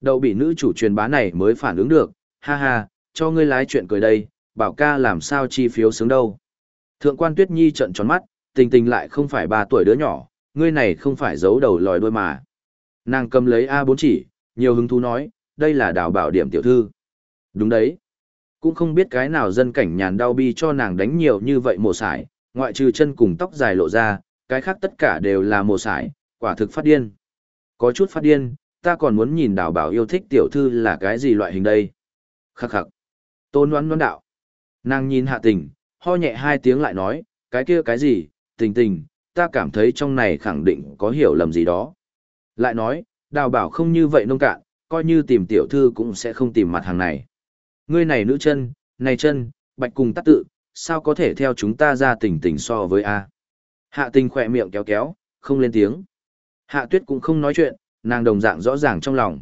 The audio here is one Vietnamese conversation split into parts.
Đậu bị nữ chủ truyền bá này mới phản ứng được, ha ha, cho ngươi lái chuyện cười đây, bảo ca làm sao chi phiếu sướng đâu. Thượng quan Tuyết Nhi trợn tròn mắt, tình tình lại không phải ba tuổi đứa nhỏ, ngươi này không phải giấu đầu lòi đuôi mà. Nàng cầm lấy A4 chỉ, nhiều hứng thú nói, đây là đào bảo điểm tiểu thư. Đúng đấy. Cũng không biết cái nào dân cảnh nhàn đau bi cho nàng đánh nhiều như vậy mồ sải, ngoại trừ chân cùng tóc dài lộ ra, cái khác tất cả đều là mồ sải, quả thực phát điên. Có chút phát điên, ta còn muốn nhìn đào bảo yêu thích tiểu thư là cái gì loại hình đây. Khắc khắc. Tôn đoán đoán đạo. Nàng nhìn hạ tình, ho nhẹ hai tiếng lại nói, cái kia cái gì, tình tình, ta cảm thấy trong này khẳng định có hiểu lầm gì đó. Lại nói, đào bảo không như vậy nông cạn, coi như tìm tiểu thư cũng sẽ không tìm mặt hàng này. Ngươi này nữ chân, này chân, bạch cùng tắt tự, sao có thể theo chúng ta ra tình tình so với A. Hạ tình khỏe miệng kéo kéo, không lên tiếng. Hạ tuyết cũng không nói chuyện, nàng đồng dạng rõ ràng trong lòng.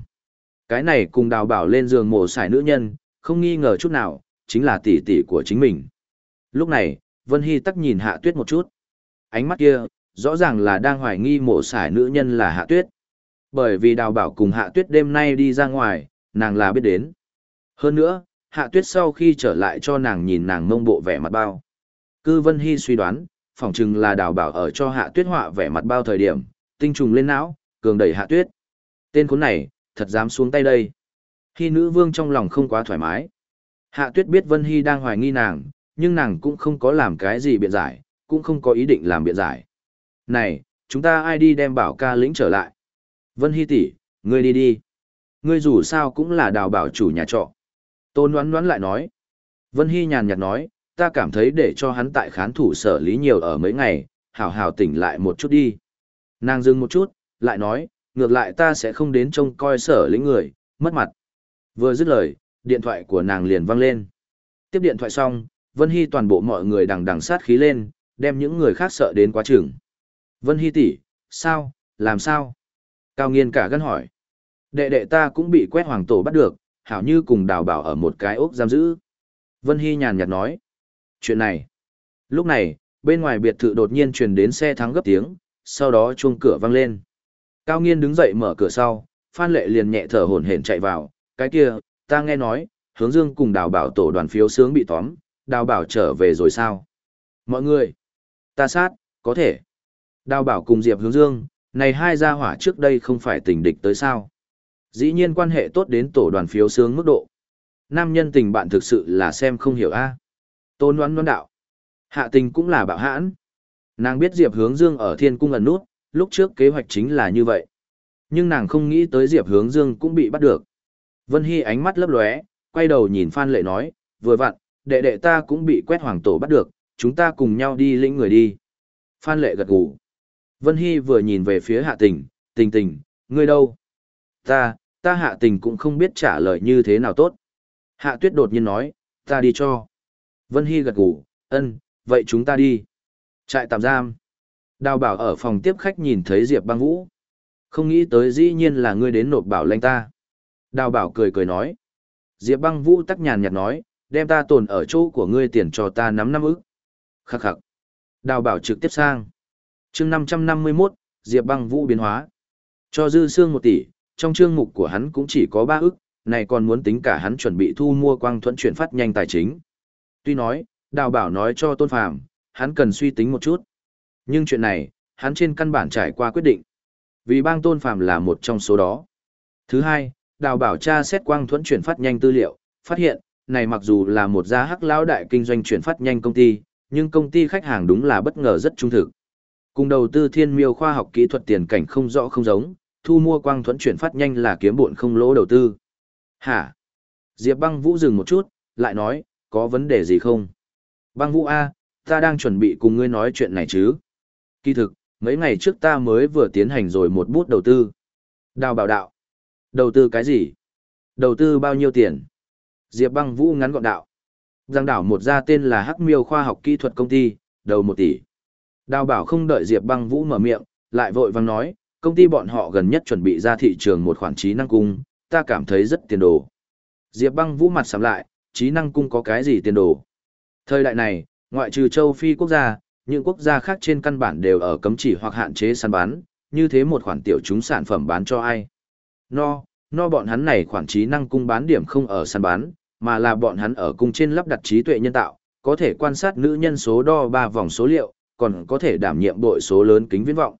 Cái này cùng đào bảo lên giường mổ xài nữ nhân, không nghi ngờ chút nào, chính là tỷ tỷ của chính mình. Lúc này, Vân Hy tắc nhìn hạ tuyết một chút. Ánh mắt kia, rõ ràng là đang hoài nghi mổ xài nữ nhân là hạ tuyết. Bởi vì đào bảo cùng hạ tuyết đêm nay đi ra ngoài, nàng là biết đến. Hơn nữa, hạ tuyết sau khi trở lại cho nàng nhìn nàng mông bộ vẻ mặt bao. Cư Vân Hy suy đoán, phỏng chừng là đào bảo ở cho hạ tuyết họa vẻ mặt bao thời điểm, tinh trùng lên não, cường đẩy hạ tuyết. Tên khốn này, thật dám xuống tay đây. Hy nữ vương trong lòng không quá thoải mái. Hạ tuyết biết Vân Hy đang hoài nghi nàng, nhưng nàng cũng không có làm cái gì biện giải, cũng không có ý định làm biện giải. Này, chúng ta ai đi đem bảo ca lĩnh trở lại? Vân Hy tỷ, ngươi đi đi. Ngươi dù sao cũng là đào bảo chủ nhà trọ. Tôn đoán đoán lại nói. Vân Hy nhàn nhạt nói, ta cảm thấy để cho hắn tại khán thủ sở lý nhiều ở mấy ngày, hảo hảo tỉnh lại một chút đi. Nàng dừng một chút, lại nói, ngược lại ta sẽ không đến trông coi sở lĩnh người, mất mặt. Vừa dứt lời, điện thoại của nàng liền vang lên. Tiếp điện thoại xong, Vân Hy toàn bộ mọi người đằng đằng sát khí lên, đem những người khác sợ đến quá chừng. Vân Hy tỷ, sao, làm sao? Cao nghiên cả gân hỏi. Đệ đệ ta cũng bị quét hoàng tổ bắt được, hảo như cùng đào bảo ở một cái ốc giam giữ. Vân Hy nhàn nhạt nói. Chuyện này. Lúc này, bên ngoài biệt thự đột nhiên truyền đến xe thắng gấp tiếng, sau đó chuông cửa vang lên. Cao nghiên đứng dậy mở cửa sau, Phan Lệ liền nhẹ thở hổn hển chạy vào, cái kia, ta nghe nói, hướng dương cùng đào bảo tổ đoàn phiếu sướng bị tóm, đào bảo trở về rồi sao? Mọi người, ta sát, có thể. Đào bảo cùng Diệp hướng dương, này hai gia hỏa trước đây không phải tình địch tới sao? Dĩ nhiên quan hệ tốt đến tổ đoàn phiếu sướng mức độ. Nam nhân tình bạn thực sự là xem không hiểu a. Tôn đoán đoán đạo. Hạ tình cũng là bạo hãn. Nàng biết Diệp Hướng Dương ở Thiên Cung ẩn nút, lúc trước kế hoạch chính là như vậy. Nhưng nàng không nghĩ tới Diệp Hướng Dương cũng bị bắt được. Vân Hy ánh mắt lấp lóe, quay đầu nhìn Phan Lệ nói, vừa vặn, đệ đệ ta cũng bị quét hoàng tổ bắt được, chúng ta cùng nhau đi lĩnh người đi. Phan Lệ gật gù. Vân Hy vừa nhìn về phía hạ tình, tình tình, ngươi đâu? Ta, ta hạ tình cũng không biết trả lời như thế nào tốt. Hạ tuyết đột nhiên nói, ta đi cho. Vân Hy gật gù, ân, vậy chúng ta đi. Trại tạm giam. Đào bảo ở phòng tiếp khách nhìn thấy Diệp băng vũ. Không nghĩ tới dĩ nhiên là ngươi đến nộp bảo lãnh ta. Đào bảo cười cười nói. Diệp băng vũ tắc nhàn nhạt nói, đem ta tồn ở chỗ của ngươi tiền cho ta nắm năm ức. Khắc khắc. Đào bảo trực tiếp sang. chương 551, Diệp băng vũ biến hóa. Cho dư xương một tỷ, trong chương mục của hắn cũng chỉ có ba ức, này còn muốn tính cả hắn chuẩn bị thu mua quang thuẫn chuyển phát nhanh tài chính. Tuy nói, đào bảo nói cho tôn phàm, hắn cần suy tính một chút. Nhưng chuyện này, hắn trên căn bản trải qua quyết định. Vì bang tôn phàm là một trong số đó. Thứ hai, đào bảo tra xét quang thuẫn chuyển phát nhanh tư liệu, phát hiện, này mặc dù là một gia hắc lão đại kinh doanh chuyển phát nhanh công ty, nhưng công ty khách hàng đúng là bất ngờ rất trung thực. Cùng đầu tư thiên miêu khoa học kỹ thuật tiền cảnh không rõ không giống, thu mua quang thuẫn chuyển phát nhanh là kiếm bộn không lỗ đầu tư. Hả? Diệp băng vũ dừng một chút, lại nói, có vấn đề gì không? Băng vũ A, ta đang chuẩn bị cùng ngươi nói chuyện này chứ. Kỳ thực, mấy ngày trước ta mới vừa tiến hành rồi một bút đầu tư. Đào bảo đạo. Đầu tư cái gì? Đầu tư bao nhiêu tiền? Diệp băng vũ ngắn gọn đạo. Giang đảo một gia tên là Hắc Miêu Khoa học Kỹ thuật Công ty, đầu một tỷ. Đào bảo không đợi Diệp băng vũ mở miệng, lại vội vang nói, công ty bọn họ gần nhất chuẩn bị ra thị trường một khoản trí năng cung, ta cảm thấy rất tiền đồ. Diệp băng vũ mặt sắm lại, trí năng cung có cái gì tiền đồ? Thời đại này, ngoại trừ châu Phi quốc gia, những quốc gia khác trên căn bản đều ở cấm chỉ hoặc hạn chế săn bán, như thế một khoản tiểu chúng sản phẩm bán cho ai. No, no bọn hắn này khoản trí năng cung bán điểm không ở săn bán, mà là bọn hắn ở cung trên lắp đặt trí tuệ nhân tạo, có thể quan sát nữ nhân số đo ba vòng số liệu, còn có thể đảm nhiệm bội số lớn kính viễn vọng.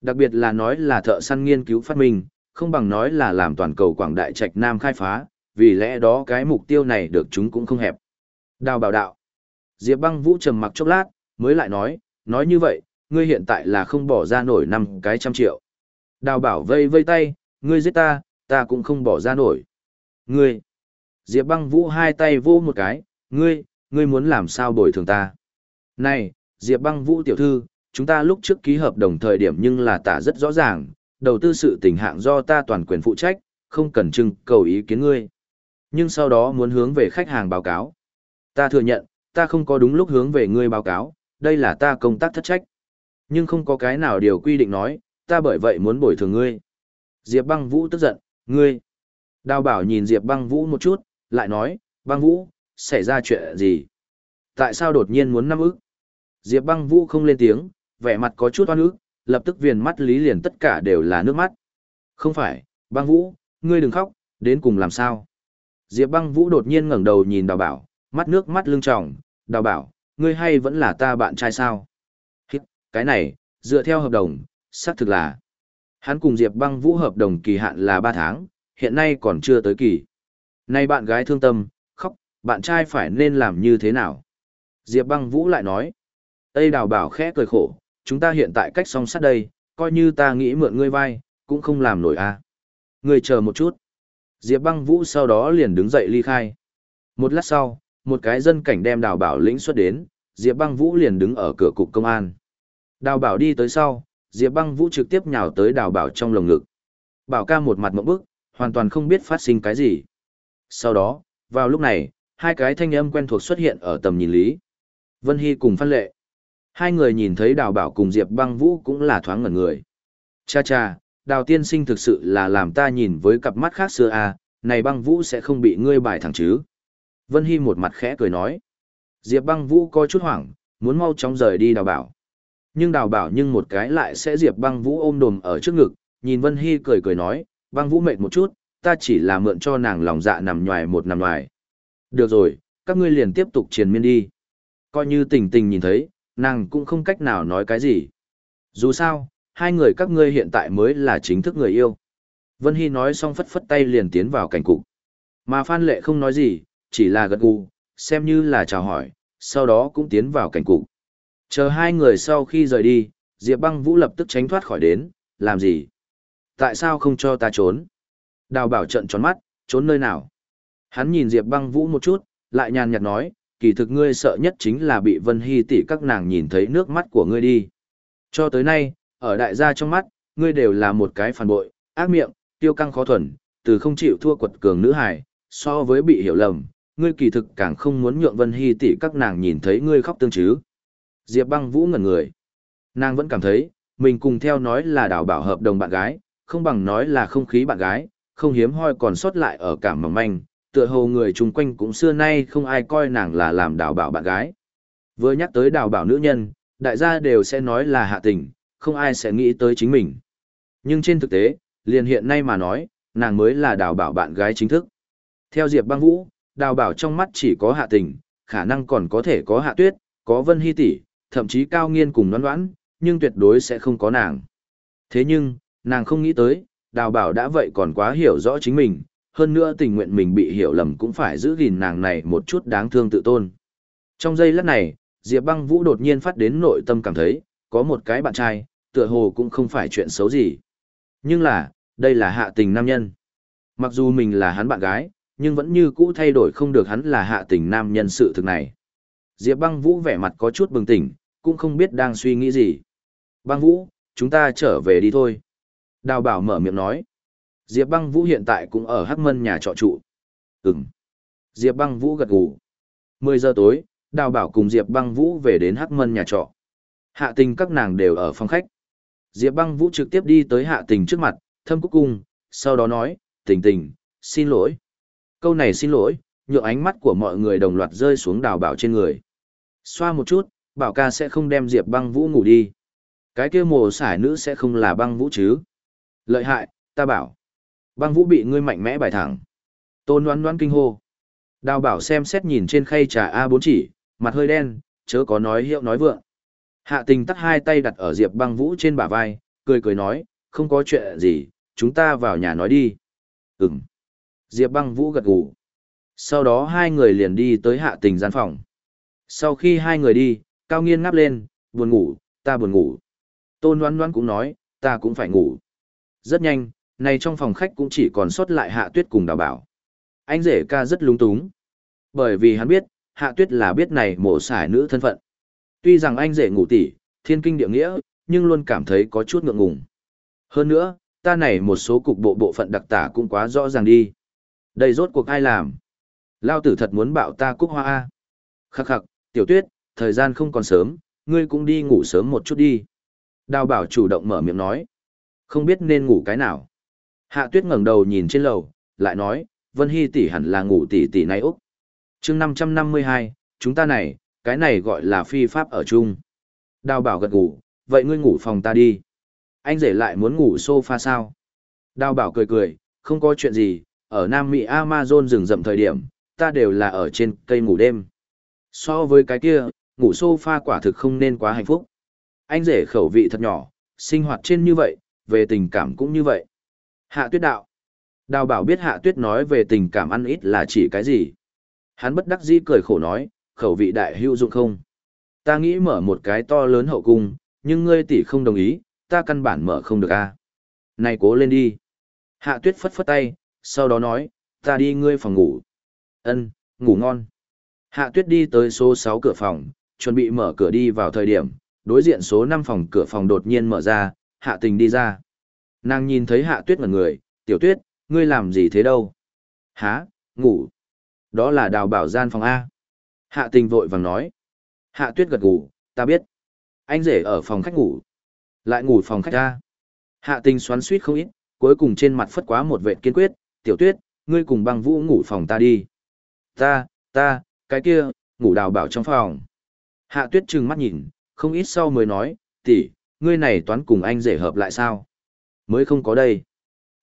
Đặc biệt là nói là thợ săn nghiên cứu phát minh, không bằng nói là làm toàn cầu quảng đại trạch nam khai phá, vì lẽ đó cái mục tiêu này được chúng cũng không hẹp. Đào bảo đạo. Diệp băng vũ trầm mặc chốc lát, mới lại nói, nói như vậy, ngươi hiện tại là không bỏ ra nổi năm cái trăm triệu. Đào bảo vây vây tay, ngươi giết ta, ta cũng không bỏ ra nổi. Ngươi. Diệp băng vũ hai tay vô một cái, ngươi, ngươi muốn làm sao bồi thường ta. Này, Diệp băng vũ tiểu thư, chúng ta lúc trước ký hợp đồng thời điểm nhưng là tả rất rõ ràng, đầu tư sự tình hạng do ta toàn quyền phụ trách, không cần trưng cầu ý kiến ngươi. Nhưng sau đó muốn hướng về khách hàng báo cáo. Ta thừa nhận, ta không có đúng lúc hướng về ngươi báo cáo, đây là ta công tác thất trách. Nhưng không có cái nào điều quy định nói, ta bởi vậy muốn bồi thường ngươi. Diệp băng vũ tức giận, ngươi. Đào bảo nhìn Diệp băng vũ một chút, lại nói, băng vũ, xảy ra chuyện gì? Tại sao đột nhiên muốn năm ức? Diệp băng vũ không lên tiếng, vẻ mặt có chút oan ức, lập tức viền mắt lý liền tất cả đều là nước mắt. Không phải, băng vũ, ngươi đừng khóc, đến cùng làm sao? Diệp băng vũ đột nhiên ngẩng đầu nhìn đào bảo, mắt nước mắt lưng tròng, đào bảo, ngươi hay vẫn là ta bạn trai sao? Hít, cái này, dựa theo hợp đồng, xác thực là. Hắn cùng Diệp băng vũ hợp đồng kỳ hạn là 3 tháng, hiện nay còn chưa tới kỳ. Nay bạn gái thương tâm, khóc, bạn trai phải nên làm như thế nào? Diệp băng vũ lại nói. Tây đào bảo khẽ cười khổ, chúng ta hiện tại cách song sát đây, coi như ta nghĩ mượn ngươi vai, cũng không làm nổi a. À. Ngươi chờ một chút. Diệp băng vũ sau đó liền đứng dậy ly khai. Một lát sau, một cái dân cảnh đem đào bảo lĩnh xuất đến, Diệp băng vũ liền đứng ở cửa cục công an. Đào bảo đi tới sau, Diệp băng vũ trực tiếp nhào tới đào bảo trong lồng ngực. Bảo ca một mặt mộng bức, hoàn toàn không biết phát sinh cái gì. Sau đó, vào lúc này, hai cái thanh âm quen thuộc xuất hiện ở tầm nhìn lý. Vân Hy cùng Phan Lệ. Hai người nhìn thấy đào bảo cùng Diệp băng vũ cũng là thoáng ngẩn người. Cha cha, đào tiên sinh thực sự là làm ta nhìn với cặp mắt khác xưa à, này băng vũ sẽ không bị ngươi bài thẳng chứ. Vân Hy một mặt khẽ cười nói. Diệp băng vũ có chút hoảng, muốn mau chóng rời đi đào bảo. Nhưng đào bảo nhưng một cái lại sẽ Diệp băng vũ ôm đồm ở trước ngực, nhìn Vân Hy cười cười nói, băng vũ mệt một chút, ta chỉ là mượn cho nàng lòng dạ nằm nhoài một nằm ngoài. Được rồi, các ngươi liền tiếp tục triền miên đi. Coi như tình tình nhìn thấy, nàng cũng không cách nào nói cái gì. Dù sao, hai người các ngươi hiện tại mới là chính thức người yêu. Vân Hy nói xong phất phất tay liền tiến vào cảnh cục. Mà Phan Lệ không nói gì, chỉ là gật gù, xem như là chào hỏi, sau đó cũng tiến vào cảnh cục. Chờ hai người sau khi rời đi, Diệp băng vũ lập tức tránh thoát khỏi đến, làm gì? Tại sao không cho ta trốn? Đào bảo trận tròn mắt, trốn nơi nào? Hắn nhìn Diệp băng vũ một chút, lại nhàn nhạt nói, kỳ thực ngươi sợ nhất chính là bị Vân Hy tỷ các nàng nhìn thấy nước mắt của ngươi đi. Cho tới nay, ở đại gia trong mắt, ngươi đều là một cái phản bội, ác miệng, tiêu căng khó thuần, từ không chịu thua quật cường nữ hài, so với bị hiểu lầm, ngươi kỳ thực càng không muốn nhượng Vân Hy tỷ các nàng nhìn thấy ngươi khóc tương chứ. Diệp băng vũ ngẩn người. Nàng vẫn cảm thấy, mình cùng theo nói là đảo bảo hợp đồng bạn gái, không bằng nói là không khí bạn gái, không hiếm hoi còn sót lại ở cảm mỏng manh, tựa hồ người chung quanh cũng xưa nay không ai coi nàng là làm đào bảo bạn gái. Vừa nhắc tới đào bảo nữ nhân, đại gia đều sẽ nói là hạ tình, không ai sẽ nghĩ tới chính mình. Nhưng trên thực tế, liền hiện nay mà nói, nàng mới là đào bảo bạn gái chính thức. Theo Diệp băng vũ, đào bảo trong mắt chỉ có hạ tình, khả năng còn có thể có hạ tuyết, có vân hy tỷ, thậm chí cao nghiên cùng đoán đoán, nhưng tuyệt đối sẽ không có nàng. Thế nhưng, nàng không nghĩ tới, đào bảo đã vậy còn quá hiểu rõ chính mình, hơn nữa tình nguyện mình bị hiểu lầm cũng phải giữ gìn nàng này một chút đáng thương tự tôn. Trong giây lát này, Diệp băng vũ đột nhiên phát đến nội tâm cảm thấy, có một cái bạn trai, tựa hồ cũng không phải chuyện xấu gì. Nhưng là, đây là hạ tình nam nhân. Mặc dù mình là hắn bạn gái, nhưng vẫn như cũ thay đổi không được hắn là hạ tình nam nhân sự thực này. Diệp băng vũ vẻ mặt có chút bừng tỉnh, cũng không biết đang suy nghĩ gì. Băng vũ, chúng ta trở về đi thôi. Đào bảo mở miệng nói. Diệp băng vũ hiện tại cũng ở Hắc Mân nhà trọ trụ. Ừm. Diệp băng vũ gật gù. 10 giờ tối, Đào Bảo cùng Diệp băng vũ về đến Hắc Mân nhà trọ. Hạ tình các nàng đều ở phòng khách. Diệp băng vũ trực tiếp đi tới hạ tình trước mặt, thâm cúc cung, sau đó nói, tình tình, xin lỗi. Câu này xin lỗi, nhượng ánh mắt của mọi người đồng loạt rơi xuống đào bảo trên người. Xoa một chút, bảo ca sẽ không đem Diệp băng vũ ngủ đi. Cái kia mồ sải nữ sẽ không là băng vũ chứ. Lợi hại, ta bảo. Băng vũ bị ngươi mạnh mẽ bài thẳng. Tôn đoán đoán kinh hô. Đào bảo xem xét nhìn trên khay trà A4 chỉ, mặt hơi đen, chớ có nói hiệu nói vượng. Hạ tình tắt hai tay đặt ở Diệp băng vũ trên bả vai, cười cười nói, không có chuyện gì, chúng ta vào nhà nói đi. Ừm. Diệp băng vũ gật gù. Sau đó hai người liền đi tới hạ tình gian phòng. Sau khi hai người đi, cao nghiên ngáp lên, buồn ngủ, ta buồn ngủ. Tôn đoán đoán cũng nói, ta cũng phải ngủ. Rất nhanh, này trong phòng khách cũng chỉ còn sót lại hạ tuyết cùng đào bảo. Anh rể ca rất lúng túng. Bởi vì hắn biết, hạ tuyết là biết này mổ xải nữ thân phận. Tuy rằng anh rể ngủ tỉ, thiên kinh địa nghĩa, nhưng luôn cảm thấy có chút ngượng ngùng. Hơn nữa, ta này một số cục bộ bộ phận đặc tả cũng quá rõ ràng đi. Đây rốt cuộc ai làm? Lao tử thật muốn bảo ta cúc hoa A. Khắc khắc, tiểu tuyết, thời gian không còn sớm, ngươi cũng đi ngủ sớm một chút đi. Đào bảo chủ động mở miệng nói. Không biết nên ngủ cái nào. Hạ tuyết ngẩng đầu nhìn trên lầu, lại nói, Vân Hy tỷ hẳn là ngủ tỷ tỷ này Úc. chương 552, chúng ta này, cái này gọi là phi pháp ở chung. Đào bảo gật ngủ, vậy ngươi ngủ phòng ta đi. Anh rể lại muốn ngủ sofa sao? Đào bảo cười cười, không có chuyện gì, ở Nam Mỹ Amazon rừng rậm thời điểm, ta đều là ở trên cây ngủ đêm. So với cái kia, ngủ sofa quả thực không nên quá hạnh phúc. Anh rể khẩu vị thật nhỏ, sinh hoạt trên như vậy, về tình cảm cũng như vậy. Hạ tuyết đạo. Đào bảo biết hạ tuyết nói về tình cảm ăn ít là chỉ cái gì. Hắn bất đắc dĩ cười khổ nói, khẩu vị đại hữu dụng không. Ta nghĩ mở một cái to lớn hậu cung, nhưng ngươi tỷ không đồng ý, ta căn bản mở không được a. Này cố lên đi. Hạ tuyết phất phất tay, sau đó nói, ta đi ngươi phòng ngủ. Ân, ngủ ngon. Hạ tuyết đi tới số 6 cửa phòng, chuẩn bị mở cửa đi vào thời điểm, đối diện số 5 phòng cửa phòng đột nhiên mở ra, hạ tình đi ra. Nàng nhìn thấy hạ tuyết ngần người, tiểu tuyết, ngươi làm gì thế đâu? Hả, ngủ. Đó là đào bảo gian phòng A. Hạ tình vội vàng nói. Hạ tuyết gật ngủ, ta biết. Anh rể ở phòng khách ngủ. Lại ngủ phòng khách A. Hạ tình xoắn suýt không ít, cuối cùng trên mặt phất quá một vệ kiên quyết, tiểu tuyết, ngươi cùng băng vũ ngủ phòng ta đi. Ta, ta, cái kia, ngủ đào bảo trong phòng. Hạ tuyết trừng mắt nhìn, không ít sau mới nói, tỷ, ngươi này toán cùng anh rể hợp lại sao? Mới không có đây.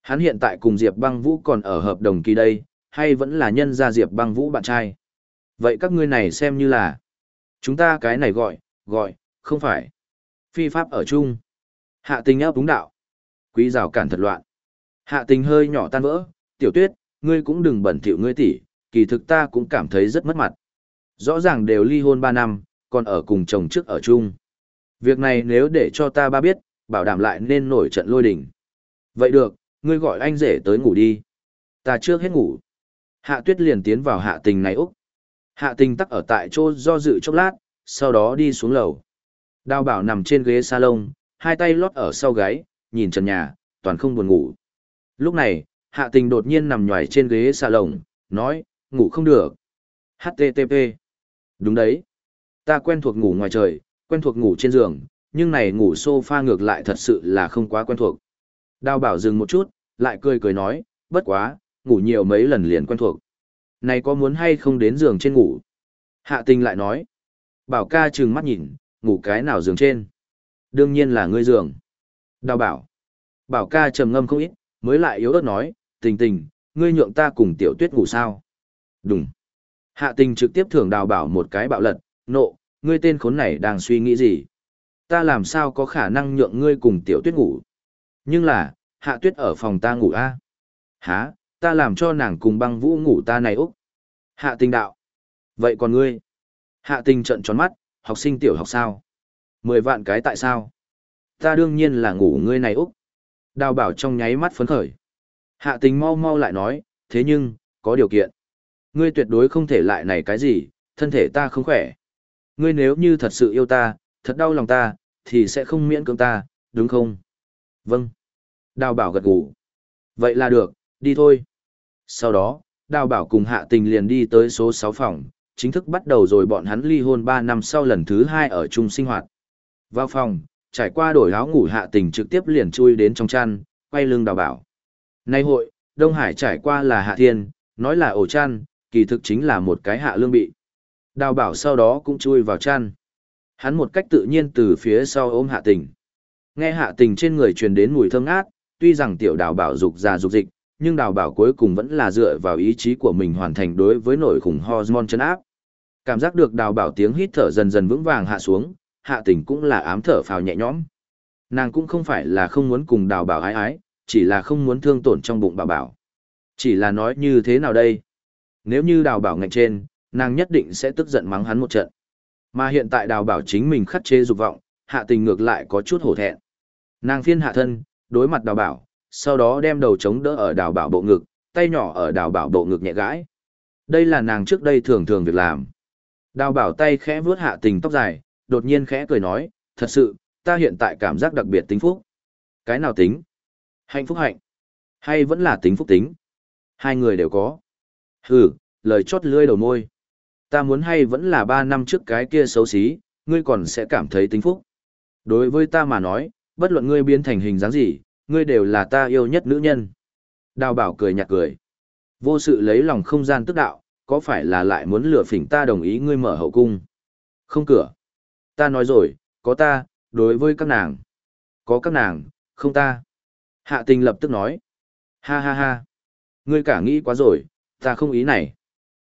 Hắn hiện tại cùng Diệp băng vũ còn ở hợp đồng kỳ đây, hay vẫn là nhân gia Diệp băng vũ bạn trai? Vậy các ngươi này xem như là, chúng ta cái này gọi, gọi, không phải. Phi pháp ở chung. Hạ tình áp đúng đạo. Quý rào cản thật loạn. Hạ tình hơi nhỏ tan vỡ, tiểu tuyết, ngươi cũng đừng bẩn thỉu ngươi tỷ, kỳ thực ta cũng cảm thấy rất mất mặt. Rõ ràng đều ly hôn 3 năm, còn ở cùng chồng trước ở chung. Việc này nếu để cho ta ba biết, bảo đảm lại nên nổi trận lôi đình. Vậy được, ngươi gọi anh rể tới ngủ đi. Ta trước hết ngủ. Hạ tuyết liền tiến vào hạ tình này Úc. Hạ tình tắc ở tại chỗ do dự chốc lát, sau đó đi xuống lầu. Đào bảo nằm trên ghế salon, hai tay lót ở sau gáy, nhìn trần nhà, toàn không buồn ngủ. Lúc này, hạ tình đột nhiên nằm nhòi trên ghế xà lồng, nói, ngủ không được. HTTP. Đúng đấy. Ta quen thuộc ngủ ngoài trời, quen thuộc ngủ trên giường, nhưng này ngủ sofa ngược lại thật sự là không quá quen thuộc. Đào bảo dừng một chút, lại cười cười nói, bất quá, ngủ nhiều mấy lần liền quen thuộc. Này có muốn hay không đến giường trên ngủ? Hạ tình lại nói. Bảo ca trừng mắt nhìn, ngủ cái nào giường trên? Đương nhiên là ngươi giường. Đào bảo. Bảo ca trầm ngâm không ít, mới lại yếu ớt nói, tình tình, ngươi nhượng ta cùng tiểu tuyết ngủ sao? Đúng. Hạ tình trực tiếp thưởng đào bảo một cái bạo lật, nộ, ngươi tên khốn này đang suy nghĩ gì? Ta làm sao có khả năng nhượng ngươi cùng tiểu tuyết ngủ? Nhưng là, hạ tuyết ở phòng ta ngủ a à? Hả, ta làm cho nàng cùng băng vũ ngủ ta này úc. Hạ tình đạo. Vậy còn ngươi? Hạ tình trận tròn mắt, học sinh tiểu học sao? Mười vạn cái tại sao? Ta đương nhiên là ngủ ngươi này úc. Đào bảo trong nháy mắt phấn khởi. Hạ tình mau mau lại nói, thế nhưng, có điều kiện. Ngươi tuyệt đối không thể lại này cái gì, thân thể ta không khỏe. Ngươi nếu như thật sự yêu ta, thật đau lòng ta, thì sẽ không miễn cưỡng ta, đúng không? Vâng. Đào bảo gật gù. Vậy là được, đi thôi. Sau đó, đào bảo cùng hạ tình liền đi tới số 6 phòng, chính thức bắt đầu rồi bọn hắn ly hôn 3 năm sau lần thứ 2 ở chung sinh hoạt. Vào phòng, trải qua đổi áo ngủ hạ tình trực tiếp liền chui đến trong chăn, quay lưng đào bảo. Nay hội, Đông Hải trải qua là hạ thiên, nói là ổ chăn, kỳ thực chính là một cái hạ lương bị. Đào bảo sau đó cũng chui vào chăn. Hắn một cách tự nhiên từ phía sau ôm hạ tình. Nghe hạ tình trên người truyền đến mùi thơm ngát, tuy rằng tiểu đào bảo dục già dục dịch, nhưng đào bảo cuối cùng vẫn là dựa vào ý chí của mình hoàn thành đối với nổi khủng hormone chân áp. Cảm giác được đào bảo tiếng hít thở dần dần vững vàng hạ xuống, hạ tình cũng là ám thở phào nhẹ nhõm. Nàng cũng không phải là không muốn cùng đào bảo ái ái, chỉ là không muốn thương tổn trong bụng bà bảo. Chỉ là nói như thế nào đây? Nếu như đào bảo ngạnh trên, nàng nhất định sẽ tức giận mắng hắn một trận. Mà hiện tại đào bảo chính mình khắt chế dục vọng, hạ tình ngược lại có chút hổ thẹn. Nàng phiên hạ thân, đối mặt đào bảo, sau đó đem đầu chống đỡ ở đào bảo bộ ngực, tay nhỏ ở đào bảo bộ ngực nhẹ gãi. Đây là nàng trước đây thường thường việc làm. Đào bảo tay khẽ vuốt hạ tình tóc dài, đột nhiên khẽ cười nói, thật sự, ta hiện tại cảm giác đặc biệt tính phúc. Cái nào tính? Hạnh phúc hạnh. Hay vẫn là tính phúc tính? Hai người đều có. Hừ, lời chót lưỡi đầu môi. Ta muốn hay vẫn là ba năm trước cái kia xấu xí, ngươi còn sẽ cảm thấy tính phúc. Đối với ta mà nói, bất luận ngươi biến thành hình dáng gì, ngươi đều là ta yêu nhất nữ nhân. Đào bảo cười nhạt cười. Vô sự lấy lòng không gian tức đạo, có phải là lại muốn lừa phỉnh ta đồng ý ngươi mở hậu cung? Không cửa. Ta nói rồi, có ta, đối với các nàng. Có các nàng, không ta. Hạ tình lập tức nói. Ha ha ha. Ngươi cả nghĩ quá rồi, ta không ý này.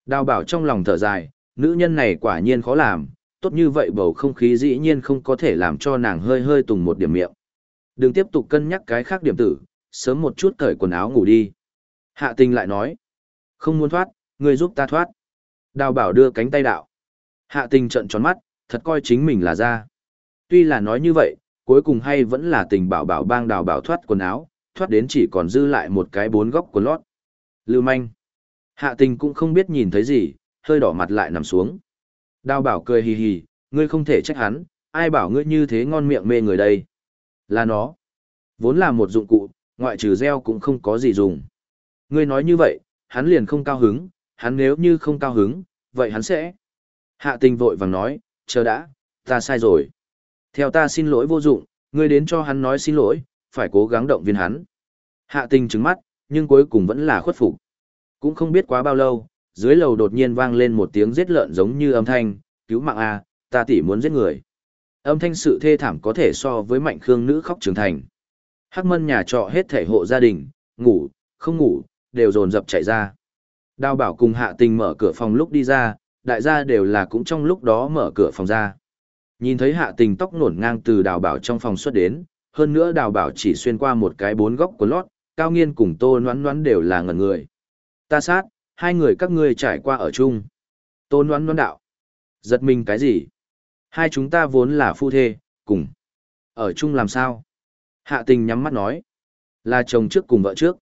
Đào bảo trong lòng thở dài, nữ nhân này quả nhiên khó làm, tốt như vậy bầu không khí dĩ nhiên không có thể làm cho nàng hơi hơi tùng một điểm miệng. Đừng tiếp tục cân nhắc cái khác điểm tử, sớm một chút cởi quần áo ngủ đi. Hạ tình lại nói, không muốn thoát, ngươi giúp ta thoát. Đào bảo đưa cánh tay đạo. Hạ tình trận tròn mắt, thật coi chính mình là ra. Tuy là nói như vậy, cuối cùng hay vẫn là tình bảo bảo bang đào bảo thoát quần áo, thoát đến chỉ còn dư lại một cái bốn góc của lót. Lưu manh. Hạ tình cũng không biết nhìn thấy gì, hơi đỏ mặt lại nằm xuống. Đào bảo cười hì hì, ngươi không thể trách hắn, ai bảo ngươi như thế ngon miệng mê người đây. Là nó. Vốn là một dụng cụ, ngoại trừ gieo cũng không có gì dùng. Ngươi nói như vậy, hắn liền không cao hứng, hắn nếu như không cao hứng, vậy hắn sẽ. Hạ tình vội vàng nói, chờ đã, ta sai rồi. Theo ta xin lỗi vô dụng, ngươi đến cho hắn nói xin lỗi, phải cố gắng động viên hắn. Hạ tình trứng mắt, nhưng cuối cùng vẫn là khuất phục. Cũng không biết quá bao lâu, dưới lầu đột nhiên vang lên một tiếng giết lợn giống như âm thanh, cứu mạng a, ta tỉ muốn giết người. Âm thanh sự thê thảm có thể so với mạnh khương nữ khóc trưởng thành. Hắc mân nhà trọ hết thể hộ gia đình, ngủ, không ngủ, đều dồn dập chạy ra. Đào bảo cùng hạ tình mở cửa phòng lúc đi ra, đại gia đều là cũng trong lúc đó mở cửa phòng ra. Nhìn thấy hạ tình tóc nổn ngang từ đào bảo trong phòng xuất đến, hơn nữa đào bảo chỉ xuyên qua một cái bốn góc của lót, cao nghiên cùng tô noãn noãn đều là ngẩn người. Ta sát, hai người các ngươi trải qua ở chung. Tô noãn noãn đạo. Giật mình cái gì? Hai chúng ta vốn là phu thê, cùng. Ở chung làm sao? Hạ tình nhắm mắt nói. Là chồng trước cùng vợ trước.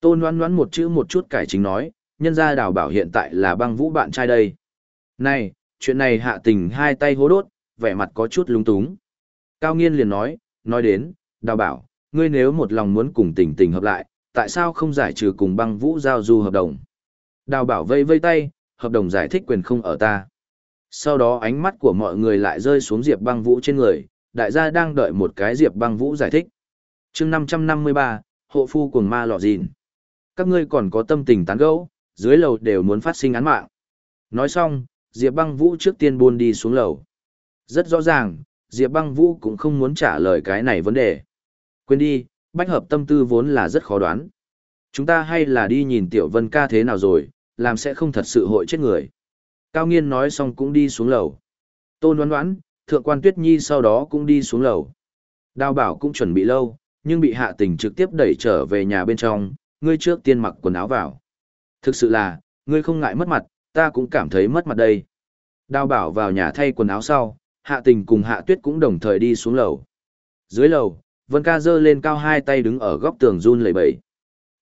Tô noãn noãn một chữ một chút cải chính nói, nhân gia đào bảo hiện tại là băng vũ bạn trai đây. Này, chuyện này hạ tình hai tay hố đốt, vẻ mặt có chút lúng túng. Cao nghiên liền nói, nói đến, đào bảo, ngươi nếu một lòng muốn cùng tình tình hợp lại, tại sao không giải trừ cùng băng vũ giao du hợp đồng? Đào bảo vây vây tay, hợp đồng giải thích quyền không ở ta. Sau đó ánh mắt của mọi người lại rơi xuống Diệp băng vũ trên người, đại gia đang đợi một cái Diệp băng vũ giải thích. chương 553, hộ phu cùng ma lọ dìn. Các ngươi còn có tâm tình tán gẫu, dưới lầu đều muốn phát sinh án mạng. Nói xong, Diệp băng vũ trước tiên buôn đi xuống lầu. Rất rõ ràng, Diệp băng vũ cũng không muốn trả lời cái này vấn đề. Quên đi, bách hợp tâm tư vốn là rất khó đoán. Chúng ta hay là đi nhìn tiểu vân ca thế nào rồi, làm sẽ không thật sự hội chết người. Cao nghiên nói xong cũng đi xuống lầu. Tôn đoán đoán, thượng quan tuyết nhi sau đó cũng đi xuống lầu. Đào bảo cũng chuẩn bị lâu, nhưng bị hạ tình trực tiếp đẩy trở về nhà bên trong, ngươi trước tiên mặc quần áo vào. Thực sự là, ngươi không ngại mất mặt, ta cũng cảm thấy mất mặt đây. Đào bảo vào nhà thay quần áo sau, hạ tình cùng hạ tuyết cũng đồng thời đi xuống lầu. Dưới lầu, Vân ca giơ lên cao hai tay đứng ở góc tường run lẩy bẩy.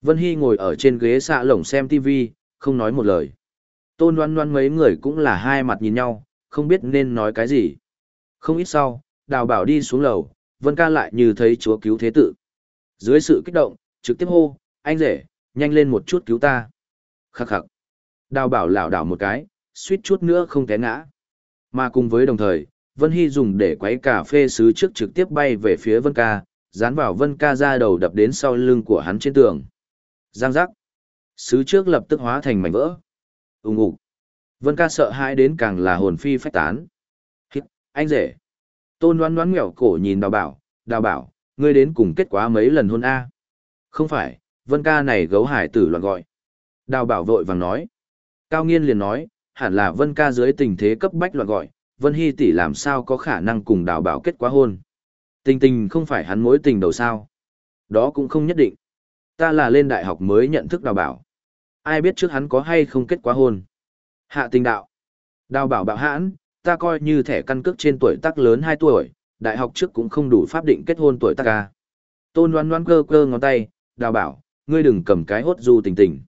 Vân Hy ngồi ở trên ghế xạ lồng xem TV, không nói một lời. Tôn Loan Loan mấy người cũng là hai mặt nhìn nhau, không biết nên nói cái gì. Không ít sau, đào bảo đi xuống lầu, Vân ca lại như thấy chúa cứu thế tự. Dưới sự kích động, trực tiếp hô, anh rể, nhanh lên một chút cứu ta. Khắc khắc. Đào bảo lảo đảo một cái, suýt chút nữa không té ngã. Mà cùng với đồng thời, Vân Hy dùng để quấy cà phê sứ trước trực tiếp bay về phía Vân ca, dán vào Vân ca ra đầu đập đến sau lưng của hắn trên tường. Giang giác. Sứ trước lập tức hóa thành mảnh vỡ. Úng ủ. Vân ca sợ hãi đến càng là hồn phi phách tán. Hít, anh rể. Tôn đoán đoán nghèo cổ nhìn đào bảo, đào bảo, ngươi đến cùng kết quả mấy lần hôn A. Không phải, vân ca này gấu hải tử loạn gọi. Đào bảo vội vàng nói. Cao nghiên liền nói, hẳn là vân ca dưới tình thế cấp bách loạn gọi, vân hy tỷ làm sao có khả năng cùng đào bảo kết quả hôn. Tình tình không phải hắn mối tình đầu sao. Đó cũng không nhất định. Ta là lên đại học mới nhận thức đào bảo. Ai biết trước hắn có hay không kết quả hôn. Hạ tình đạo. Đào bảo bạo hãn, ta coi như thẻ căn cước trên tuổi tác lớn 2 tuổi, đại học trước cũng không đủ pháp định kết hôn tuổi tác ca. Tôn đoán đoán cơ cơ ngón tay, đào bảo, ngươi đừng cầm cái hốt du tình tình.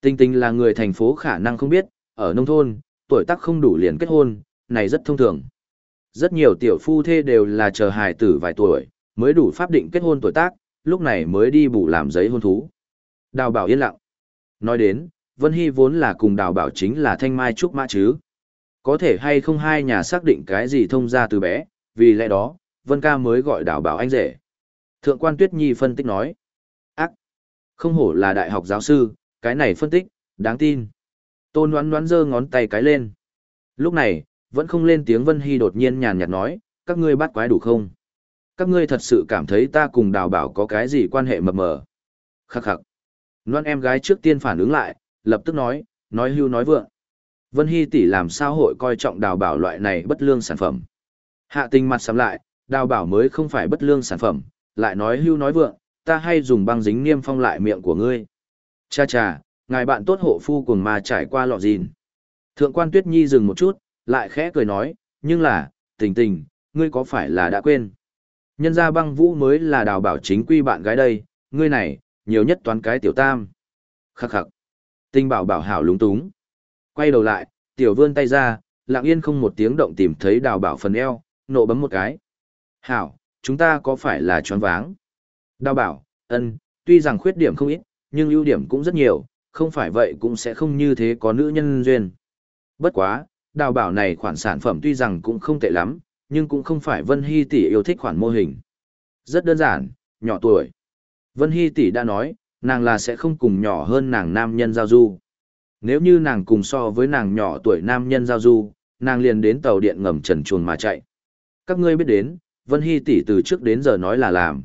Tình tình là người thành phố khả năng không biết, ở nông thôn, tuổi tác không đủ liền kết hôn, này rất thông thường. Rất nhiều tiểu phu thê đều là chờ hài tử vài tuổi, mới đủ pháp định kết hôn tuổi tác, lúc này mới đi bù làm giấy hôn thú. Đào bảo yên lặng. Nói đến, Vân Hy vốn là cùng đào bảo chính là thanh mai trúc mã chứ. Có thể hay không hai nhà xác định cái gì thông ra từ bé, vì lẽ đó, Vân ca mới gọi đào bảo anh rể. Thượng quan Tuyết Nhi phân tích nói. Ác! Không hổ là đại học giáo sư, cái này phân tích, đáng tin. Tôn đoán đoán giơ ngón tay cái lên. Lúc này, vẫn không lên tiếng Vân Hy đột nhiên nhàn nhạt nói, các ngươi bắt quái đủ không? Các ngươi thật sự cảm thấy ta cùng đào bảo có cái gì quan hệ mập mờ? Khắc khắc. Loan em gái trước tiên phản ứng lại, lập tức nói, nói hưu nói vượng. Vân Hy tỷ làm sao hội coi trọng đào bảo loại này bất lương sản phẩm. Hạ tình mặt sắm lại, đào bảo mới không phải bất lương sản phẩm, lại nói hưu nói vượng, ta hay dùng băng dính niêm phong lại miệng của ngươi. Cha cha, ngài bạn tốt hộ phu cùng mà trải qua lọ gìn. Thượng quan Tuyết Nhi dừng một chút, lại khẽ cười nói, nhưng là, tình tình, ngươi có phải là đã quên? Nhân gia băng vũ mới là đào bảo chính quy bạn gái đây, ngươi này, nhiều nhất toán cái tiểu tam. Khắc khắc. Tình bảo bảo hảo lúng túng. Quay đầu lại, tiểu vươn tay ra, lặng yên không một tiếng động tìm thấy đào bảo phần eo, nộ bấm một cái. Hảo, chúng ta có phải là choáng váng? Đào bảo, ân, tuy rằng khuyết điểm không ít, nhưng ưu điểm cũng rất nhiều, không phải vậy cũng sẽ không như thế có nữ nhân duyên. Bất quá, đào bảo này khoản sản phẩm tuy rằng cũng không tệ lắm, nhưng cũng không phải Vân Hy tỷ yêu thích khoản mô hình. Rất đơn giản, nhỏ tuổi. Vân Hy tỷ đã nói, nàng là sẽ không cùng nhỏ hơn nàng nam nhân giao du. Nếu như nàng cùng so với nàng nhỏ tuổi nam nhân giao du, nàng liền đến tàu điện ngầm trần chuồn mà chạy. Các ngươi biết đến, Vân Hy tỷ từ trước đến giờ nói là làm.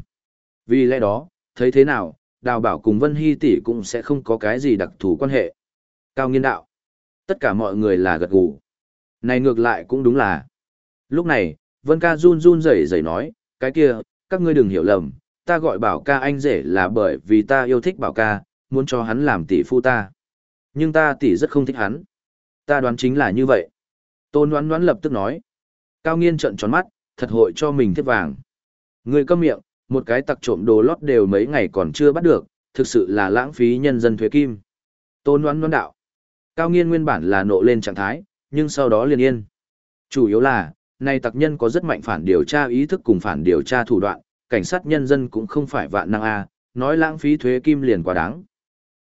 Vì lẽ đó, thấy thế nào, đào bảo cùng Vân Hy tỷ cũng sẽ không có cái gì đặc thù quan hệ. Cao nghiên đạo. Tất cả mọi người là gật gù. Này ngược lại cũng đúng là. Lúc này, Vân ca run run rẩy rẩy nói, cái kia, các ngươi đừng hiểu lầm, ta gọi bảo ca anh rể là bởi vì ta yêu thích bảo ca, muốn cho hắn làm tỷ phu ta. Nhưng ta tỷ rất không thích hắn. Ta đoán chính là như vậy. Tôn đoán đoán lập tức nói. Cao nghiên trợn tròn mắt, thật hội cho mình thiết vàng. Người câm miệng, một cái tặc trộm đồ lót đều mấy ngày còn chưa bắt được, thực sự là lãng phí nhân dân thuế kim. Tôn đoán đoán đạo. Cao nghiên nguyên bản là nộ lên trạng thái, nhưng sau đó liền yên. Chủ yếu là, nay tặc nhân có rất mạnh phản điều tra ý thức cùng phản điều tra thủ đoạn, cảnh sát nhân dân cũng không phải vạn năng a, nói lãng phí thuế kim liền quá đáng.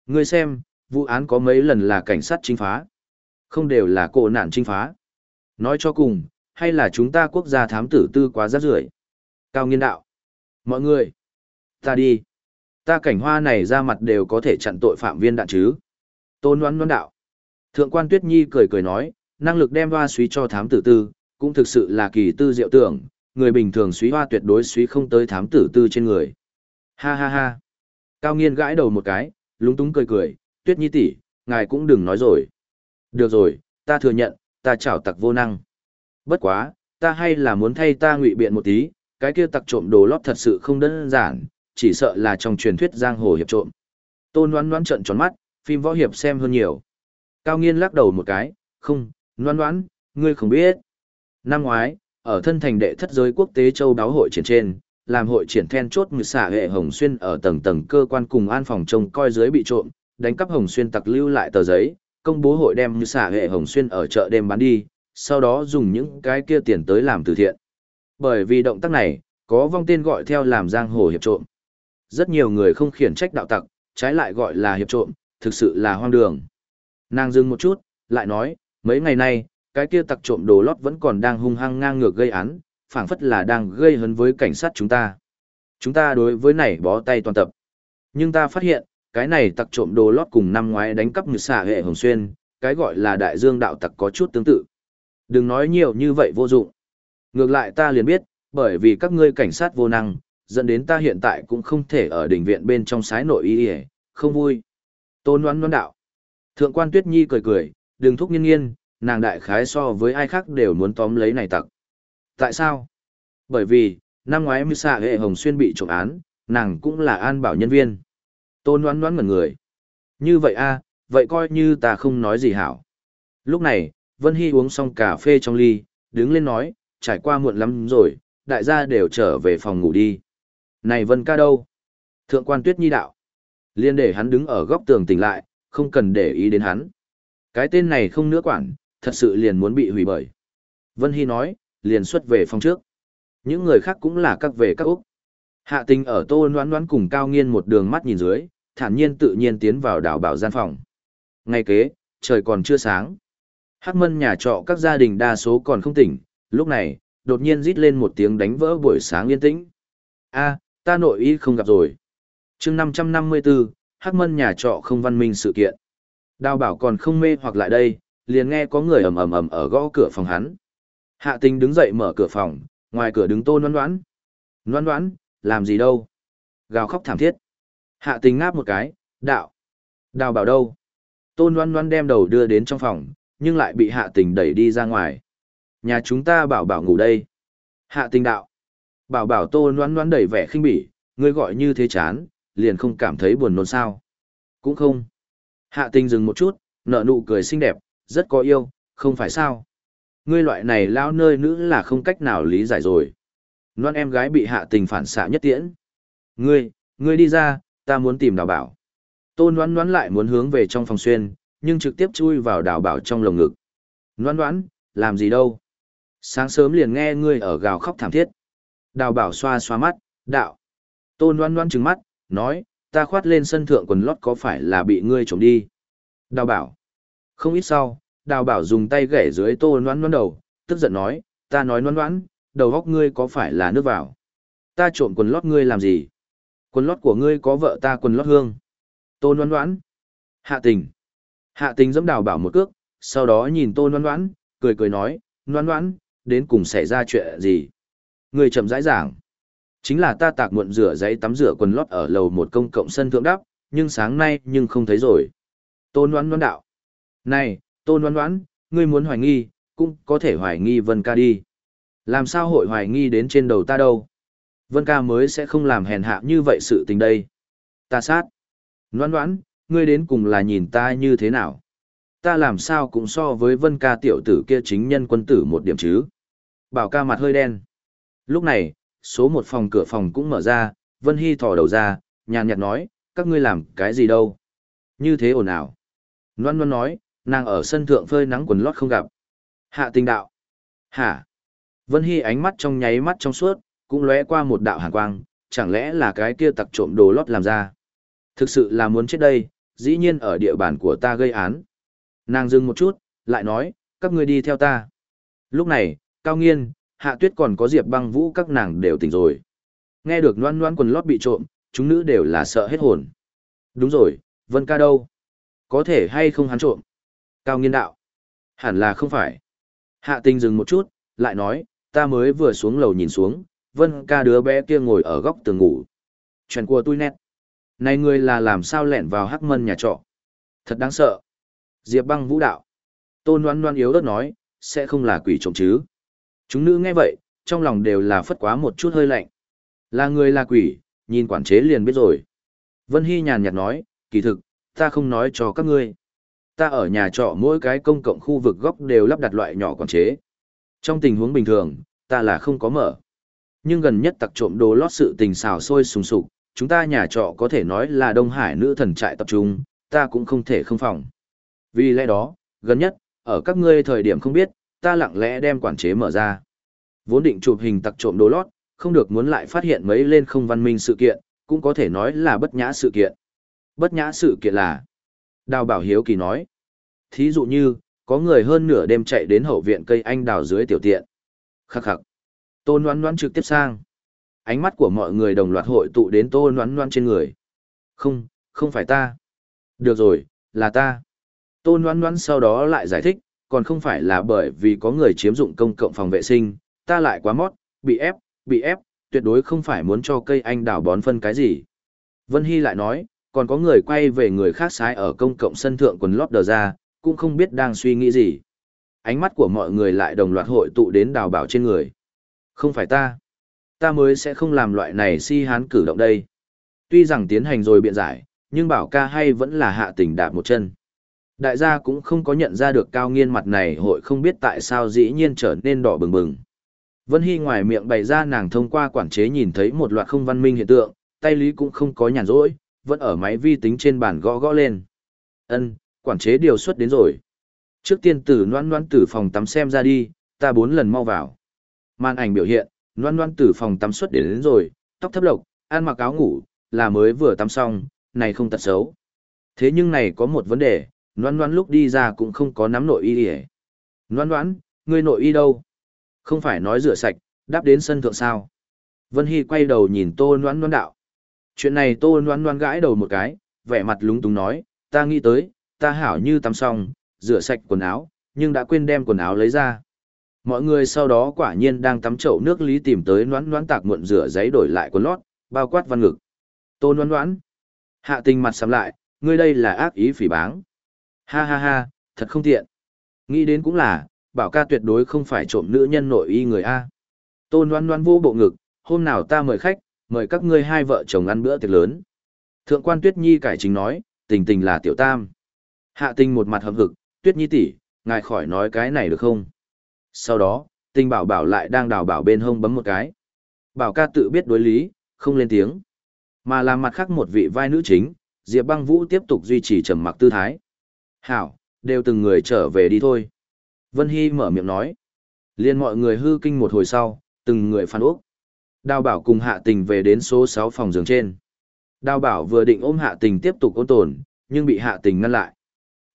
Ngươi xem, vụ án có mấy lần là cảnh sát chính phá, không đều là cổ nạn chính phá. Nói cho cùng, hay là chúng ta quốc gia thám tử tư quá rác rưởi. Cao nghiên đạo. Mọi người, ta đi. Ta cảnh hoa này ra mặt đều có thể chặn tội phạm viên đạn chứ. Tôn đoán đoán đạo. Thượng quan Tuyết Nhi cười cười nói, năng lực đem hoa suý cho thám tử tư, cũng thực sự là kỳ tư diệu tưởng, người bình thường suý hoa tuyệt đối suý không tới thám tử tư trên người. Ha ha ha. Cao nghiên gãi đầu một cái, lúng túng cười cười, Tuyết Nhi tỷ, ngài cũng đừng nói rồi. Được rồi, ta thừa nhận, ta chảo tặc vô năng. Bất quá, ta hay là muốn thay ta ngụy biện một tí, cái kia tặc trộm đồ lót thật sự không đơn giản, chỉ sợ là trong truyền thuyết giang hồ hiệp trộm. Tôn Loan Loan trợn tròn mắt, phim võ hiệp xem hơn nhiều. Cao Nghiên lắc đầu một cái, không, Loan Loan, ngươi không biết. Năm ngoái, ở thân thành đệ thất giới quốc tế châu đáo hội triển trên, làm hội triển then chốt người xả hệ Hồng Xuyên ở tầng tầng cơ quan cùng an phòng trông coi dưới bị trộm, đánh cắp Hồng Xuyên tặc lưu lại tờ giấy, công bố hội đem người xả hệ Hồng Xuyên ở chợ đêm bán đi, sau đó dùng những cái kia tiền tới làm từ thiện. Bởi vì động tác này, có vong tên gọi theo làm giang hồ hiệp trộm. Rất nhiều người không khiển trách đạo tặc, trái lại gọi là hiệp trộm, thực sự là hoang đường. Nàng dừng một chút, lại nói, mấy ngày nay, cái kia tặc trộm đồ lót vẫn còn đang hung hăng ngang ngược gây án, phảng phất là đang gây hấn với cảnh sát chúng ta. Chúng ta đối với này bó tay toàn tập. Nhưng ta phát hiện, cái này tặc trộm đồ lót cùng năm ngoái đánh cắp ngực xạ hệ hồng xuyên, cái gọi là đại dương đạo tặc có chút tương tự. Đừng nói nhiều như vậy vô dụng. Ngược lại ta liền biết, bởi vì các ngươi cảnh sát vô năng, dẫn đến ta hiện tại cũng không thể ở đỉnh viện bên trong sái nội y không vui. Tôn đoán đoán đạo. Thượng quan Tuyết Nhi cười cười, đừng thúc nghiên nghiên, nàng đại khái so với ai khác đều muốn tóm lấy này tặc. Tại sao? Bởi vì, năm ngoái Mưu Xạ Hệ Hồng Xuyên bị trộm án, nàng cũng là an bảo nhân viên. Tôn đoán đoán ngẩn người. Như vậy a, vậy coi như ta không nói gì hảo. Lúc này, Vân Hy uống xong cà phê trong ly, đứng lên nói, trải qua muộn lắm rồi, đại gia đều trở về phòng ngủ đi. Này Vân ca đâu? Thượng quan Tuyết Nhi đạo. Liên để hắn đứng ở góc tường tỉnh lại, không cần để ý đến hắn. Cái tên này không nữa quản, thật sự liền muốn bị hủy bởi. Vân Hy nói, liền xuất về phòng trước. Những người khác cũng là các về các Úc. Hạ tình ở tô noán noán cùng cao nghiên một đường mắt nhìn dưới, thản nhiên tự nhiên tiến vào đảo bảo gian phòng. Ngay kế, trời còn chưa sáng. Hắc mân nhà trọ các gia đình đa số còn không tỉnh, lúc này, đột nhiên rít lên một tiếng đánh vỡ buổi sáng yên tĩnh. a ta nội y không gặp rồi. chương 554, Hắc mân nhà trọ không văn minh sự kiện. Đào bảo còn không mê hoặc lại đây, liền nghe có người ầm ầm ầm ở gõ cửa phòng hắn. Hạ tình đứng dậy mở cửa phòng, ngoài cửa đứng tô noan đoán. Noan đoán, làm gì đâu? Gào khóc thảm thiết. Hạ tình ngáp một cái, đạo. Đào bảo đâu? Tôn noan noan đem đầu đưa đến trong phòng, nhưng lại bị hạ tình đẩy đi ra ngoài. Nhà chúng ta bảo bảo ngủ đây. Hạ tình đạo. Bảo bảo Tôn noan noan đẩy vẻ khinh bỉ, ngươi gọi như thế chán, liền không cảm thấy buồn nôn sao. Cũng không. Hạ tình dừng một chút, nở nụ cười xinh đẹp, rất có yêu, không phải sao. Ngươi loại này lao nơi nữ là không cách nào lý giải rồi. Loan em gái bị hạ tình phản xạ nhất tiễn. Ngươi, ngươi đi ra, ta muốn tìm đào bảo. Tôn đoán đoán lại muốn hướng về trong phòng xuyên, nhưng trực tiếp chui vào đào bảo trong lồng ngực. Đoán đoán, làm gì đâu? Sáng sớm liền nghe ngươi ở gào khóc thảm thiết. Đào bảo xoa xoa mắt, đạo. Tôn đoán đoán trừng mắt, nói, ta khoát lên sân thượng quần lót có phải là bị ngươi trộm đi? Đào bảo. Không ít sau, đào bảo dùng tay gãy dưới tô noan noan đầu, tức giận nói, ta nói noan noan, đầu góc ngươi có phải là nước vào? Ta trộm quần lót ngươi làm gì? Quần lót của ngươi có vợ ta quần lót hương. Tô noan noan. Hạ tình. Hạ tình dẫm đào bảo một cước, sau đó nhìn tô noan noan, cười cười nói, noan noan, đến cùng xảy ra chuyện gì? Người chậm rãi giảng. Chính là ta tạc muộn rửa giấy tắm rửa quần lót ở lầu một công cộng sân thượng đắp, nhưng sáng nay nhưng không thấy rồi. Tôn đoán đoán đạo. Này, tôn đoán đoán, ngươi muốn hoài nghi, cũng có thể hoài nghi Vân ca đi. Làm sao hội hoài nghi đến trên đầu ta đâu? Vân ca mới sẽ không làm hèn hạ như vậy sự tình đây. Ta sát. Noan noãn, ngươi đến cùng là nhìn ta như thế nào? Ta làm sao cũng so với vân ca tiểu tử kia chính nhân quân tử một điểm chứ? Bảo ca mặt hơi đen. Lúc này, số một phòng cửa phòng cũng mở ra, Vân Hy thò đầu ra, nhàn nhạt nói, các ngươi làm cái gì đâu? Như thế ồn ào. Loan Loan nói, nàng ở sân thượng phơi nắng quần lót không gặp. Hạ tình đạo. Hả? Vân Hy ánh mắt trong nháy mắt trong suốt, cũng lóe qua một đạo hàn quang, chẳng lẽ là cái kia tặc trộm đồ lót làm ra. Thực sự là muốn chết đây, dĩ nhiên ở địa bàn của ta gây án. Nàng dừng một chút, lại nói, các ngươi đi theo ta. Lúc này, Cao Nghiên, Hạ Tuyết còn có Diệp băng vũ các nàng đều tỉnh rồi. Nghe được Loan Loan quần lót bị trộm, chúng nữ đều là sợ hết hồn. Đúng rồi, Vân ca đâu? Có thể hay không hắn trộm? Cao Nghiên đạo. Hẳn là không phải. Hạ Tinh dừng một chút, lại nói, ta mới vừa xuống lầu nhìn xuống, Vân ca đứa bé kia ngồi ở góc tường ngủ. Chuyện của tôi nét. Này người là làm sao lẻn vào hắc mân nhà trọ. Thật đáng sợ. Diệp băng vũ đạo. Tôn Loan Loan yếu ớt nói, sẽ không là quỷ trộm chứ. Chúng nữ nghe vậy, trong lòng đều là phất quá một chút hơi lạnh. Là người là quỷ, nhìn quản chế liền biết rồi. Vân Hy nhàn nhạt nói, kỳ thực, ta không nói cho các ngươi. Ta ở nhà trọ mỗi cái công cộng khu vực góc đều lắp đặt loại nhỏ quản chế. Trong tình huống bình thường, ta là không có mở. Nhưng gần nhất tặc trộm đồ lót sự tình xào sôi sùng sục, chúng ta nhà trọ có thể nói là Đông Hải nữ thần trại tập trung, ta cũng không thể không phòng. Vì lẽ đó, gần nhất, ở các ngươi thời điểm không biết, ta lặng lẽ đem quản chế mở ra. Vốn định chụp hình tặc trộm đồ lót, không được muốn lại phát hiện mấy lên không văn minh sự kiện, cũng có thể nói là bất nhã sự kiện. Bất nhã sự kiện là, Đào Bảo Hiếu Kỳ nói, thí dụ như, có người hơn nửa đêm chạy đến hậu viện cây anh đào dưới tiểu tiện. Khắc khắc. Tôn Loan Loan trực tiếp sang. Ánh mắt của mọi người đồng loạt hội tụ đến Tôn Loan Loan trên người. Không, không phải ta. Được rồi, là ta. Tôn Loan Loan sau đó lại giải thích, còn không phải là bởi vì có người chiếm dụng công cộng phòng vệ sinh, ta lại quá mót, bị ép, bị ép, tuyệt đối không phải muốn cho cây anh đào bón phân cái gì. Vân Hy lại nói, còn có người quay về người khác sái ở công cộng sân thượng quần lót đờ ra, cũng không biết đang suy nghĩ gì. Ánh mắt của mọi người lại đồng loạt hội tụ đến đào bảo trên người. Không phải ta. Ta mới sẽ không làm loại này si hán cử động đây. Tuy rằng tiến hành rồi biện giải, nhưng bảo ca hay vẫn là hạ tình đạp một chân. Đại gia cũng không có nhận ra được cao nghiên mặt này hội không biết tại sao dĩ nhiên trở nên đỏ bừng bừng. Vân Hy ngoài miệng bày ra nàng thông qua quản chế nhìn thấy một loạt không văn minh hiện tượng, tay lý cũng không có nhàn rỗi, vẫn ở máy vi tính trên bàn gõ gõ lên. Ân, quản chế điều xuất đến rồi. Trước tiên tử noan noan tử phòng tắm xem ra đi, ta bốn lần mau vào. Màn ảnh biểu hiện, noan noan tử phòng tắm xuất đến, đến rồi, tóc thấp lộc, ăn mặc áo ngủ, là mới vừa tắm xong, này không tật xấu. Thế nhưng này có một vấn đề, noan noan lúc đi ra cũng không có nắm nội y ỉa Noan noan, ngươi nội y đâu? Không phải nói rửa sạch, đáp đến sân thượng sao? Vân Hy quay đầu nhìn tô noan noan đạo. Chuyện này tô noan noan gãi đầu một cái, vẻ mặt lúng túng nói, ta nghĩ tới, ta hảo như tắm xong, rửa sạch quần áo, nhưng đã quên đem quần áo lấy ra. Mọi người sau đó quả nhiên đang tắm chậu nước lý tìm tới noãn noãn tạc muộn rửa giấy đổi lại quần lót, bao quát văn ngực. Tô noãn noãn. Hạ tình mặt sắm lại, ngươi đây là ác ý phỉ báng. Ha ha ha, thật không tiện. Nghĩ đến cũng là, bảo ca tuyệt đối không phải trộm nữ nhân nội y người A. Tôn đoán đoán vô bộ ngực, hôm nào ta mời khách, mời các ngươi hai vợ chồng ăn bữa tiệc lớn. Thượng quan Tuyết Nhi cải chính nói, tình tình là tiểu tam. Hạ tình một mặt hậm hực, Tuyết Nhi tỷ, ngài khỏi nói cái này được không? Sau đó, tình bảo bảo lại đang đào bảo bên hông bấm một cái. Bảo ca tự biết đối lý, không lên tiếng. Mà làm mặt khác một vị vai nữ chính, Diệp băng vũ tiếp tục duy trì trầm mặc tư thái. Hảo, đều từng người trở về đi thôi. Vân Hy mở miệng nói. Liên mọi người hư kinh một hồi sau, từng người phản ốc. Đào bảo cùng hạ tình về đến số 6 phòng giường trên. Đào bảo vừa định ôm hạ tình tiếp tục ôn tồn, nhưng bị hạ tình ngăn lại.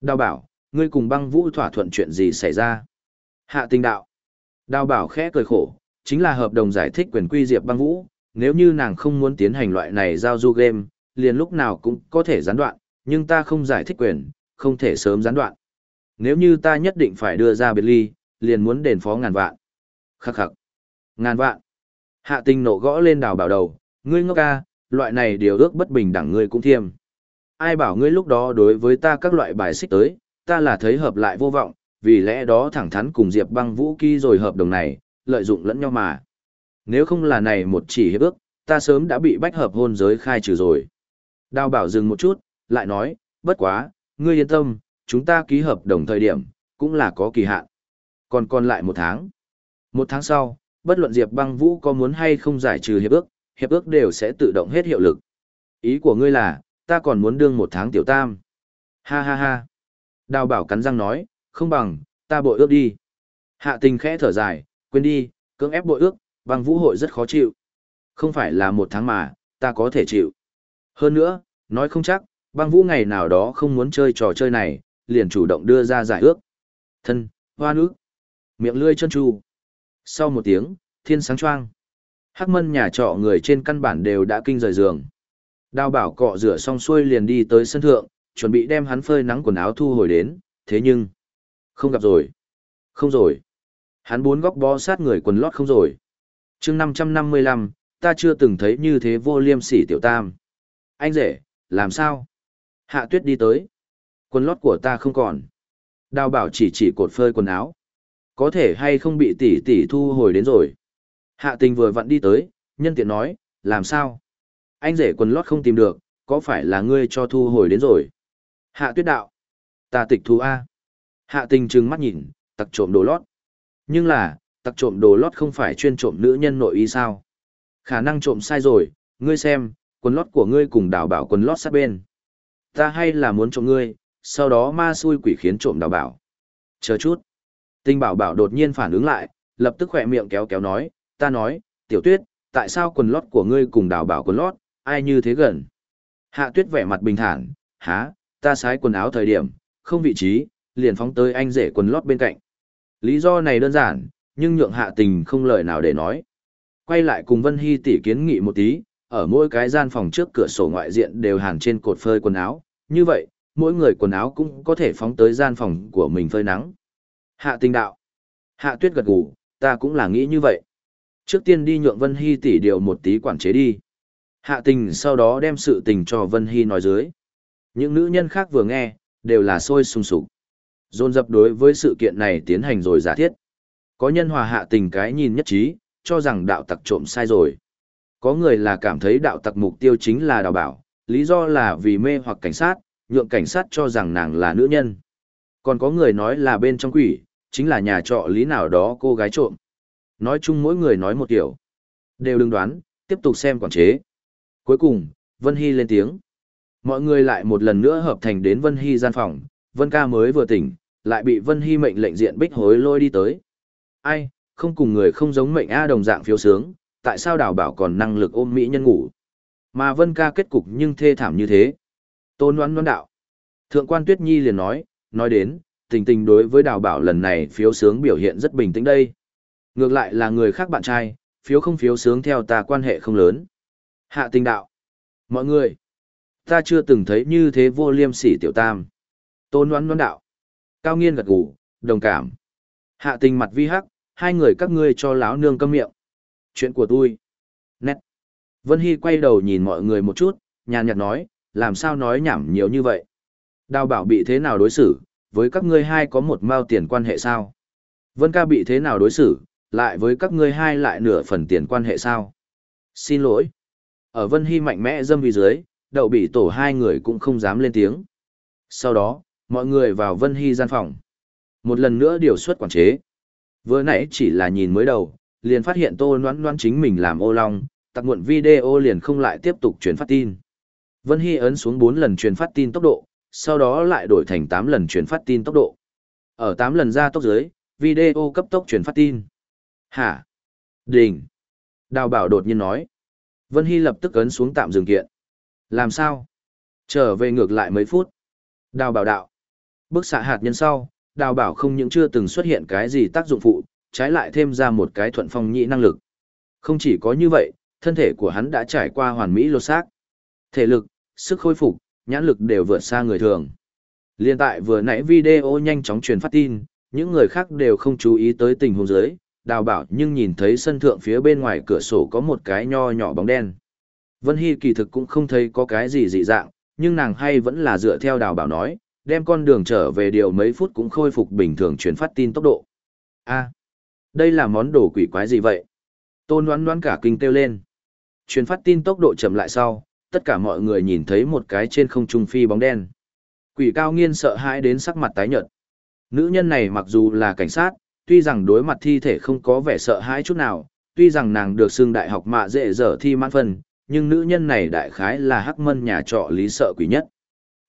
Đào bảo, ngươi cùng băng vũ thỏa thuận chuyện gì xảy ra? Hạ tình đạo. Đào bảo khẽ cười khổ, chính là hợp đồng giải thích quyền quy diệp băng vũ, nếu như nàng không muốn tiến hành loại này giao du game, liền lúc nào cũng có thể gián đoạn, nhưng ta không giải thích quyền, không thể sớm gián đoạn. Nếu như ta nhất định phải đưa ra biệt ly, liền muốn đền phó ngàn vạn. Khắc khắc. Ngàn vạn. Hạ tình nổ gõ lên đào bảo đầu, ngươi ngốc ca, loại này điều ước bất bình đẳng ngươi cũng thiêm. Ai bảo ngươi lúc đó đối với ta các loại bài xích tới, ta là thấy hợp lại vô vọng, vì lẽ đó thẳng thắn cùng Diệp băng vũ ký rồi hợp đồng này, lợi dụng lẫn nhau mà. Nếu không là này một chỉ hiệp ước, ta sớm đã bị bách hợp hôn giới khai trừ rồi. Đào bảo dừng một chút, lại nói, bất quá, ngươi yên tâm, chúng ta ký hợp đồng thời điểm, cũng là có kỳ hạn. Còn còn lại một tháng. Một tháng sau, bất luận Diệp băng vũ có muốn hay không giải trừ hiệp ước, hiệp ước đều sẽ tự động hết hiệu lực. Ý của ngươi là, ta còn muốn đương một tháng tiểu tam. Ha ha ha. Đào bảo cắn răng nói, không bằng, ta bội ước đi. Hạ tình khẽ thở dài, quên đi, cưỡng ép bội ước, băng vũ hội rất khó chịu. Không phải là một tháng mà, ta có thể chịu. Hơn nữa, nói không chắc, băng vũ ngày nào đó không muốn chơi trò chơi này, liền chủ động đưa ra giải ước. Thân, hoa nước, miệng lươi chân tru. Sau một tiếng, thiên sáng choang. Hắc mân nhà trọ người trên căn bản đều đã kinh rời giường. Đào bảo cọ rửa xong xuôi liền đi tới sân thượng, chuẩn bị đem hắn phơi nắng quần áo thu hồi đến, thế nhưng... Không gặp rồi. Không rồi. Hắn bốn góc bó sát người quần lót không rồi. chương 555, ta chưa từng thấy như thế vô liêm sỉ tiểu tam. Anh rể, làm sao? Hạ tuyết đi tới. Quần lót của ta không còn. Đào bảo chỉ chỉ cột phơi quần áo. Có thể hay không bị tỷ tỷ thu hồi đến rồi. Hạ tình vừa vặn đi tới, nhân tiện nói, làm sao? Anh rể quần lót không tìm được, có phải là ngươi cho thu hồi đến rồi? Hạ tuyết đạo. Ta tịch thu A. Hạ tình trừng mắt nhìn, tặc trộm đồ lót. Nhưng là, tặc trộm đồ lót không phải chuyên trộm nữ nhân nội y sao? Khả năng trộm sai rồi, ngươi xem, quần lót của ngươi cùng đào bảo quần lót sát bên. Ta hay là muốn trộm ngươi, sau đó ma xui quỷ khiến trộm đào bảo. Chờ chút. Tinh bảo bảo đột nhiên phản ứng lại, lập tức khỏe miệng kéo kéo nói, ta nói, tiểu tuyết, tại sao quần lót của ngươi cùng đào bảo quần lót, ai như thế gần? Hạ tuyết vẻ mặt bình thản, há, ta sái quần áo thời điểm, không vị trí, liền phóng tới anh rể quần lót bên cạnh. Lý do này đơn giản, nhưng nhượng hạ tình không lời nào để nói. Quay lại cùng Vân Hy tỷ kiến nghị một tí, ở mỗi cái gian phòng trước cửa sổ ngoại diện đều hàn trên cột phơi quần áo, như vậy, mỗi người quần áo cũng có thể phóng tới gian phòng của mình phơi nắng. Hạ tình đạo. Hạ tuyết gật gù, ta cũng là nghĩ như vậy. Trước tiên đi nhượng Vân Hy tỷ điều một tí quản chế đi. Hạ tình sau đó đem sự tình cho Vân Hy nói dưới. Những nữ nhân khác vừa nghe, đều là sôi sung sục. Dồn dập đối với sự kiện này tiến hành rồi giả thiết. Có nhân hòa hạ tình cái nhìn nhất trí, cho rằng đạo tặc trộm sai rồi. Có người là cảm thấy đạo tặc mục tiêu chính là đào bảo, lý do là vì mê hoặc cảnh sát, nhượng cảnh sát cho rằng nàng là nữ nhân. Còn có người nói là bên trong quỷ, chính là nhà trọ lý nào đó cô gái trộm. Nói chung mỗi người nói một kiểu. Đều đừng đoán, tiếp tục xem quản chế. Cuối cùng, Vân Hy lên tiếng. Mọi người lại một lần nữa hợp thành đến Vân Hy gian phòng, Vân ca mới vừa tỉnh, lại bị Vân Hy mệnh lệnh diện bích hối lôi đi tới. Ai, không cùng người không giống mệnh A đồng dạng phiếu sướng, tại sao đào bảo còn năng lực ôm mỹ nhân ngủ. Mà Vân ca kết cục nhưng thê thảm như thế. Tôn đoán đoán đạo. Thượng quan Tuyết Nhi liền nói, nói đến, tình tình đối với đào bảo lần này phiếu sướng biểu hiện rất bình tĩnh đây. Ngược lại là người khác bạn trai, phiếu không phiếu sướng theo ta quan hệ không lớn. Hạ tình đạo. Mọi người, ta chưa từng thấy như thế vô liêm sỉ tiểu tam. Tôn đoán đoán đạo. Cao nghiên gật gù, đồng cảm. Hạ tình mặt vi hắc, hai người các ngươi cho láo nương câm miệng. Chuyện của tôi. Vân Hy quay đầu nhìn mọi người một chút, nhàn nhạt nói, làm sao nói nhảm nhiều như vậy. Đào bảo bị thế nào đối xử, với các ngươi hai có một mao tiền quan hệ sao? Vân ca bị thế nào đối xử, lại với các ngươi hai lại nửa phần tiền quan hệ sao? Xin lỗi. Ở Vân Hy mạnh mẽ dâm vì dưới, đậu bị tổ hai người cũng không dám lên tiếng. Sau đó, mọi người vào Vân Hy gian phòng. Một lần nữa điều suất quản chế. Vừa nãy chỉ là nhìn mới đầu, liền phát hiện tô noãn noãn chính mình làm ô long, tặc muộn video liền không lại tiếp tục truyền phát tin. Vân Hy ấn xuống 4 lần truyền phát tin tốc độ, sau đó lại đổi thành 8 lần truyền phát tin tốc độ. Ở 8 lần ra tốc dưới, video cấp tốc truyền phát tin. Hả? Đình. Đào bảo đột nhiên nói. Vân Hy lập tức ấn xuống tạm dừng kiện. Làm sao? Trở về ngược lại mấy phút. Đào bảo đạo. Bức xạ hạt nhân sau, đào bảo không những chưa từng xuất hiện cái gì tác dụng phụ, trái lại thêm ra một cái thuận phong nhị năng lực. Không chỉ có như vậy, thân thể của hắn đã trải qua hoàn mỹ lột xác. Thể lực, sức khôi phục, nhãn lực đều vượt xa người thường. Liên tại vừa nãy video nhanh chóng truyền phát tin, những người khác đều không chú ý tới tình huống dưới, đào bảo nhưng nhìn thấy sân thượng phía bên ngoài cửa sổ có một cái nho nhỏ bóng đen. Vân Hy kỳ thực cũng không thấy có cái gì dị dạng, nhưng nàng hay vẫn là dựa theo đào bảo nói, đem con đường trở về điều mấy phút cũng khôi phục bình thường truyền phát tin tốc độ. a đây là món đồ quỷ quái gì vậy? Tôn đoán đoán cả kinh kêu lên. Truyền phát tin tốc độ chậm lại sau, tất cả mọi người nhìn thấy một cái trên không trung phi bóng đen. Quỷ cao nghiên sợ hãi đến sắc mặt tái nhợt. Nữ nhân này mặc dù là cảnh sát, tuy rằng đối mặt thi thể không có vẻ sợ hãi chút nào, tuy rằng nàng được xưng đại học mạ dễ dở thi mãn phân, nhưng nữ nhân này đại khái là hắc mân nhà trọ lý sợ quỷ nhất.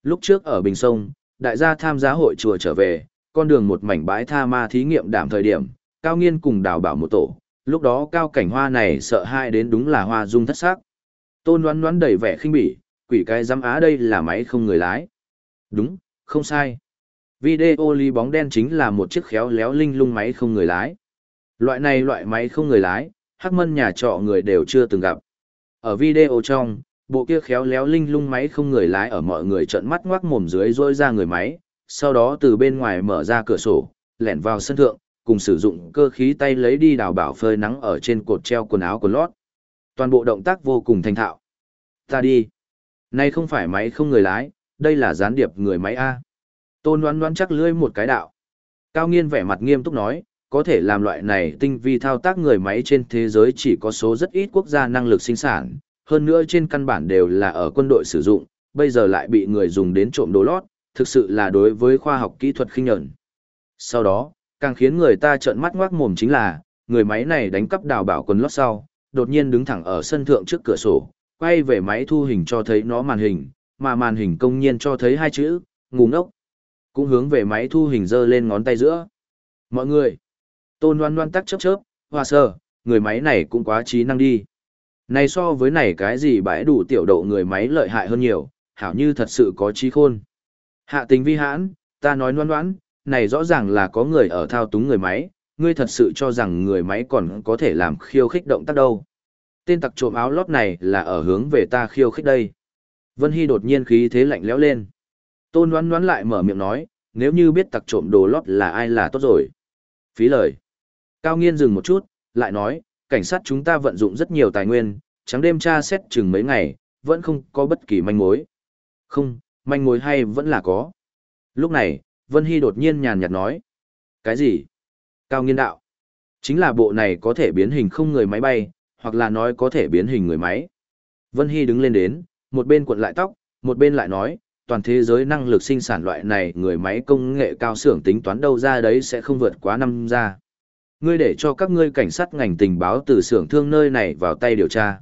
Lúc trước ở Bình Sông, đại gia tham gia hội chùa trở về, con đường một mảnh bãi tha ma thí nghiệm đảm thời điểm, cao nghiên cùng đào bảo một tổ, lúc đó cao cảnh hoa này sợ hai đến đúng là hoa dung thất sắc. Tôn đoán đoán đầy vẻ khinh bỉ, quỷ cái giám á đây là máy không người lái. Đúng, không sai. Video ly bóng đen chính là một chiếc khéo léo linh lung máy không người lái. Loại này loại máy không người lái, hắc mân nhà trọ người đều chưa từng gặp. Ở video trong, bộ kia khéo léo linh lung máy không người lái ở mọi người trợn mắt ngoác mồm dưới rôi ra người máy, sau đó từ bên ngoài mở ra cửa sổ, lẻn vào sân thượng, cùng sử dụng cơ khí tay lấy đi đào bảo phơi nắng ở trên cột treo quần áo của lót. Toàn bộ động tác vô cùng thành thạo. Ta đi. Này không phải máy không người lái, đây là gián điệp người máy A. Tôn đoán đoán chắc lưỡi một cái đạo. Cao nghiên vẻ mặt nghiêm túc nói, có thể làm loại này tinh vi thao tác người máy trên thế giới chỉ có số rất ít quốc gia năng lực sinh sản, hơn nữa trên căn bản đều là ở quân đội sử dụng, bây giờ lại bị người dùng đến trộm đồ lót, thực sự là đối với khoa học kỹ thuật khinh nhẫn. Sau đó, càng khiến người ta trợn mắt ngoác mồm chính là, người máy này đánh cắp đào bảo quần lót sau, đột nhiên đứng thẳng ở sân thượng trước cửa sổ, quay về máy thu hình cho thấy nó màn hình, mà màn hình công nhiên cho thấy hai chữ, ngu ngốc. Cũng hướng về máy thu hình giơ lên ngón tay giữa. Mọi người, tôn loan loan tắc chớp chớp, hoa sơ, người máy này cũng quá trí năng đi. Này so với này cái gì bãi đủ tiểu độ người máy lợi hại hơn nhiều, hảo như thật sự có trí khôn. Hạ tình vi hãn, ta nói loan loan, này rõ ràng là có người ở thao túng người máy, ngươi thật sự cho rằng người máy còn có thể làm khiêu khích động tác đâu. Tên tặc trộm áo lót này là ở hướng về ta khiêu khích đây. Vân Hy đột nhiên khí thế lạnh lẽo lên. Tôn đoán đoán lại mở miệng nói, nếu như biết tặc trộm đồ lót là ai là tốt rồi. Phí lời. Cao nghiên dừng một chút, lại nói, cảnh sát chúng ta vận dụng rất nhiều tài nguyên, trắng đêm tra xét chừng mấy ngày, vẫn không có bất kỳ manh mối. Không, manh mối hay vẫn là có. Lúc này, Vân Hy đột nhiên nhàn nhạt nói. Cái gì? Cao nghiên đạo. Chính là bộ này có thể biến hình không người máy bay, hoặc là nói có thể biến hình người máy. Vân Hy đứng lên đến, một bên cuộn lại tóc, một bên lại nói, toàn thế giới năng lực sinh sản loại này người máy công nghệ cao xưởng tính toán đâu ra đấy sẽ không vượt quá năm ra. Ngươi để cho các ngươi cảnh sát ngành tình báo từ xưởng thương nơi này vào tay điều tra.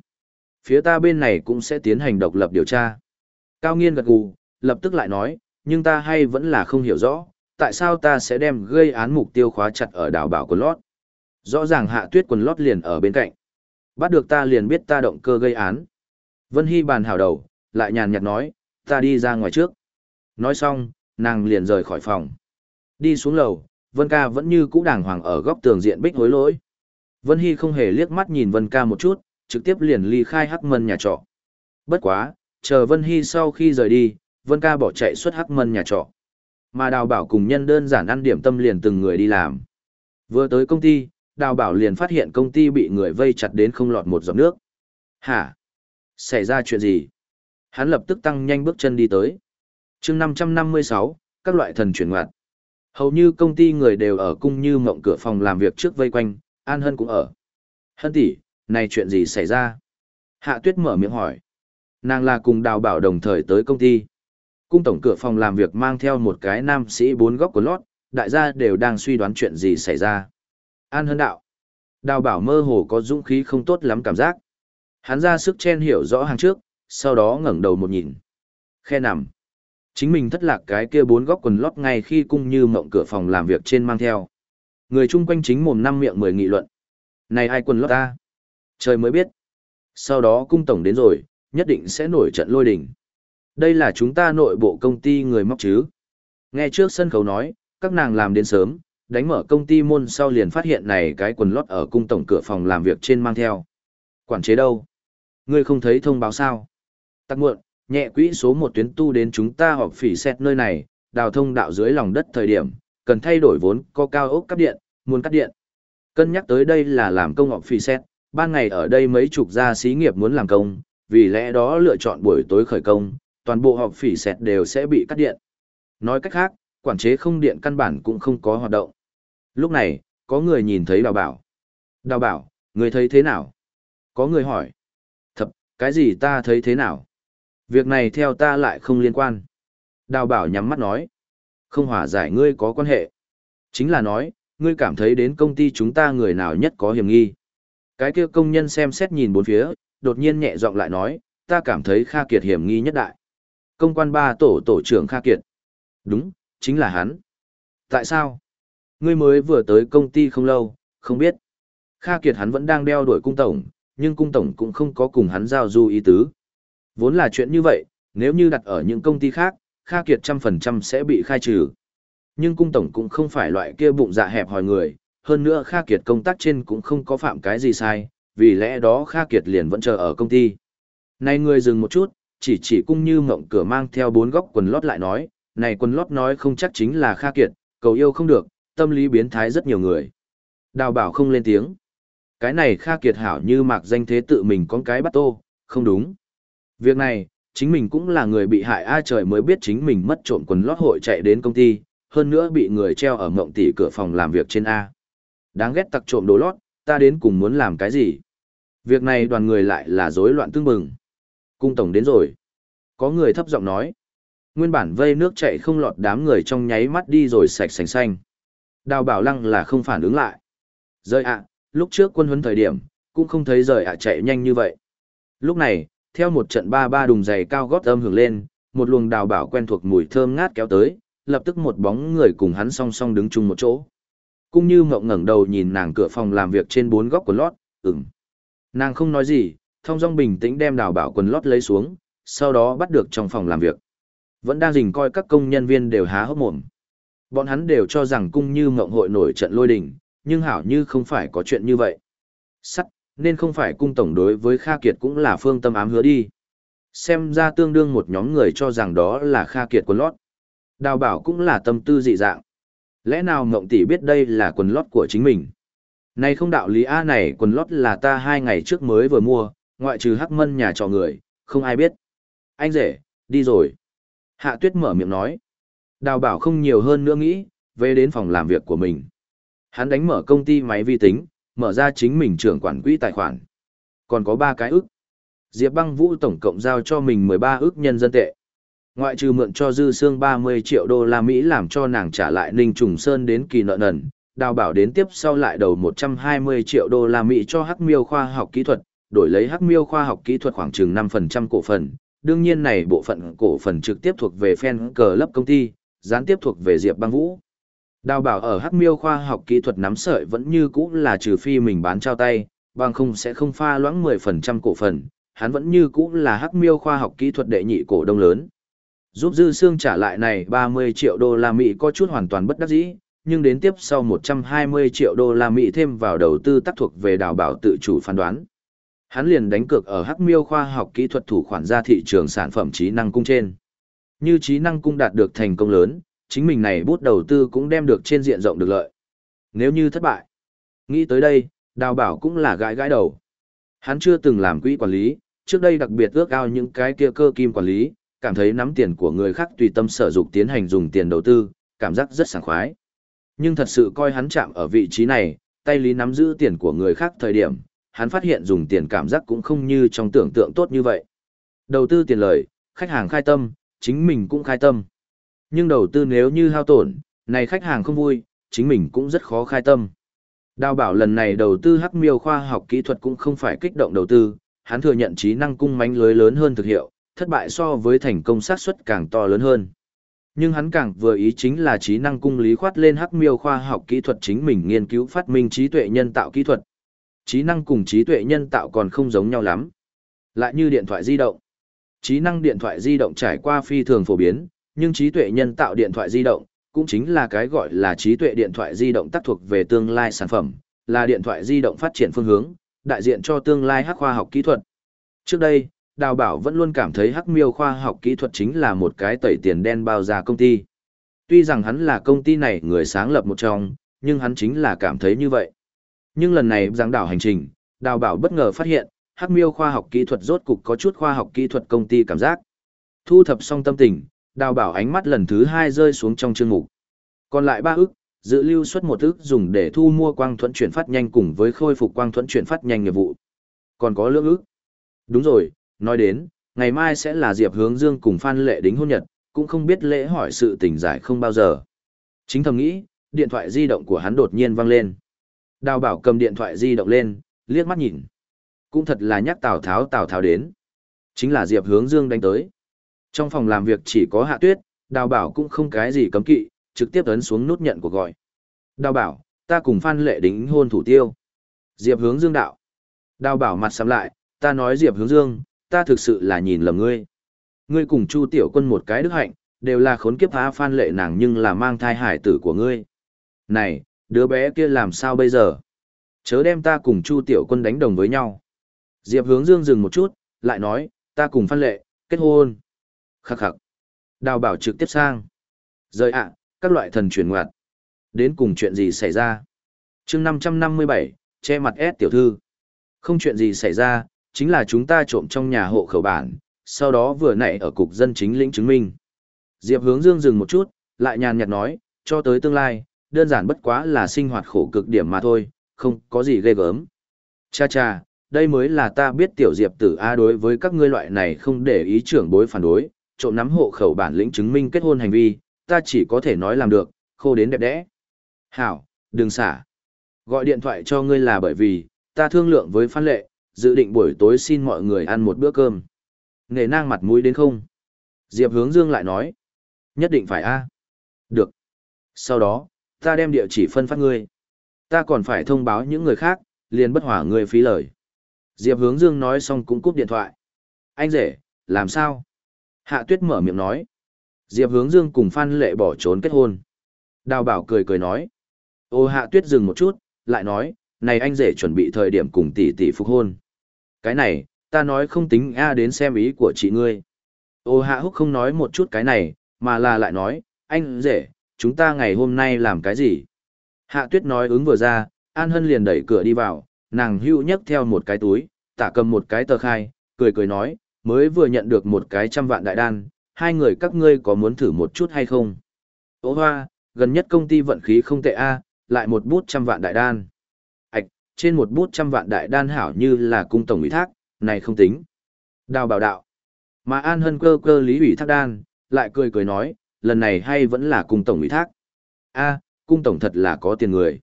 Phía ta bên này cũng sẽ tiến hành độc lập điều tra. Cao nghiên gật gù, lập tức lại nói, nhưng ta hay vẫn là không hiểu rõ, tại sao ta sẽ đem gây án mục tiêu khóa chặt ở đảo bảo quần lót. Rõ ràng hạ tuyết quần lót liền ở bên cạnh. Bắt được ta liền biết ta động cơ gây án. Vân Hy bàn hào đầu, lại nhàn nhạt nói, ta đi ra ngoài trước. Nói xong, nàng liền rời khỏi phòng. Đi xuống lầu, Vân ca vẫn như cũ đàng hoàng ở góc tường diện bích hối lỗi. Vân Hy không hề liếc mắt nhìn Vân ca một chút, trực tiếp liền ly khai hắc mân nhà trọ. Bất quá, chờ Vân Hy sau khi rời đi, Vân ca bỏ chạy xuất hắc mân nhà trọ. Mà đào bảo cùng nhân đơn giản ăn điểm tâm liền từng người đi làm. Vừa tới công ty, đào bảo liền phát hiện công ty bị người vây chặt đến không lọt một giọt nước. Hả? Xảy ra chuyện gì? Hắn lập tức tăng nhanh bước chân đi tới. chương 556, các loại thần chuyển ngoặt. Hầu như công ty người đều ở cung như mộng cửa phòng làm việc trước vây quanh, An Hân cũng ở. Hân tỷ, này chuyện gì xảy ra? Hạ Tuyết mở miệng hỏi. Nàng là cùng đào bảo đồng thời tới công ty. Cung tổng cửa phòng làm việc mang theo một cái nam sĩ bốn góc của lót, đại gia đều đang suy đoán chuyện gì xảy ra. An Hân đạo. Đào bảo mơ hồ có dũng khí không tốt lắm cảm giác. Hắn ra sức chen hiểu rõ hàng trước, sau đó ngẩng đầu một nhìn. Khe nằm. Chính mình thất lạc cái kia bốn góc quần lót ngay khi cung như mộng cửa phòng làm việc trên mang theo. Người chung quanh chính mồm năm miệng mười nghị luận. Này ai quần lót ta? Trời mới biết. Sau đó cung tổng đến rồi, nhất định sẽ nổi trận lôi đình. Đây là chúng ta nội bộ công ty người móc chứ. Nghe trước sân khấu nói, các nàng làm đến sớm, đánh mở công ty môn sau liền phát hiện này cái quần lót ở cung tổng cửa phòng làm việc trên mang theo. Quản chế đâu? Ngươi không thấy thông báo sao? Tắc muộn, nhẹ quỹ số một tuyến tu đến chúng ta họp phỉ xét nơi này, đào thông đạo dưới lòng đất thời điểm, cần thay đổi vốn có cao ốc cắp điện, muốn cắt điện. Cân nhắc tới đây là làm công họp phỉ xét, ban ngày ở đây mấy chục gia xí nghiệp muốn làm công, vì lẽ đó lựa chọn buổi tối khởi công, toàn bộ họp phỉ sẹt đều sẽ bị cắt điện. Nói cách khác, quản chế không điện căn bản cũng không có hoạt động. Lúc này, có người nhìn thấy đào bảo. Đào bảo, người thấy thế nào? Có người hỏi. Thập, cái gì ta thấy thế nào? Việc này theo ta lại không liên quan. Đào bảo nhắm mắt nói. Không hòa giải ngươi có quan hệ. Chính là nói, ngươi cảm thấy đến công ty chúng ta người nào nhất có hiểm nghi. Cái kia công nhân xem xét nhìn bốn phía, đột nhiên nhẹ giọng lại nói, ta cảm thấy Kha Kiệt hiểm nghi nhất đại. Công quan ba tổ tổ trưởng Kha Kiệt. Đúng, chính là hắn. Tại sao? Ngươi mới vừa tới công ty không lâu, không biết. Kha Kiệt hắn vẫn đang đeo đuổi cung tổng, nhưng cung tổng cũng không có cùng hắn giao du ý tứ. Vốn là chuyện như vậy, nếu như đặt ở những công ty khác, Kha Kiệt trăm phần trăm sẽ bị khai trừ. Nhưng cung tổng cũng không phải loại kia bụng dạ hẹp hòi người, hơn nữa Kha Kiệt công tác trên cũng không có phạm cái gì sai, vì lẽ đó Kha Kiệt liền vẫn chờ ở công ty. Này người dừng một chút, chỉ chỉ cung như mộng cửa mang theo bốn góc quần lót lại nói, này quần lót nói không chắc chính là Kha Kiệt, cầu yêu không được, tâm lý biến thái rất nhiều người. Đào bảo không lên tiếng. Cái này Kha Kiệt hảo như mạc danh thế tự mình con cái bắt tô, không đúng. Việc này, chính mình cũng là người bị hại ai trời mới biết chính mình mất trộm quần lót hội chạy đến công ty, hơn nữa bị người treo ở mộng tỷ cửa phòng làm việc trên A. Đáng ghét tặc trộm đồ lót, ta đến cùng muốn làm cái gì? Việc này đoàn người lại là rối loạn tương bừng. Cung tổng đến rồi. Có người thấp giọng nói. Nguyên bản vây nước chạy không lọt đám người trong nháy mắt đi rồi sạch sành xanh. Đào bảo lăng là không phản ứng lại. Rời ạ, lúc trước quân huấn thời điểm, cũng không thấy rời ạ chạy nhanh như vậy. Lúc này, theo một trận ba ba đùng giày cao gót âm hưởng lên, một luồng đào bảo quen thuộc mùi thơm ngát kéo tới, lập tức một bóng người cùng hắn song song đứng chung một chỗ. Cũng như mộng ngẩng đầu nhìn nàng cửa phòng làm việc trên bốn góc của lót, ừm. Nàng không nói gì, thong dong bình tĩnh đem đào bảo quần lót lấy xuống, sau đó bắt được trong phòng làm việc. Vẫn đang rình coi các công nhân viên đều há hốc mồm. Bọn hắn đều cho rằng cung như mộng hội nổi trận lôi đình, nhưng hảo như không phải có chuyện như vậy. Sắt, nên không phải cung tổng đối với Kha Kiệt cũng là phương tâm ám hứa đi. Xem ra tương đương một nhóm người cho rằng đó là Kha Kiệt quần lót. Đào bảo cũng là tâm tư dị dạng. Lẽ nào mộng tỷ biết đây là quần lót của chính mình? Này không đạo lý A này quần lót là ta hai ngày trước mới vừa mua, ngoại trừ hắc mân nhà trọ người, không ai biết. Anh rể, đi rồi. Hạ tuyết mở miệng nói. Đào bảo không nhiều hơn nữa nghĩ, về đến phòng làm việc của mình. Hắn đánh mở công ty máy vi tính, mở ra chính mình trưởng quản quỹ tài khoản. Còn có 3 cái ức. Diệp băng vũ tổng cộng giao cho mình 13 ức nhân dân tệ. Ngoại trừ mượn cho dư xương 30 triệu đô la Mỹ làm cho nàng trả lại Ninh Trùng Sơn đến kỳ nợ nần, đào bảo đến tiếp sau lại đầu 120 triệu đô la Mỹ cho Hắc Miêu khoa học kỹ thuật, đổi lấy Hắc Miêu khoa học kỹ thuật khoảng chừng 5% cổ phần. Đương nhiên này bộ phận cổ phần trực tiếp thuộc về fan cờ lấp công ty, gián tiếp thuộc về Diệp Băng Vũ. Đào bảo ở Hắc Miêu khoa học kỹ thuật nắm sợi vẫn như cũ là trừ phi mình bán trao tay, bằng không sẽ không pha loãng 10% cổ phần, hắn vẫn như cũ là Hắc Miêu khoa học kỹ thuật đệ nhị cổ đông lớn. Giúp Dư Sương trả lại này 30 triệu đô la Mỹ có chút hoàn toàn bất đắc dĩ, nhưng đến tiếp sau 120 triệu đô la Mỹ thêm vào đầu tư tác thuộc về đào bảo tự chủ phán đoán. Hắn liền đánh cược ở Hắc Miêu khoa học kỹ thuật thủ khoản ra thị trường sản phẩm trí năng cung trên. Như trí năng cung đạt được thành công lớn, chính mình này bút đầu tư cũng đem được trên diện rộng được lợi. Nếu như thất bại, nghĩ tới đây, đào bảo cũng là gãi gãi đầu. Hắn chưa từng làm quỹ quản lý, trước đây đặc biệt ước ao những cái kia cơ kim quản lý, cảm thấy nắm tiền của người khác tùy tâm sở dục tiến hành dùng tiền đầu tư, cảm giác rất sảng khoái. Nhưng thật sự coi hắn chạm ở vị trí này, tay lý nắm giữ tiền của người khác thời điểm, hắn phát hiện dùng tiền cảm giác cũng không như trong tưởng tượng tốt như vậy. Đầu tư tiền lời, khách hàng khai tâm, chính mình cũng khai tâm. Nhưng đầu tư nếu như hao tổn, này khách hàng không vui, chính mình cũng rất khó khai tâm. Đào bảo lần này đầu tư hắc miêu khoa học kỹ thuật cũng không phải kích động đầu tư, hắn thừa nhận trí năng cung mánh lưới lớn hơn thực hiệu, thất bại so với thành công xác suất càng to lớn hơn. Nhưng hắn càng vừa ý chính là trí năng cung lý khoát lên hắc miêu khoa học kỹ thuật chính mình nghiên cứu phát minh trí tuệ nhân tạo kỹ thuật. Trí năng cùng trí tuệ nhân tạo còn không giống nhau lắm. Lại như điện thoại di động. Trí năng điện thoại di động trải qua phi thường phổ biến, nhưng trí tuệ nhân tạo điện thoại di động cũng chính là cái gọi là trí tuệ điện thoại di động tác thuộc về tương lai sản phẩm, là điện thoại di động phát triển phương hướng, đại diện cho tương lai hắc khoa học kỹ thuật. Trước đây, Đào Bảo vẫn luôn cảm thấy Hắc Miêu khoa học kỹ thuật chính là một cái tẩy tiền đen bao ra công ty. Tuy rằng hắn là công ty này người sáng lập một trong, nhưng hắn chính là cảm thấy như vậy. Nhưng lần này giảng đảo hành trình, Đào Bảo bất ngờ phát hiện, Hắc Miêu khoa học kỹ thuật rốt cục có chút khoa học kỹ thuật công ty cảm giác. Thu thập xong tâm tình, Đào Bảo ánh mắt lần thứ hai rơi xuống trong chương mục. Còn lại ba ức, dự lưu suất một ức dùng để thu mua quang thuẫn chuyển phát nhanh cùng với khôi phục quang thuẫn chuyển phát nhanh nghiệp vụ. Còn có lưỡng ức. Đúng rồi, nói đến, ngày mai sẽ là Diệp Hướng Dương cùng Phan Lệ đính hôn nhật, cũng không biết lễ hỏi sự tình giải không bao giờ. Chính thầm nghĩ, điện thoại di động của hắn đột nhiên vang lên. Đào bảo cầm điện thoại di động lên, liếc mắt nhìn. Cũng thật là nhắc Tào Tháo Tào Tháo đến. Chính là Diệp Hướng Dương đánh tới. Trong phòng làm việc chỉ có Hạ Tuyết, Đào bảo cũng không cái gì cấm kỵ, trực tiếp ấn xuống nút nhận của gọi. Đào bảo, ta cùng Phan Lệ đính hôn thủ tiêu. Diệp Hướng Dương đạo. Đào bảo mặt sắm lại, ta nói Diệp Hướng Dương, ta thực sự là nhìn lầm ngươi. Ngươi cùng Chu Tiểu Quân một cái đức hạnh, đều là khốn kiếp phá phan lệ nàng nhưng là mang thai hải tử của ngươi. Này, đứa bé kia làm sao bây giờ? Chớ đem ta cùng Chu Tiểu Quân đánh đồng với nhau. Diệp hướng dương dừng một chút, lại nói, ta cùng phan lệ, kết hôn. Khắc khắc. Đào bảo trực tiếp sang. Rời ạ, các loại thần chuyển ngoặt. Đến cùng chuyện gì xảy ra? chương 557, che mặt ép tiểu thư. Không chuyện gì xảy ra, chính là chúng ta trộm trong nhà hộ khẩu bản, sau đó vừa nãy ở cục dân chính lĩnh chứng minh. Diệp hướng dương dừng một chút, lại nhàn nhạt nói, cho tới tương lai, đơn giản bất quá là sinh hoạt khổ cực điểm mà thôi, không có gì ghê gớm. Cha cha, đây mới là ta biết tiểu diệp tử A đối với các ngươi loại này không để ý trưởng bối phản đối, trộm nắm hộ khẩu bản lĩnh chứng minh kết hôn hành vi, ta chỉ có thể nói làm được, khô đến đẹp đẽ. Hảo, đừng xả. Gọi điện thoại cho ngươi là bởi vì, ta thương lượng với Phan Lệ, dự định buổi tối xin mọi người ăn một bữa cơm. Nghề nang mặt mũi đến không? Diệp hướng dương lại nói. Nhất định phải a Được. Sau đó, ta đem địa chỉ phân phát ngươi. Ta còn phải thông báo những người khác, liền bất hỏa ngươi phí lời. Diệp hướng dương nói xong cũng cúp điện thoại. Anh rể, làm sao? Hạ tuyết mở miệng nói. Diệp hướng dương cùng Phan Lệ bỏ trốn kết hôn. Đào bảo cười cười nói. Ô hạ tuyết dừng một chút, lại nói, này anh rể chuẩn bị thời điểm cùng tỷ tỷ phục hôn. Cái này, ta nói không tính A đến xem ý của chị ngươi. Ô hạ húc không nói một chút cái này, mà là lại nói, anh rể, chúng ta ngày hôm nay làm cái gì? Hạ tuyết nói ứng vừa ra, An Hân liền đẩy cửa đi vào, nàng hưu nhấc theo một cái túi, tả cầm một cái tờ khai, cười cười nói, mới vừa nhận được một cái trăm vạn đại đan, hai người các ngươi có muốn thử một chút hay không? Ô hoa, gần nhất công ty vận khí không tệ a, lại một bút trăm vạn đại đan. Ảch, trên một bút trăm vạn đại đan hảo như là cung tổng ủy thác, này không tính. Đào bảo đạo. Mà An Hân cơ cơ lý ủy thác đan, lại cười cười nói, lần này hay vẫn là cung tổng ủy thác. a cung tổng thật là có tiền người.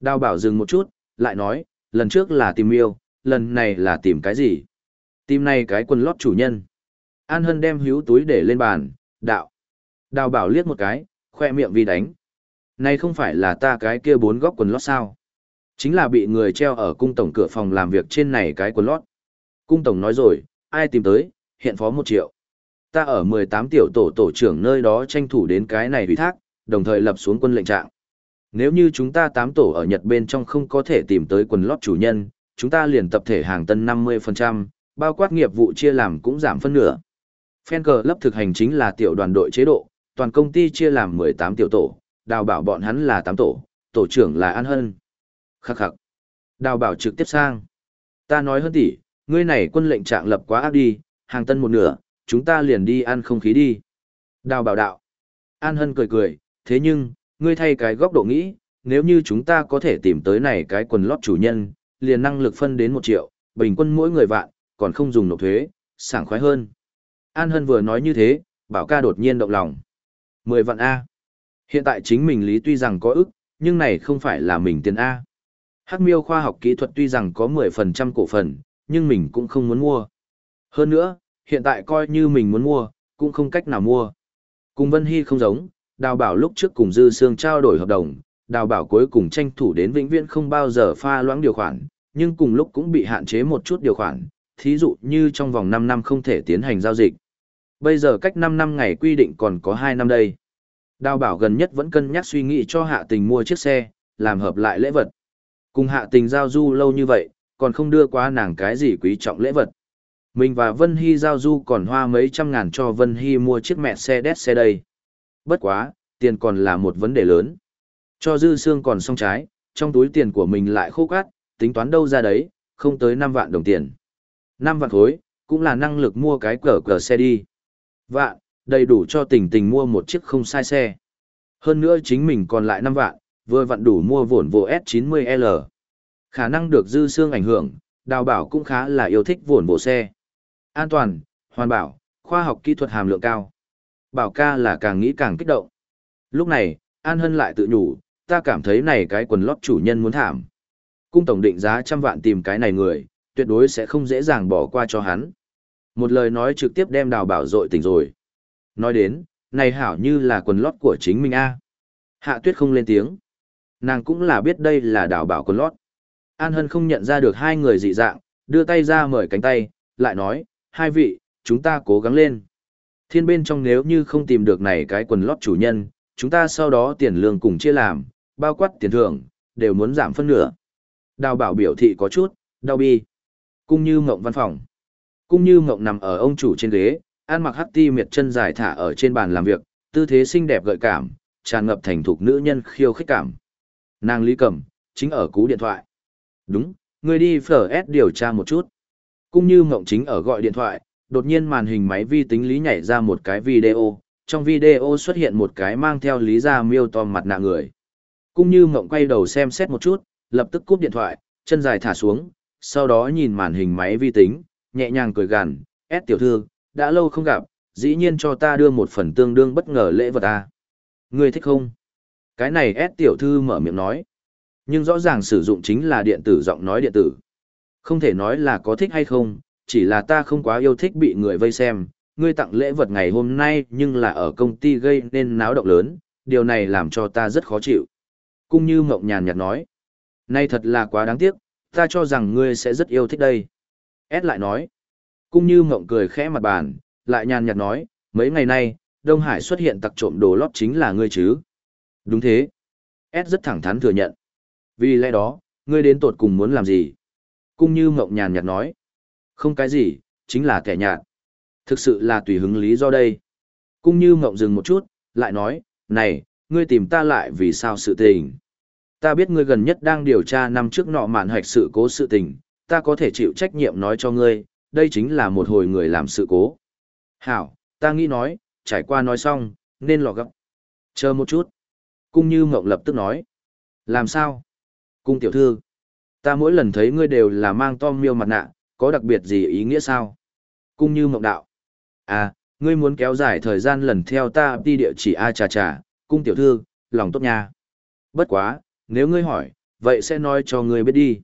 Đào bảo dừng một chút, lại nói, lần trước là tìm yêu, lần này là tìm cái gì? Tìm này cái quần lót chủ nhân. An Hân đem hữu túi để lên bàn, đạo. Đào bảo liếc một cái, khoe miệng vì đánh. Này không phải là ta cái kia bốn góc quần lót sao? Chính là bị người treo ở cung tổng cửa phòng làm việc trên này cái quần lót. Cung tổng nói rồi, ai tìm tới, hiện phó một triệu. Ta ở 18 tiểu tổ tổ trưởng nơi đó tranh thủ đến cái này ủy thác, đồng thời lập xuống quân lệnh trạng. Nếu như chúng ta 8 tổ ở Nhật bên trong không có thể tìm tới quần lót chủ nhân, chúng ta liền tập thể hàng tân 50%, bao quát nghiệp vụ chia làm cũng giảm phân nửa. Fan cờ lấp thực hành chính là tiểu đoàn đội chế độ, toàn công ty chia làm 18 tiểu tổ, đào bảo bọn hắn là 8 tổ, tổ trưởng là An Hân. Khắc khắc. Đào bảo trực tiếp sang. Ta nói hơn tỷ, ngươi này quân lệnh trạng lập quá áp đi, hàng tân một nửa, chúng ta liền đi ăn không khí đi. Đào bảo đạo. An Hân cười cười, thế nhưng, ngươi thay cái góc độ nghĩ, nếu như chúng ta có thể tìm tới này cái quần lót chủ nhân, liền năng lực phân đến một triệu, bình quân mỗi người vạn, còn không dùng nộp thuế, sảng khoái hơn. An Hân vừa nói như thế, bảo ca đột nhiên động lòng. Mười vạn A. Hiện tại chính mình lý tuy rằng có ức, nhưng này không phải là mình tiền A. Hắc miêu khoa học kỹ thuật tuy rằng có 10% cổ phần, nhưng mình cũng không muốn mua. Hơn nữa, hiện tại coi như mình muốn mua, cũng không cách nào mua. Cùng Vân Hy không giống, đào bảo lúc trước cùng Dư Sương trao đổi hợp đồng, đào bảo cuối cùng tranh thủ đến vĩnh viễn không bao giờ pha loãng điều khoản, nhưng cùng lúc cũng bị hạn chế một chút điều khoản, thí dụ như trong vòng 5 năm không thể tiến hành giao dịch. Bây giờ cách 5 năm ngày quy định còn có 2 năm đây. Đào bảo gần nhất vẫn cân nhắc suy nghĩ cho hạ tình mua chiếc xe, làm hợp lại lễ vật. Cùng hạ tình giao du lâu như vậy, còn không đưa qua nàng cái gì quý trọng lễ vật. Mình và Vân Hy giao du còn hoa mấy trăm ngàn cho Vân Hy mua chiếc mẹ xe đét xe đây. Bất quá, tiền còn là một vấn đề lớn. Cho dư xương còn xong trái, trong túi tiền của mình lại khô cát, tính toán đâu ra đấy, không tới 5 vạn đồng tiền. 5 vạn khối, cũng là năng lực mua cái cờ cờ xe đi. Vạn, đầy đủ cho tình tình mua một chiếc không sai xe. Hơn nữa chính mình còn lại 5 vạn, vừa vặn đủ mua vổn vô S90L. Khả năng được dư xương ảnh hưởng, đào bảo cũng khá là yêu thích vổn vô xe. An toàn, hoàn bảo, khoa học kỹ thuật hàm lượng cao. Bảo ca là càng nghĩ càng kích động. Lúc này, An Hân lại tự nhủ, ta cảm thấy này cái quần lót chủ nhân muốn thảm. Cung tổng định giá trăm vạn tìm cái này người, tuyệt đối sẽ không dễ dàng bỏ qua cho hắn. Một lời nói trực tiếp đem đào bảo dội tỉnh rồi. Nói đến, này hảo như là quần lót của chính mình a. Hạ tuyết không lên tiếng. Nàng cũng là biết đây là đào bảo quần lót. An Hân không nhận ra được hai người dị dạng, đưa tay ra mời cánh tay, lại nói, hai vị, chúng ta cố gắng lên. Thiên bên trong nếu như không tìm được này cái quần lót chủ nhân, chúng ta sau đó tiền lương cùng chia làm, bao quát tiền thưởng, đều muốn giảm phân nửa. Đào bảo biểu thị có chút, đau bi. Cung như mộng văn phòng. Cung như mộng nằm ở ông chủ trên ghế, ăn mặc hắc ti miệt chân dài thả ở trên bàn làm việc, tư thế xinh đẹp gợi cảm, tràn ngập thành thục nữ nhân khiêu khích cảm. Nàng Lý Cẩm, chính ở cú điện thoại. Đúng, người đi phở S điều tra một chút. Cũng như mộng chính ở gọi điện thoại, đột nhiên màn hình máy vi tính lý nhảy ra một cái video, trong video xuất hiện một cái mang theo lý ra miêu to mặt nạ người. Cũng như mộng quay đầu xem xét một chút, lập tức cúp điện thoại, chân dài thả xuống, sau đó nhìn màn hình máy vi tính, nhẹ nhàng cười gằn, "S tiểu thư, đã lâu không gặp, dĩ nhiên cho ta đưa một phần tương đương bất ngờ lễ vật a. Ngươi thích không? Cái này S tiểu thư mở miệng nói. Nhưng rõ ràng sử dụng chính là điện tử giọng nói điện tử. Không thể nói là có thích hay không, chỉ là ta không quá yêu thích bị người vây xem. Ngươi tặng lễ vật ngày hôm nay nhưng là ở công ty gây nên náo động lớn, điều này làm cho ta rất khó chịu. Cung như mộng nhàn nhạt nói. Nay thật là quá đáng tiếc, ta cho rằng ngươi sẽ rất yêu thích đây. Ed lại nói. Cung như mộng cười khẽ mặt bàn, lại nhàn nhạt nói, mấy ngày nay, Đông Hải xuất hiện tặc trộm đồ lót chính là ngươi chứ. Đúng thế. Ed rất thẳng thắn thừa nhận. Vì lẽ đó, ngươi đến tột cùng muốn làm gì? Cung như mộng nhàn nhạt nói. Không cái gì, chính là kẻ nhạt. Thực sự là tùy hứng lý do đây. Cung như mộng dừng một chút, lại nói, này, ngươi tìm ta lại vì sao sự tình. Ta biết ngươi gần nhất đang điều tra năm trước nọ mạn hoạch sự cố sự tình, ta có thể chịu trách nhiệm nói cho ngươi, đây chính là một hồi người làm sự cố. Hảo, ta nghĩ nói, trải qua nói xong, nên lò gấp. Chờ một chút. Cung như mộng lập tức nói. Làm sao? Cung tiểu thư. Ta mỗi lần thấy ngươi đều là mang Tom miêu mặt nạ, có đặc biệt gì ý nghĩa sao? Cung như mộng đạo. À, ngươi muốn kéo dài thời gian lần theo ta đi địa chỉ A trà trà, cung tiểu thư, lòng tốt nha. Bất quá, nếu ngươi hỏi, vậy sẽ nói cho ngươi biết đi.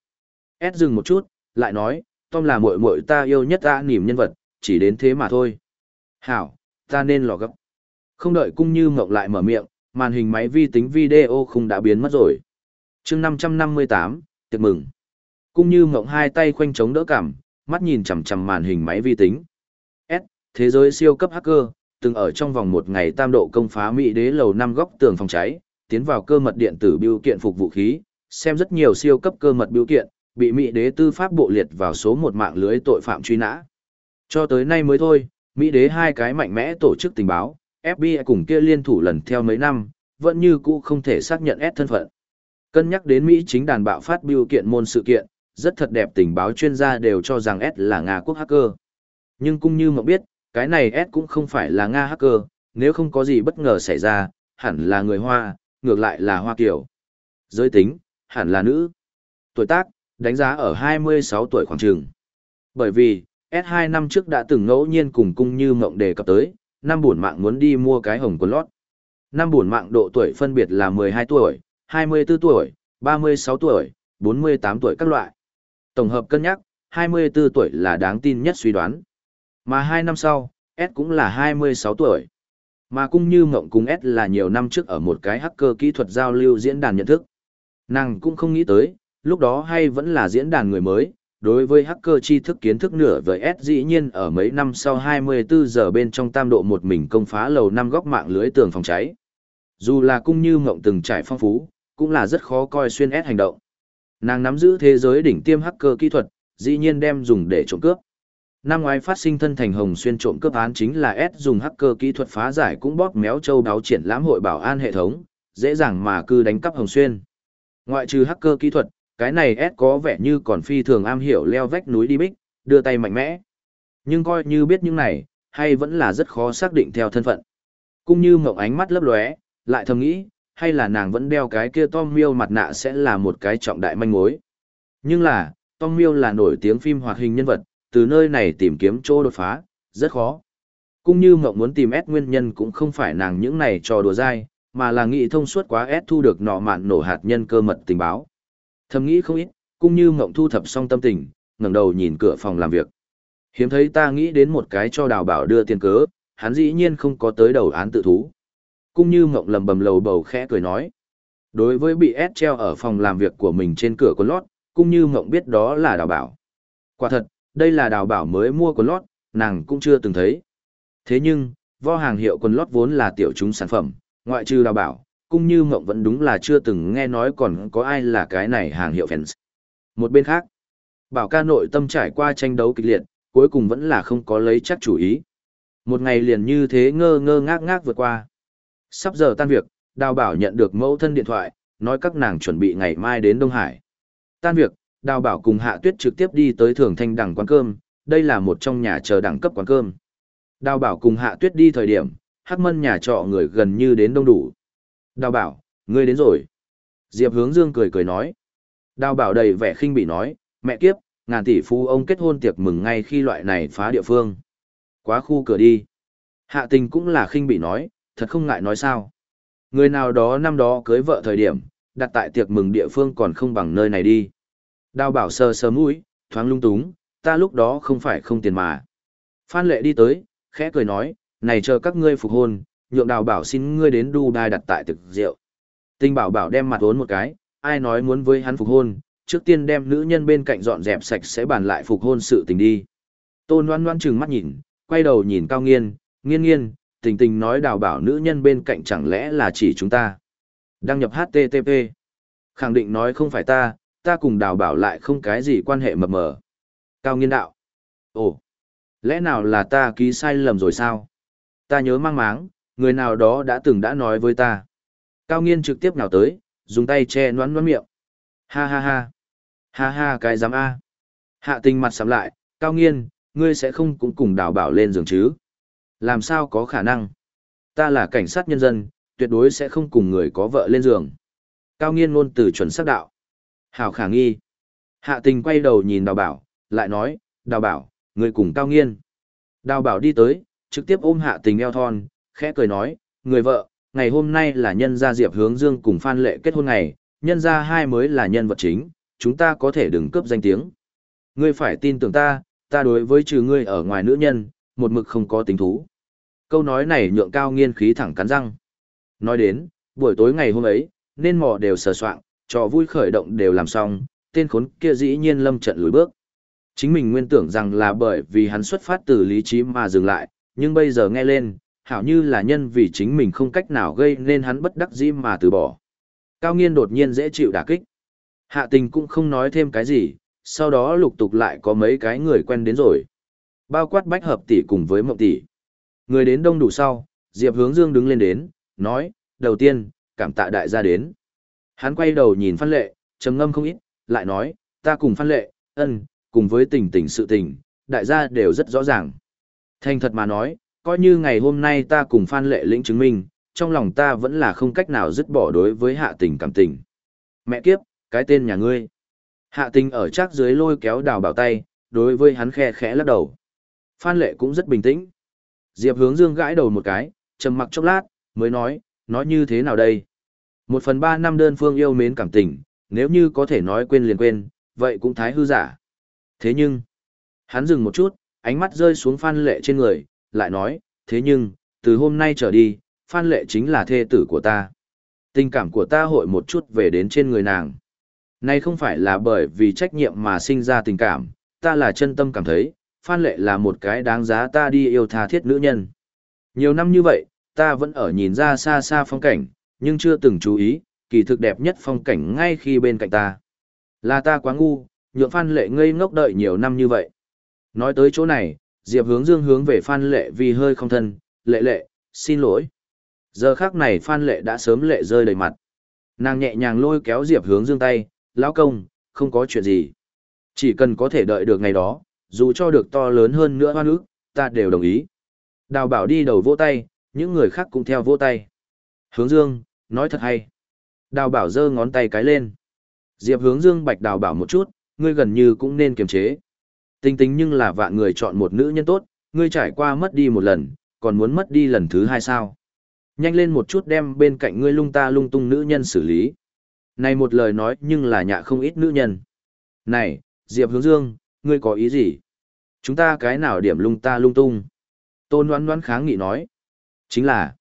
S dừng một chút, lại nói, Tom là muội muội ta yêu nhất ta nỉm nhân vật, chỉ đến thế mà thôi. Hảo, ta nên lò gấp. Không đợi cung như mộng lại mở miệng, màn hình máy vi tính video không đã biến mất rồi. chương 558, tiệc mừng. cũng như mộng hai tay khoanh chống đỡ cảm, mắt nhìn chằm chằm màn hình máy vi tính. S, thế giới siêu cấp hacker, từng ở trong vòng một ngày tam độ công phá Mỹ đế lầu năm góc tường phòng cháy, tiến vào cơ mật điện tử biêu kiện phục vũ khí, xem rất nhiều siêu cấp cơ mật biêu kiện, bị Mỹ đế tư pháp bộ liệt vào số một mạng lưới tội phạm truy nã. Cho tới nay mới thôi, Mỹ đế hai cái mạnh mẽ tổ chức tình báo, FBI cùng kia liên thủ lần theo mấy năm, vẫn như cũ không thể xác nhận S thân phận. Cân nhắc đến Mỹ chính đàn bạo phát biểu kiện môn sự kiện, rất thật đẹp tình báo chuyên gia đều cho rằng S là Nga quốc hacker. Nhưng cũng như mà biết, cái này S cũng không phải là Nga hacker, nếu không có gì bất ngờ xảy ra, hẳn là người Hoa, ngược lại là Hoa Kiều. Giới tính, hẳn là nữ. Tuổi tác, đánh giá ở 26 tuổi khoảng trường. Bởi vì, S2 năm trước đã từng ngẫu nhiên cùng cung như mộng đề cập tới, năm buồn mạng muốn đi mua cái hồng quần lót. Năm buồn mạng độ tuổi phân biệt là 12 tuổi, 24 tuổi, 36 tuổi, 48 tuổi các loại. Tổng hợp cân nhắc, 24 tuổi là đáng tin nhất suy đoán. Mà 2 năm sau, S cũng là 26 tuổi. Mà cũng như mộng cùng S là nhiều năm trước ở một cái hacker kỹ thuật giao lưu diễn đàn nhận thức. Nàng cũng không nghĩ tới, lúc đó hay vẫn là diễn đàn người mới, đối với hacker tri thức kiến thức nửa với S dĩ nhiên ở mấy năm sau 24 giờ bên trong tam độ một mình công phá lầu năm góc mạng lưới tường phòng cháy. Dù là cung như mộng từng trải phong phú, cũng là rất khó coi xuyên ép hành động. Nàng nắm giữ thế giới đỉnh tiêm hacker kỹ thuật, dĩ nhiên đem dùng để trộm cướp. Năm ngoái phát sinh thân thành hồng xuyên trộm cướp án chính là S dùng hacker kỹ thuật phá giải cũng bóp méo châu đáo triển lãm hội bảo an hệ thống, dễ dàng mà cư đánh cắp hồng xuyên. Ngoại trừ hacker kỹ thuật, cái này S có vẻ như còn phi thường am hiểu leo vách núi đi bích, đưa tay mạnh mẽ. Nhưng coi như biết những này, hay vẫn là rất khó xác định theo thân phận. Cũng như mộng ánh mắt lấp lóe, lại thầm nghĩ, hay là nàng vẫn đeo cái kia Tom Miêu mặt nạ sẽ là một cái trọng đại manh mối. Nhưng là, Tom Miêu là nổi tiếng phim hoạt hình nhân vật, từ nơi này tìm kiếm chỗ đột phá, rất khó. Cũng như mộng muốn tìm S nguyên nhân cũng không phải nàng những này trò đùa dai, mà là nghĩ thông suốt quá S thu được nọ mạn nổ hạt nhân cơ mật tình báo. Thầm nghĩ không ít, cũng như mộng thu thập xong tâm tình, ngẩng đầu nhìn cửa phòng làm việc. Hiếm thấy ta nghĩ đến một cái cho đào bảo đưa tiền cớ, hắn dĩ nhiên không có tới đầu án tự thú. Cũng như mộng lầm bầm lầu bầu khẽ cười nói. Đối với bị ép treo ở phòng làm việc của mình trên cửa quần lót, cũng như mộng biết đó là đào bảo. Quả thật, đây là đào bảo mới mua quần lót, nàng cũng chưa từng thấy. Thế nhưng, vo hàng hiệu quần lót vốn là tiểu chúng sản phẩm, ngoại trừ đào bảo, cũng như mộng vẫn đúng là chưa từng nghe nói còn có ai là cái này hàng hiệu fans. Một bên khác, bảo ca nội tâm trải qua tranh đấu kịch liệt, cuối cùng vẫn là không có lấy chắc chủ ý. Một ngày liền như thế ngơ ngơ ngác ngác vượt qua. Sắp giờ tan việc, đào bảo nhận được mẫu thân điện thoại, nói các nàng chuẩn bị ngày mai đến Đông Hải. Tan việc, đào bảo cùng hạ tuyết trực tiếp đi tới thường thanh đẳng quán cơm, đây là một trong nhà chờ đẳng cấp quán cơm. Đào bảo cùng hạ tuyết đi thời điểm, hắc mân nhà trọ người gần như đến đông đủ. Đào bảo, ngươi đến rồi. Diệp hướng dương cười cười nói. Đào bảo đầy vẻ khinh bị nói, mẹ kiếp, ngàn tỷ phú ông kết hôn tiệc mừng ngay khi loại này phá địa phương. Quá khu cửa đi. Hạ tình cũng là khinh bị nói, thật không ngại nói sao. Người nào đó năm đó cưới vợ thời điểm, đặt tại tiệc mừng địa phương còn không bằng nơi này đi. Đào bảo sờ sờ mũi, thoáng lung túng, ta lúc đó không phải không tiền mà. Phan lệ đi tới, khẽ cười nói, này chờ các ngươi phục hôn, nhượng đào bảo xin ngươi đến Dubai đặt tại thực rượu. Tinh bảo bảo đem mặt uốn một cái, ai nói muốn với hắn phục hôn, trước tiên đem nữ nhân bên cạnh dọn dẹp sạch sẽ bàn lại phục hôn sự tình đi. Tôn loan loan trừng mắt nhìn, quay đầu nhìn cao nghiên, nghiên nghiên, tình tình nói đào bảo nữ nhân bên cạnh chẳng lẽ là chỉ chúng ta. Đăng nhập HTTP. Khẳng định nói không phải ta, ta cùng đào bảo lại không cái gì quan hệ mập mờ. Cao nghiên đạo. Ồ, lẽ nào là ta ký sai lầm rồi sao? Ta nhớ mang máng, người nào đó đã từng đã nói với ta. Cao nghiên trực tiếp nào tới, dùng tay che noán noán miệng. Ha ha ha. Ha ha cái dám A. Hạ tình mặt sắm lại, cao nghiên, ngươi sẽ không cũng cùng đào bảo lên giường chứ? Làm sao có khả năng? Ta là cảnh sát nhân dân, tuyệt đối sẽ không cùng người có vợ lên giường. Cao nghiên luôn từ chuẩn xác đạo. Hảo khả nghi. Hạ tình quay đầu nhìn đào bảo, lại nói, đào bảo, người cùng cao nghiên. Đào bảo đi tới, trực tiếp ôm hạ tình eo thon, khẽ cười nói, người vợ, ngày hôm nay là nhân gia diệp hướng dương cùng phan lệ kết hôn ngày, nhân gia hai mới là nhân vật chính, chúng ta có thể đừng cướp danh tiếng. Ngươi phải tin tưởng ta, ta đối với trừ ngươi ở ngoài nữ nhân, một mực không có tính thú. Câu nói này nhượng cao nghiên khí thẳng cắn răng. Nói đến, buổi tối ngày hôm ấy, nên mò đều sờ soạn, trò vui khởi động đều làm xong, tên khốn kia dĩ nhiên lâm trận lùi bước. Chính mình nguyên tưởng rằng là bởi vì hắn xuất phát từ lý trí mà dừng lại, nhưng bây giờ nghe lên, hảo như là nhân vì chính mình không cách nào gây nên hắn bất đắc dĩ mà từ bỏ. Cao nghiên đột nhiên dễ chịu đả kích. Hạ tình cũng không nói thêm cái gì, sau đó lục tục lại có mấy cái người quen đến rồi. Bao quát bách hợp tỷ cùng với mộng tỷ. Người đến đông đủ sau, Diệp hướng dương đứng lên đến, nói, đầu tiên, cảm tạ đại gia đến. Hắn quay đầu nhìn Phan Lệ, trầm ngâm không ít, lại nói, ta cùng Phan Lệ, ân, cùng với tình tình sự tình, đại gia đều rất rõ ràng. Thành thật mà nói, coi như ngày hôm nay ta cùng Phan Lệ lĩnh chứng minh, trong lòng ta vẫn là không cách nào dứt bỏ đối với hạ tình cảm tình. Mẹ kiếp, cái tên nhà ngươi. Hạ tình ở chắc dưới lôi kéo đào bảo tay, đối với hắn khe khẽ lắc đầu. Phan Lệ cũng rất bình tĩnh. Diệp hướng dương gãi đầu một cái, trầm mặc chốc lát, mới nói, nói như thế nào đây? Một phần ba năm đơn phương yêu mến cảm tình, nếu như có thể nói quên liền quên, vậy cũng thái hư giả. Thế nhưng, hắn dừng một chút, ánh mắt rơi xuống Phan Lệ trên người, lại nói, thế nhưng, từ hôm nay trở đi, Phan Lệ chính là thê tử của ta. Tình cảm của ta hội một chút về đến trên người nàng. Này không phải là bởi vì trách nhiệm mà sinh ra tình cảm, ta là chân tâm cảm thấy, Phan Lệ là một cái đáng giá ta đi yêu tha thiết nữ nhân. Nhiều năm như vậy, ta vẫn ở nhìn ra xa xa phong cảnh, nhưng chưa từng chú ý, kỳ thực đẹp nhất phong cảnh ngay khi bên cạnh ta. Là ta quá ngu, nhượng Phan Lệ ngây ngốc đợi nhiều năm như vậy. Nói tới chỗ này, Diệp hướng dương hướng về Phan Lệ vì hơi không thân, lệ lệ, xin lỗi. Giờ khác này Phan Lệ đã sớm lệ rơi đầy mặt. Nàng nhẹ nhàng lôi kéo Diệp hướng dương tay, lão công, không có chuyện gì. Chỉ cần có thể đợi được ngày đó, dù cho được to lớn hơn nữa hoa nước, ta đều đồng ý. Đào bảo đi đầu vỗ tay, những người khác cũng theo vỗ tay. Hướng dương, nói thật hay. Đào bảo giơ ngón tay cái lên. Diệp hướng dương bạch đào bảo một chút, ngươi gần như cũng nên kiềm chế. Tinh tính nhưng là vạn người chọn một nữ nhân tốt, ngươi trải qua mất đi một lần, còn muốn mất đi lần thứ hai sao. Nhanh lên một chút đem bên cạnh ngươi lung ta lung tung nữ nhân xử lý. Này một lời nói nhưng là nhạ không ít nữ nhân. Này, Diệp hướng dương, ngươi có ý gì? Chúng ta cái nào điểm lung ta lung tung? Tôn đoán đoán kháng nghị nói. Chính là,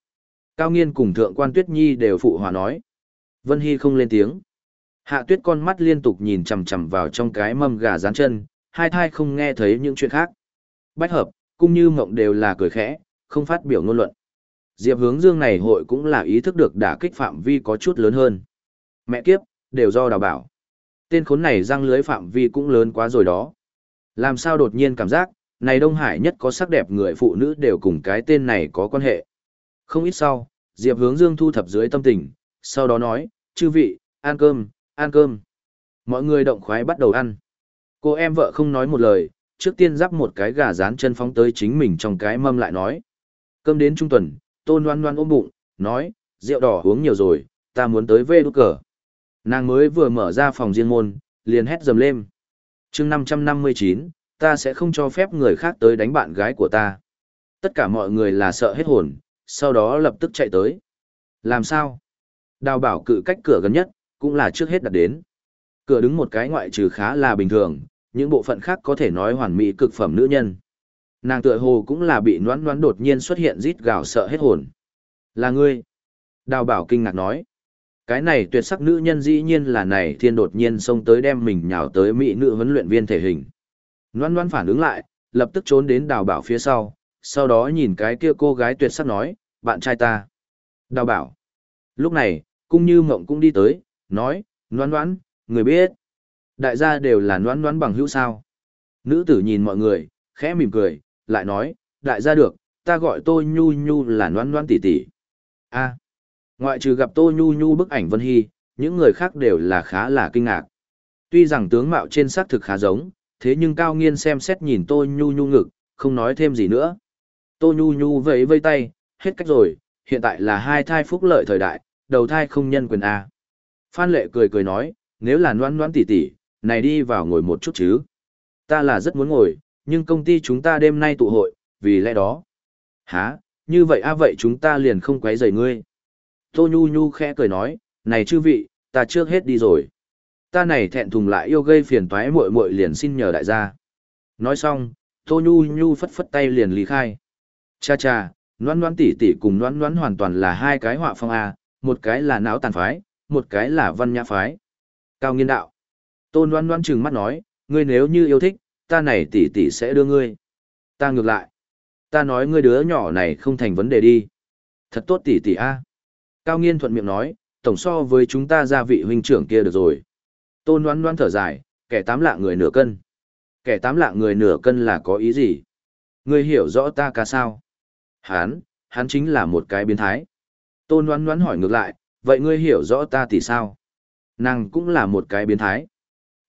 Cao Nghiên cùng Thượng quan Tuyết Nhi đều phụ hòa nói. Vân Hy không lên tiếng. Hạ tuyết con mắt liên tục nhìn chằm chằm vào trong cái mâm gà rán chân, hai thai không nghe thấy những chuyện khác. Bách hợp, cũng như mộng đều là cười khẽ, không phát biểu ngôn luận. Diệp hướng dương này hội cũng là ý thức được đả kích phạm vi có chút lớn hơn. Mẹ kiếp, đều do đào bảo. Tên khốn này răng lưới phạm vi cũng lớn quá rồi đó. Làm sao đột nhiên cảm giác, này Đông Hải nhất có sắc đẹp người phụ nữ đều cùng cái tên này có quan hệ. Không ít sau, Diệp hướng dương thu thập dưới tâm tình, sau đó nói, chư vị, ăn cơm, ăn cơm. Mọi người động khoái bắt đầu ăn. Cô em vợ không nói một lời, trước tiên giáp một cái gà rán chân phóng tới chính mình trong cái mâm lại nói. Cơm đến trung tuần, tôn loan loan ôm bụng, nói, rượu đỏ uống nhiều rồi, ta muốn tới vê đốt cờ. Nàng mới vừa mở ra phòng riêng môn, liền hét dầm lên chương 559, ta sẽ không cho phép người khác tới đánh bạn gái của ta. Tất cả mọi người là sợ hết hồn, sau đó lập tức chạy tới. Làm sao? Đào bảo cự cách cửa gần nhất, cũng là trước hết đặt đến. Cửa đứng một cái ngoại trừ khá là bình thường, những bộ phận khác có thể nói hoàn mỹ cực phẩm nữ nhân. Nàng tựa hồ cũng là bị noãn noãn đột nhiên xuất hiện rít gào sợ hết hồn. Là ngươi. Đào bảo kinh ngạc nói. Cái này tuyệt sắc nữ nhân dĩ nhiên là này thiên đột nhiên xông tới đem mình nhào tới mỹ nữ huấn luyện viên thể hình. Loan loan phản ứng lại, lập tức trốn đến đào bảo phía sau, sau đó nhìn cái kia cô gái tuyệt sắc nói, bạn trai ta. Đào bảo. Lúc này, cung như mộng cũng đi tới, nói, loan loan, người biết. Đại gia đều là loan loan bằng hữu sao. Nữ tử nhìn mọi người, khẽ mỉm cười, lại nói, đại gia được, ta gọi tôi nhu nhu là loan loan tỷ tỷ. a ngoại trừ gặp tô nhu nhu bức ảnh Vân Hy, những người khác đều là khá là kinh ngạc. Tuy rằng tướng mạo trên xác thực khá giống, thế nhưng Cao Nghiên xem xét nhìn Tô Nhu Nhu ngực, không nói thêm gì nữa. Tô Nhu Nhu vẫy vây tay, hết cách rồi, hiện tại là hai thai phúc lợi thời đại, đầu thai không nhân quyền A. Phan Lệ cười cười nói, nếu là noan noan tỉ tỉ, này đi vào ngồi một chút chứ. Ta là rất muốn ngồi, nhưng công ty chúng ta đêm nay tụ hội, vì lẽ đó. Hả, như vậy a vậy chúng ta liền không quấy rầy ngươi. Tô Nhu Nhu khẽ cười nói, này chư vị, ta trước hết đi rồi. Ta này thẹn thùng lại yêu gây phiền toái muội muội liền xin nhờ đại gia. Nói xong, Tô Nhu Nhu phất phất tay liền lý khai. Cha cha, noan noan tỷ tỷ cùng noan noan hoàn toàn là hai cái họa phong A, một cái là não tàn phái, một cái là văn nhã phái. Cao nghiên đạo. Tôn noan noan trừng mắt nói, ngươi nếu như yêu thích, ta này tỷ tỷ sẽ đưa ngươi. Ta ngược lại. Ta nói ngươi đứa nhỏ này không thành vấn đề đi. Thật tốt tỷ tỷ A. Cao nghiên thuận miệng nói, tổng so với chúng ta gia vị huynh trưởng kia được rồi. Tôn Loan Loan thở dài, kẻ tám lạng người nửa cân. Kẻ tám lạng người nửa cân là có ý gì? Ngươi hiểu rõ ta ca sao? Hán, hắn chính là một cái biến thái. Tôn Loan Loan hỏi ngược lại, vậy ngươi hiểu rõ ta tỷ sao? Nàng cũng là một cái biến thái.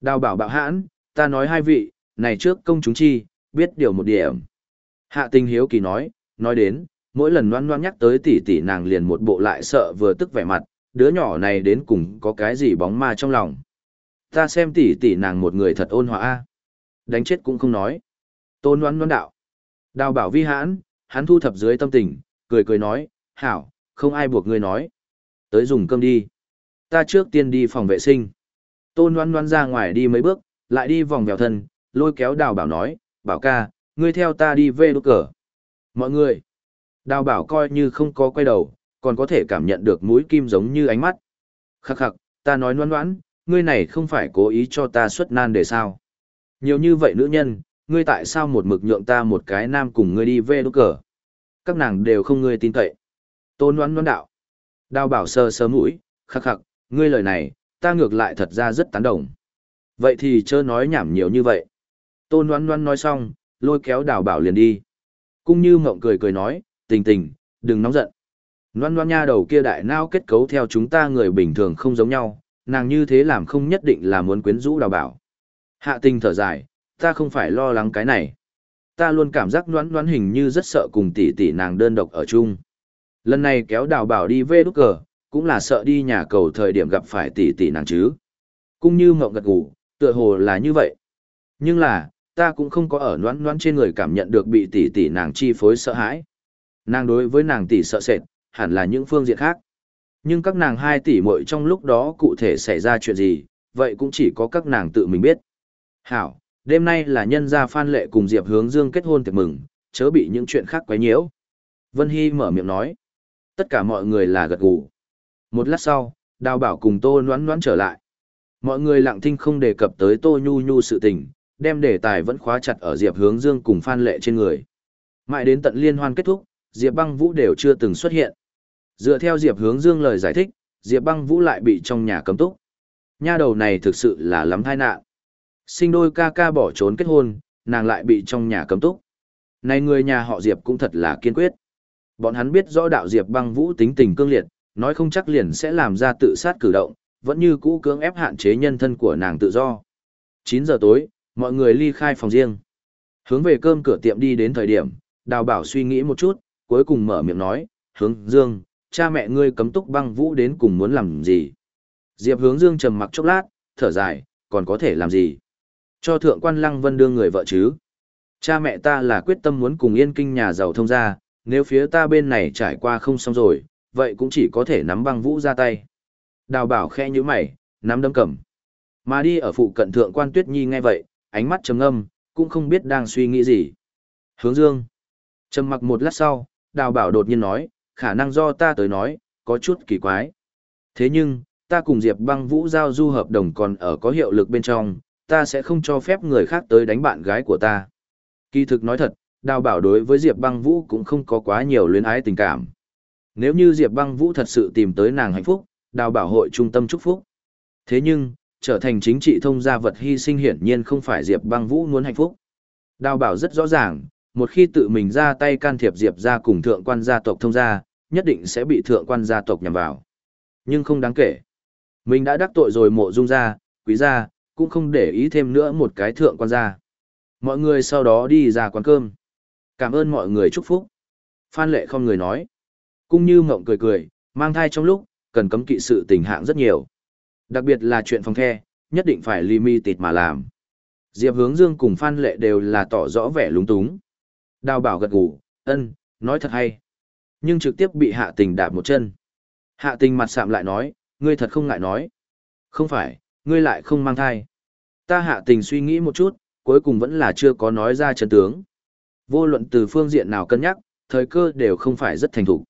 Đào bảo bạo hãn, ta nói hai vị, này trước công chúng chi, biết điều một điểm. Hạ tình hiếu kỳ nói, nói đến, mỗi lần loan loan nhắc tới tỷ tỷ nàng liền một bộ lại sợ vừa tức vẻ mặt, đứa nhỏ này đến cùng có cái gì bóng ma trong lòng. Ta xem tỷ tỷ nàng một người thật ôn hòa a Đánh chết cũng không nói. Tôn loan loan đạo. Đào bảo vi hãn, hắn thu thập dưới tâm tình, cười cười nói, hảo, không ai buộc ngươi nói. Tới dùng cơm đi. Ta trước tiên đi phòng vệ sinh. Tôn loan loan ra ngoài đi mấy bước, lại đi vòng vèo thân, lôi kéo đào bảo nói, bảo ca, ngươi theo ta đi về đốt cờ. Mọi người. Đào bảo coi như không có quay đầu, còn có thể cảm nhận được mũi kim giống như ánh mắt. Khắc khắc, ta nói noan noan, ngươi này không phải cố ý cho ta xuất nan để sao. Nhiều như vậy nữ nhân, ngươi tại sao một mực nhượng ta một cái nam cùng ngươi đi về đốt cờ. Các nàng đều không ngươi tin cậy. Tôn noan noan đạo. Đào bảo sơ sơ mũi, khắc khắc, ngươi lời này, ta ngược lại thật ra rất tán đồng. Vậy thì chớ nói nhảm nhiều như vậy. Tôn Loan Loan nói xong, lôi kéo đào bảo liền đi. Cung như mộng cười cười nói, tình tình, đừng nóng giận. Loan Loan nha đầu kia đại nao kết cấu theo chúng ta người bình thường không giống nhau, nàng như thế làm không nhất định là muốn quyến rũ đào bảo. Hạ tình thở dài, ta không phải lo lắng cái này. Ta luôn cảm giác Loan Loan hình như rất sợ cùng tỷ tỷ nàng đơn độc ở chung. Lần này kéo đào bảo đi về đúc cờ, cũng là sợ đi nhà cầu thời điểm gặp phải tỷ tỷ nàng chứ. Cũng như mộng gật gù, tựa hồ là như vậy. Nhưng là, ta cũng không có ở noãn noãn trên người cảm nhận được bị tỷ tỷ nàng chi phối sợ hãi. Nàng đối với nàng tỷ sợ sệt, hẳn là những phương diện khác. Nhưng các nàng hai tỷ muội trong lúc đó cụ thể xảy ra chuyện gì, vậy cũng chỉ có các nàng tự mình biết. Hảo, đêm nay là nhân gia Phan Lệ cùng Diệp Hướng Dương kết hôn tiệc mừng, chớ bị những chuyện khác quấy nhiễu. Vân Hy mở miệng nói. Tất cả mọi người là gật gù. Một lát sau, đào bảo cùng tô noãn noãn trở lại. Mọi người lặng thinh không đề cập tới tô nhu nhu sự tình, đem đề tài vẫn khóa chặt ở Diệp Hướng Dương cùng Phan Lệ trên người. Mãi đến tận liên hoan kết thúc, Diệp Băng Vũ đều chưa từng xuất hiện. Dựa theo Diệp Hướng Dương lời giải thích, Diệp Băng Vũ lại bị trong nhà cấm túc. Nha đầu này thực sự là lắm tai nạn. Sinh đôi ca ca bỏ trốn kết hôn, nàng lại bị trong nhà cấm túc. Này người nhà họ Diệp cũng thật là kiên quyết. Bọn hắn biết rõ đạo Diệp Băng Vũ tính tình cương liệt, nói không chắc liền sẽ làm ra tự sát cử động, vẫn như cũ cưỡng ép hạn chế nhân thân của nàng tự do. 9 giờ tối, mọi người ly khai phòng riêng. Hướng về cơm cửa tiệm đi đến thời điểm, đào bảo suy nghĩ một chút, cuối cùng mở miệng nói, hướng dương, cha mẹ ngươi cấm túc băng vũ đến cùng muốn làm gì. Diệp hướng dương trầm mặc chốc lát, thở dài, còn có thể làm gì. Cho thượng quan lăng vân đưa người vợ chứ. Cha mẹ ta là quyết tâm muốn cùng yên kinh nhà giàu thông gia, nếu phía ta bên này trải qua không xong rồi, vậy cũng chỉ có thể nắm băng vũ ra tay. Đào bảo khe như mày, nắm đấm cầm. Mà đi ở phụ cận thượng quan tuyết nhi nghe vậy, ánh mắt trầm ngâm, cũng không biết đang suy nghĩ gì. Hướng dương. Trầm mặc một lát sau, đào bảo đột nhiên nói, khả năng do ta tới nói, có chút kỳ quái. Thế nhưng, ta cùng Diệp băng vũ giao du hợp đồng còn ở có hiệu lực bên trong, ta sẽ không cho phép người khác tới đánh bạn gái của ta. Kỳ thực nói thật, đào bảo đối với Diệp băng vũ cũng không có quá nhiều luyến ái tình cảm. Nếu như Diệp băng vũ thật sự tìm tới nàng hạnh phúc, đào bảo hội trung tâm chúc phúc. Thế nhưng, trở thành chính trị thông gia vật hy sinh hiển nhiên không phải Diệp băng vũ muốn hạnh phúc. Đào bảo rất rõ ràng, một khi tự mình ra tay can thiệp Diệp ra cùng thượng quan gia tộc thông gia, nhất định sẽ bị thượng quan gia tộc nhằm vào. Nhưng không đáng kể. Mình đã đắc tội rồi mộ dung gia, quý gia, cũng không để ý thêm nữa một cái thượng quan gia. Mọi người sau đó đi ra quán cơm. Cảm ơn mọi người chúc phúc. Phan lệ không người nói. cũng như mộng cười cười, mang thai trong lúc, cần cấm kỵ sự tình hạng rất nhiều. Đặc biệt là chuyện phòng the, nhất định phải limited mà làm. Diệp hướng dương cùng Phan lệ đều là tỏ rõ vẻ lúng túng. Đào bảo gật gù, ân, nói thật hay. Nhưng trực tiếp bị hạ tình đạp một chân. Hạ tình mặt sạm lại nói, ngươi thật không ngại nói. Không phải, ngươi lại không mang thai. Ta hạ tình suy nghĩ một chút, cuối cùng vẫn là chưa có nói ra chân tướng. Vô luận từ phương diện nào cân nhắc, thời cơ đều không phải rất thành thục.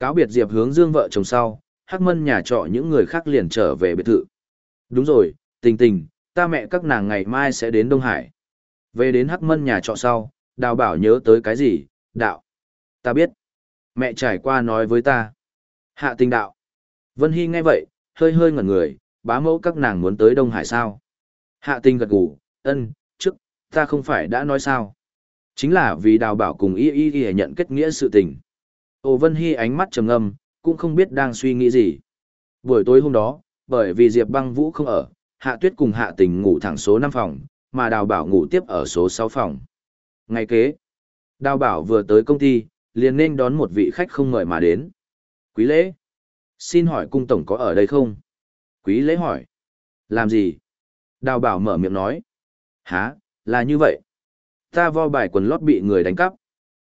Cáo biệt Diệp hướng dương vợ chồng sau, Hắc Mân nhà trọ những người khác liền trở về biệt thự. Đúng rồi, tình tình, ta mẹ các nàng ngày mai sẽ đến Đông Hải. Về đến Hắc Mân nhà trọ sau, đào bảo nhớ tới cái gì, đạo. Ta biết. Mẹ trải qua nói với ta. Hạ tình đạo. Vân Hy nghe vậy, hơi hơi ngẩn người, bá mẫu các nàng muốn tới Đông Hải sao. Hạ tình gật gù, ân, trước, ta không phải đã nói sao. Chính là vì đào bảo cùng y y y nhận kết nghĩa sự tình. Ồ Vân Hy ánh mắt trầm ngâm, cũng không biết đang suy nghĩ gì. Buổi tối hôm đó, bởi vì Diệp băng vũ không ở, Hạ Tuyết cùng Hạ Tình ngủ thẳng số 5 phòng, mà Đào Bảo ngủ tiếp ở số 6 phòng. Ngày kế, Đào Bảo vừa tới công ty, liền nên đón một vị khách không mời mà đến. Quý lễ, xin hỏi cung tổng có ở đây không? Quý lễ hỏi, làm gì? Đào Bảo mở miệng nói, há, là như vậy. Ta vo bài quần lót bị người đánh cắp.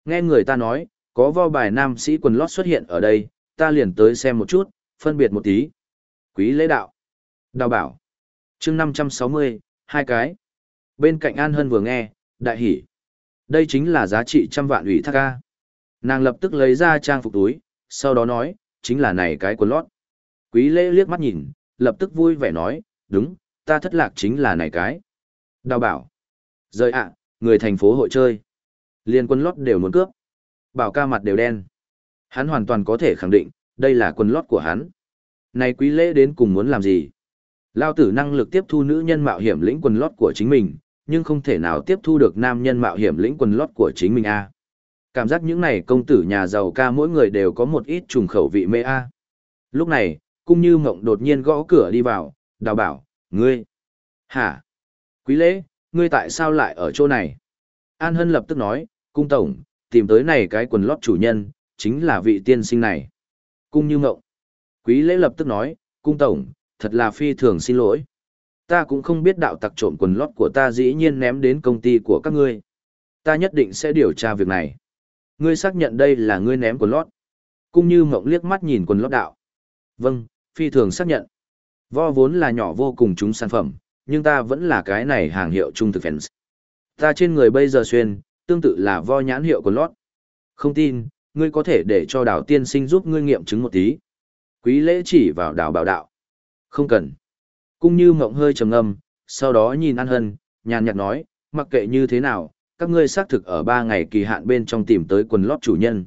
Nghe người ta nói, có vo bài nam sĩ quần lót xuất hiện ở đây, ta liền tới xem một chút, phân biệt một tí. Quý lễ đạo. Đào bảo. chương 560, hai cái. Bên cạnh An Hân vừa nghe, đại hỉ. Đây chính là giá trị trăm vạn ủy thác ca. Nàng lập tức lấy ra trang phục túi, sau đó nói, chính là này cái quần lót. Quý lễ liếc mắt nhìn, lập tức vui vẻ nói, đúng, ta thất lạc chính là này cái. Đào bảo. Rời ạ, người thành phố hội chơi. Liên quân lót đều muốn cướp. Bảo ca mặt đều đen. Hắn hoàn toàn có thể khẳng định, đây là quần lót của hắn. Này quý lễ đến cùng muốn làm gì? Lao tử năng lực tiếp thu nữ nhân mạo hiểm lĩnh quần lót của chính mình, nhưng không thể nào tiếp thu được nam nhân mạo hiểm lĩnh quần lót của chính mình a. Cảm giác những này công tử nhà giàu ca mỗi người đều có một ít trùng khẩu vị mê a. Lúc này, cung như mộng đột nhiên gõ cửa đi vào, đào bảo, ngươi. Hả? Quý lễ, ngươi tại sao lại ở chỗ này? An Hân lập tức nói, cung tổng, tìm tới này cái quần lót chủ nhân, chính là vị tiên sinh này. Cung như mộng. Quý lễ lập tức nói, cung tổng, thật là phi thường xin lỗi. Ta cũng không biết đạo tặc trộm quần lót của ta dĩ nhiên ném đến công ty của các ngươi. Ta nhất định sẽ điều tra việc này. Ngươi xác nhận đây là ngươi ném quần lót. Cung như mộng liếc mắt nhìn quần lót đạo. Vâng, phi thường xác nhận. Vo vốn là nhỏ vô cùng chúng sản phẩm, nhưng ta vẫn là cái này hàng hiệu trung thực fans. Ta trên người bây giờ xuyên, tương tự là vo nhãn hiệu quần lót. Không tin, ngươi có thể để cho đào tiên sinh giúp ngươi nghiệm chứng một tí. Quý lễ chỉ vào đào bảo đạo. Không cần. Cung như mộng hơi trầm ngâm, sau đó nhìn An Hân, nhàn nhạt nói, mặc kệ như thế nào, các ngươi xác thực ở ba ngày kỳ hạn bên trong tìm tới quần lót chủ nhân.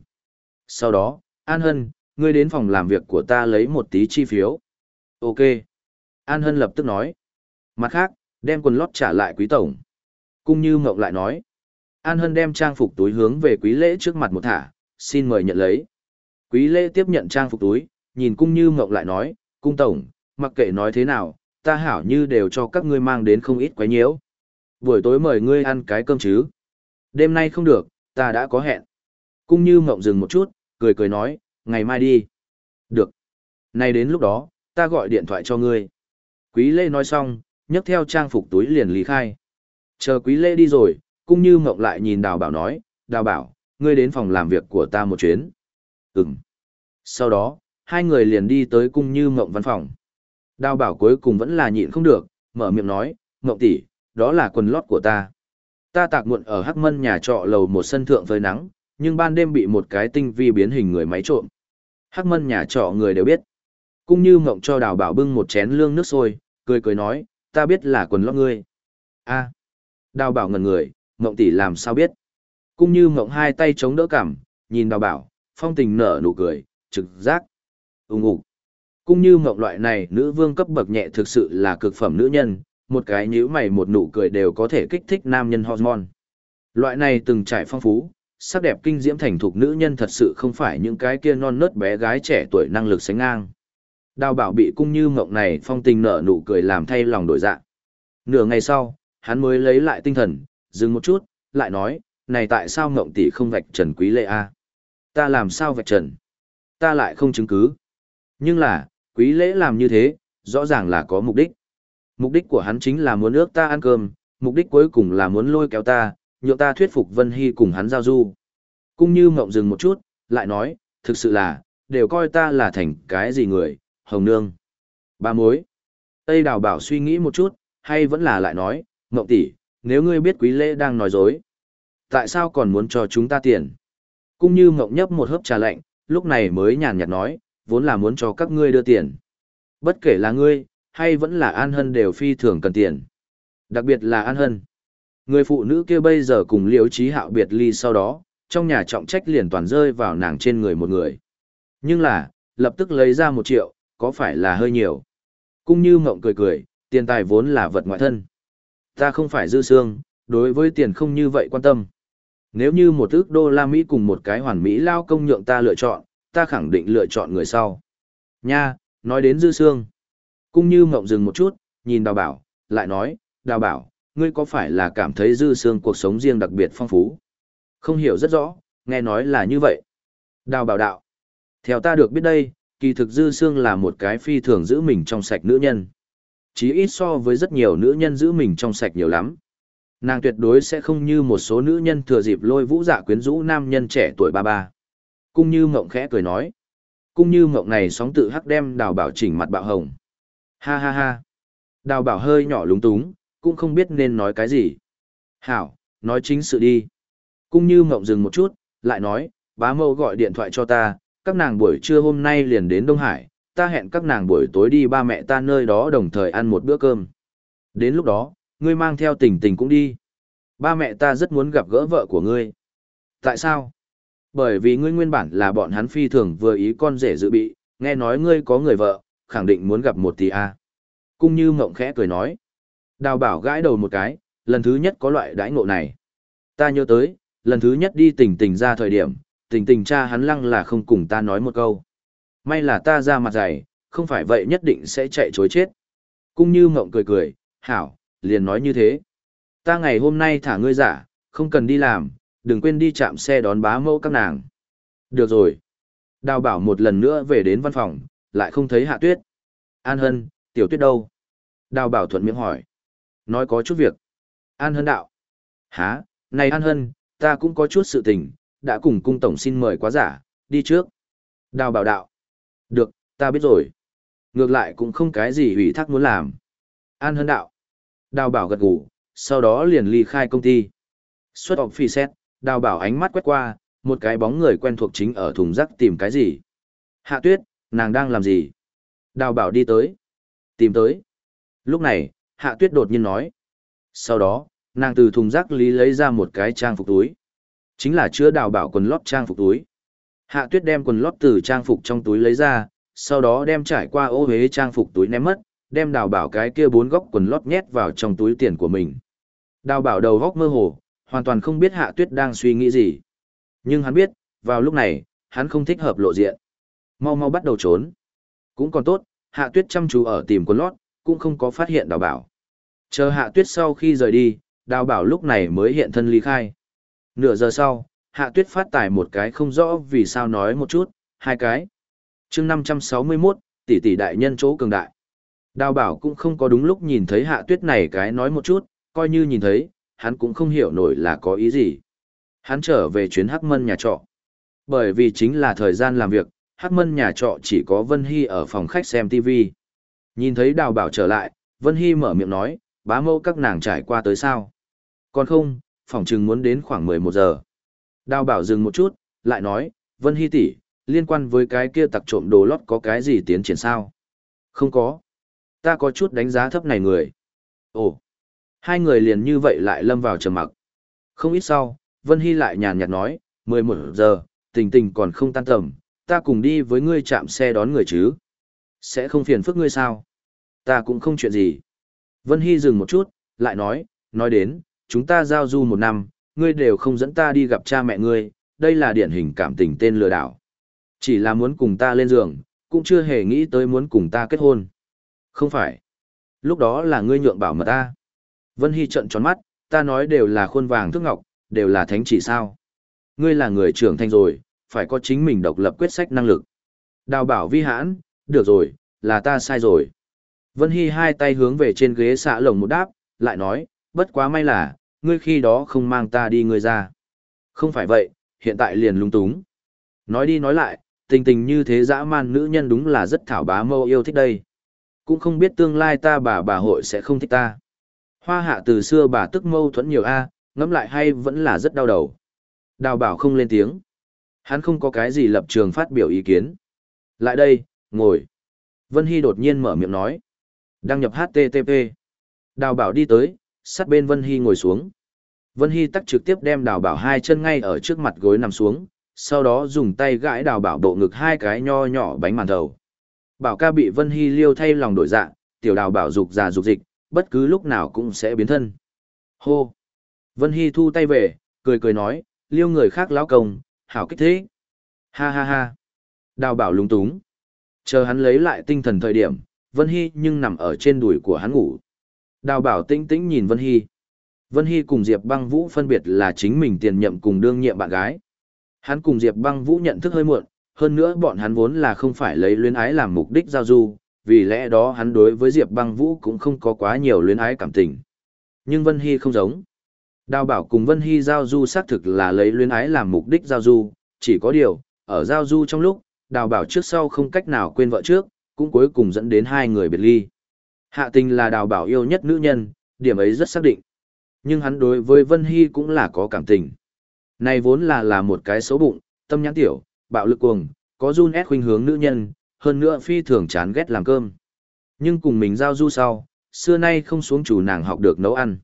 Sau đó, An Hân, ngươi đến phòng làm việc của ta lấy một tí chi phiếu. Ok. An Hân lập tức nói. Mặt khác, đem quần lót trả lại quý tổng. Cung như mộng lại nói. An Hân đem trang phục túi hướng về quý lễ trước mặt một thả, xin mời nhận lấy. Quý lễ tiếp nhận trang phục túi, nhìn cung như mộng lại nói, cung tổng, mặc kệ nói thế nào, ta hảo như đều cho các ngươi mang đến không ít quái nhiễu. Buổi tối mời ngươi ăn cái cơm chứ. Đêm nay không được, ta đã có hẹn. Cung như mộng dừng một chút, cười cười nói, ngày mai đi. Được. Này đến lúc đó, ta gọi điện thoại cho ngươi. Quý lễ nói xong, nhấc theo trang phục túi liền lý khai. Chờ quý lễ đi rồi, cung như mộng lại nhìn đào bảo nói, đào bảo, ngươi đến phòng làm việc của ta một chuyến. Ừm. Sau đó, hai người liền đi tới cung như mộng văn phòng. Đào bảo cuối cùng vẫn là nhịn không được, mở miệng nói, mộng tỷ, đó là quần lót của ta. Ta tạc muộn ở Hắc Mân nhà trọ lầu một sân thượng phơi nắng, nhưng ban đêm bị một cái tinh vi biến hình người máy trộm. Hắc Mân nhà trọ người đều biết. Cũng như mộng cho đào bảo bưng một chén lương nước sôi, cười cười nói, ta biết là quần lót ngươi. a Đào bảo ngần người, mộng tỷ làm sao biết. Cũng như mộng hai tay chống đỡ cằm, nhìn đào bảo, phong tình nở nụ cười, trực giác. Úng ục cũng như mộng loại này nữ vương cấp bậc nhẹ thực sự là cực phẩm nữ nhân, một cái nhíu mày một nụ cười đều có thể kích thích nam nhân hormone. Loại này từng trải phong phú, sắc đẹp kinh diễm thành thục nữ nhân thật sự không phải những cái kia non nớt bé gái trẻ tuổi năng lực sánh ngang. Đào bảo bị cung như mộng này phong tình nở nụ cười làm thay lòng đổi dạ. Nửa ngày sau, hắn mới lấy lại tinh thần, dừng một chút, lại nói, này tại sao mộng tỷ không vạch trần quý lệ a? Ta làm sao vạch trần? Ta lại không chứng cứ. Nhưng là, quý lễ làm như thế, rõ ràng là có mục đích. Mục đích của hắn chính là muốn ước ta ăn cơm, mục đích cuối cùng là muốn lôi kéo ta, nhượng ta thuyết phục Vân Hy cùng hắn giao du. Cung như mộng dừng một chút, lại nói, thực sự là, đều coi ta là thành cái gì người, hồng nương. Ba mối. Tây đào bảo suy nghĩ một chút, hay vẫn là lại nói, mộng tỷ, nếu ngươi biết quý lễ đang nói dối, tại sao còn muốn cho chúng ta tiền? Cung như mộng nhấp một hớp trà lạnh, lúc này mới nhàn nhạt nói, vốn là muốn cho các ngươi đưa tiền. Bất kể là ngươi, hay vẫn là An Hân đều phi thường cần tiền. Đặc biệt là An Hân. Người phụ nữ kia bây giờ cùng liễu trí hạo biệt ly sau đó, trong nhà trọng trách liền toàn rơi vào nàng trên người một người. Nhưng là, lập tức lấy ra một triệu, có phải là hơi nhiều? Cũng như mộng cười cười, tiền tài vốn là vật ngoại thân. Ta không phải dư xương, đối với tiền không như vậy quan tâm. Nếu như một ước đô la Mỹ cùng một cái hoàn Mỹ lao công nhượng ta lựa chọn, ta khẳng định lựa chọn người sau. Nha, nói đến dư xương. Cung như mộng dừng một chút, nhìn đào bảo, lại nói, đào bảo, ngươi có phải là cảm thấy dư xương cuộc sống riêng đặc biệt phong phú? Không hiểu rất rõ, nghe nói là như vậy. Đào bảo đạo. Theo ta được biết đây, kỳ thực dư xương là một cái phi thường giữ mình trong sạch nữ nhân. Chí ít so với rất nhiều nữ nhân giữ mình trong sạch nhiều lắm. Nàng tuyệt đối sẽ không như một số nữ nhân thừa dịp lôi vũ dạ quyến rũ nam nhân trẻ tuổi ba ba. Cung như mộng khẽ cười nói. Cung như mộng này sóng tự hắc đem đào bảo chỉnh mặt bạo hồng. Ha ha ha. Đào bảo hơi nhỏ lúng túng, cũng không biết nên nói cái gì. Hảo, nói chính sự đi. Cung như mộng dừng một chút, lại nói, bá mâu gọi điện thoại cho ta, các nàng buổi trưa hôm nay liền đến Đông Hải, ta hẹn các nàng buổi tối đi ba mẹ ta nơi đó đồng thời ăn một bữa cơm. Đến lúc đó, ngươi mang theo tình tình cũng đi. Ba mẹ ta rất muốn gặp gỡ vợ của ngươi. Tại sao? Bởi vì ngươi nguyên bản là bọn hắn phi thường vừa ý con rể dự bị, nghe nói ngươi có người vợ, khẳng định muốn gặp một tỷ a. Cung như mộng khẽ cười nói. Đào bảo gãi đầu một cái, lần thứ nhất có loại đãi ngộ này. Ta nhớ tới, lần thứ nhất đi tình tình ra thời điểm, tình tình cha hắn lăng là không cùng ta nói một câu. May là ta ra mặt dày, không phải vậy nhất định sẽ chạy chối chết. Cung như mộng cười cười, hảo, liền nói như thế. Ta ngày hôm nay thả ngươi giả, không cần đi làm, đừng quên đi chạm xe đón bá mẫu các nàng. Được rồi. Đào bảo một lần nữa về đến văn phòng, lại không thấy hạ tuyết. An hân, tiểu tuyết đâu? Đào bảo thuận miệng hỏi. Nói có chút việc. An hân đạo. Hả, này An hân, ta cũng có chút sự tình, đã cùng cung tổng xin mời quá giả, đi trước. Đào bảo đạo. Được, ta biết rồi. Ngược lại cũng không cái gì ủy thác muốn làm. An hân đạo. Đào bảo gật gù, sau đó liền ly khai công ty. Xuất học phi xét, đào bảo ánh mắt quét qua, một cái bóng người quen thuộc chính ở thùng rác tìm cái gì. Hạ tuyết, nàng đang làm gì? Đào bảo đi tới. Tìm tới. Lúc này, hạ tuyết đột nhiên nói. Sau đó, nàng từ thùng rác lý lấy ra một cái trang phục túi. Chính là chứa đào bảo quần lót trang phục túi. Hạ tuyết đem quần lót từ trang phục trong túi lấy ra, sau đó đem trải qua ô huế trang phục túi ném mất, đem đào bảo cái kia bốn góc quần lót nhét vào trong túi tiền của mình. Đào bảo đầu góc mơ hồ, hoàn toàn không biết hạ tuyết đang suy nghĩ gì. Nhưng hắn biết, vào lúc này, hắn không thích hợp lộ diện. Mau mau bắt đầu trốn. Cũng còn tốt, hạ tuyết chăm chú ở tìm quần lót, cũng không có phát hiện đào bảo. Chờ hạ tuyết sau khi rời đi, đào bảo lúc này mới hiện thân ly khai. Nửa giờ sau, hạ tuyết phát tải một cái không rõ vì sao nói một chút, hai cái. chương 561, tỷ tỷ đại nhân chỗ cường đại. Đào bảo cũng không có đúng lúc nhìn thấy hạ tuyết này cái nói một chút, coi như nhìn thấy, hắn cũng không hiểu nổi là có ý gì. Hắn trở về chuyến Hắc Mân nhà trọ. Bởi vì chính là thời gian làm việc, Hắc Mân nhà trọ chỉ có Vân Hy ở phòng khách xem TV. Nhìn thấy đào bảo trở lại, Vân Hy mở miệng nói, bá mâu các nàng trải qua tới sao. Còn không, phòng chừng muốn đến khoảng 11 giờ. Đào bảo dừng một chút, lại nói, Vân Hy tỷ, liên quan với cái kia tặc trộm đồ lót có cái gì tiến triển sao? Không có. Ta có chút đánh giá thấp này người. Ồ, hai người liền như vậy lại lâm vào trầm mặc. Không ít sau, Vân Hy lại nhàn nhạt nói, 11 giờ, tình tình còn không tan tầm, ta cùng đi với ngươi chạm xe đón người chứ. Sẽ không phiền phức ngươi sao? Ta cũng không chuyện gì. Vân Hy dừng một chút, lại nói, nói đến, chúng ta giao du một năm, ngươi đều không dẫn ta đi gặp cha mẹ ngươi, đây là điển hình cảm tình tên lừa đảo. Chỉ là muốn cùng ta lên giường, cũng chưa hề nghĩ tới muốn cùng ta kết hôn. Không phải. Lúc đó là ngươi nhượng bảo mật ta. Vân Hy trận tròn mắt, ta nói đều là khuôn vàng thước ngọc, đều là thánh chỉ sao. Ngươi là người trưởng thành rồi, phải có chính mình độc lập quyết sách năng lực. Đào bảo vi hãn, được rồi, là ta sai rồi. Vân Hy hai tay hướng về trên ghế xạ lồng một đáp, lại nói, bất quá may là, ngươi khi đó không mang ta đi ngươi ra. Không phải vậy, hiện tại liền lung túng. Nói đi nói lại, tình tình như thế dã man nữ nhân đúng là rất thảo bá mâu yêu thích đây. Cũng không biết tương lai ta bà bà hội sẽ không thích ta. Hoa hạ từ xưa bà tức mâu thuẫn nhiều a, ngẫm lại hay vẫn là rất đau đầu. Đào bảo không lên tiếng. Hắn không có cái gì lập trường phát biểu ý kiến. Lại đây, ngồi. Vân Hy đột nhiên mở miệng nói. Đăng nhập HTTP. Đào bảo đi tới, sát bên Vân Hy ngồi xuống. Vân Hy tắc trực tiếp đem đào bảo hai chân ngay ở trước mặt gối nằm xuống, sau đó dùng tay gãi đào bảo bộ ngực hai cái nho nhỏ bánh màn thầu. Bảo ca bị Vân Hy liêu thay lòng đổi dạ, tiểu đào bảo dục già dục dịch, bất cứ lúc nào cũng sẽ biến thân. Hô! Vân Hy thu tay về, cười cười nói, liêu người khác lão công, hảo kích thế. Ha ha ha! Đào bảo lúng túng. Chờ hắn lấy lại tinh thần thời điểm, Vân Hy nhưng nằm ở trên đùi của hắn ngủ. Đào bảo tĩnh tĩnh nhìn Vân Hy. Vân Hy cùng Diệp băng vũ phân biệt là chính mình tiền nhậm cùng đương nhiệm bạn gái. Hắn cùng Diệp băng vũ nhận thức hơi muộn, hơn nữa bọn hắn vốn là không phải lấy luyến ái làm mục đích giao du, vì lẽ đó hắn đối với Diệp băng vũ cũng không có quá nhiều luyến ái cảm tình. Nhưng Vân Hy không giống. Đào bảo cùng Vân Hy giao du xác thực là lấy luyến ái làm mục đích giao du, chỉ có điều, ở giao du trong lúc, đào bảo trước sau không cách nào quên vợ trước, cũng cuối cùng dẫn đến hai người biệt ly. Hạ tình là đào bảo yêu nhất nữ nhân, điểm ấy rất xác định. Nhưng hắn đối với Vân Hy cũng là có cảm tình. Này vốn là là một cái xấu bụng, tâm nhãn tiểu, bạo lực cuồng, có run ép khuynh hướng nữ nhân, hơn nữa phi thường chán ghét làm cơm. Nhưng cùng mình giao du sau, xưa nay không xuống chủ nàng học được nấu ăn.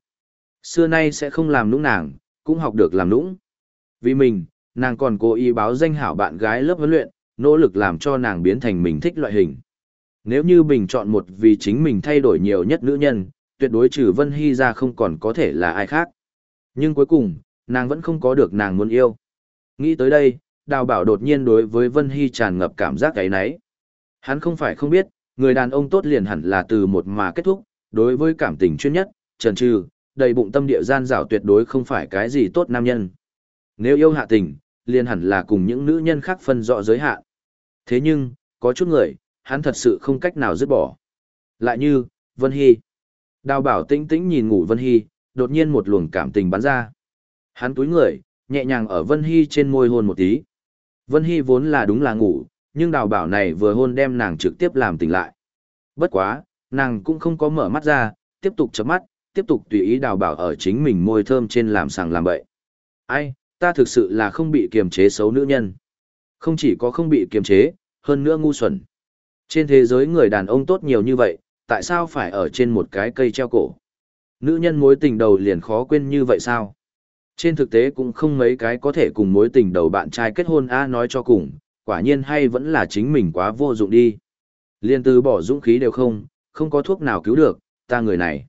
Xưa nay sẽ không làm nũng nàng, cũng học được làm nũng. Vì mình, nàng còn cố ý báo danh hảo bạn gái lớp huấn luyện, nỗ lực làm cho nàng biến thành mình thích loại hình. Nếu như bình chọn một vì chính mình thay đổi nhiều nhất nữ nhân, tuyệt đối trừ Vân Hy ra không còn có thể là ai khác. Nhưng cuối cùng, nàng vẫn không có được nàng muốn yêu. Nghĩ tới đây, đào bảo đột nhiên đối với Vân Hy tràn ngập cảm giác cái nấy. Hắn không phải không biết, người đàn ông tốt liền hẳn là từ một mà kết thúc, đối với cảm tình chuyên nhất, trần trừ, đầy bụng tâm địa gian rảo tuyệt đối không phải cái gì tốt nam nhân. Nếu yêu hạ tình, liền hẳn là cùng những nữ nhân khác phân rõ giới hạn. Thế nhưng, có chút người, hắn thật sự không cách nào dứt bỏ. Lại như, Vân Hy. Đào bảo tĩnh tĩnh nhìn ngủ Vân Hy, đột nhiên một luồng cảm tình bắn ra. Hắn túi người, nhẹ nhàng ở Vân Hy trên môi hôn một tí. Vân Hy vốn là đúng là ngủ, nhưng đào bảo này vừa hôn đem nàng trực tiếp làm tỉnh lại. Bất quá, nàng cũng không có mở mắt ra, tiếp tục chớp mắt, tiếp tục tùy ý đào bảo ở chính mình môi thơm trên làm sàng làm bậy. Ai, ta thực sự là không bị kiềm chế xấu nữ nhân. Không chỉ có không bị kiềm chế, hơn nữa ngu xuẩn. Trên thế giới người đàn ông tốt nhiều như vậy, tại sao phải ở trên một cái cây treo cổ? Nữ nhân mối tình đầu liền khó quên như vậy sao? Trên thực tế cũng không mấy cái có thể cùng mối tình đầu bạn trai kết hôn A nói cho cùng, quả nhiên hay vẫn là chính mình quá vô dụng đi. Liên từ bỏ dũng khí đều không, không có thuốc nào cứu được, ta người này.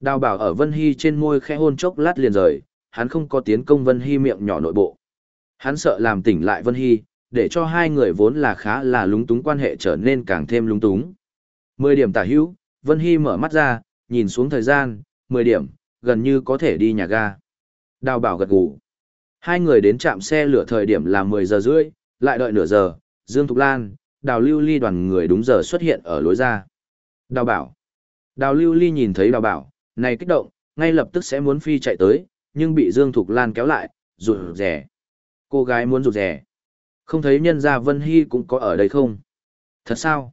Đào bảo ở Vân Hy trên môi khẽ hôn chốc lát liền rời, hắn không có tiến công Vân Hy miệng nhỏ nội bộ. Hắn sợ làm tỉnh lại Vân Hy, để cho hai người vốn là khá là lúng túng quan hệ trở nên càng thêm lúng túng. Mười điểm tả hữu, Vân Hy mở mắt ra, nhìn xuống thời gian, mười điểm, gần như có thể đi nhà ga. Đào bảo gật gù. Hai người đến trạm xe lửa thời điểm là mười giờ rưỡi, lại đợi nửa giờ, Dương Thục Lan, Đào Lưu Ly đoàn người đúng giờ xuất hiện ở lối ra. Đào bảo. Đào Lưu Ly nhìn thấy đào bảo, này kích động, ngay lập tức sẽ muốn phi chạy tới, nhưng bị Dương Thục Lan kéo lại, rụt rẻ. Cô gái muốn rụt rẻ. Không thấy nhân gia Vân Hy cũng có ở đây không? Thật sao?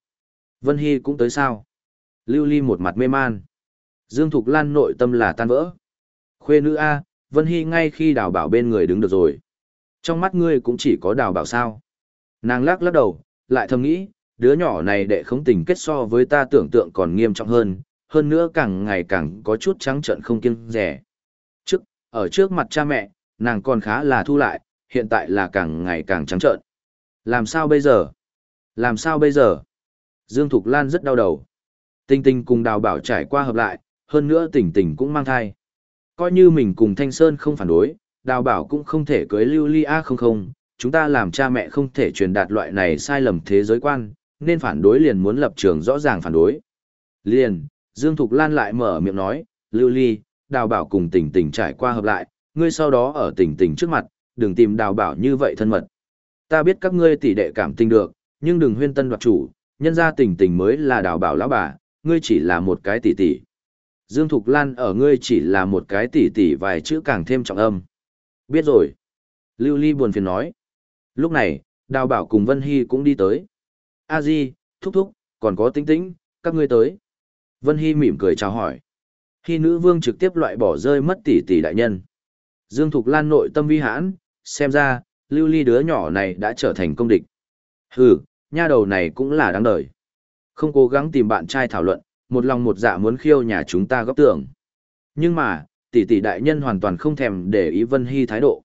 Vân Hy cũng tới sao? Lưu Ly một mặt mê man. Dương Thục Lan nội tâm là tan vỡ. Khuê nữ A, Vân Hy ngay khi đào bảo bên người đứng được rồi. Trong mắt ngươi cũng chỉ có đào bảo sao. Nàng lắc lắc đầu, lại thầm nghĩ, đứa nhỏ này đệ không tình kết so với ta tưởng tượng còn nghiêm trọng hơn, hơn nữa càng ngày càng có chút trắng trợn không kiêng rẻ. Trước, ở trước mặt cha mẹ, nàng còn khá là thu lại, hiện tại là càng ngày càng trắng trợn. Làm sao bây giờ? Làm sao bây giờ? Dương Thục Lan rất đau đầu. tình tình cùng đào bảo trải qua hợp lại, hơn nữa tình tình cũng mang thai. Coi như mình cùng Thanh Sơn không phản đối, đào bảo cũng không thể cưới lưu ly a không không, chúng ta làm cha mẹ không thể truyền đạt loại này sai lầm thế giới quan, nên phản đối liền muốn lập trường rõ ràng phản đối. Liền, Dương Thục Lan lại mở miệng nói, lưu ly, đào bảo cùng tình tình trải qua hợp lại, ngươi sau đó ở tình tình trước mặt, đừng tìm đào bảo như vậy thân mật. Ta biết các ngươi tỷ đệ cảm tình được, nhưng đừng huyên tân đoạt chủ, nhân ra tình tình mới là đào bảo lão bà, ngươi chỉ là một cái tỷ tỷ. Dương Thục Lan ở ngươi chỉ là một cái tỷ tỷ vài chữ càng thêm trọng âm. Biết rồi. Lưu Ly buồn phiền nói. Lúc này, Đào Bảo cùng Vân Hy cũng đi tới. A Di, thúc thúc, còn có tính tĩnh, các ngươi tới. Vân Hy mỉm cười chào hỏi. khi nữ vương trực tiếp loại bỏ rơi mất tỷ tỷ đại nhân. Dương Thục Lan nội tâm vi hãn, xem ra, Lưu Ly đứa nhỏ này đã trở thành công địch. Hừ, nha đầu này cũng là đáng đời. Không cố gắng tìm bạn trai thảo luận, một lòng một dạ muốn khiêu nhà chúng ta góp tưởng. Nhưng mà, tỷ tỷ đại nhân hoàn toàn không thèm để ý Vân Hy thái độ.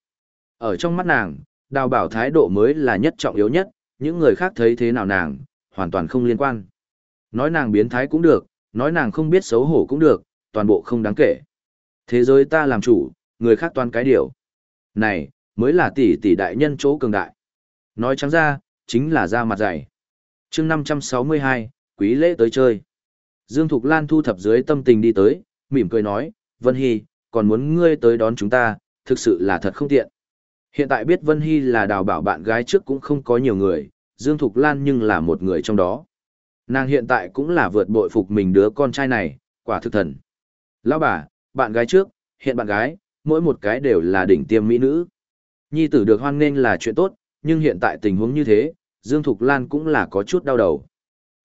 Ở trong mắt nàng, đào bảo thái độ mới là nhất trọng yếu nhất, những người khác thấy thế nào nàng, hoàn toàn không liên quan. Nói nàng biến thái cũng được, nói nàng không biết xấu hổ cũng được, toàn bộ không đáng kể. Thế giới ta làm chủ, người khác toàn cái điều. Này, mới là tỷ tỷ đại nhân chỗ cường đại. Nói trắng ra, chính là ra mặt dày. chương 562, quý lễ tới chơi. Dương Thục Lan thu thập dưới tâm tình đi tới, mỉm cười nói, Vân Hy, còn muốn ngươi tới đón chúng ta, thực sự là thật không tiện. Hiện tại biết Vân Hy là đào bảo bạn gái trước cũng không có nhiều người, Dương Thục Lan nhưng là một người trong đó. Nàng hiện tại cũng là vượt bội phục mình đứa con trai này, quả thực thần. Lão bà, bạn gái trước, hiện bạn gái, mỗi một cái đều là đỉnh tiêm mỹ nữ. Nhi tử được hoan nghênh là chuyện tốt, nhưng hiện tại tình huống như thế, Dương Thục Lan cũng là có chút đau đầu.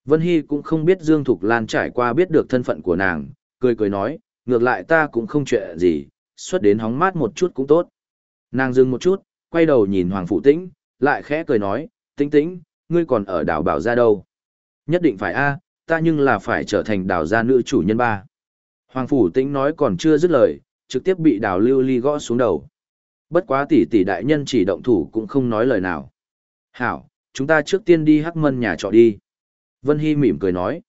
Vân Hy cũng không biết Dương Thục Lan trải qua biết được thân phận của nàng, cười cười nói, ngược lại ta cũng không chuyện gì, xuất đến hóng mát một chút cũng tốt. Nàng dừng một chút, quay đầu nhìn Hoàng Phụ Tĩnh, lại khẽ cười nói, Tĩnh Tĩnh, ngươi còn ở đảo bảo ra đâu? Nhất định phải a, ta nhưng là phải trở thành đảo gia nữ chủ nhân ba. Hoàng Phủ Tĩnh nói còn chưa dứt lời, trực tiếp bị đảo lưu ly gõ xuống đầu. Bất quá tỷ tỷ đại nhân chỉ động thủ cũng không nói lời nào. Hảo, chúng ta trước tiên đi hắc mân nhà trọ đi. Vân Hy mỉm cười nói.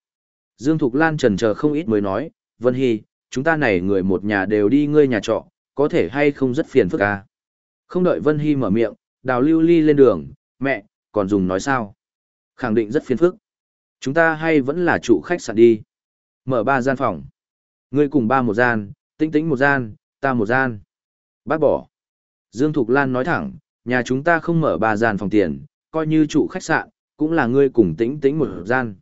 Dương Thục Lan trần chờ không ít mới nói, Vân Hy, chúng ta này người một nhà đều đi ngươi nhà trọ, có thể hay không rất phiền phức à? Không đợi Vân Hy mở miệng, đào lưu ly lên đường, mẹ, còn dùng nói sao? Khẳng định rất phiền phức. Chúng ta hay vẫn là chủ khách sạn đi. Mở ba gian phòng. Ngươi cùng ba một gian, tinh tĩnh một gian, ta một gian. Bác bỏ. Dương Thục Lan nói thẳng, nhà chúng ta không mở ba gian phòng tiền, coi như chủ khách sạn, cũng là ngươi cùng tĩnh tĩnh một gian.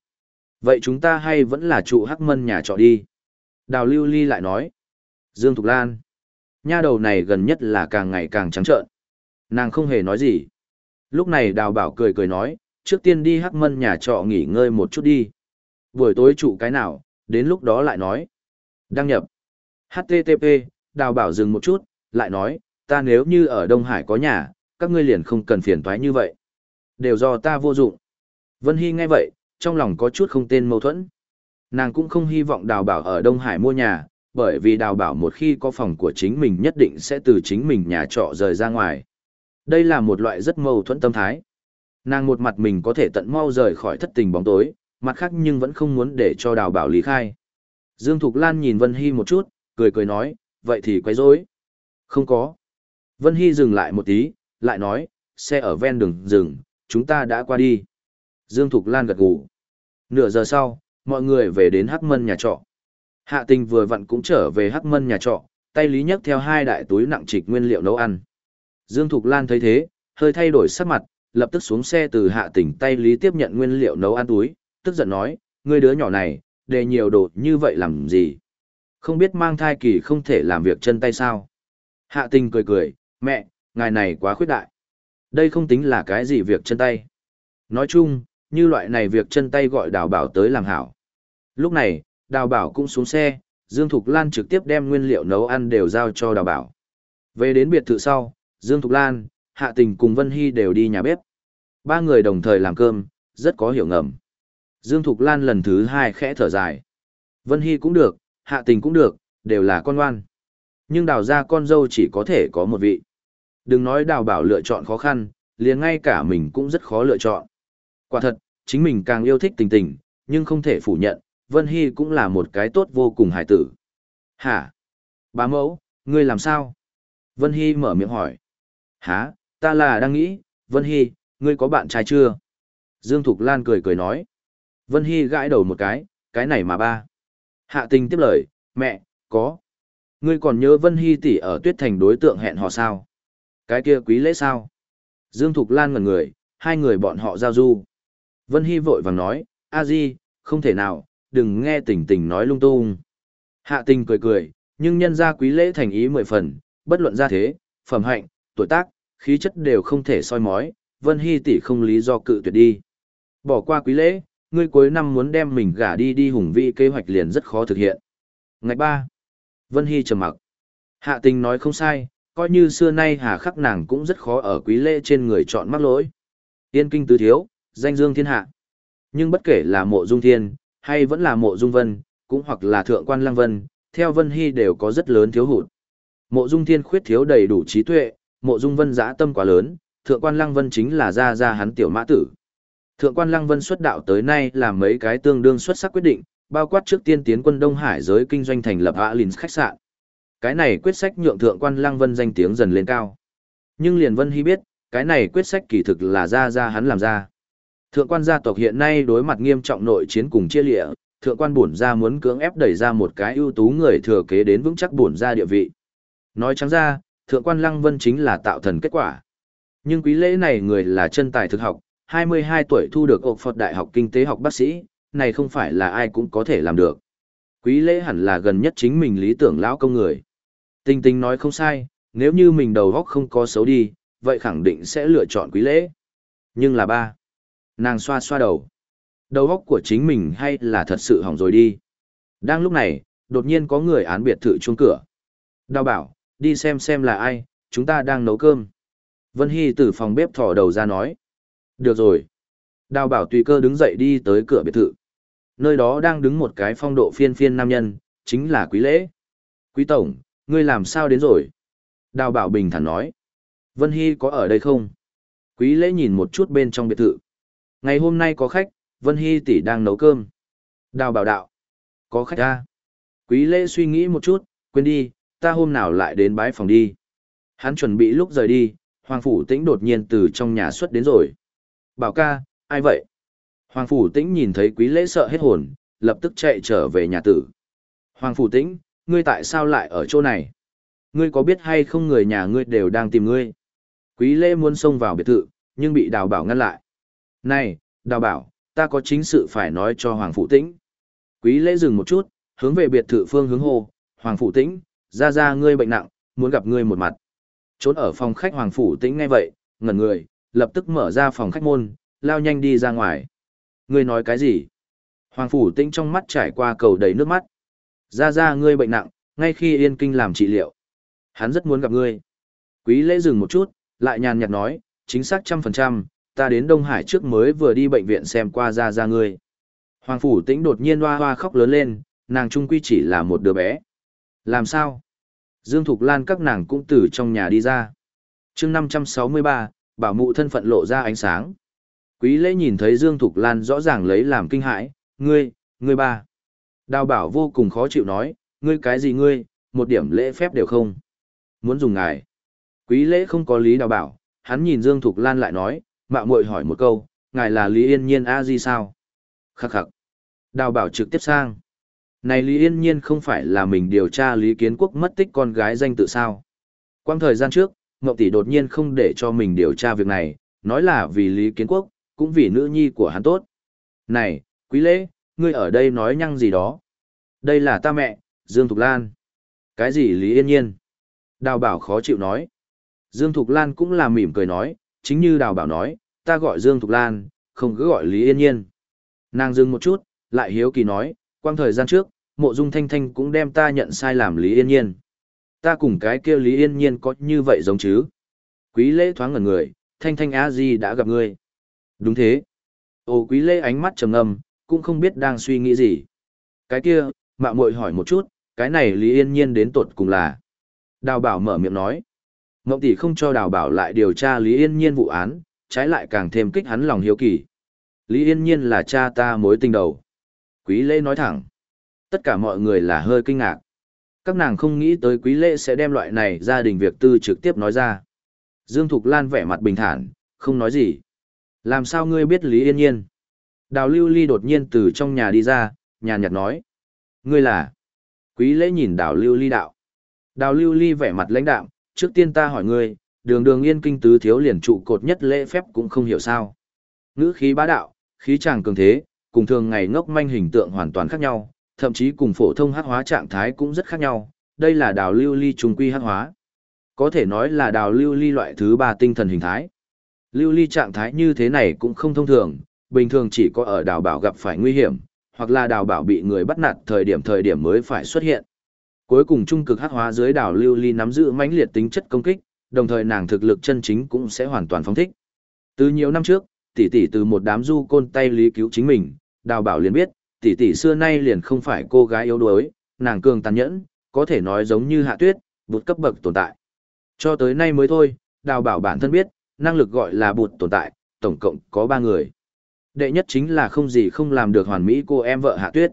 Vậy chúng ta hay vẫn là trụ hắc mân nhà trọ đi. Đào lưu ly lại nói. Dương Thục Lan. Nha đầu này gần nhất là càng ngày càng trắng trợn. Nàng không hề nói gì. Lúc này đào bảo cười cười nói, trước tiên đi hắc mân nhà trọ nghỉ ngơi một chút đi. Buổi tối trụ cái nào, đến lúc đó lại nói. Đăng nhập. HTTP, đào bảo dừng một chút, lại nói, ta nếu như ở Đông Hải có nhà, các ngươi liền không cần phiền toái như vậy. Đều do ta vô dụng. Vân Hy nghe vậy, trong lòng có chút không tên mâu thuẫn. Nàng cũng không hy vọng đào bảo ở Đông Hải mua nhà, bởi vì đào bảo một khi có phòng của chính mình nhất định sẽ từ chính mình nhà trọ rời ra ngoài. Đây là một loại rất mâu thuẫn tâm thái. Nàng một mặt mình có thể tận mau rời khỏi thất tình bóng tối, mặt khác nhưng vẫn không muốn để cho đào bảo lý khai. Dương Thục Lan nhìn Vân Hy một chút, cười cười nói, vậy thì quấy rối. Không có. Vân Hy dừng lại một tí, lại nói, xe ở ven đường dừng, chúng ta đã qua đi. Dương Thục Lan gật gù. Nửa giờ sau, mọi người về đến Hắc Mân nhà trọ. Hạ tình vừa vặn cũng trở về Hắc Mân nhà trọ, tay lý nhấc theo hai đại túi nặng trịch nguyên liệu nấu ăn. Dương Thục Lan thấy thế, hơi thay đổi sắc mặt, lập tức xuống xe từ hạ tình tay lý tiếp nhận nguyên liệu nấu ăn túi, tức giận nói, ngươi đứa nhỏ này, để nhiều đồ như vậy làm gì? Không biết mang thai kỳ không thể làm việc chân tay sao? Hạ tình cười cười, mẹ, ngài này quá khuyết đại. Đây không tính là cái gì việc chân tay. Nói chung, như loại này việc chân tay gọi đào bảo tới làm hảo. Lúc này, đào bảo cũng xuống xe, Dương Thục Lan trực tiếp đem nguyên liệu nấu ăn đều giao cho đào bảo. Về đến biệt thự sau, Dương Thục Lan, Hạ Tình cùng Vân Hy đều đi nhà bếp. Ba người đồng thời làm cơm, rất có hiểu ngầm. Dương Thục Lan lần thứ hai khẽ thở dài. Vân Hy cũng được, Hạ Tình cũng được, đều là con ngoan. Nhưng đào ra con dâu chỉ có thể có một vị. Đừng nói đào bảo lựa chọn khó khăn, liền ngay cả mình cũng rất khó lựa chọn. Quả thật, chính mình càng yêu thích tình tình, nhưng không thể phủ nhận, Vân Hy cũng là một cái tốt vô cùng hài tử. Hả? Bá mẫu, ngươi làm sao? Vân Hy mở miệng hỏi. Hả, ta là đang nghĩ, Vân Hy, ngươi có bạn trai chưa? Dương Thục Lan cười cười nói. Vân Hy gãi đầu một cái, cái này mà ba. Hạ tình tiếp lời, mẹ, có. Ngươi còn nhớ Vân Hy tỷ ở Tuyết Thành đối tượng hẹn hò sao? Cái kia quý lễ sao? Dương Thục Lan ngẩn người, hai người bọn họ giao du. Vân Hy vội vàng nói, a di, không thể nào, đừng nghe tình tình nói lung tung. Hạ tình cười cười, nhưng nhân ra quý lễ thành ý mười phần, bất luận ra thế, phẩm hạnh, tuổi tác, khí chất đều không thể soi mói, Vân Hy tỷ không lý do cự tuyệt đi. Bỏ qua quý lễ, ngươi cuối năm muốn đem mình gả đi đi hùng vị kế hoạch liền rất khó thực hiện. Ngày ba, Vân Hy trầm mặc. Hạ tình nói không sai, coi như xưa nay hà khắc nàng cũng rất khó ở quý lễ trên người chọn mắc lỗi. Tiên kinh tứ thiếu, danh dương thiên hạ. Nhưng bất kể là mộ dung thiên, hay vẫn là mộ dung vân, cũng hoặc là thượng quan lăng vân, theo Vân Hy đều có rất lớn thiếu hụt. Mộ dung thiên khuyết thiếu đầy đủ trí tuệ, mộ dung vân giã tâm quá lớn, thượng quan lăng vân chính là ra ra hắn tiểu mã tử. Thượng quan lăng vân xuất đạo tới nay là mấy cái tương đương xuất sắc quyết định, bao quát trước tiên tiến quân Đông Hải giới kinh doanh thành lập Alins khách sạn. Cái này quyết sách nhượng thượng quan lăng vân danh tiếng dần lên cao. Nhưng liền vân hy biết, cái này quyết sách kỳ thực là ra ra hắn làm ra. Thượng quan gia tộc hiện nay đối mặt nghiêm trọng nội chiến cùng chia lịa, thượng quan bổn gia muốn cưỡng ép đẩy ra một cái ưu tú người thừa kế đến vững chắc bổn gia địa vị. Nói trắng ra, thượng quan lăng vân chính là tạo thần kết quả. Nhưng quý lễ này người là chân tài thực học, 22 tuổi thu được ộc Phật Đại học Kinh tế học bác sĩ, này không phải là ai cũng có thể làm được. Quý lễ hẳn là gần nhất chính mình lý tưởng lão công người. Tinh tinh nói không sai, nếu như mình đầu góc không có xấu đi, vậy khẳng định sẽ lựa chọn quý lễ. Nhưng là ba. Nàng xoa xoa đầu. Đầu góc của chính mình hay là thật sự hỏng rồi đi. Đang lúc này, đột nhiên có người án biệt thự chuông cửa. Đào bảo, đi xem xem là ai, chúng ta đang nấu cơm. Vân Hy từ phòng bếp thỏ đầu ra nói. Được rồi. Đào bảo tùy cơ đứng dậy đi tới cửa biệt thự. Nơi đó đang đứng một cái phong độ phiên phiên nam nhân, chính là quý lễ. Quý tổng, ngươi làm sao đến rồi? Đào bảo bình thản nói. Vân Hy có ở đây không? Quý lễ nhìn một chút bên trong biệt thự. Ngày hôm nay có khách, Vân Hy tỷ đang nấu cơm. Đào bảo đạo. Có khách ra. Quý lễ suy nghĩ một chút, quên đi, ta hôm nào lại đến bái phòng đi. Hắn chuẩn bị lúc rời đi, Hoàng Phủ Tĩnh đột nhiên từ trong nhà xuất đến rồi. Bảo ca, ai vậy? Hoàng Phủ Tĩnh nhìn thấy quý lễ sợ hết hồn, lập tức chạy trở về nhà tử. Hoàng Phủ Tĩnh, ngươi tại sao lại ở chỗ này? Ngươi có biết hay không người nhà ngươi đều đang tìm ngươi? Quý lễ muốn xông vào biệt thự, nhưng bị đào bảo ngăn lại. Này, đào bảo, ta có chính sự phải nói cho Hoàng Phủ Tĩnh. Quý lễ dừng một chút, hướng về biệt thự phương hướng hồ, Hoàng Phủ Tĩnh, ra ra ngươi bệnh nặng, muốn gặp ngươi một mặt. Trốn ở phòng khách Hoàng Phủ Tĩnh ngay vậy, ngẩn người, lập tức mở ra phòng khách môn, lao nhanh đi ra ngoài. Ngươi nói cái gì? Hoàng Phủ Tĩnh trong mắt trải qua cầu đầy nước mắt. Ra ra ngươi bệnh nặng, ngay khi yên kinh làm trị liệu. Hắn rất muốn gặp ngươi. Quý lễ dừng một chút, lại nhàn nhạt nói, chính xác trăm phần trăm, ta đến Đông Hải trước mới vừa đi bệnh viện xem qua ra ra ngươi. Hoàng Phủ Tĩnh đột nhiên hoa hoa khóc lớn lên, nàng trung quy chỉ là một đứa bé. Làm sao? Dương Thục Lan các nàng cũng từ trong nhà đi ra. chương 563, bảo mụ thân phận lộ ra ánh sáng. Quý lễ nhìn thấy Dương Thục Lan rõ ràng lấy làm kinh hãi, ngươi, ngươi ba. Đào bảo vô cùng khó chịu nói, ngươi cái gì ngươi, một điểm lễ phép đều không. Muốn dùng ngài. Quý lễ không có lý đào bảo, hắn nhìn Dương Thục Lan lại nói, mạo muội hỏi một câu, ngài là Lý Yên Nhiên a di sao? Khắc khắc. Đào bảo trực tiếp sang. Này Lý Yên Nhiên không phải là mình điều tra Lý Kiến Quốc mất tích con gái danh tự sao? Quang thời gian trước, Ngọc Tỷ đột nhiên không để cho mình điều tra việc này, nói là vì Lý Kiến Quốc, cũng vì nữ nhi của hắn tốt. Này, quý lễ, ngươi ở đây nói nhăng gì đó? Đây là ta mẹ, Dương Thục Lan. Cái gì Lý Yên Nhiên? Đào bảo khó chịu nói. Dương Thục Lan cũng là mỉm cười nói, chính như đào bảo nói, ta gọi Dương Thục Lan, không cứ gọi Lý Yên Nhiên. Nàng dừng một chút, lại hiếu kỳ nói, quang thời gian trước, mộ dung thanh thanh cũng đem ta nhận sai làm Lý Yên Nhiên. Ta cùng cái kia Lý Yên Nhiên có như vậy giống chứ? Quý lễ thoáng ngẩn người, thanh thanh á di đã gặp ngươi. Đúng thế. Ồ quý lễ ánh mắt trầm ngâm, cũng không biết đang suy nghĩ gì. Cái kia, mạo muội hỏi một chút, cái này Lý Yên Nhiên đến tột cùng là. Đào bảo mở miệng nói. Ngộng tỷ không cho đào bảo lại điều tra Lý Yên Nhiên vụ án, trái lại càng thêm kích hắn lòng hiếu kỳ. Lý Yên Nhiên là cha ta mối tình đầu. Quý lễ nói thẳng. Tất cả mọi người là hơi kinh ngạc. Các nàng không nghĩ tới quý lễ sẽ đem loại này gia đình việc tư trực tiếp nói ra. Dương Thục Lan vẻ mặt bình thản, không nói gì. Làm sao ngươi biết Lý Yên Nhiên? Đào Lưu Ly đột nhiên từ trong nhà đi ra, nhàn nhạt nói. Ngươi là? Quý lễ nhìn đào Lưu Ly đạo. Đào lưu ly vẻ mặt lãnh đạm, trước tiên ta hỏi ngươi, đường đường yên kinh tứ thiếu liền trụ cột nhất lễ phép cũng không hiểu sao. Ngữ khí bá đạo, khí chàng cường thế, cùng thường ngày ngốc manh hình tượng hoàn toàn khác nhau, thậm chí cùng phổ thông hắc hóa trạng thái cũng rất khác nhau, đây là đào lưu ly trùng quy hắc hóa. Có thể nói là đào lưu ly loại thứ ba tinh thần hình thái. Lưu ly trạng thái như thế này cũng không thông thường, bình thường chỉ có ở đào bảo gặp phải nguy hiểm, hoặc là đào bảo bị người bắt nạt thời điểm thời điểm mới phải xuất hiện. Cuối cùng trung cực hắc hóa dưới đảo lưu ly nắm giữ mãnh liệt tính chất công kích, đồng thời nàng thực lực chân chính cũng sẽ hoàn toàn phóng thích. Từ nhiều năm trước, tỷ tỷ từ một đám du côn tay lý cứu chính mình, đào bảo liền biết, tỷ tỷ xưa nay liền không phải cô gái yếu đuối, nàng cường tàn nhẫn, có thể nói giống như hạ tuyết, bụt cấp bậc tồn tại. Cho tới nay mới thôi, đào bảo bản thân biết, năng lực gọi là bụt tồn tại, tổng cộng có ba người. Đệ nhất chính là không gì không làm được hoàn mỹ cô em vợ hạ tuyết.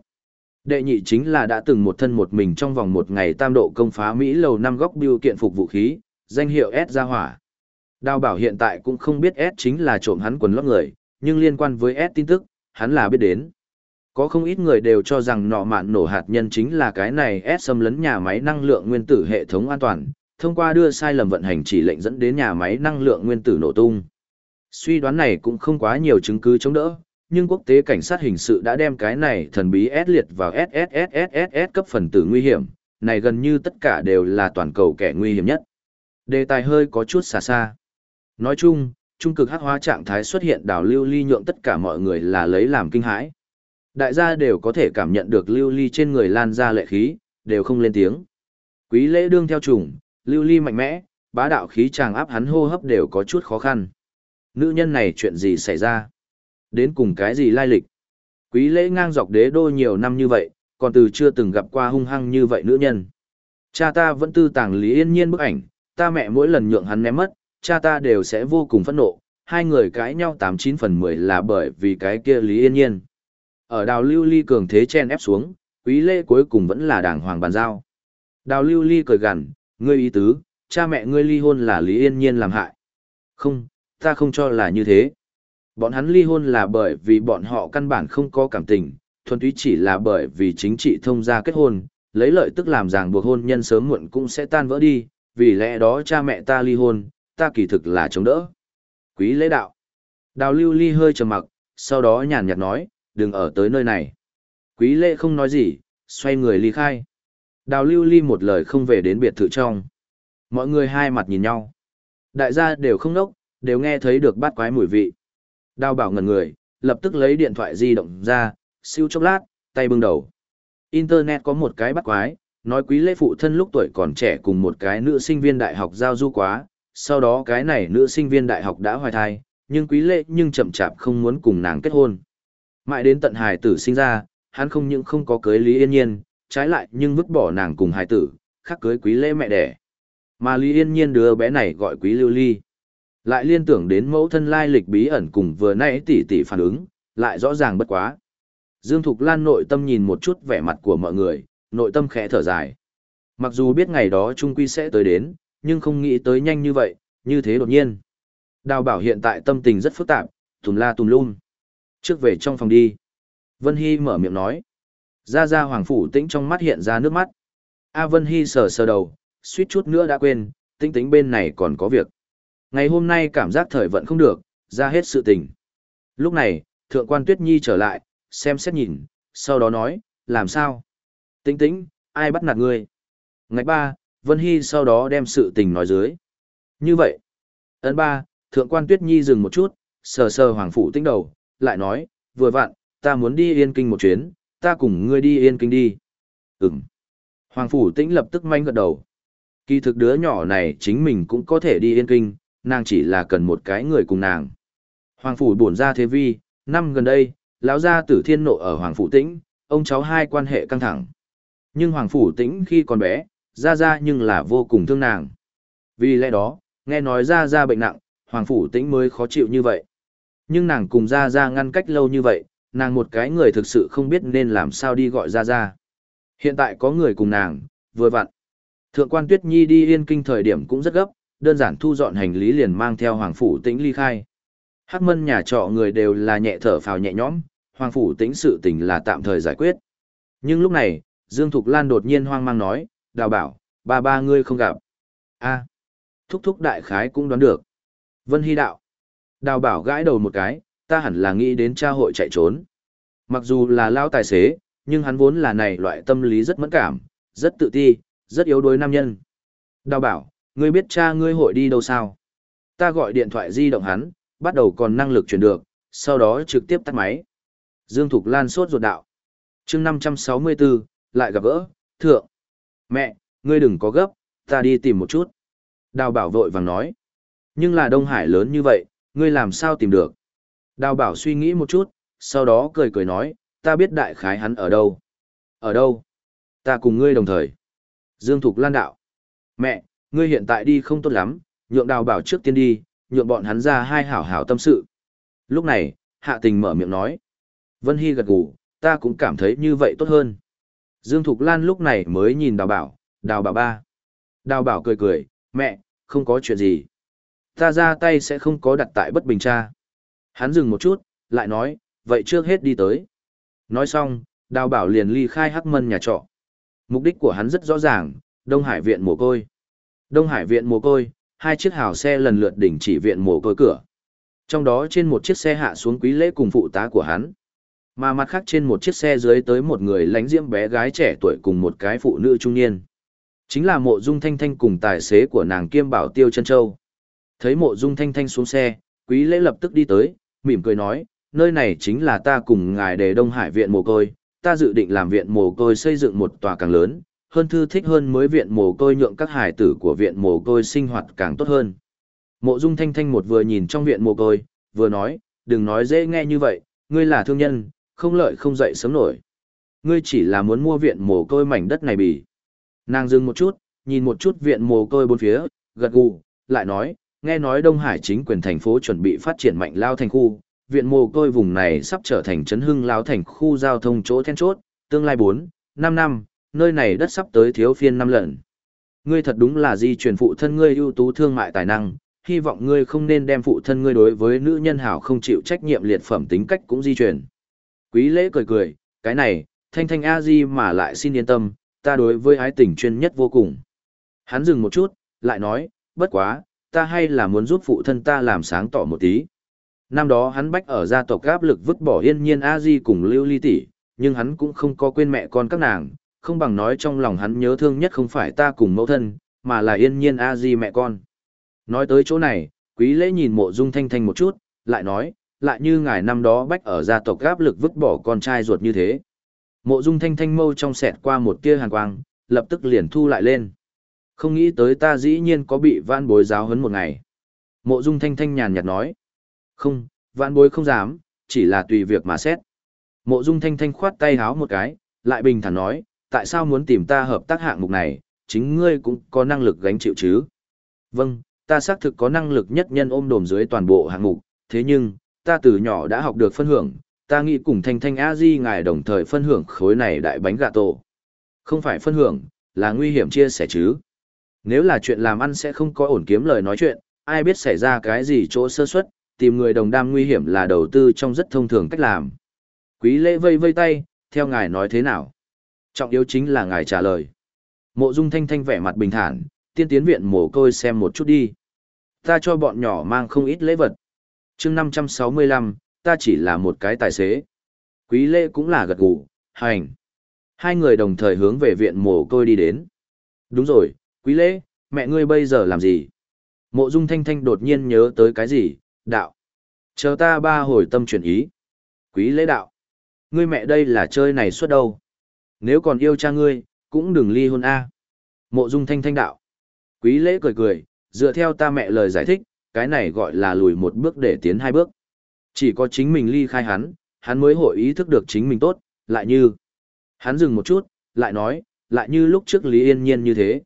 Đệ nhị chính là đã từng một thân một mình trong vòng một ngày tam độ công phá Mỹ lầu năm góc biêu kiện phục vũ khí, danh hiệu S ra hỏa. Đào bảo hiện tại cũng không biết S chính là trộm hắn quần lót người, nhưng liên quan với S tin tức, hắn là biết đến. Có không ít người đều cho rằng nọ mạn nổ hạt nhân chính là cái này S xâm lấn nhà máy năng lượng nguyên tử hệ thống an toàn, thông qua đưa sai lầm vận hành chỉ lệnh dẫn đến nhà máy năng lượng nguyên tử nổ tung. Suy đoán này cũng không quá nhiều chứng cứ chống đỡ, nhưng quốc tế cảnh sát hình sự đã đem cái này thần bí S liệt vào SSSSSS cấp phần tử nguy hiểm, này gần như tất cả đều là toàn cầu kẻ nguy hiểm nhất. Đề tài hơi có chút xa xa. Nói chung, trung cực hắc hóa trạng thái xuất hiện đảo lưu ly nhượng tất cả mọi người là lấy làm kinh hãi. Đại gia đều có thể cảm nhận được lưu ly trên người lan ra lệ khí, đều không lên tiếng. Quý lễ đương theo trùng, lưu ly mạnh mẽ, bá đạo khí chàng áp hắn hô hấp đều có chút khó khăn. Nữ nhân này chuyện gì xảy ra? Đến cùng cái gì lai lịch? Quý lễ ngang dọc đế đô nhiều năm như vậy, còn từ chưa từng gặp qua hung hăng như vậy nữ nhân. Cha ta vẫn tư tàng Lý Yên Nhiên bức ảnh, ta mẹ mỗi lần nhượng hắn ném mất, cha ta đều sẽ vô cùng phẫn nộ, hai người cãi nhau 89 phần 10 là bởi vì cái kia Lý Yên Nhiên. Ở đào lưu ly cường thế chen ép xuống, quý lễ cuối cùng vẫn là đàng hoàng bàn giao. Đào lưu ly cười gằn, ngươi ý tứ, cha mẹ ngươi ly hôn là Lý Yên Nhiên làm hại. Không, ta không cho là như thế. Bọn hắn ly hôn là bởi vì bọn họ căn bản không có cảm tình, thuần túy chỉ là bởi vì chính trị thông gia kết hôn, lấy lợi tức làm ràng buộc hôn nhân sớm muộn cũng sẽ tan vỡ đi, vì lẽ đó cha mẹ ta ly hôn, ta kỳ thực là chống đỡ. Quý lễ đạo. Đào lưu ly hơi trầm mặc, sau đó nhàn nhạt nói, đừng ở tới nơi này. Quý lễ không nói gì, xoay người ly khai. Đào lưu ly một lời không về đến biệt thự trong. Mọi người hai mặt nhìn nhau. Đại gia đều không nốc, đều nghe thấy được bát quái mùi vị. Đào bảo ngần người, lập tức lấy điện thoại di động ra, siêu chốc lát, tay bưng đầu. Internet có một cái bắt quái, nói quý lễ phụ thân lúc tuổi còn trẻ cùng một cái nữ sinh viên đại học giao du quá, sau đó cái này nữ sinh viên đại học đã hoài thai, nhưng quý lễ nhưng chậm chạp không muốn cùng nàng kết hôn. Mãi đến tận hài tử sinh ra, hắn không những không có cưới Lý Yên Nhiên, trái lại nhưng vứt bỏ nàng cùng hài tử, khác cưới quý lễ mẹ đẻ. Mà Lý Yên Nhiên đứa bé này gọi quý lưu ly. Lại liên tưởng đến mẫu thân lai lịch bí ẩn cùng vừa nãy tỷ tỷ phản ứng, lại rõ ràng bất quá. Dương Thục Lan nội tâm nhìn một chút vẻ mặt của mọi người, nội tâm khẽ thở dài. Mặc dù biết ngày đó trung quy sẽ tới đến, nhưng không nghĩ tới nhanh như vậy, như thế đột nhiên. Đào bảo hiện tại tâm tình rất phức tạp, tùm la tùm lum. Trước về trong phòng đi. Vân Hy mở miệng nói. Ra ra hoàng phủ tĩnh trong mắt hiện ra nước mắt. A Vân Hy sờ sờ đầu, suýt chút nữa đã quên, tĩnh tĩnh bên này còn có việc. Ngày hôm nay cảm giác thời vận không được, ra hết sự tình. Lúc này, thượng quan Tuyết Nhi trở lại, xem xét nhìn, sau đó nói, làm sao? Tĩnh tĩnh, ai bắt nạt ngươi? Ngày ba, Vân Hy sau đó đem sự tình nói dưới. Như vậy, ấn ba, thượng quan Tuyết Nhi dừng một chút, sờ sờ hoàng phủ tĩnh đầu, lại nói, vừa vặn, ta muốn đi yên kinh một chuyến, ta cùng ngươi đi yên kinh đi. Ừm. Hoàng phủ tĩnh lập tức manh gật đầu. Kỳ thực đứa nhỏ này chính mình cũng có thể đi yên kinh, nàng chỉ là cần một cái người cùng nàng. Hoàng phủ bổn ra thế vi, năm gần đây, lão gia tử thiên nộ ở Hoàng phủ tĩnh, ông cháu hai quan hệ căng thẳng. Nhưng Hoàng phủ tĩnh khi còn bé, ra ra nhưng là vô cùng thương nàng. Vì lẽ đó, nghe nói ra ra bệnh nặng, Hoàng phủ tĩnh mới khó chịu như vậy. Nhưng nàng cùng ra ra ngăn cách lâu như vậy, nàng một cái người thực sự không biết nên làm sao đi gọi ra ra. Hiện tại có người cùng nàng, vừa vặn. Thượng quan Tuyết Nhi đi yên kinh thời điểm cũng rất gấp, đơn giản thu dọn hành lý liền mang theo Hoàng Phủ Tĩnh ly khai. Hắc mân nhà trọ người đều là nhẹ thở phào nhẹ nhõm, Hoàng Phủ Tĩnh sự tình là tạm thời giải quyết. Nhưng lúc này, Dương Thục Lan đột nhiên hoang mang nói, đào bảo, ba ba ngươi không gặp. a thúc thúc đại khái cũng đoán được. Vân Hy đạo. Đào bảo gãi đầu một cái, ta hẳn là nghĩ đến cha hội chạy trốn. Mặc dù là lao tài xế, nhưng hắn vốn là này loại tâm lý rất mẫn cảm, rất tự ti, rất yếu đuối nam nhân. Đào bảo, ngươi biết cha ngươi hội đi đâu sao? Ta gọi điện thoại di động hắn, bắt đầu còn năng lực chuyển được, sau đó trực tiếp tắt máy. Dương Thục Lan sốt ruột đạo. chương 564, lại gặp gỡ, thượng. Mẹ, ngươi đừng có gấp, ta đi tìm một chút. Đào bảo vội vàng nói. Nhưng là Đông Hải lớn như vậy, ngươi làm sao tìm được? Đào bảo suy nghĩ một chút, sau đó cười cười nói, ta biết đại khái hắn ở đâu. Ở đâu? Ta cùng ngươi đồng thời. Dương Thục Lan đạo. Mẹ, ngươi hiện tại đi không tốt lắm, nhượng đào bảo trước tiên đi, nhượng bọn hắn ra hai hảo hảo tâm sự. Lúc này, hạ tình mở miệng nói. Vân Hy gật gù, ta cũng cảm thấy như vậy tốt hơn. Dương Thục Lan lúc này mới nhìn đào bảo, đào bảo ba. Đào bảo cười cười, mẹ, không có chuyện gì. Ta ra tay sẽ không có đặt tại bất bình cha. Hắn dừng một chút, lại nói, vậy trước hết đi tới. Nói xong, đào bảo liền ly khai hắc mân nhà trọ. Mục đích của hắn rất rõ ràng, Đông Hải viện mồ côi. Đông Hải viện mồ côi, hai chiếc hào xe lần lượt đỉnh chỉ viện mồ côi cửa. Trong đó trên một chiếc xe hạ xuống quý lễ cùng phụ tá của hắn. Mà mặt khác trên một chiếc xe dưới tới một người lánh diễm bé gái trẻ tuổi cùng một cái phụ nữ trung niên. Chính là mộ dung thanh thanh cùng tài xế của nàng kiêm bảo tiêu chân châu. Thấy mộ dung thanh thanh xuống xe, quý lễ lập tức đi tới, mỉm cười nói, nơi này chính là ta cùng ngài đề Đông Hải viện mồ côi, ta dự định làm viện mồ côi xây dựng một tòa càng lớn, hơn thư thích hơn mới viện mồ côi nhượng các hải tử của viện mồ côi sinh hoạt càng tốt hơn. Mộ Dung Thanh Thanh một vừa nhìn trong viện mồ côi, vừa nói, đừng nói dễ nghe như vậy, ngươi là thương nhân, không lợi không dậy sớm nổi. Ngươi chỉ là muốn mua viện mồ côi mảnh đất này bỉ. Nàng dừng một chút, nhìn một chút viện mồ côi bốn phía, gật gù, lại nói, nghe nói Đông Hải chính quyền thành phố chuẩn bị phát triển mạnh lao thành khu, viện mồ côi vùng này sắp trở thành trấn hưng lao thành khu giao thông chỗ then chốt, tương lai 4, 5 năm, nơi này đất sắp tới thiếu phiên năm lần. Ngươi thật đúng là di truyền phụ thân ngươi ưu tú thương mại tài năng, hy vọng ngươi không nên đem phụ thân ngươi đối với nữ nhân hảo không chịu trách nhiệm liệt phẩm tính cách cũng di truyền. Quý lễ cười cười, cái này, thanh thanh a di mà lại xin yên tâm, ta đối với ái tình chuyên nhất vô cùng. Hắn dừng một chút, lại nói, bất quá, ta hay là muốn giúp phụ thân ta làm sáng tỏ một tí. Năm đó hắn bách ở gia tộc áp lực vứt bỏ yên nhiên a di cùng lưu ly tỷ, nhưng hắn cũng không có quên mẹ con các nàng, không bằng nói trong lòng hắn nhớ thương nhất không phải ta cùng mẫu thân, mà là yên nhiên a di mẹ con. Nói tới chỗ này, quý lễ nhìn mộ dung thanh thanh một chút, lại nói, lại như ngài năm đó bách ở gia tộc gáp lực vứt bỏ con trai ruột như thế. Mộ dung thanh thanh mâu trong sẹt qua một tia hàn quang, lập tức liền thu lại lên. Không nghĩ tới ta dĩ nhiên có bị vãn bối giáo hấn một ngày. Mộ dung thanh thanh nhàn nhạt nói. Không, vãn bối không dám, chỉ là tùy việc mà xét. Mộ dung thanh thanh khoát tay háo một cái, lại bình thản nói, tại sao muốn tìm ta hợp tác hạng mục này, chính ngươi cũng có năng lực gánh chịu chứ. Vâng, ta xác thực có năng lực nhất nhân ôm đồm dưới toàn bộ hạng mục, thế nhưng, ta từ nhỏ đã học được phân hưởng, ta nghĩ cùng thanh thanh a di ngài đồng thời phân hưởng khối này đại bánh gà tổ. Không phải phân hưởng, là nguy hiểm chia sẻ chứ. Nếu là chuyện làm ăn sẽ không có ổn kiếm lời nói chuyện, ai biết xảy ra cái gì chỗ sơ suất, tìm người đồng đam nguy hiểm là đầu tư trong rất thông thường cách làm. Quý lễ vây vây tay, theo ngài nói thế nào? Trọng yếu chính là ngài trả lời. Mộ dung thanh thanh vẻ mặt bình thản, tiên tiến viện mồ côi xem một chút đi. Ta cho bọn nhỏ mang không ít lễ vật. chương 565, ta chỉ là một cái tài xế. Quý lễ cũng là gật gù, hành. Hai người đồng thời hướng về viện mồ côi đi đến. Đúng rồi, quý lễ, mẹ ngươi bây giờ làm gì? Mộ dung thanh thanh đột nhiên nhớ tới cái gì, đạo. Chờ ta ba hồi tâm chuyển ý. Quý lễ đạo. Ngươi mẹ đây là chơi này suốt đâu? Nếu còn yêu cha ngươi, cũng đừng ly hôn A. Mộ dung thanh thanh đạo. Quý lễ cười cười, dựa theo ta mẹ lời giải thích, cái này gọi là lùi một bước để tiến hai bước. Chỉ có chính mình ly khai hắn, hắn mới hội ý thức được chính mình tốt, lại như. Hắn dừng một chút, lại nói, lại như lúc trước Lý Yên Nhiên như thế.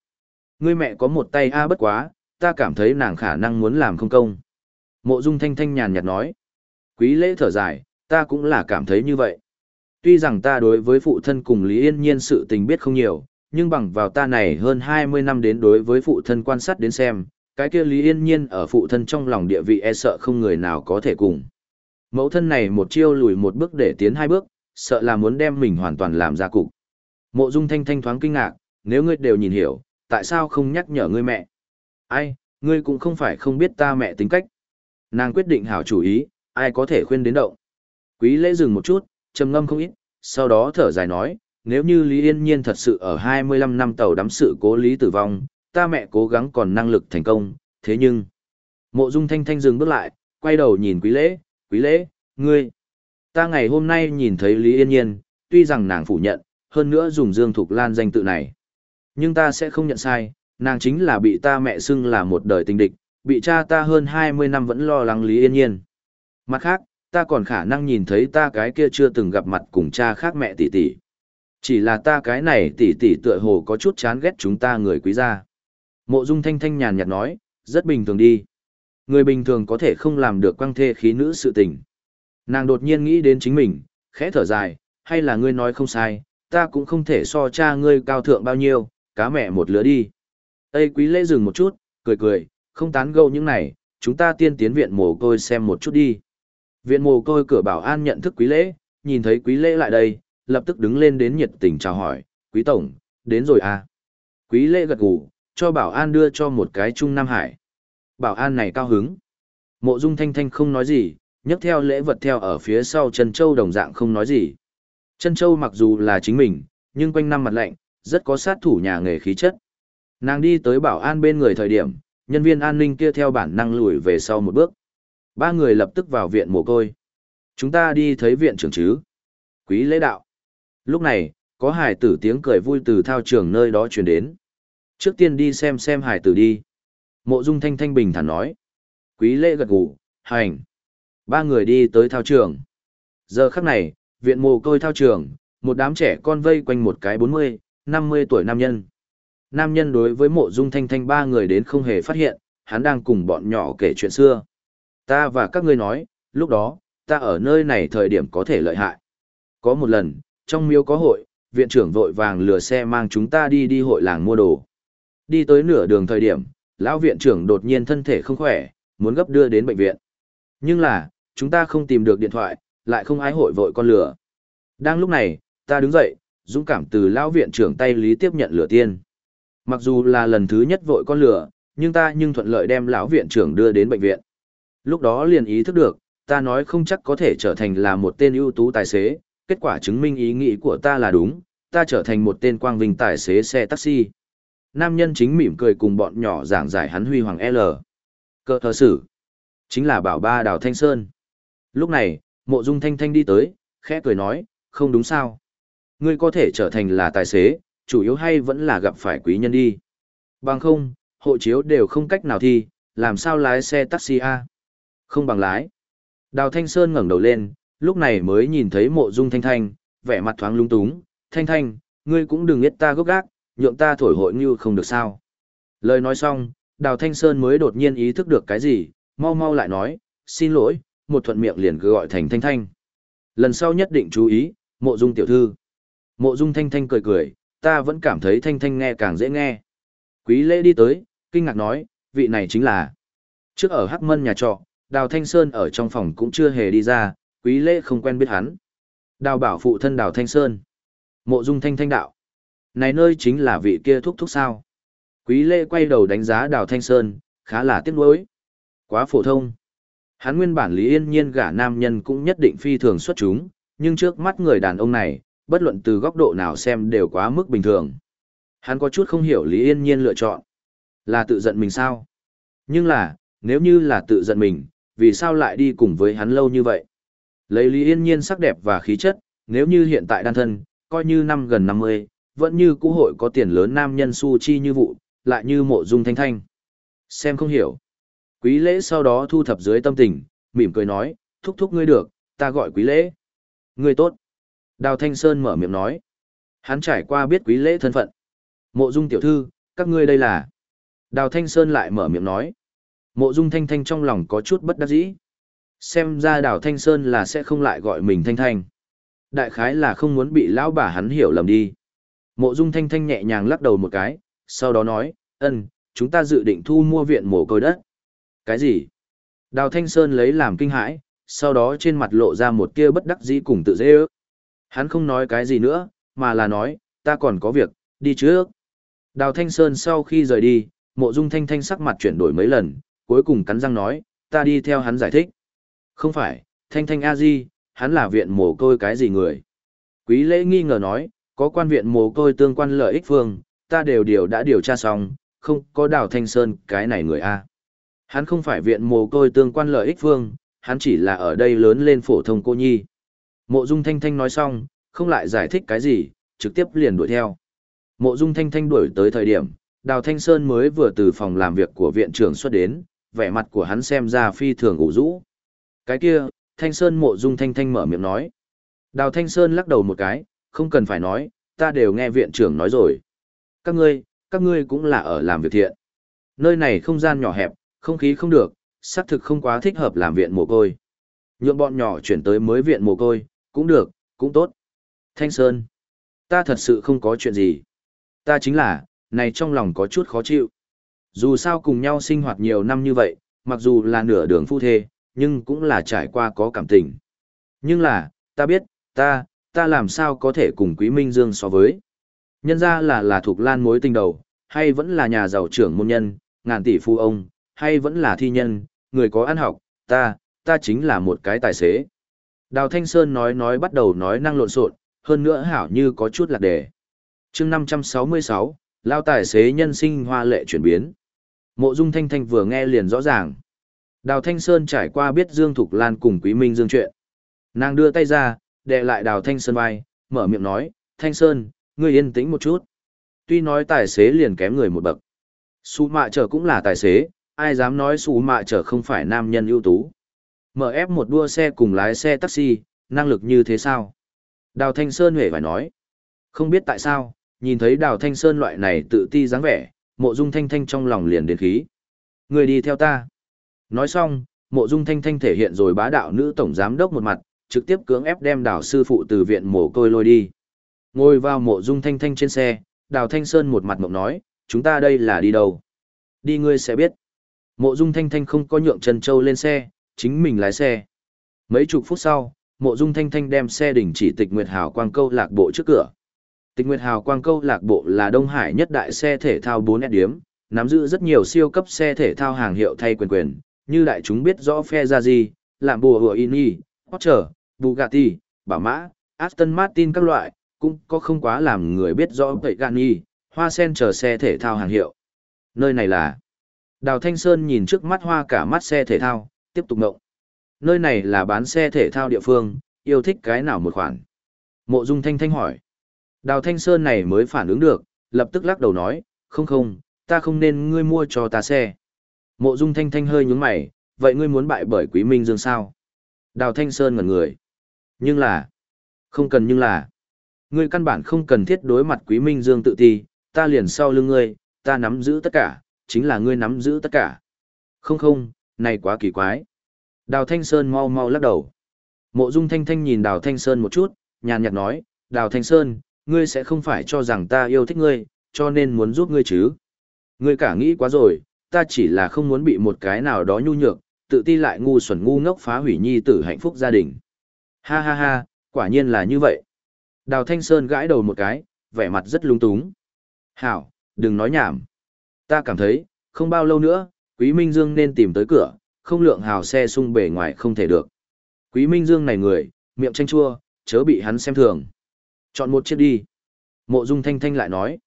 Ngươi mẹ có một tay A bất quá, ta cảm thấy nàng khả năng muốn làm không công. Mộ dung thanh thanh nhàn nhạt nói. Quý lễ thở dài, ta cũng là cảm thấy như vậy. Tuy rằng ta đối với phụ thân cùng Lý Yên Nhiên sự tình biết không nhiều, nhưng bằng vào ta này hơn 20 năm đến đối với phụ thân quan sát đến xem, cái kia Lý Yên Nhiên ở phụ thân trong lòng địa vị e sợ không người nào có thể cùng. Mẫu thân này một chiêu lùi một bước để tiến hai bước, sợ là muốn đem mình hoàn toàn làm ra cục. Mộ Dung Thanh Thanh thoáng kinh ngạc, nếu ngươi đều nhìn hiểu, tại sao không nhắc nhở ngươi mẹ? Ai, ngươi cũng không phải không biết ta mẹ tính cách. Nàng quyết định hảo chủ ý, ai có thể khuyên đến động. Quý lễ dừng một chút, trầm ngâm không ít, sau đó thở dài nói, nếu như Lý Yên Nhiên thật sự ở 25 năm tàu đắm sự cố Lý tử vong, ta mẹ cố gắng còn năng lực thành công, thế nhưng... Mộ Dung Thanh Thanh dừng bước lại, quay đầu nhìn Quý Lễ, Quý Lễ, ngươi... Ta ngày hôm nay nhìn thấy Lý Yên Nhiên, tuy rằng nàng phủ nhận, hơn nữa dùng Dương Thục Lan danh tự này. Nhưng ta sẽ không nhận sai, nàng chính là bị ta mẹ xưng là một đời tình địch, bị cha ta hơn 20 năm vẫn lo lắng Lý Yên Nhiên. Mặt khác, ta còn khả năng nhìn thấy ta cái kia chưa từng gặp mặt cùng cha khác mẹ tỷ tỷ. Chỉ là ta cái này tỷ tỷ tựa hồ có chút chán ghét chúng ta người quý gia. Mộ Dung Thanh Thanh nhàn nhạt nói, rất bình thường đi. Người bình thường có thể không làm được quang thê khí nữ sự tình. Nàng đột nhiên nghĩ đến chính mình, khẽ thở dài, hay là ngươi nói không sai, ta cũng không thể so cha ngươi cao thượng bao nhiêu, cá mẹ một lứa đi. Tây quý lễ dừng một chút, cười cười, không tán gẫu những này, chúng ta tiên tiến viện mồ côi xem một chút đi. Viện mồ côi cửa bảo an nhận thức quý lễ, nhìn thấy quý lễ lại đây, lập tức đứng lên đến nhiệt tình chào hỏi, quý tổng, đến rồi à. Quý lễ gật gù, cho bảo an đưa cho một cái Trung Nam Hải. Bảo an này cao hứng. Mộ Dung Thanh Thanh không nói gì, nhấc theo lễ vật theo ở phía sau Trân Châu đồng dạng không nói gì. Trân Châu mặc dù là chính mình, nhưng quanh năm mặt lạnh, rất có sát thủ nhà nghề khí chất. Nàng đi tới bảo an bên người thời điểm, nhân viên an ninh kia theo bản năng lùi về sau một bước. Ba người lập tức vào viện mồ côi. Chúng ta đi thấy viện trưởng chứ. Quý lễ đạo. Lúc này, có hải tử tiếng cười vui từ thao trường nơi đó truyền đến. Trước tiên đi xem xem hải tử đi. Mộ dung thanh thanh bình thản nói. Quý lễ gật gù, hành. Ba người đi tới thao trường. Giờ khắc này, viện mồ côi thao trường, một đám trẻ con vây quanh một cái 40, 50 tuổi nam nhân. Nam nhân đối với mộ dung thanh thanh ba người đến không hề phát hiện, hắn đang cùng bọn nhỏ kể chuyện xưa. Ta và các ngươi nói, lúc đó, ta ở nơi này thời điểm có thể lợi hại. Có một lần, trong miếu có hội, viện trưởng vội vàng lừa xe mang chúng ta đi đi hội làng mua đồ. Đi tới nửa đường thời điểm, lão viện trưởng đột nhiên thân thể không khỏe, muốn gấp đưa đến bệnh viện. Nhưng là, chúng ta không tìm được điện thoại, lại không ai hội vội con lửa. Đang lúc này, ta đứng dậy, dũng cảm từ lão viện trưởng tay lý tiếp nhận lửa tiên. Mặc dù là lần thứ nhất vội con lửa, nhưng ta nhưng thuận lợi đem lão viện trưởng đưa đến bệnh viện. Lúc đó liền ý thức được, ta nói không chắc có thể trở thành là một tên ưu tú tài xế, kết quả chứng minh ý nghĩ của ta là đúng, ta trở thành một tên quang vinh tài xế xe taxi. Nam nhân chính mỉm cười cùng bọn nhỏ giảng giải hắn huy hoàng L. Cơ thờ sử. Chính là bảo ba đào Thanh Sơn. Lúc này, mộ dung thanh thanh đi tới, khẽ cười nói, không đúng sao. Ngươi có thể trở thành là tài xế, chủ yếu hay vẫn là gặp phải quý nhân đi. Bằng không, hộ chiếu đều không cách nào thi, làm sao lái xe taxi A. Không bằng lái. Đào Thanh Sơn ngẩng đầu lên, lúc này mới nhìn thấy mộ dung thanh thanh, vẻ mặt thoáng lung túng. Thanh thanh, ngươi cũng đừng biết ta gốc gác, nhượng ta thổi hội như không được sao. Lời nói xong, Đào Thanh Sơn mới đột nhiên ý thức được cái gì, mau mau lại nói, xin lỗi, một thuận miệng liền cứ gọi thành thanh thanh. Lần sau nhất định chú ý, mộ dung tiểu thư. Mộ dung thanh thanh cười cười, ta vẫn cảm thấy thanh thanh nghe càng dễ nghe. Quý lễ đi tới, kinh ngạc nói, vị này chính là. Trước ở Hắc Mân nhà trọ, Đào Thanh Sơn ở trong phòng cũng chưa hề đi ra, quý lễ không quen biết hắn. Đào bảo phụ thân Đào Thanh Sơn. Mộ dung thanh thanh đạo. Này nơi chính là vị kia thúc thúc sao. Quý lễ quay đầu đánh giá Đào Thanh Sơn, khá là tiếc nuối. Quá phổ thông. Hắn nguyên bản Lý Yên Nhiên gả nam nhân cũng nhất định phi thường xuất chúng, nhưng trước mắt người đàn ông này, bất luận từ góc độ nào xem đều quá mức bình thường. Hắn có chút không hiểu Lý Yên Nhiên lựa chọn. Là tự giận mình sao? Nhưng là, nếu như là tự giận mình, vì sao lại đi cùng với hắn lâu như vậy? Lấy Lý Yên Nhiên sắc đẹp và khí chất, nếu như hiện tại đan thân, coi như năm gần 50, vẫn như cũ hội có tiền lớn nam nhân su chi như vụ, lại như mộ dung thanh thanh. Xem không hiểu. Quý lễ sau đó thu thập dưới tâm tình, mỉm cười nói, thúc thúc ngươi được, ta gọi quý lễ. Ngươi tốt. Đào Thanh Sơn mở miệng nói. Hắn trải qua biết quý lễ thân phận. Mộ dung tiểu thư, các ngươi đây là. Đào Thanh Sơn lại mở miệng nói. Mộ dung thanh thanh trong lòng có chút bất đắc dĩ. Xem ra đào Thanh Sơn là sẽ không lại gọi mình thanh thanh. Đại khái là không muốn bị lão bà hắn hiểu lầm đi. Mộ dung thanh thanh nhẹ nhàng lắc đầu một cái, sau đó nói, ân, chúng ta dự định thu mua viện mồ côi đất. Cái gì? Đào Thanh Sơn lấy làm kinh hãi, sau đó trên mặt lộ ra một tia bất đắc dĩ cùng tự dễ ước. Hắn không nói cái gì nữa, mà là nói, ta còn có việc, đi trước. Đào Thanh Sơn sau khi rời đi, mộ dung thanh thanh sắc mặt chuyển đổi mấy lần, cuối cùng cắn răng nói, ta đi theo hắn giải thích. Không phải, thanh thanh A-di, hắn là viện mồ côi cái gì người. Quý lễ nghi ngờ nói, có quan viện mồ côi tương quan lợi ích phương, ta đều điều đã điều tra xong, không có đào thanh sơn cái này người A. Hắn không phải viện mồ côi tương quan lợi ích phương, hắn chỉ là ở đây lớn lên phổ thông cô nhi. Mộ dung thanh thanh nói xong, không lại giải thích cái gì, trực tiếp liền đuổi theo. Mộ dung thanh thanh đuổi tới thời điểm, đào thanh sơn mới vừa từ phòng làm việc của viện trưởng xuất đến, vẻ mặt của hắn xem ra phi thường ủ rũ. Cái kia, thanh sơn mộ dung thanh thanh mở miệng nói. Đào thanh sơn lắc đầu một cái, không cần phải nói, ta đều nghe viện trưởng nói rồi. Các ngươi, các ngươi cũng là ở làm việc thiện. Nơi này không gian nhỏ hẹp, không khí không được, xác thực không quá thích hợp làm viện mồ côi. Nhượng bọn nhỏ chuyển tới mới viện mồ côi, cũng được, cũng tốt. Thanh Sơn, ta thật sự không có chuyện gì. Ta chính là, này trong lòng có chút khó chịu. Dù sao cùng nhau sinh hoạt nhiều năm như vậy, mặc dù là nửa đường phu thê, nhưng cũng là trải qua có cảm tình. Nhưng là, ta biết, ta, ta làm sao có thể cùng Quý Minh Dương so với. Nhân ra là là thuộc lan mối tình đầu, hay vẫn là nhà giàu trưởng môn nhân, ngàn tỷ phu ông, hay vẫn là thi nhân, người có ăn học, ta, ta chính là một cái tài xế. Đào Thanh Sơn nói nói bắt đầu nói năng lộn xộn, hơn nữa hảo như có chút lạc đề. chương 566, lao tài xế nhân sinh hoa lệ chuyển biến. Mộ Dung Thanh Thanh vừa nghe liền rõ ràng. Đào Thanh Sơn trải qua biết Dương Thục Lan cùng Quý Minh Dương chuyện. Nàng đưa tay ra, đè lại Đào Thanh Sơn vai, mở miệng nói, Thanh Sơn, ngươi yên tĩnh một chút. Tuy nói tài xế liền kém người một bậc. Sú mạ trở cũng là tài xế, ai dám nói sú mạ trở không phải nam nhân ưu tú. Mở ép một đua xe cùng lái xe taxi, năng lực như thế sao? Đào Thanh Sơn hề phải nói. Không biết tại sao, nhìn thấy Đào Thanh Sơn loại này tự ti dáng vẻ, mộ dung thanh thanh trong lòng liền đến khí. Người đi theo ta. Nói xong, mộ dung thanh thanh thể hiện rồi bá đạo nữ tổng giám đốc một mặt, trực tiếp cưỡng ép đem đào sư phụ từ viện mồ côi lôi đi. Ngồi vào mộ dung thanh thanh trên xe, đào thanh sơn một mặt mộng nói, chúng ta đây là đi đâu? Đi ngươi sẽ biết. Mộ dung thanh thanh không có nhượng Trần Châu lên xe, chính mình lái xe. Mấy chục phút sau, mộ dung thanh thanh đem xe đình chỉ tịch nguyệt hào quang câu lạc bộ trước cửa. Tịch nguyệt hào quang câu lạc bộ là Đông Hải nhất đại xe thể thao 4S điếm, nắm giữ rất nhiều siêu cấp xe thể thao hàng hiệu thay quyền quyền, như đại chúng biết rõ phe ra gì, làm bùa hựa Ini, Porsche, Bugatti, Bảo Mã, Aston Martin các loại, cũng có không quá làm người biết rõ vậy Gani, hoa sen chờ xe thể thao hàng hiệu. Nơi này là Đào Thanh Sơn nhìn trước mắt hoa cả mắt xe thể thao, tiếp tục ngộng. Nơi này là bán xe thể thao địa phương, yêu thích cái nào một khoản. Mộ Dung Thanh Thanh hỏi. Đào Thanh Sơn này mới phản ứng được, lập tức lắc đầu nói, không không, ta không nên ngươi mua cho ta xe. Mộ Dung Thanh Thanh hơi nhướng mày, vậy ngươi muốn bại bởi Quý Minh Dương sao? Đào Thanh Sơn ngẩn người. Nhưng là, không cần nhưng là, ngươi căn bản không cần thiết đối mặt Quý Minh Dương tự ti, ta liền sau lưng ngươi, ta nắm giữ tất cả, chính là ngươi nắm giữ tất cả. Không không, này quá kỳ quái. Đào Thanh Sơn mau mau lắc đầu. Mộ Dung Thanh Thanh nhìn Đào Thanh Sơn một chút, nhàn nhạt nói, Đào Thanh Sơn, ngươi sẽ không phải cho rằng ta yêu thích ngươi, cho nên muốn giúp ngươi chứ. Ngươi cả nghĩ quá rồi, ta chỉ là không muốn bị một cái nào đó nhu nhược, tự ti lại ngu xuẩn ngu ngốc phá hủy nhi tử hạnh phúc gia đình. Ha ha ha, quả nhiên là như vậy. Đào Thanh Sơn gãi đầu một cái, vẻ mặt rất lung túng. Hảo, đừng nói nhảm. Ta cảm thấy, không bao lâu nữa, Quý Minh Dương nên tìm tới cửa, không lượng hào xe sung bề ngoài không thể được. Quý Minh Dương này người, miệng tranh chua, chớ bị hắn xem thường. Chọn một chiếc đi. Mộ Dung Thanh Thanh lại nói.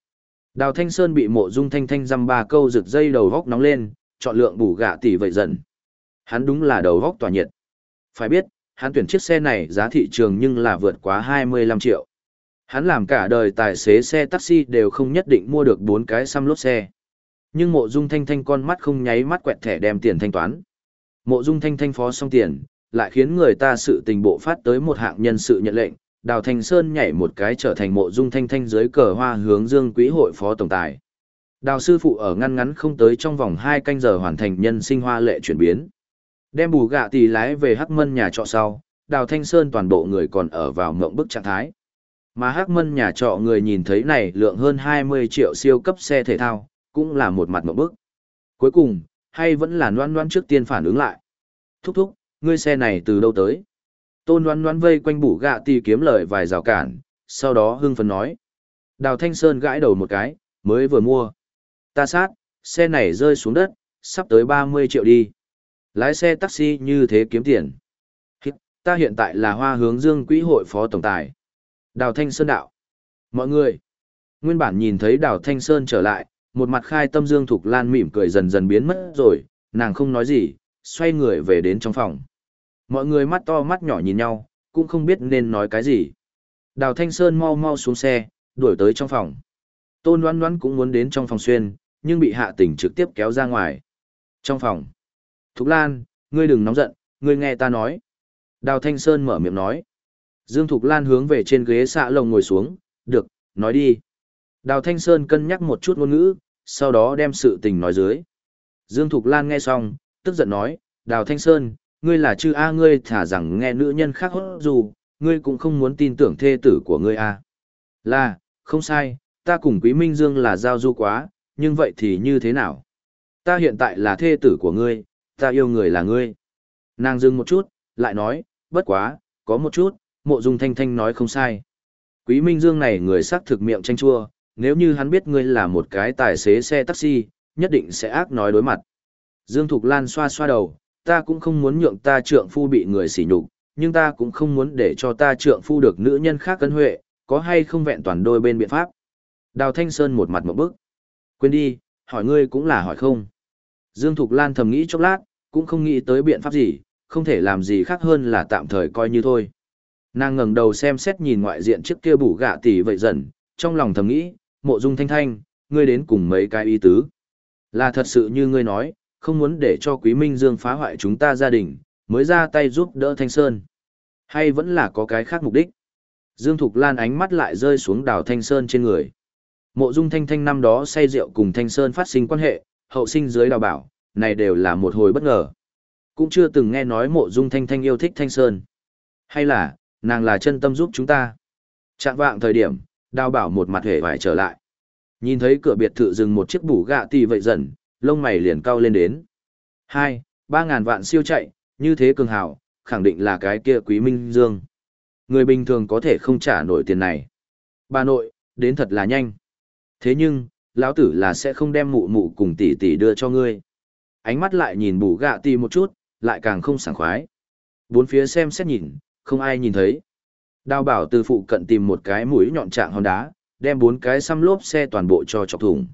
Đào Thanh Sơn bị Mộ Dung Thanh Thanh dăm ba câu rực dây đầu góc nóng lên, chọn lượng bù gạ tỷ vậy dần. Hắn đúng là đầu góc tỏa nhiệt. Phải biết, hắn tuyển chiếc xe này giá thị trường nhưng là vượt quá 25 triệu. Hắn làm cả đời tài xế xe taxi đều không nhất định mua được bốn cái xăm lốt xe. Nhưng mộ dung thanh thanh con mắt không nháy mắt quẹt thẻ đem tiền thanh toán. Mộ dung thanh thanh phó xong tiền, lại khiến người ta sự tình bộ phát tới một hạng nhân sự nhận lệnh, đào thành sơn nhảy một cái trở thành mộ dung thanh thanh dưới cờ hoa hướng dương quỹ hội phó tổng tài. Đào sư phụ ở ngăn ngắn không tới trong vòng 2 canh giờ hoàn thành nhân sinh hoa lệ chuyển biến. Đem bù gạ tỷ lái về Hắc Mân nhà trọ sau, Đào Thanh Sơn toàn bộ người còn ở vào mộng bức trạng thái. Mà Hắc Mân nhà trọ người nhìn thấy này lượng hơn 20 triệu siêu cấp xe thể thao, cũng là một mặt mộng bức. Cuối cùng, hay vẫn là noan noan trước tiên phản ứng lại. Thúc thúc, ngươi xe này từ đâu tới? Tôn đoán đoán vây quanh bủ gạ tì kiếm lời vài rào cản, sau đó hưng phấn nói. Đào Thanh Sơn gãi đầu một cái, mới vừa mua. Ta sát, xe này rơi xuống đất, sắp tới 30 triệu đi. Lái xe taxi như thế kiếm tiền. Ta hiện tại là hoa hướng dương quỹ hội phó tổng tài. Đào Thanh Sơn đạo. Mọi người. Nguyên bản nhìn thấy Đào Thanh Sơn trở lại, một mặt khai tâm dương thục lan mỉm cười dần dần biến mất rồi, nàng không nói gì, xoay người về đến trong phòng. Mọi người mắt to mắt nhỏ nhìn nhau, cũng không biết nên nói cái gì. Đào Thanh Sơn mau mau xuống xe, đuổi tới trong phòng. Tôn đoán đoán cũng muốn đến trong phòng xuyên, nhưng bị hạ tỉnh trực tiếp kéo ra ngoài. Trong phòng. Thục Lan, ngươi đừng nóng giận, ngươi nghe ta nói. Đào Thanh Sơn mở miệng nói. Dương Thục Lan hướng về trên ghế xạ lồng ngồi xuống, được, nói đi. Đào Thanh Sơn cân nhắc một chút ngôn ngữ, sau đó đem sự tình nói dưới. Dương Thục Lan nghe xong, tức giận nói, Đào Thanh Sơn, ngươi là chư A ngươi thả rằng nghe nữ nhân khác hốt dù, ngươi cũng không muốn tin tưởng thê tử của ngươi A. Là, không sai, ta cùng Quý Minh Dương là giao du quá, nhưng vậy thì như thế nào? Ta hiện tại là thê tử của ngươi, ta yêu người là ngươi. Nàng dừng một chút, lại nói, bất quá, có một chút, mộ dung thanh thanh nói không sai. Quý Minh Dương này người sắc thực miệng tranh chua, nếu như hắn biết ngươi là một cái tài xế xe taxi, nhất định sẽ ác nói đối mặt. Dương Thục Lan xoa xoa đầu, ta cũng không muốn nhượng ta trượng phu bị người sỉ nhục, nhưng ta cũng không muốn để cho ta trượng phu được nữ nhân khác cân huệ, có hay không vẹn toàn đôi bên biện pháp. Đào Thanh Sơn một mặt một bức. Quên đi, hỏi ngươi cũng là hỏi không. Dương Thục Lan thầm nghĩ chốc lát, cũng không nghĩ tới biện pháp gì, không thể làm gì khác hơn là tạm thời coi như thôi. Nàng ngẩng đầu xem xét nhìn ngoại diện trước kia bủ gạ tỷ vậy dần, trong lòng thầm nghĩ, mộ dung thanh thanh, ngươi đến cùng mấy cái ý tứ. Là thật sự như ngươi nói, không muốn để cho Quý Minh Dương phá hoại chúng ta gia đình, mới ra tay giúp đỡ Thanh Sơn. Hay vẫn là có cái khác mục đích? Dương Thục Lan ánh mắt lại rơi xuống đào Thanh Sơn trên người. Mộ dung thanh thanh năm đó say rượu cùng Thanh Sơn phát sinh quan hệ, hậu sinh dưới đào bảo, này đều là một hồi bất ngờ. Cũng chưa từng nghe nói mộ dung thanh thanh yêu thích Thanh Sơn. Hay là, nàng là chân tâm giúp chúng ta. Trạng vạng thời điểm, đào bảo một mặt hề phải trở lại. Nhìn thấy cửa biệt thự dừng một chiếc bủ gạ tì vậy dần, lông mày liền cao lên đến. Hai, ba ngàn vạn siêu chạy, như thế cường hào, khẳng định là cái kia quý minh dương. Người bình thường có thể không trả nổi tiền này. Bà nội, đến thật là nhanh. Thế nhưng, lão tử là sẽ không đem mụ mụ cùng tỷ tỷ đưa cho ngươi. Ánh mắt lại nhìn bù gạ tì một chút, lại càng không sảng khoái. Bốn phía xem xét nhìn, không ai nhìn thấy. Đào bảo từ phụ cận tìm một cái mũi nhọn trạng hòn đá, đem bốn cái xăm lốp xe toàn bộ cho chọc thủng.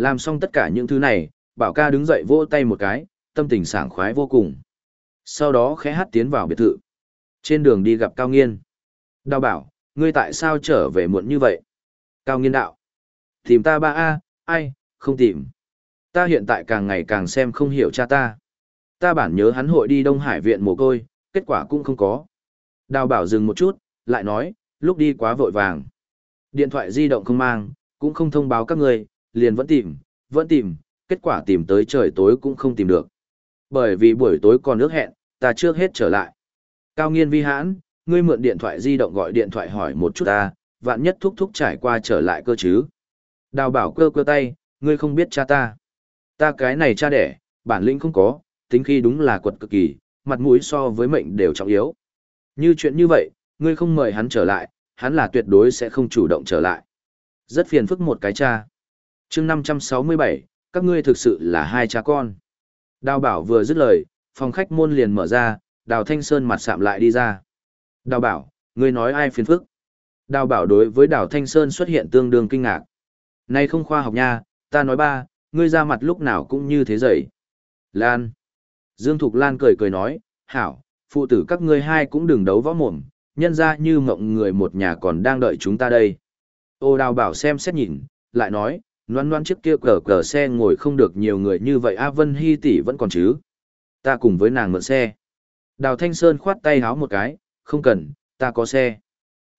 Làm xong tất cả những thứ này, bảo ca đứng dậy vỗ tay một cái, tâm tình sảng khoái vô cùng. Sau đó khẽ hát tiến vào biệt thự. Trên đường đi gặp Cao Nghiên. Đào bảo, ngươi tại sao trở về muộn như vậy? Cao Nghiên đạo. Tìm ta ba A, ai, không tìm. Ta hiện tại càng ngày càng xem không hiểu cha ta. Ta bản nhớ hắn hội đi Đông Hải viện mồ côi, kết quả cũng không có. Đào bảo dừng một chút, lại nói, lúc đi quá vội vàng. Điện thoại di động không mang, cũng không thông báo các người, liền vẫn tìm, vẫn tìm, kết quả tìm tới trời tối cũng không tìm được. Bởi vì buổi tối còn ước hẹn, ta trước hết trở lại. Cao nghiên vi hãn, ngươi mượn điện thoại di động gọi điện thoại hỏi một chút ta, vạn nhất thúc thúc trải qua trở lại cơ chứ. Đào bảo cơ cơ tay, ngươi không biết cha ta. Ta cái này cha đẻ, bản lĩnh không có, tính khi đúng là quật cực kỳ, mặt mũi so với mệnh đều trọng yếu. Như chuyện như vậy, ngươi không mời hắn trở lại, hắn là tuyệt đối sẽ không chủ động trở lại. Rất phiền phức một cái cha chương 567, các ngươi thực sự là hai cha con. Đào bảo vừa dứt lời, phòng khách môn liền mở ra, đào thanh sơn mặt sạm lại đi ra. Đào bảo, ngươi nói ai phiền phức? Đào bảo đối với đào thanh sơn xuất hiện tương đương kinh ngạc. nay không khoa học nha, ta nói ba, ngươi ra mặt lúc nào cũng như thế dậy. Lan. Dương Thục Lan cười cười nói, hảo, phụ tử các ngươi hai cũng đừng đấu võ mồm, nhân ra như mộng người một nhà còn đang đợi chúng ta đây. Ô đào bảo xem xét nhìn, lại nói, Loan loan chiếc kia cờ cờ xe ngồi không được nhiều người như vậy A Vân Hy tỷ vẫn còn chứ. Ta cùng với nàng mượn xe. Đào Thanh Sơn khoát tay háo một cái, không cần, ta có xe.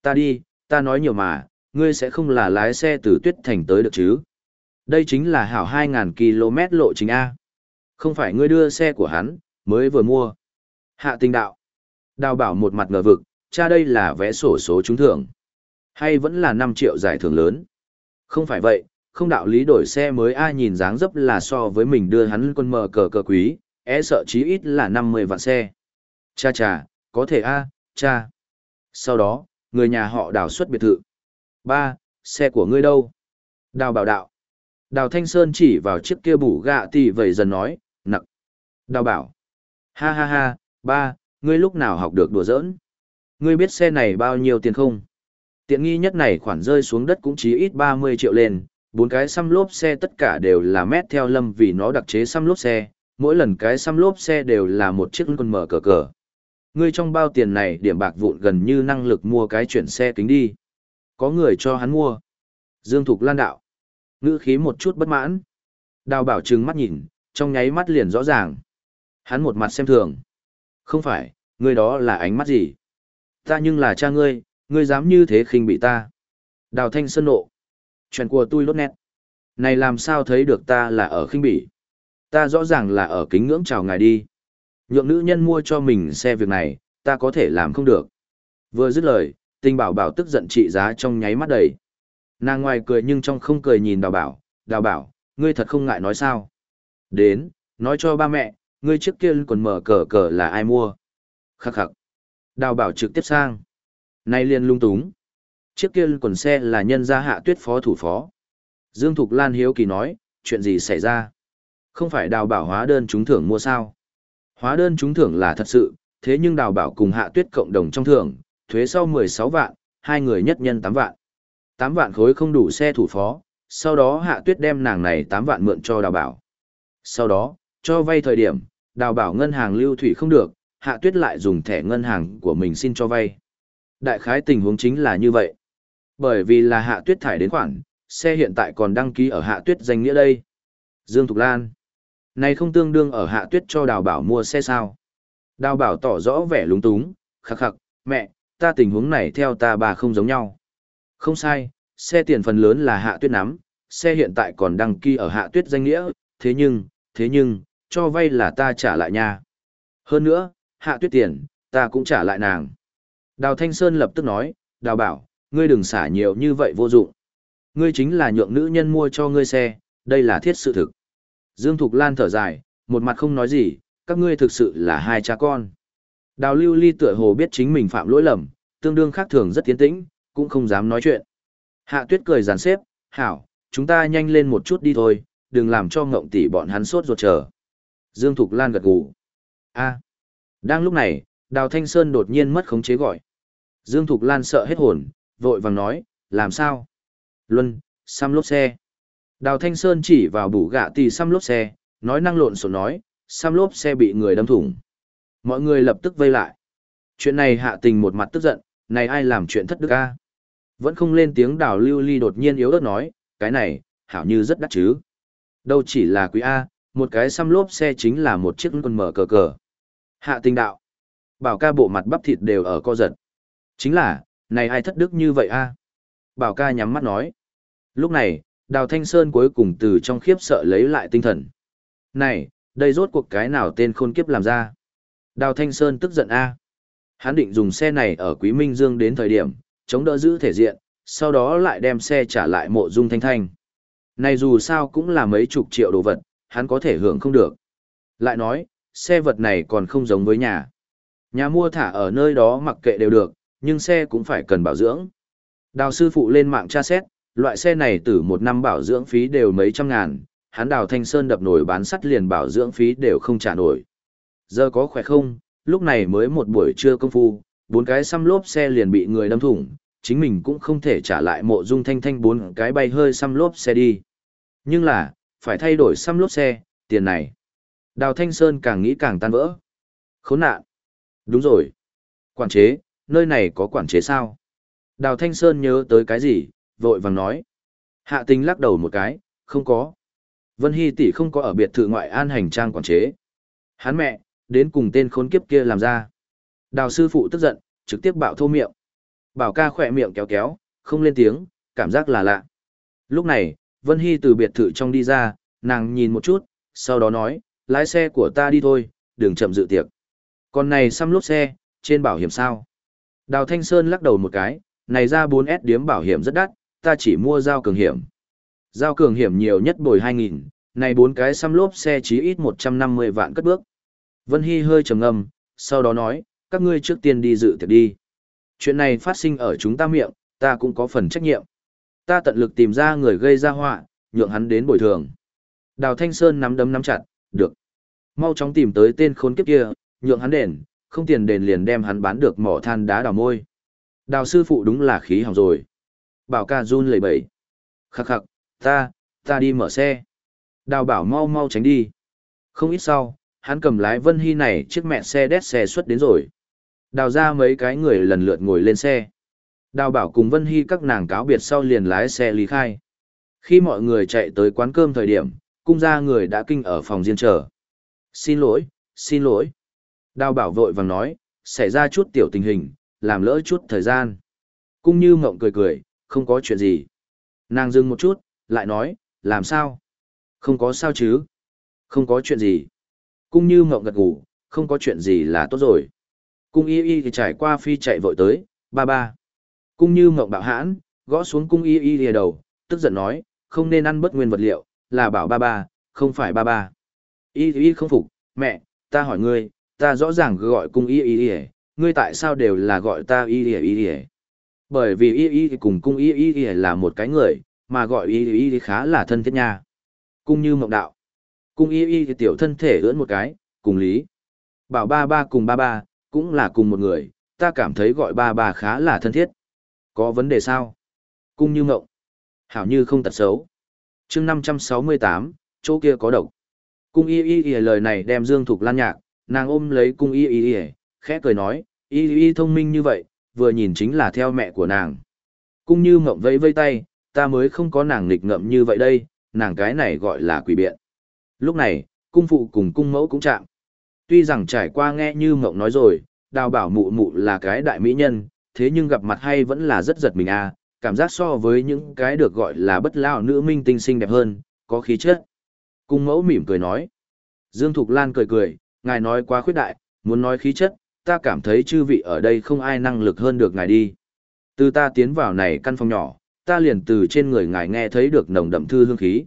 Ta đi, ta nói nhiều mà, ngươi sẽ không là lái xe từ Tuyết Thành tới được chứ. Đây chính là hảo 2.000 km lộ trình A. Không phải ngươi đưa xe của hắn, mới vừa mua. Hạ tình đạo. Đào bảo một mặt ngờ vực, cha đây là vé sổ số trúng thưởng. Hay vẫn là 5 triệu giải thưởng lớn? Không phải vậy, không đạo lý đổi xe mới ai nhìn dáng dấp là so với mình đưa hắn quân mờ cờ cờ quý, e sợ chí ít là 50 vạn xe. Cha cha, có thể a, cha. Sau đó, người nhà họ đào xuất biệt thự. Ba, xe của ngươi đâu? Đào bảo đạo. Đào Thanh Sơn chỉ vào chiếc kia bủ gạ tỷ vậy dần nói, nặng. Đào bảo. Ha ha ha, ba, ngươi lúc nào học được đùa giỡn? Ngươi biết xe này bao nhiêu tiền không? Tiện nghi nhất này khoản rơi xuống đất cũng chỉ ít 30 triệu lên, bốn cái xăm lốp xe tất cả đều là mét theo lâm vì nó đặc chế xăm lốp xe, mỗi lần cái xăm lốp xe đều là một chiếc con mở cờ cờ. Ngươi trong bao tiền này điểm bạc vụn gần như năng lực mua cái chuyển xe kính đi. Có người cho hắn mua. Dương Thục Lan đạo. Ngữ khí một chút bất mãn. Đào bảo trừng mắt nhìn, trong nháy mắt liền rõ ràng. Hắn một mặt xem thường. Không phải, ngươi đó là ánh mắt gì? Ta nhưng là cha ngươi, ngươi dám như thế khinh bị ta. Đào thanh sơn nộ. Chuyện của tôi lốt nét. Này làm sao thấy được ta là ở khinh bỉ? Ta rõ ràng là ở kính ngưỡng chào ngài đi. Nhượng nữ nhân mua cho mình xe việc này, ta có thể làm không được. Vừa dứt lời, tình bảo bảo tức giận trị giá trong nháy mắt đầy. Nàng ngoài cười nhưng trong không cười nhìn đào bảo, đào bảo, ngươi thật không ngại nói sao. Đến, nói cho ba mẹ, ngươi trước kia còn mở cờ cờ là ai mua. Khắc khắc. Đào bảo trực tiếp sang. Nay liền lung túng. Chiếc kia quần xe là nhân gia hạ tuyết phó thủ phó. Dương Thục Lan hiếu kỳ nói, chuyện gì xảy ra? Không phải đào bảo hóa đơn trúng thưởng mua sao? Hóa đơn trúng thưởng là thật sự, thế nhưng đào bảo cùng hạ tuyết cộng đồng trong thưởng, thuế sau 16 vạn, hai người nhất nhân 8 vạn. 8 vạn khối không đủ xe thủ phó, sau đó hạ tuyết đem nàng này 8 vạn mượn cho đào bảo. Sau đó, cho vay thời điểm, đào bảo ngân hàng lưu thủy không được, hạ tuyết lại dùng thẻ ngân hàng của mình xin cho vay. Đại khái tình huống chính là như vậy. Bởi vì là hạ tuyết thải đến khoản, xe hiện tại còn đăng ký ở hạ tuyết danh nghĩa đây. Dương Thục Lan. Này không tương đương ở hạ tuyết cho đào bảo mua xe sao. Đào bảo tỏ rõ vẻ lúng túng, khắc khắc, mẹ, ta tình huống này theo ta bà không giống nhau. Không sai, xe tiền phần lớn là hạ tuyết nắm, xe hiện tại còn đăng ký ở hạ tuyết danh nghĩa, thế nhưng, thế nhưng, cho vay là ta trả lại nha. Hơn nữa, hạ tuyết tiền, ta cũng trả lại nàng. Đào Thanh Sơn lập tức nói, đào bảo, ngươi đừng xả nhiều như vậy vô dụng. Ngươi chính là nhượng nữ nhân mua cho ngươi xe, đây là thiết sự thực. Dương Thục Lan thở dài, một mặt không nói gì, các ngươi thực sự là hai cha con. Đào lưu ly tựa hồ biết chính mình phạm lỗi lầm, tương đương khác thường rất tiến tĩnh, cũng không dám nói chuyện. Hạ tuyết cười giàn xếp, hảo, chúng ta nhanh lên một chút đi thôi, đừng làm cho ngộng tỷ bọn hắn sốt ruột chờ. Dương Thục Lan gật gù. A. Đang lúc này, Đào Thanh Sơn đột nhiên mất khống chế gọi. Dương Thục Lan sợ hết hồn, vội vàng nói, làm sao? Luân, xăm lốp xe. Đào Thanh Sơn chỉ vào bủ gạ tì xăm lốp xe, nói năng lộn xộn nói, xăm lốp xe bị người đâm thủng. Mọi người lập tức vây lại. Chuyện này hạ tình một mặt tức giận, này ai làm chuyện thất đức a? Vẫn không lên tiếng đào lưu ly đột nhiên yếu ớt nói, cái này, hảo như rất đắt chứ. Đâu chỉ là quý A, một cái xăm lốp xe chính là một chiếc quân mở cờ cờ. Hạ tình đạo. Bảo ca bộ mặt bắp thịt đều ở co giật. Chính là, này ai thất đức như vậy a? Bảo ca nhắm mắt nói. Lúc này, Đào Thanh Sơn cuối cùng từ trong khiếp sợ lấy lại tinh thần. Này, đây rốt cuộc cái nào tên khôn kiếp làm ra? Đào Thanh Sơn tức giận a. Hắn định dùng xe này ở Quý Minh Dương đến thời điểm, chống đỡ giữ thể diện, sau đó lại đem xe trả lại mộ dung thanh thanh. Này dù sao cũng là mấy chục triệu đồ vật, hắn có thể hưởng không được. Lại nói, xe vật này còn không giống với nhà. Nhà mua thả ở nơi đó mặc kệ đều được, nhưng xe cũng phải cần bảo dưỡng. Đào sư phụ lên mạng tra xét, loại xe này từ một năm bảo dưỡng phí đều mấy trăm ngàn, hắn đào thanh sơn đập nổi bán sắt liền bảo dưỡng phí đều không trả nổi. Giờ có khỏe không, lúc này mới một buổi trưa công phu, bốn cái xăm lốp xe liền bị người đâm thủng, chính mình cũng không thể trả lại mộ dung thanh thanh bốn cái bay hơi xăm lốp xe đi. Nhưng là, phải thay đổi xăm lốp xe, tiền này. Đào Thanh Sơn càng nghĩ càng tan vỡ. Khốn nạn. Đúng rồi. Quản chế, nơi này có quản chế sao? Đào Thanh Sơn nhớ tới cái gì, vội vàng nói. Hạ tình lắc đầu một cái, không có. Vân Hy tỷ không có ở biệt thự ngoại an hành trang quản chế. Hắn mẹ, đến cùng tên khốn kiếp kia làm ra. Đào sư phụ tức giận, trực tiếp bạo thô miệng. Bảo ca khỏe miệng kéo kéo, không lên tiếng, cảm giác là lạ. Lúc này, Vân Hy từ biệt thự trong đi ra, nàng nhìn một chút, sau đó nói, lái xe của ta đi thôi, đừng chậm dự tiệc. Còn này xăm lốp xe, trên bảo hiểm sao? Đào Thanh Sơn lắc đầu một cái, này ra 4S điếm bảo hiểm rất đắt, ta chỉ mua giao cường hiểm. Giao cường hiểm nhiều nhất bồi 2.000, này bốn cái xăm lốp xe chí ít 150 vạn cất bước. Vân Hy hơi trầm ngâm, sau đó nói, các ngươi trước tiên đi dự tiệc đi. Chuyện này phát sinh ở chúng ta miệng, ta cũng có phần trách nhiệm. Ta tận lực tìm ra người gây ra họa, nhượng hắn đến bồi thường. Đào Thanh Sơn nắm đấm nắm chặt, được. Mau chóng tìm tới tên khốn kiếp kia, nhượng hắn đền, không tiền đền liền đem hắn bán được mỏ than đá đào môi. Đào sư phụ đúng là khí hỏng rồi. Bảo ca run lẩy bẩy. Khắc khắc, ta, ta đi mở xe. Đào bảo mau mau tránh đi. Không ít sau, hắn cầm lái Vân Hy này chiếc mẹ xe đét xe xuất đến rồi. Đào ra mấy cái người lần lượt ngồi lên xe. Đào bảo cùng Vân Hy các nàng cáo biệt sau liền lái xe lý khai. Khi mọi người chạy tới quán cơm thời điểm, cung ra người đã kinh ở phòng riêng chờ. Xin lỗi, xin lỗi. Đào bảo vội vàng nói, xảy ra chút tiểu tình hình, làm lỡ chút thời gian. Cung như mộng cười cười, không có chuyện gì. Nàng dừng một chút, lại nói, làm sao? Không có sao chứ? Không có chuyện gì. Cung như mộng gật gù, không có chuyện gì là tốt rồi. Cung y y thì trải qua phi chạy vội tới, ba ba. Cung như mộng bạo hãn, gõ xuống cung y y lìa đầu, tức giận nói, không nên ăn bất nguyên vật liệu, là bảo ba ba, không phải ba ba. Y y không phục, mẹ, ta hỏi ngươi, ta rõ ràng gọi cung y y y, ngươi tại sao đều là gọi ta y y y y. Bởi vì y y cùng cung y y y là một cái người, mà gọi y y khá là thân thiết nha. Cung như mộng đạo. Cung y y thì tiểu thân thể ưỡn một cái, cùng lý. Bảo ba ba cùng ba ba, cũng là cùng một người, ta cảm thấy gọi ba ba khá là thân thiết. Có vấn đề sao? Cung như mộng. Hảo như không tật xấu. chương 568, chỗ kia có độc. Cung y y y lời này đem Dương Thục Lan nhạc, nàng ôm lấy cung y y y, khẽ cười nói, y y thông minh như vậy, vừa nhìn chính là theo mẹ của nàng. Cung như mộng vẫy vây tay, ta mới không có nàng nghịch ngợm như vậy đây, nàng cái này gọi là quỷ biện. Lúc này, cung phụ cùng cung mẫu cũng chạm. Tuy rằng trải qua nghe như mộng nói rồi, đào bảo mụ mụ là cái đại mỹ nhân, thế nhưng gặp mặt hay vẫn là rất giật mình à, cảm giác so với những cái được gọi là bất lao nữ minh tinh xinh đẹp hơn, có khí chất. Cung mẫu mỉm cười nói. Dương Thục Lan cười cười, ngài nói quá khuyết đại, muốn nói khí chất, ta cảm thấy chư vị ở đây không ai năng lực hơn được ngài đi. Từ ta tiến vào này căn phòng nhỏ, ta liền từ trên người ngài nghe thấy được nồng đậm thư hương khí.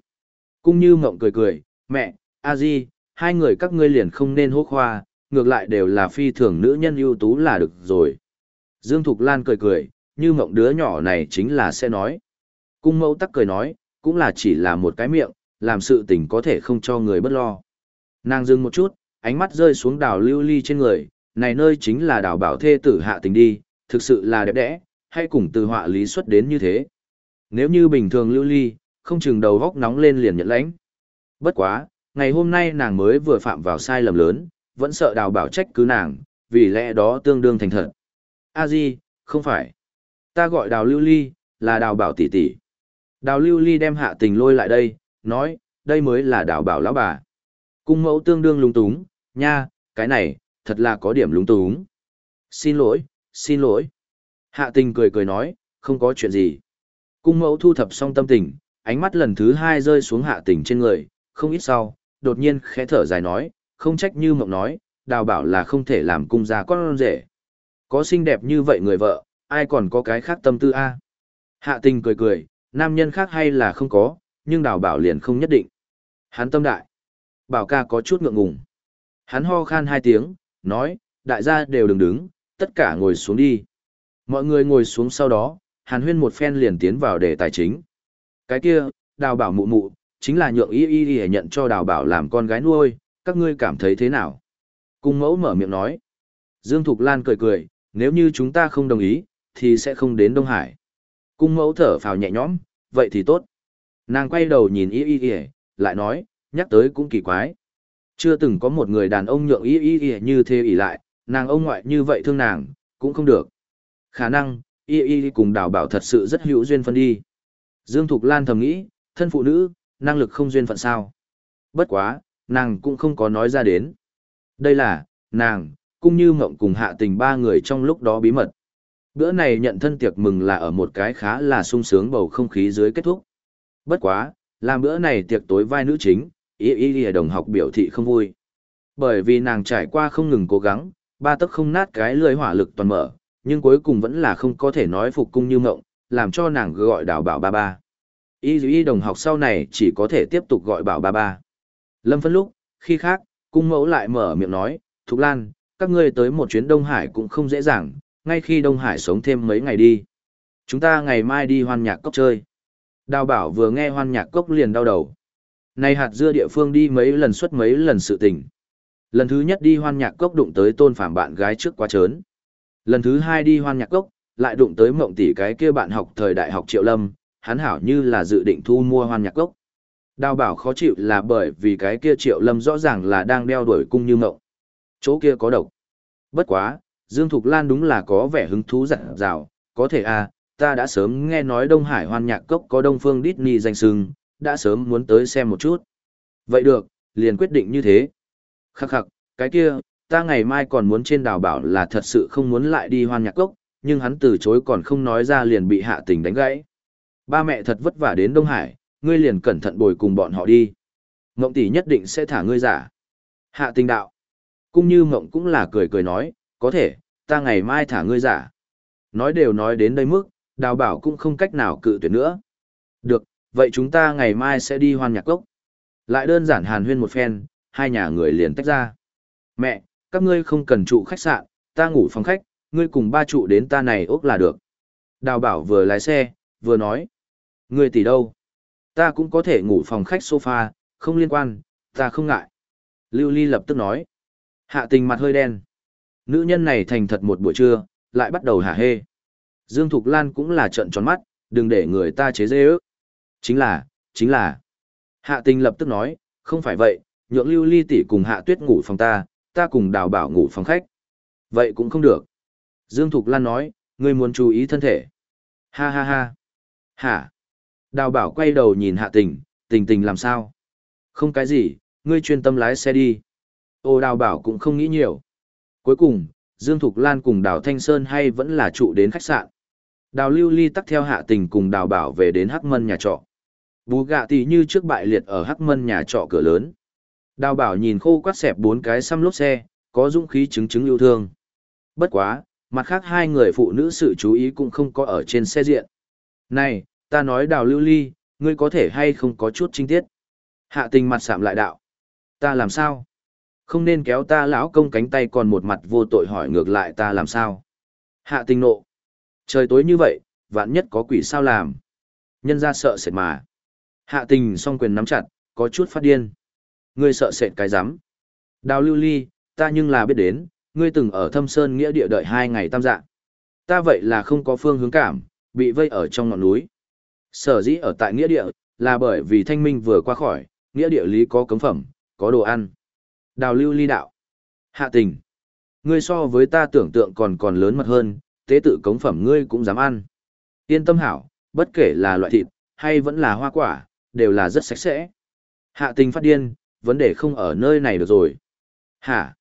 Cung như mộng cười cười, mẹ, a di, hai người các ngươi liền không nên hô khoa, ngược lại đều là phi thường nữ nhân ưu tú là được rồi. Dương Thục Lan cười cười, như mộng đứa nhỏ này chính là sẽ nói. Cung mẫu tắc cười nói, cũng là chỉ là một cái miệng, làm sự tình có thể không cho người bất lo. Nàng dừng một chút, ánh mắt rơi xuống đảo lưu ly trên người, này nơi chính là đảo bảo thê tử hạ tình đi, thực sự là đẹp đẽ, hay cùng từ họa lý xuất đến như thế. Nếu như bình thường lưu ly, không chừng đầu góc nóng lên liền nhận lãnh. Bất quá, ngày hôm nay nàng mới vừa phạm vào sai lầm lớn, vẫn sợ đào bảo trách cứ nàng, vì lẽ đó tương đương thành thật. A Di, không phải. Ta gọi đào lưu ly, là đào bảo tỷ tỷ. Đào lưu ly đem hạ tình lôi lại đây, nói, đây mới là đào bảo lão bà. Cung mẫu tương đương lung túng, nha, cái này, thật là có điểm lúng túng. Xin lỗi, xin lỗi. Hạ tình cười cười nói, không có chuyện gì. Cung mẫu thu thập xong tâm tình, ánh mắt lần thứ hai rơi xuống hạ tình trên người, không ít sau, đột nhiên khẽ thở dài nói, không trách như mộng nói, đào bảo là không thể làm cung gia con rể. Có xinh đẹp như vậy người vợ, ai còn có cái khác tâm tư a? Hạ tình cười cười, nam nhân khác hay là không có, nhưng đào bảo liền không nhất định. Hắn tâm đại. Bảo ca có chút ngượng ngùng. Hắn ho khan hai tiếng, nói, đại gia đều đừng đứng, tất cả ngồi xuống đi. Mọi người ngồi xuống sau đó, hàn huyên một phen liền tiến vào đề tài chính. Cái kia, đào bảo mụ mụ, chính là nhượng y y y nhận cho đào bảo làm con gái nuôi, các ngươi cảm thấy thế nào? Cung mẫu mở miệng nói. Dương Thục Lan cười cười, nếu như chúng ta không đồng ý, thì sẽ không đến Đông Hải. Cung mẫu thở phào nhẹ nhõm, vậy thì tốt. Nàng quay đầu nhìn y y y, lại nói, nhắc tới cũng kỳ quái. Chưa từng có một người đàn ông nhượng ý ý ý như thế ỷ lại, nàng ông ngoại như vậy thương nàng, cũng không được. Khả năng, y y cùng đào bảo thật sự rất hữu duyên phân đi. Dương Thục Lan thầm nghĩ, thân phụ nữ, năng lực không duyên phận sao. Bất quá, nàng cũng không có nói ra đến. Đây là, nàng, cũng như mộng cùng hạ tình ba người trong lúc đó bí mật. Bữa này nhận thân tiệc mừng là ở một cái khá là sung sướng bầu không khí dưới kết thúc. Bất quá, làm bữa này tiệc tối vai nữ chính, ý ý ý đồng học biểu thị không vui. Bởi vì nàng trải qua không ngừng cố gắng, ba tấc không nát cái lưỡi hỏa lực toàn mở, nhưng cuối cùng vẫn là không có thể nói phục cung như mộng, làm cho nàng gọi đảo bảo ba ba. Y y đồng học sau này chỉ có thể tiếp tục gọi bảo ba ba. Lâm phân lúc, khi khác, cung mẫu lại mở miệng nói, Thục Lan, các ngươi tới một chuyến Đông Hải cũng không dễ dàng, ngay khi Đông Hải sống thêm mấy ngày đi. Chúng ta ngày mai đi hoan nhạc cốc chơi. Đào bảo vừa nghe hoan nhạc cốc liền đau đầu. Này hạt dưa địa phương đi mấy lần suốt mấy lần sự tình. Lần thứ nhất đi hoan nhạc cốc đụng tới tôn phạm bạn gái trước quá trớn. Lần thứ hai đi hoan nhạc cốc, lại đụng tới mộng tỷ cái kia bạn học thời đại học triệu lâm, hắn hảo như là dự định thu mua hoan nhạc cốc. Đào bảo khó chịu là bởi vì cái kia triệu lâm rõ ràng là đang đeo đuổi cung như mộng. Chỗ kia có độc. Bất quá, Dương Thục Lan đúng là có vẻ hứng thú dặn dào, có thể à, ta đã sớm nghe nói Đông Hải hoan nhạc cốc có Đông Phương Disney danh sưng, đã sớm muốn tới xem một chút. Vậy được, liền quyết định như thế. Khắc khắc, cái kia, ta ngày mai còn muốn trên đào bảo là thật sự không muốn lại đi hoan nhạc cốc, nhưng hắn từ chối còn không nói ra liền bị hạ tình đánh gãy. Ba mẹ thật vất vả đến Đông Hải, ngươi liền cẩn thận bồi cùng bọn họ đi. Ngộng tỷ nhất định sẽ thả ngươi giả. Hạ tình đạo. Cũng như Ngộng cũng là cười cười nói, có thể, ta ngày mai thả ngươi giả. Nói đều nói đến đây mức, đào bảo cũng không cách nào cự tuyệt nữa. Được, vậy chúng ta ngày mai sẽ đi hoan nhạc cốc. Lại đơn giản hàn huyên một phen, hai nhà người liền tách ra. Mẹ, các ngươi không cần trụ khách sạn, ta ngủ phòng khách, ngươi cùng ba trụ đến ta này ốc là được. Đào bảo vừa lái xe, vừa nói. Ngươi tỷ đâu? Ta cũng có thể ngủ phòng khách sofa, không liên quan, ta không ngại. Lưu Ly lập tức nói. Hạ tình mặt hơi đen. Nữ nhân này thành thật một buổi trưa, lại bắt đầu hả hê. Dương Thục Lan cũng là trận tròn mắt, đừng để người ta chế dê ước. Chính là, chính là. Hạ tình lập tức nói, không phải vậy, nhượng lưu ly tỷ cùng hạ tuyết ngủ phòng ta, ta cùng đào bảo ngủ phòng khách. Vậy cũng không được. Dương Thục Lan nói, ngươi muốn chú ý thân thể. Ha ha ha. Hả? Đào bảo quay đầu nhìn hạ tình, tình tình làm sao? Không cái gì, ngươi chuyên tâm lái xe đi. Ô đào bảo cũng không nghĩ nhiều. Cuối cùng, Dương Thục Lan cùng đào Thanh Sơn hay vẫn là trụ đến khách sạn. Đào lưu ly tắt theo hạ tình cùng đào bảo về đến hắc mân nhà trọ. Bú gạ tỷ như trước bại liệt ở hắc mân nhà trọ cửa lớn. Đào bảo nhìn khô quát xẹp bốn cái xăm lốp xe, có dũng khí chứng chứng yêu thương. Bất quá, mặt khác hai người phụ nữ sự chú ý cũng không có ở trên xe diện. Này, ta nói đào lưu ly, ngươi có thể hay không có chút trinh tiết. Hạ tình mặt sạm lại đạo. Ta làm sao? Không nên kéo ta lão công cánh tay còn một mặt vô tội hỏi ngược lại ta làm sao? Hạ tình nộ. Trời tối như vậy, vạn nhất có quỷ sao làm? Nhân ra sợ sệt mà. Hạ tình song quyền nắm chặt, có chút phát điên. Ngươi sợ sệt cái rắm Đào lưu ly, ta nhưng là biết đến, ngươi từng ở thâm sơn nghĩa địa đợi hai ngày tam dạ. Ta vậy là không có phương hướng cảm, bị vây ở trong ngọn núi. Sở dĩ ở tại nghĩa địa, là bởi vì thanh minh vừa qua khỏi, nghĩa địa lý có cấm phẩm, có đồ ăn. Đào lưu ly đạo. Hạ tình. Ngươi so với ta tưởng tượng còn còn lớn mật hơn, tế tự cống phẩm ngươi cũng dám ăn. Yên tâm hảo, bất kể là loại thịt, hay vẫn là hoa quả, đều là rất sạch sẽ. Hạ tình phát điên, vấn đề không ở nơi này được rồi. Hả?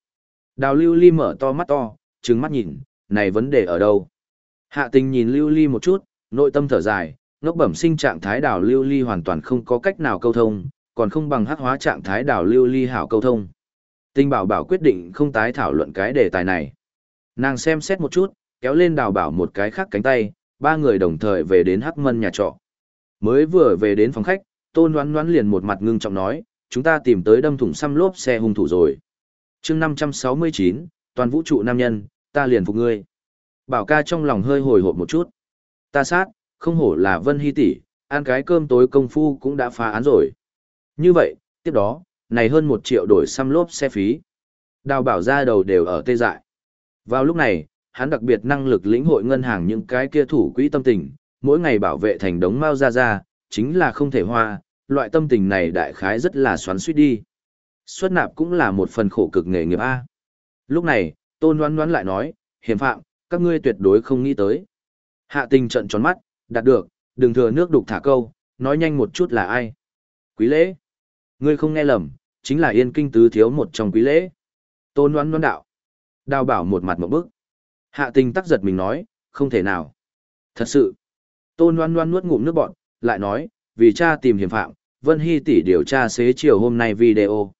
Đào lưu ly mở to mắt to, trừng mắt nhìn, này vấn đề ở đâu? Hạ tình nhìn lưu ly một chút, nội tâm thở dài, ngốc bẩm sinh trạng thái đào lưu ly hoàn toàn không có cách nào câu thông, còn không bằng hắc hóa trạng thái đào lưu ly hảo câu thông. Tinh bảo bảo quyết định không tái thảo luận cái đề tài này. Nàng xem xét một chút, kéo lên đào bảo một cái khác cánh tay, ba người đồng thời về đến hắc mân nhà trọ. Mới vừa về đến phòng khách, tôn đoán đoán liền một mặt ngưng trọng nói, chúng ta tìm tới đâm thủng xăm lốp xe hung thủ rồi. chương 569, toàn vũ trụ nam nhân, ta liền phục ngươi. Bảo ca trong lòng hơi hồi hộp một chút. Ta sát, không hổ là Vân Hy tỷ, ăn cái cơm tối công phu cũng đã phá án rồi. Như vậy, tiếp đó, này hơn một triệu đổi xăm lốp xe phí. Đào bảo ra đầu đều ở tê dại. Vào lúc này, hắn đặc biệt năng lực lĩnh hội ngân hàng những cái kia thủ quỹ tâm tình, mỗi ngày bảo vệ thành đống mao ra ra, chính là không thể hoa, loại tâm tình này đại khái rất là xoắn suýt đi. Xuất nạp cũng là một phần khổ cực nghề nghiệp A. Lúc này, tôn đoán đoán lại nói, hiểm phạm, các ngươi tuyệt đối không nghĩ tới. Hạ tình trận tròn mắt, đạt được, đừng thừa nước đục thả câu, nói nhanh một chút là ai. Quý lễ. Ngươi không nghe lầm, chính là yên kinh tứ thiếu một trong quý lễ. Tôn đoán đoán đạo. Đào bảo một mặt một bức. Hạ tình tắc giật mình nói, không thể nào. Thật sự. Tôn đoán đoán nuốt ngụm nước bọn, lại nói, vì cha tìm hiểm phạm, Vân Hy tỷ điều tra xế chiều hôm nay video.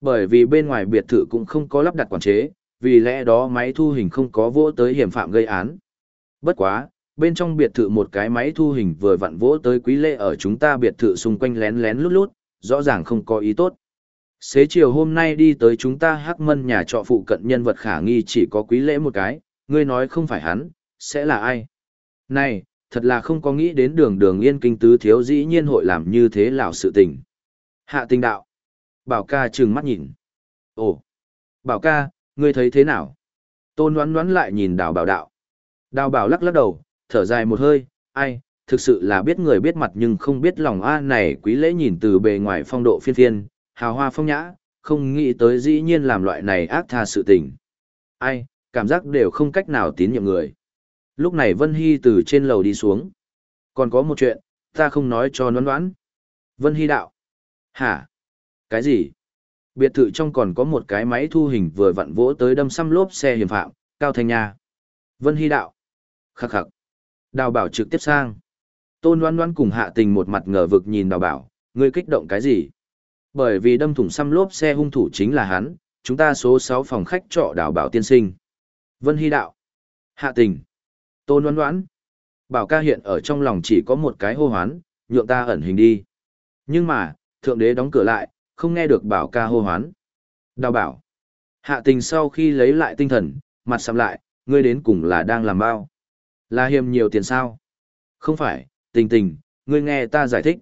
Bởi vì bên ngoài biệt thự cũng không có lắp đặt quản chế, vì lẽ đó máy thu hình không có vỗ tới hiểm phạm gây án. Bất quá, bên trong biệt thự một cái máy thu hình vừa vặn vỗ tới quý lệ ở chúng ta biệt thự xung quanh lén lén lút lút, rõ ràng không có ý tốt. Xế chiều hôm nay đi tới chúng ta hắc mân nhà trọ phụ cận nhân vật khả nghi chỉ có quý lễ một cái, ngươi nói không phải hắn, sẽ là ai? Này, thật là không có nghĩ đến đường đường yên kinh tứ thiếu dĩ nhiên hội làm như thế lão sự tình. Hạ tình đạo. Bảo ca trừng mắt nhìn. Ồ, bảo ca, ngươi thấy thế nào? Tôn đoán đoán lại nhìn đào bảo đạo. Đào bảo lắc lắc đầu, thở dài một hơi, ai, thực sự là biết người biết mặt nhưng không biết lòng a này quý lễ nhìn từ bề ngoài phong độ phiên phiên, hào hoa phong nhã, không nghĩ tới dĩ nhiên làm loại này ác tha sự tình. Ai, cảm giác đều không cách nào tín nhiệm người. Lúc này Vân Hy từ trên lầu đi xuống. Còn có một chuyện, ta không nói cho nón đoán. Vân Hy đạo. Hả? Cái gì? Biệt thự trong còn có một cái máy thu hình vừa vặn vỗ tới đâm xăm lốp xe hiểm phạm, Cao Thanh Nha. Vân Hy đạo. Khắc khắc. Đào bảo trực tiếp sang. Tôn đoán đoán cùng hạ tình một mặt ngờ vực nhìn đào bảo, ngươi kích động cái gì? Bởi vì đâm thủng xăm lốp xe hung thủ chính là hắn, chúng ta số 6 phòng khách trọ đào bảo tiên sinh. Vân Hy đạo. Hạ tình. Tôn đoán đoán. Bảo ca hiện ở trong lòng chỉ có một cái hô hoán, nhượng ta ẩn hình đi. Nhưng mà, thượng đế đóng cửa lại, không nghe được bảo ca hô hoán. Đào bảo. Hạ tình sau khi lấy lại tinh thần, mặt sầm lại, ngươi đến cùng là đang làm bao. Là hiềm nhiều tiền sao? Không phải, tình tình, ngươi nghe ta giải thích.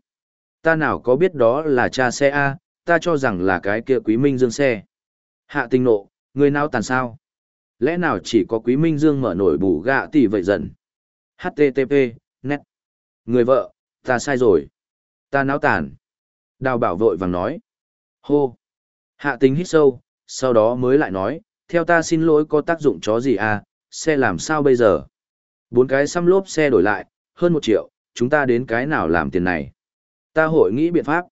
Ta nào có biết đó là cha xe A, ta cho rằng là cái kia quý minh dương xe. Hạ tình nộ, ngươi nào tàn sao? Lẽ nào chỉ có quý minh dương mở nổi bù gạ tỷ vậy dần? HTTP, net. Người vợ, ta sai rồi. Ta náo tàn. Đào bảo vội vàng nói. Hô. Hạ tính hít sâu, sau đó mới lại nói, theo ta xin lỗi có tác dụng chó gì à, xe làm sao bây giờ? Bốn cái xăm lốp xe đổi lại, hơn một triệu, chúng ta đến cái nào làm tiền này? Ta hội nghĩ biện pháp.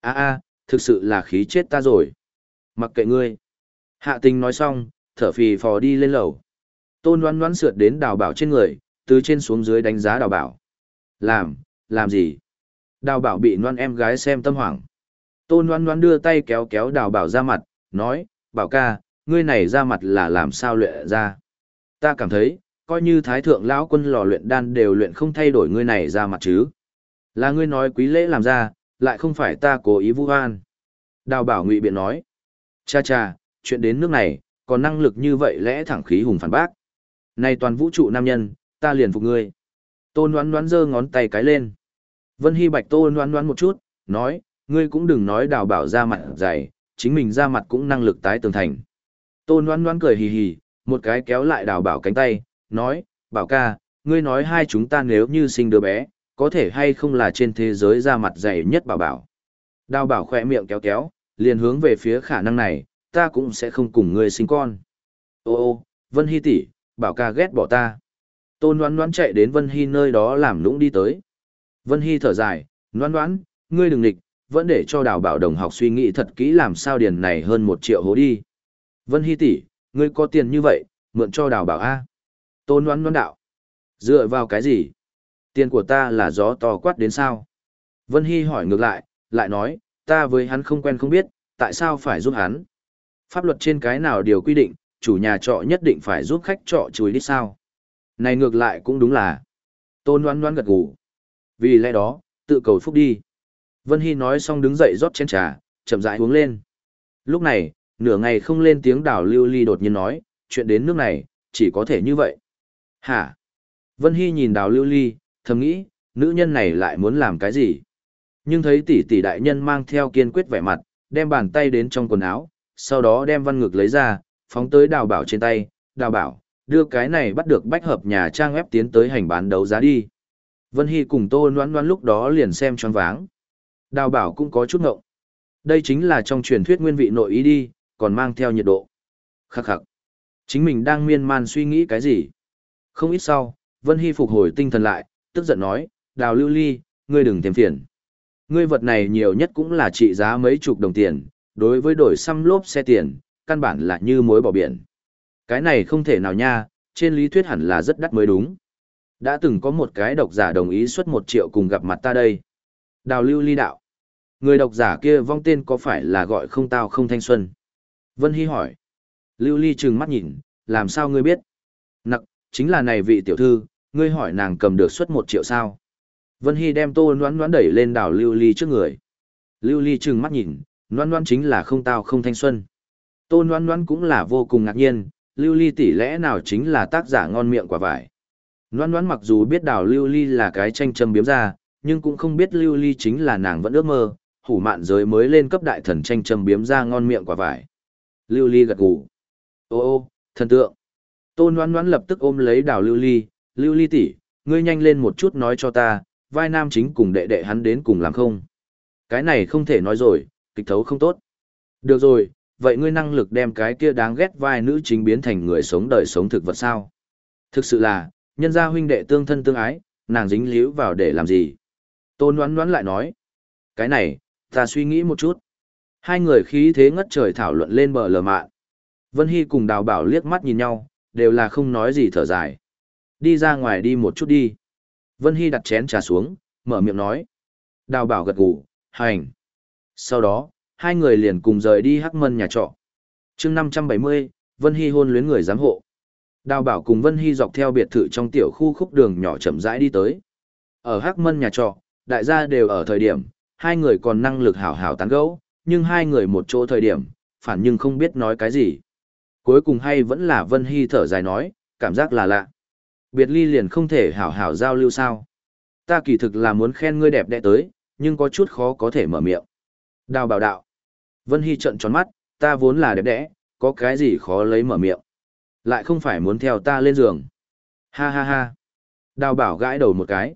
a a thực sự là khí chết ta rồi. Mặc kệ ngươi. Hạ tình nói xong, thở phì phò đi lên lầu. Tôn đoán đoán sượt đến đào bảo trên người, từ trên xuống dưới đánh giá đào bảo. Làm, làm gì? Đào bảo bị noan em gái xem tâm hoảng. Tôn đoán đoán đưa tay kéo kéo đào bảo ra mặt, nói, bảo ca, ngươi này ra mặt là làm sao luyện ra. Ta cảm thấy, coi như thái thượng lão quân lò luyện đan đều luyện không thay đổi ngươi này ra mặt chứ. Là ngươi nói quý lễ làm ra, lại không phải ta cố ý vu oan. Đào bảo ngụy biện nói. Cha cha, chuyện đến nước này, còn năng lực như vậy lẽ thẳng khí hùng phản bác. Này toàn vũ trụ nam nhân, ta liền phục ngươi. Tôn đoán đoán giơ ngón tay cái lên. Vân Hy Bạch tôn đoán đoán một chút, nói, ngươi cũng đừng nói đào bảo ra mặt dày, chính mình ra mặt cũng năng lực tái tường thành. Tôn đoán đoán cười hì hì, một cái kéo lại đào bảo cánh tay, nói, bảo ca, ngươi nói hai chúng ta nếu như sinh đứa bé, có thể hay không là trên thế giới ra mặt dày nhất bảo bảo. Đào bảo khỏe miệng kéo kéo, liền hướng về phía khả năng này, ta cũng sẽ không cùng ngươi sinh con. Ô ô, Vân Hy tỷ, bảo ca ghét bỏ ta. Tôn đoán đoán chạy đến Vân Hy nơi đó làm lũng đi tới. Vân Hy thở dài, đoán đoán, ngươi đừng nghịch, vẫn để cho đào bảo đồng học suy nghĩ thật kỹ làm sao điền này hơn một triệu hố đi. Vân Hy tỷ, ngươi có tiền như vậy, mượn cho đào bảo A. Tôn đoán đoán đạo. Dựa vào cái gì? Tiền của ta là gió to quát đến sao? Vân Hy hỏi ngược lại, lại nói, ta với hắn không quen không biết, tại sao phải giúp hắn? Pháp luật trên cái nào điều quy định, chủ nhà trọ nhất định phải giúp khách trọ chùi đi sao? Này ngược lại cũng đúng là. Tôn đoán đoán gật gù. Vì lẽ đó, tự cầu phúc đi. Vân Hy nói xong đứng dậy rót chén trà, chậm rãi uống lên. Lúc này, nửa ngày không lên tiếng đảo lưu ly đột nhiên nói, chuyện đến nước này, chỉ có thể như vậy. Hả? Vân Hy nhìn đào lưu ly, thầm nghĩ, nữ nhân này lại muốn làm cái gì? Nhưng thấy tỷ tỷ đại nhân mang theo kiên quyết vẻ mặt, đem bàn tay đến trong quần áo, sau đó đem văn ngực lấy ra, phóng tới đào bảo trên tay, đào bảo, đưa cái này bắt được bách hợp nhà trang web tiến tới hành bán đấu giá đi. Vân Hy cùng Tô Noãn Noãn lúc đó liền xem choáng váng. Đào bảo cũng có chút ngộng. Đây chính là trong truyền thuyết nguyên vị nội ý đi, còn mang theo nhiệt độ. Khắc khắc. Chính mình đang miên man suy nghĩ cái gì? Không ít sau, Vân Hy phục hồi tinh thần lại, tức giận nói, đào lưu ly, ngươi đừng thêm phiền. Ngươi vật này nhiều nhất cũng là trị giá mấy chục đồng tiền, đối với đổi xăm lốp xe tiền, căn bản là như mối bỏ biển. Cái này không thể nào nha, trên lý thuyết hẳn là rất đắt mới đúng. Đã từng có một cái độc giả đồng ý xuất một triệu cùng gặp mặt ta đây. Đào lưu ly đạo. Người độc giả kia vong tên có phải là gọi không tao không thanh xuân? Vân Hy hỏi. Lưu ly trừng mắt nhìn, làm sao ngươi biết? Nặc, chính là này vị tiểu thư, ngươi hỏi nàng cầm được xuất một triệu sao? Vân Hy đem tô noán noán đẩy lên đào lưu ly trước người. Lưu ly trừng mắt nhìn, Loan Loan chính là không tao không thanh xuân. Tô Loan Loan cũng là vô cùng ngạc nhiên, lưu ly tỷ lẽ nào chính là tác giả ngon miệng quả vải. Loan Loan mặc dù biết đào lưu ly là cái tranh châm biếm ra, nhưng cũng không biết lưu ly chính là nàng vẫn ước mơ, hủ mạn giới mới lên cấp đại thần tranh châm biếm ra ngon miệng quả vải. Lưu ly gật gù. Ô ô, thần tượng. Tôn Loan Loan lập tức ôm lấy đào lưu ly, lưu ly tỷ, ngươi nhanh lên một chút nói cho ta, vai nam chính cùng đệ đệ hắn đến cùng làm không. Cái này không thể nói rồi, kịch thấu không tốt. Được rồi, vậy ngươi năng lực đem cái kia đáng ghét vai nữ chính biến thành người sống đời sống thực vật sao? Thực sự là, nhân gia huynh đệ tương thân tương ái, nàng dính líu vào để làm gì? Tôn đoán đoán lại nói. Cái này, ta suy nghĩ một chút. Hai người khí thế ngất trời thảo luận lên bờ lờ mạn. Vân Hy cùng đào bảo liếc mắt nhìn nhau, đều là không nói gì thở dài. Đi ra ngoài đi một chút đi. Vân Hy đặt chén trà xuống, mở miệng nói. Đào bảo gật gù, hành. Sau đó, hai người liền cùng rời đi hắc mân nhà trọ. chương 570, Vân Hy hôn luyến người giám hộ. Đào bảo cùng Vân Hy dọc theo biệt thự trong tiểu khu khúc đường nhỏ chậm rãi đi tới. Ở hắc mân nhà trọ, đại gia đều ở thời điểm, hai người còn năng lực hảo hảo tán gẫu, nhưng hai người một chỗ thời điểm, phản nhưng không biết nói cái gì. Cuối cùng hay vẫn là Vân Hy thở dài nói, cảm giác là lạ. Biệt ly liền không thể hảo hảo giao lưu sao. Ta kỳ thực là muốn khen ngươi đẹp đẽ tới, nhưng có chút khó có thể mở miệng. Đào bảo đạo. Vân Hy trận tròn mắt, ta vốn là đẹp đẽ, có cái gì khó lấy mở miệng. Lại không phải muốn theo ta lên giường. Ha ha ha. Đào bảo gãi đầu một cái.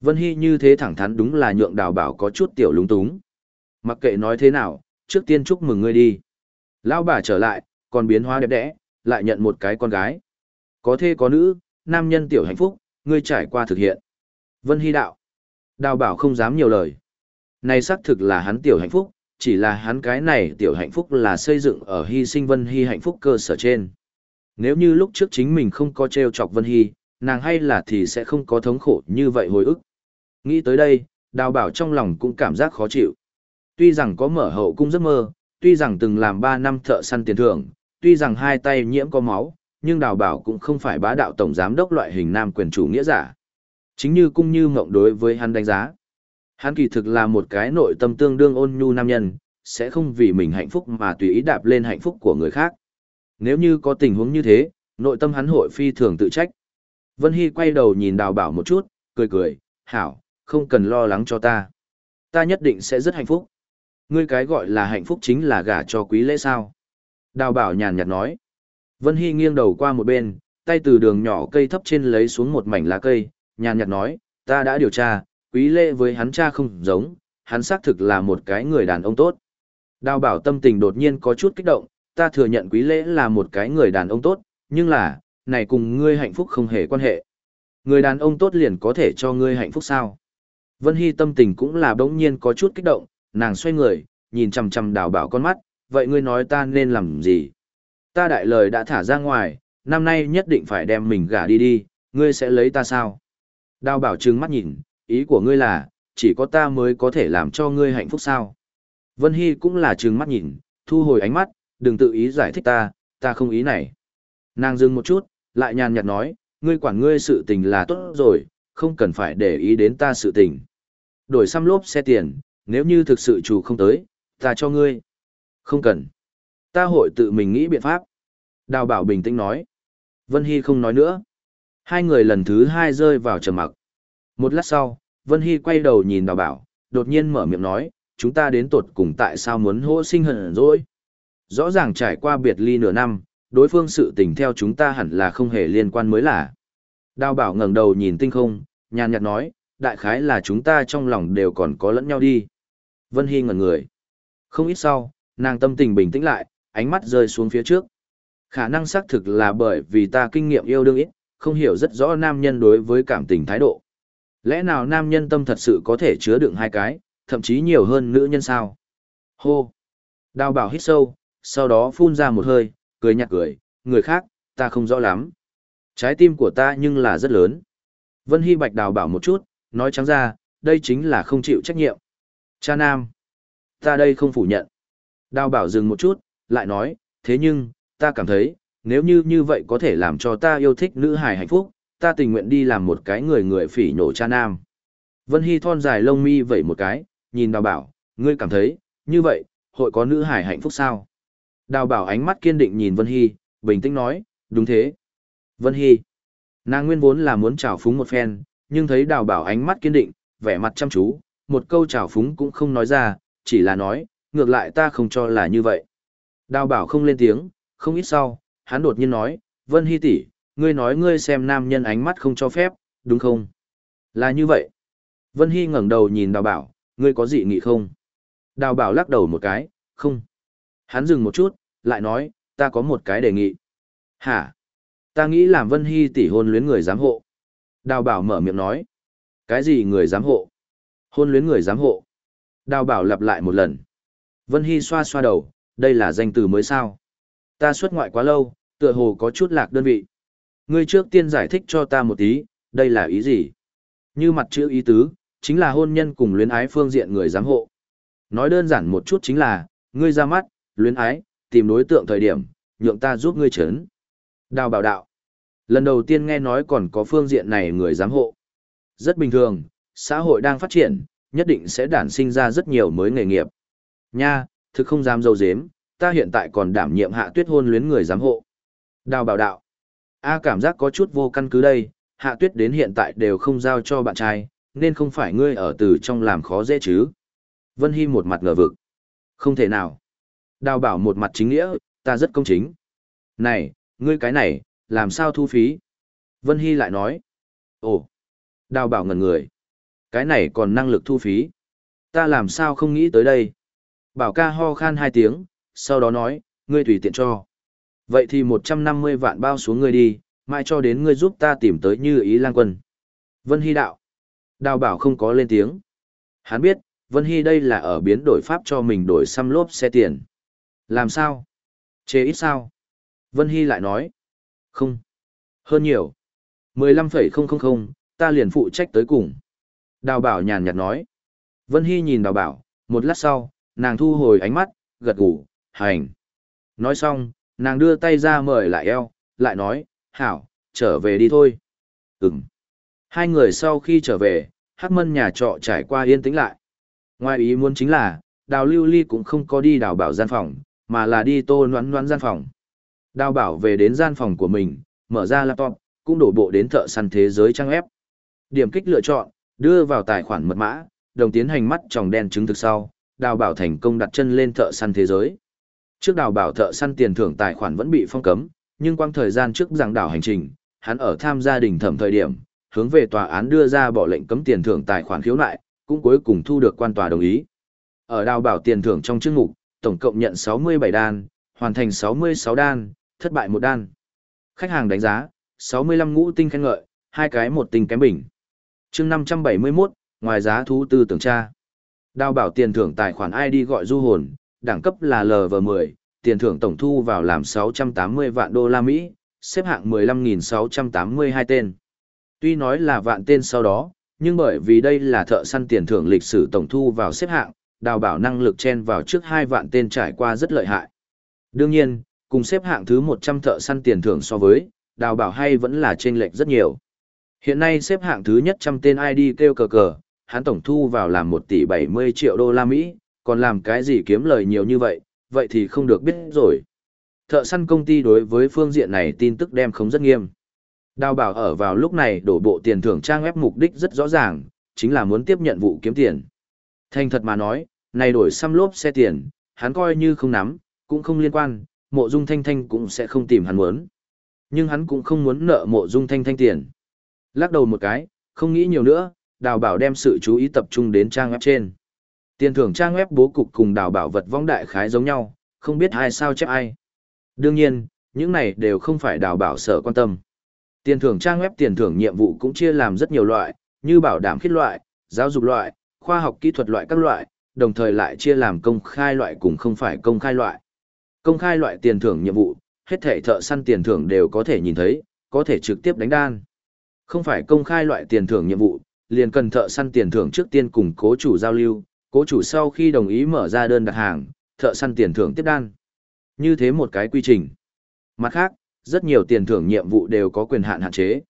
Vân Hy như thế thẳng thắn đúng là nhượng đào bảo có chút tiểu lúng túng. Mặc kệ nói thế nào, trước tiên chúc mừng ngươi đi. Lão bà trở lại, còn biến hóa đẹp đẽ, lại nhận một cái con gái. Có thê có nữ, nam nhân tiểu hạnh phúc, ngươi trải qua thực hiện. Vân Hy đạo. Đào bảo không dám nhiều lời. Này xác thực là hắn tiểu hạnh phúc, chỉ là hắn cái này tiểu hạnh phúc là xây dựng ở hy sinh Vân Hy hạnh phúc cơ sở trên. Nếu như lúc trước chính mình không có treo chọc Vân Hy, nàng hay là thì sẽ không có thống khổ như vậy hồi ức. Nghĩ tới đây, đào bảo trong lòng cũng cảm giác khó chịu. Tuy rằng có mở hậu cung giấc mơ, tuy rằng từng làm 3 năm thợ săn tiền thưởng, tuy rằng hai tay nhiễm có máu, nhưng đào bảo cũng không phải bá đạo tổng giám đốc loại hình nam quyền chủ nghĩa giả. Chính như cung như mộng đối với hắn đánh giá. Hắn kỳ thực là một cái nội tâm tương đương ôn nhu nam nhân, sẽ không vì mình hạnh phúc mà tùy ý đạp lên hạnh phúc của người khác. Nếu như có tình huống như thế, nội tâm hắn hội phi thường tự trách. Vân Hy quay đầu nhìn đào bảo một chút, cười cười, hảo, không cần lo lắng cho ta. Ta nhất định sẽ rất hạnh phúc. Ngươi cái gọi là hạnh phúc chính là gả cho quý lễ sao. Đào bảo nhàn nhạt nói. Vân Hy nghiêng đầu qua một bên, tay từ đường nhỏ cây thấp trên lấy xuống một mảnh lá cây, nhàn nhạt nói, ta đã điều tra, quý lễ với hắn cha không giống, hắn xác thực là một cái người đàn ông tốt. Đào bảo tâm tình đột nhiên có chút kích động, ta thừa nhận quý lễ là một cái người đàn ông tốt, nhưng là, này cùng ngươi hạnh phúc không hề quan hệ. Người đàn ông tốt liền có thể cho ngươi hạnh phúc sao? Vân Hy tâm tình cũng là bỗng nhiên có chút kích động, nàng xoay người, nhìn chằm chằm đào bảo con mắt, vậy ngươi nói ta nên làm gì? Ta đại lời đã thả ra ngoài, năm nay nhất định phải đem mình gả đi đi, ngươi sẽ lấy ta sao? Đào bảo trừng mắt nhìn, ý của ngươi là, chỉ có ta mới có thể làm cho ngươi hạnh phúc sao? Vân Hy cũng là trừng mắt nhìn, thu hồi ánh mắt, đừng tự ý giải thích ta, ta không ý này. Nàng dừng một chút, lại nhàn nhạt nói, ngươi quản ngươi sự tình là tốt rồi, không cần phải để ý đến ta sự tình. Đổi xăm lốp xe tiền, nếu như thực sự chủ không tới, ta cho ngươi. Không cần. Ta hội tự mình nghĩ biện pháp. Đào bảo bình tĩnh nói. Vân Hy không nói nữa. Hai người lần thứ hai rơi vào trầm mặc. Một lát sau, Vân Hy quay đầu nhìn đào bảo, đột nhiên mở miệng nói, chúng ta đến tột cùng tại sao muốn hô sinh hận rồi. Rõ ràng trải qua biệt ly nửa năm, đối phương sự tình theo chúng ta hẳn là không hề liên quan mới là. Đào bảo ngẩng đầu nhìn tinh không, nhàn nhạt nói, đại khái là chúng ta trong lòng đều còn có lẫn nhau đi. Vân Hy ngẩn người. Không ít sau, nàng tâm tình bình tĩnh lại, ánh mắt rơi xuống phía trước. Khả năng xác thực là bởi vì ta kinh nghiệm yêu đương ít, không hiểu rất rõ nam nhân đối với cảm tình thái độ. Lẽ nào nam nhân tâm thật sự có thể chứa đựng hai cái, thậm chí nhiều hơn nữ nhân sao? Hô! Đào bảo hít sâu, sau đó phun ra một hơi, cười nhạt cười, người khác, ta không rõ lắm. Trái tim của ta nhưng là rất lớn. Vân Hy Bạch đào bảo một chút, nói trắng ra, đây chính là không chịu trách nhiệm. Cha Nam, ta đây không phủ nhận. Đào bảo dừng một chút, lại nói, thế nhưng, ta cảm thấy, nếu như như vậy có thể làm cho ta yêu thích nữ hài hạnh phúc, ta tình nguyện đi làm một cái người người phỉ nhổ cha Nam. Vân Hy thon dài lông mi vẩy một cái, nhìn đào bảo, ngươi cảm thấy, như vậy, hội có nữ hài hạnh phúc sao? Đào bảo ánh mắt kiên định nhìn Vân Hy, bình tĩnh nói, đúng thế. Vân Hy. Nàng nguyên vốn là muốn chào phúng một phen, nhưng thấy đào bảo ánh mắt kiên định, vẻ mặt chăm chú, một câu chào phúng cũng không nói ra, chỉ là nói, ngược lại ta không cho là như vậy. Đào bảo không lên tiếng, không ít sau, hắn đột nhiên nói, Vân Hy tỷ, ngươi nói ngươi xem nam nhân ánh mắt không cho phép, đúng không? Là như vậy. Vân Hy ngẩng đầu nhìn đào bảo, ngươi có gì nghị không? Đào bảo lắc đầu một cái, không. Hắn dừng một chút, lại nói, ta có một cái đề nghị. Hả? Ta nghĩ làm Vân Hy tỷ hôn luyến người giám hộ. Đào bảo mở miệng nói. Cái gì người giám hộ? Hôn luyến người giám hộ. Đào bảo lặp lại một lần. Vân Hy xoa xoa đầu, đây là danh từ mới sao. Ta xuất ngoại quá lâu, tựa hồ có chút lạc đơn vị. Ngươi trước tiên giải thích cho ta một tí, đây là ý gì? Như mặt chữ ý tứ, chính là hôn nhân cùng luyến ái phương diện người giám hộ. Nói đơn giản một chút chính là, ngươi ra mắt, luyến ái, tìm đối tượng thời điểm, nhượng ta giúp ngươi chấn. Đào bảo đạo. Lần đầu tiên nghe nói còn có phương diện này người giám hộ. Rất bình thường, xã hội đang phát triển, nhất định sẽ đản sinh ra rất nhiều mới nghề nghiệp. Nha, thực không dám dâu dếm, ta hiện tại còn đảm nhiệm hạ tuyết hôn luyến người giám hộ. Đào bảo đạo. A cảm giác có chút vô căn cứ đây, hạ tuyết đến hiện tại đều không giao cho bạn trai, nên không phải ngươi ở từ trong làm khó dễ chứ. Vân Hy một mặt ngờ vực. Không thể nào. Đào bảo một mặt chính nghĩa, ta rất công chính. Này, ngươi cái này, làm sao thu phí? Vân Hy lại nói. Ồ, đào bảo ngẩn người. Cái này còn năng lực thu phí. Ta làm sao không nghĩ tới đây? Bảo ca ho khan hai tiếng, sau đó nói, ngươi tùy tiện cho. Vậy thì 150 vạn bao xuống ngươi đi, mai cho đến ngươi giúp ta tìm tới như ý lang quân. Vân Hy đạo. Đào bảo không có lên tiếng. Hắn biết, Vân Hy đây là ở biến đổi pháp cho mình đổi xăm lốp xe tiền. Làm sao? Chê ít sao? Vân Hy lại nói. Không. Hơn nhiều. 15,000, ta liền phụ trách tới cùng. Đào bảo nhàn nhạt nói. Vân Hy nhìn đào bảo, một lát sau, nàng thu hồi ánh mắt, gật gù, hành. Nói xong, nàng đưa tay ra mời lại eo, lại nói, hảo, trở về đi thôi. Ừm. Hai người sau khi trở về, hắc mân nhà trọ trải qua yên tĩnh lại. Ngoài ý muốn chính là, đào lưu ly cũng không có đi đào bảo gian phòng, mà là đi tô noãn noãn gian phòng. Đào bảo về đến gian phòng của mình, mở ra laptop, cũng đổ bộ đến thợ săn thế giới trang ép. Điểm kích lựa chọn, đưa vào tài khoản mật mã, đồng tiến hành mắt tròng đen chứng thực sau, đào bảo thành công đặt chân lên thợ săn thế giới. Trước đào bảo thợ săn tiền thưởng tài khoản vẫn bị phong cấm, nhưng quang thời gian trước giảng đảo hành trình, hắn ở tham gia đình thẩm thời điểm, hướng về tòa án đưa ra bỏ lệnh cấm tiền thưởng tài khoản khiếu nại, cũng cuối cùng thu được quan tòa đồng ý. Ở đào bảo tiền thưởng trong chương mục, tổng cộng nhận 67 đan, hoàn thành 66 đan, thất bại một đan. Khách hàng đánh giá, 65 ngũ tinh khen ngợi, hai cái một tinh kém bình. chương 571, ngoài giá thú tư tưởng tra. Đào bảo tiền thưởng tài khoản ID gọi du hồn, đẳng cấp là LV10, tiền thưởng tổng thu vào làm 680 vạn đô la Mỹ, xếp hạng 15.682 tên. Tuy nói là vạn tên sau đó, nhưng bởi vì đây là thợ săn tiền thưởng lịch sử tổng thu vào xếp hạng, đào bảo năng lực chen vào trước hai vạn tên trải qua rất lợi hại. Đương nhiên, cùng xếp hạng thứ 100 thợ săn tiền thưởng so với, đào bảo hay vẫn là chênh lệch rất nhiều. Hiện nay xếp hạng thứ nhất trăm tên ID kêu cờ cờ, hắn tổng thu vào là 1 tỷ 70 triệu đô la Mỹ, còn làm cái gì kiếm lời nhiều như vậy, vậy thì không được biết rồi. Thợ săn công ty đối với phương diện này tin tức đem không rất nghiêm. Đào bảo ở vào lúc này đổ bộ tiền thưởng trang web mục đích rất rõ ràng, chính là muốn tiếp nhận vụ kiếm tiền. Thành thật mà nói, này đổi xăm lốp xe tiền, hắn coi như không nắm, cũng không liên quan, mộ dung thanh thanh cũng sẽ không tìm hắn muốn. Nhưng hắn cũng không muốn nợ mộ dung thanh thanh tiền. Lắc đầu một cái, không nghĩ nhiều nữa, đào bảo đem sự chú ý tập trung đến trang web trên. Tiền thưởng trang web bố cục cùng đào bảo vật vong đại khái giống nhau, không biết ai sao chép ai. Đương nhiên, những này đều không phải đào bảo sở quan tâm. Tiền thưởng trang web tiền thưởng nhiệm vụ cũng chia làm rất nhiều loại, như bảo đảm khít loại, giáo dục loại, khoa học kỹ thuật loại các loại, đồng thời lại chia làm công khai loại cùng không phải công khai loại. Công khai loại tiền thưởng nhiệm vụ, hết thể thợ săn tiền thưởng đều có thể nhìn thấy, có thể trực tiếp đánh đan. Không phải công khai loại tiền thưởng nhiệm vụ, liền cần thợ săn tiền thưởng trước tiên cùng cố chủ giao lưu, cố chủ sau khi đồng ý mở ra đơn đặt hàng, thợ săn tiền thưởng tiếp đan. Như thế một cái quy trình. Mặt khác, rất nhiều tiền thưởng nhiệm vụ đều có quyền hạn hạn chế.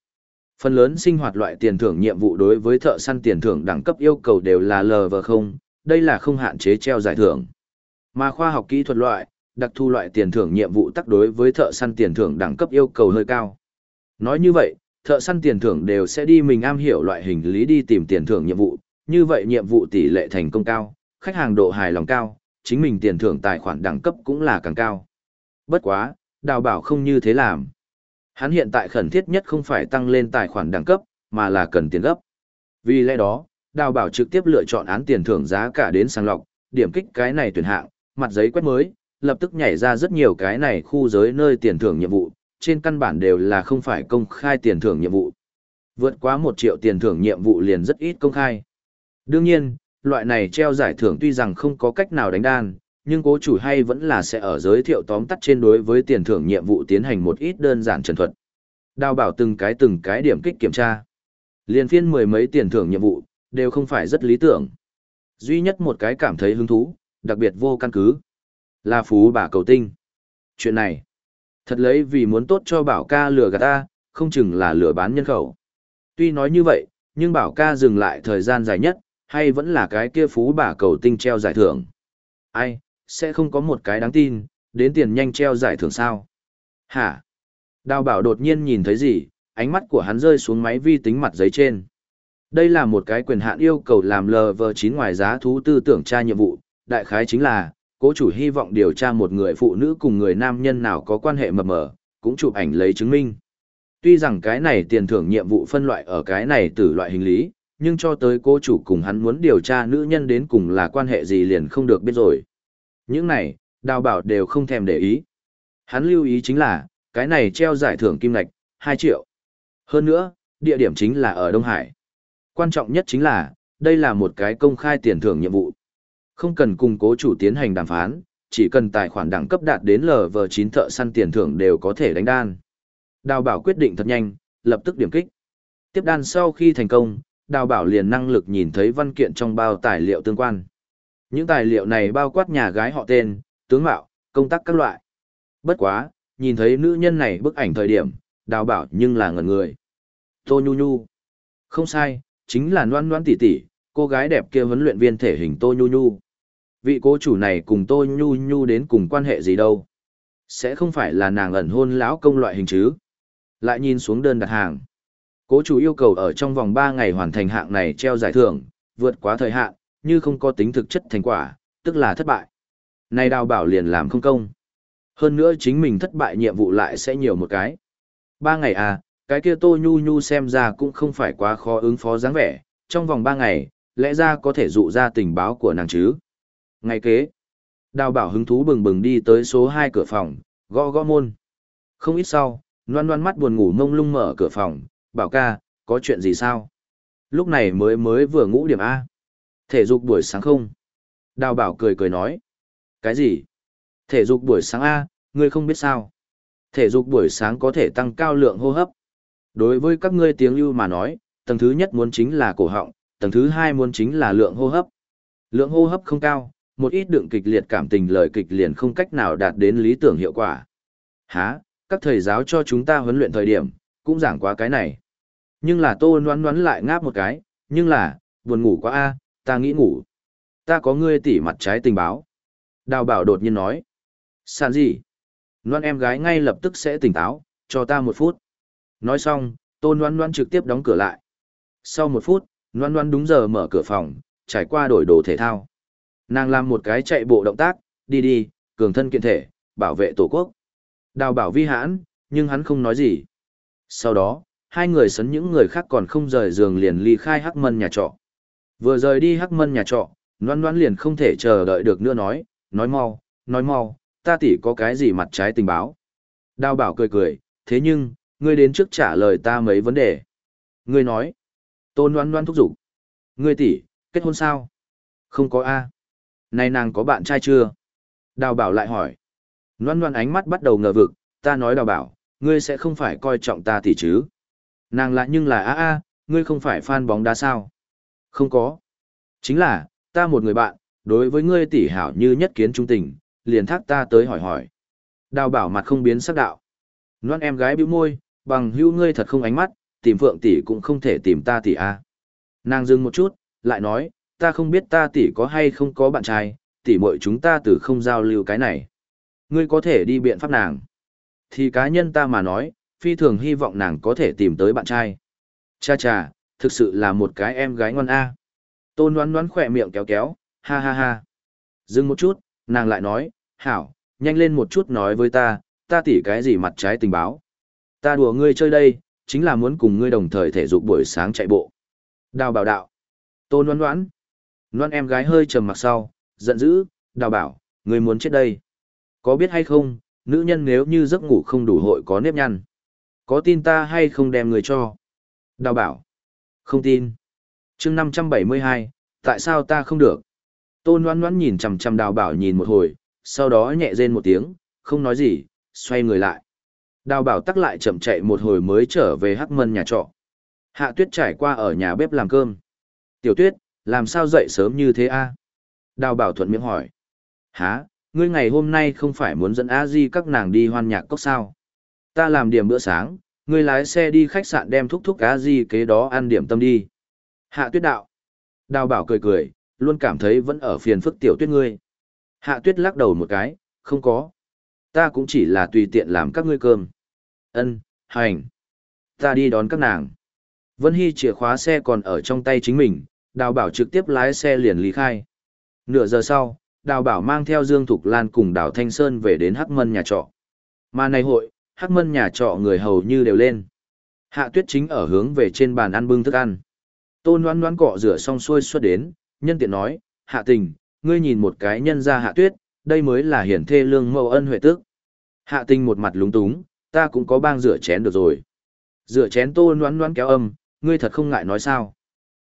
Phần lớn sinh hoạt loại tiền thưởng nhiệm vụ đối với thợ săn tiền thưởng đẳng cấp yêu cầu đều là LV0, đây là không hạn chế treo giải thưởng. Mà khoa học kỹ thuật loại, đặc thu loại tiền thưởng nhiệm vụ tác đối với thợ săn tiền thưởng đẳng cấp yêu cầu hơi cao. Nói như vậy, thợ săn tiền thưởng đều sẽ đi mình am hiểu loại hình lý đi tìm tiền thưởng nhiệm vụ, như vậy nhiệm vụ tỷ lệ thành công cao, khách hàng độ hài lòng cao, chính mình tiền thưởng tài khoản đẳng cấp cũng là càng cao. Bất quá, đào bảo không như thế làm. Hắn hiện tại khẩn thiết nhất không phải tăng lên tài khoản đẳng cấp, mà là cần tiền gấp. Vì lẽ đó, đào bảo trực tiếp lựa chọn án tiền thưởng giá cả đến sàng lọc, điểm kích cái này tuyển hạng, mặt giấy quét mới, lập tức nhảy ra rất nhiều cái này khu giới nơi tiền thưởng nhiệm vụ, trên căn bản đều là không phải công khai tiền thưởng nhiệm vụ. Vượt quá một triệu tiền thưởng nhiệm vụ liền rất ít công khai. Đương nhiên, loại này treo giải thưởng tuy rằng không có cách nào đánh đan, nhưng cố chủ hay vẫn là sẽ ở giới thiệu tóm tắt trên đối với tiền thưởng nhiệm vụ tiến hành một ít đơn giản trần thuật. Đào bảo từng cái từng cái điểm kích kiểm tra. Liên phiên mười mấy tiền thưởng nhiệm vụ, đều không phải rất lý tưởng. Duy nhất một cái cảm thấy hứng thú, đặc biệt vô căn cứ. Là phú bà cầu tinh. Chuyện này, thật lấy vì muốn tốt cho bảo ca lừa gạt ta, không chừng là lừa bán nhân khẩu. Tuy nói như vậy, nhưng bảo ca dừng lại thời gian dài nhất, hay vẫn là cái kia phú bà cầu tinh treo giải thưởng. Ai, sẽ không có một cái đáng tin, đến tiền nhanh treo giải thưởng sao? Hả? Đào bảo đột nhiên nhìn thấy gì, ánh mắt của hắn rơi xuống máy vi tính mặt giấy trên. Đây là một cái quyền hạn yêu cầu làm LV9 ngoài giá thú tư tưởng tra nhiệm vụ, đại khái chính là, cố chủ hy vọng điều tra một người phụ nữ cùng người nam nhân nào có quan hệ mập mờ, cũng chụp ảnh lấy chứng minh. Tuy rằng cái này tiền thưởng nhiệm vụ phân loại ở cái này từ loại hình lý, nhưng cho tới cô chủ cùng hắn muốn điều tra nữ nhân đến cùng là quan hệ gì liền không được biết rồi. Những này, đào bảo đều không thèm để ý. Hắn lưu ý chính là, cái này treo giải thưởng kim ngạch, 2 triệu. Hơn nữa, địa điểm chính là ở Đông Hải. Quan trọng nhất chính là, đây là một cái công khai tiền thưởng nhiệm vụ. Không cần cùng cố chủ tiến hành đàm phán, chỉ cần tài khoản đẳng cấp đạt đến LV9 thợ săn tiền thưởng đều có thể đánh đan. Đào bảo quyết định thật nhanh, lập tức điểm kích. Tiếp đan sau khi thành công, đào bảo liền năng lực nhìn thấy văn kiện trong bao tài liệu tương quan. Những tài liệu này bao quát nhà gái họ tên, tướng mạo, công tác các loại. Bất quá, nhìn thấy nữ nhân này bức ảnh thời điểm, đào bảo nhưng là ngẩn người. Tô Nhu Nhu. Không sai, chính là noan noan tỷ tỷ, cô gái đẹp kia huấn luyện viên thể hình Tô Nhu Nhu. Vị cố chủ này cùng Tô Nhu Nhu đến cùng quan hệ gì đâu. Sẽ không phải là nàng ẩn hôn lão công loại hình chứ. Lại nhìn xuống đơn đặt hàng. Cố chủ yêu cầu ở trong vòng 3 ngày hoàn thành hạng này treo giải thưởng, vượt quá thời hạn, như không có tính thực chất thành quả, tức là thất bại. Này đào bảo liền làm không công. Hơn nữa chính mình thất bại nhiệm vụ lại sẽ nhiều một cái. Ba ngày à, cái kia Tô Nhu Nhu xem ra cũng không phải quá khó ứng phó dáng vẻ, trong vòng ba ngày, lẽ ra có thể dụ ra tình báo của nàng chứ. Ngày kế, đào bảo hứng thú bừng bừng đi tới số 2 cửa phòng, gõ gõ môn. Không ít sau, loan loan mắt buồn ngủ mông lung mở cửa phòng, bảo ca, có chuyện gì sao? Lúc này mới mới vừa ngủ điểm A. Thể dục buổi sáng không? Đào bảo cười cười nói. Cái gì? Thể dục buổi sáng A, ngươi không biết sao? Thể dục buổi sáng có thể tăng cao lượng hô hấp. Đối với các ngươi tiếng lưu mà nói, tầng thứ nhất muốn chính là cổ họng, tầng thứ hai muốn chính là lượng hô hấp. Lượng hô hấp không cao, một ít đựng kịch liệt cảm tình lời kịch liền không cách nào đạt đến lý tưởng hiệu quả. Hả, các thầy giáo cho chúng ta huấn luyện thời điểm, cũng giảng quá cái này. Nhưng là tô noán noán lại ngáp một cái, nhưng là, buồn ngủ quá a ta nghĩ ngủ. Ta có ngươi tỉ mặt trái tình báo. Đào bảo đột nhiên nói. Sàn gì? Loan em gái ngay lập tức sẽ tỉnh táo, cho ta một phút. Nói xong, tô loan loan trực tiếp đóng cửa lại. Sau một phút, loan loan đúng giờ mở cửa phòng, trải qua đổi đồ thể thao. Nàng làm một cái chạy bộ động tác, đi đi, cường thân kiện thể, bảo vệ tổ quốc. Đào bảo vi hãn, nhưng hắn không nói gì. Sau đó, hai người sấn những người khác còn không rời giường liền ly khai hắc mân nhà trọ. Vừa rời đi hắc mân nhà trọ, noan noan liền không thể chờ đợi được nữa nói, nói mau, nói mau, ta tỷ có cái gì mặt trái tình báo. Đào bảo cười cười, thế nhưng, ngươi đến trước trả lời ta mấy vấn đề. Ngươi nói, tôn noan noan thúc giục. Ngươi tỷ, kết hôn sao? Không có A. Này nàng có bạn trai chưa? Đào bảo lại hỏi. Loan loan ánh mắt bắt đầu ngờ vực, ta nói đào bảo, ngươi sẽ không phải coi trọng ta tỷ chứ? Nàng lại nhưng là a a, ngươi không phải fan bóng đá sao? Không có. Chính là, ta một người bạn, đối với ngươi tỷ hảo như nhất kiến trung tình, liền thác ta tới hỏi hỏi. Đào bảo mặt không biến sắc đạo. Loan em gái bĩu môi, bằng hữu ngươi thật không ánh mắt, tìm phượng tỷ cũng không thể tìm ta tỷ a. Nàng dừng một chút, lại nói, ta không biết ta tỷ có hay không có bạn trai, tỷ muội chúng ta từ không giao lưu cái này. Ngươi có thể đi biện pháp nàng. Thì cá nhân ta mà nói, phi thường hy vọng nàng có thể tìm tới bạn trai. Cha cha, thực sự là một cái em gái ngon a. Tôn đoán đoán khỏe miệng kéo kéo, ha ha ha. Dừng một chút, nàng lại nói, hảo, nhanh lên một chút nói với ta, ta tỉ cái gì mặt trái tình báo. Ta đùa ngươi chơi đây, chính là muốn cùng ngươi đồng thời thể dục buổi sáng chạy bộ. Đào bảo đạo. Tôn đoán đoán. Loan em gái hơi trầm mặc sau, giận dữ, đào bảo, ngươi muốn chết đây. Có biết hay không, nữ nhân nếu như giấc ngủ không đủ hội có nếp nhăn. Có tin ta hay không đem người cho? Đào bảo. Không tin. chương 572, tại sao ta không được? Tôn Loan Loan nhìn chằm chằm đào bảo nhìn một hồi, sau đó nhẹ rên một tiếng, không nói gì, xoay người lại. Đào bảo tắc lại chậm chạy một hồi mới trở về hắc mân nhà trọ. Hạ tuyết trải qua ở nhà bếp làm cơm. Tiểu tuyết, làm sao dậy sớm như thế a? Đào bảo thuận miệng hỏi. Hả, ngươi ngày hôm nay không phải muốn dẫn a di các nàng đi hoan nhạc cốc sao? Ta làm điểm bữa sáng, ngươi lái xe đi khách sạn đem thúc thúc cá gì, kế đó ăn điểm tâm đi. Hạ tuyết đạo. Đào bảo cười cười, luôn cảm thấy vẫn ở phiền phức tiểu tuyết ngươi. Hạ tuyết lắc đầu một cái, không có. Ta cũng chỉ là tùy tiện làm các ngươi cơm. Ân, hành. Ta đi đón các nàng. Vân Hy chìa khóa xe còn ở trong tay chính mình, đào bảo trực tiếp lái xe liền lý khai. Nửa giờ sau, đào bảo mang theo Dương Thục Lan cùng đào Thanh Sơn về đến Hắc Mân nhà trọ. Mà này hội, Hắc Mân nhà trọ người hầu như đều lên. Hạ tuyết chính ở hướng về trên bàn ăn bưng thức ăn. Tôn đoán đoán cọ rửa xong xuôi xuất đến, nhân tiện nói, hạ tình, ngươi nhìn một cái nhân ra hạ tuyết, đây mới là hiển thê lương mẫu ân huệ tước. Hạ tình một mặt lúng túng, ta cũng có bang rửa chén được rồi. Rửa chén tô noán noán kéo âm, ngươi thật không ngại nói sao.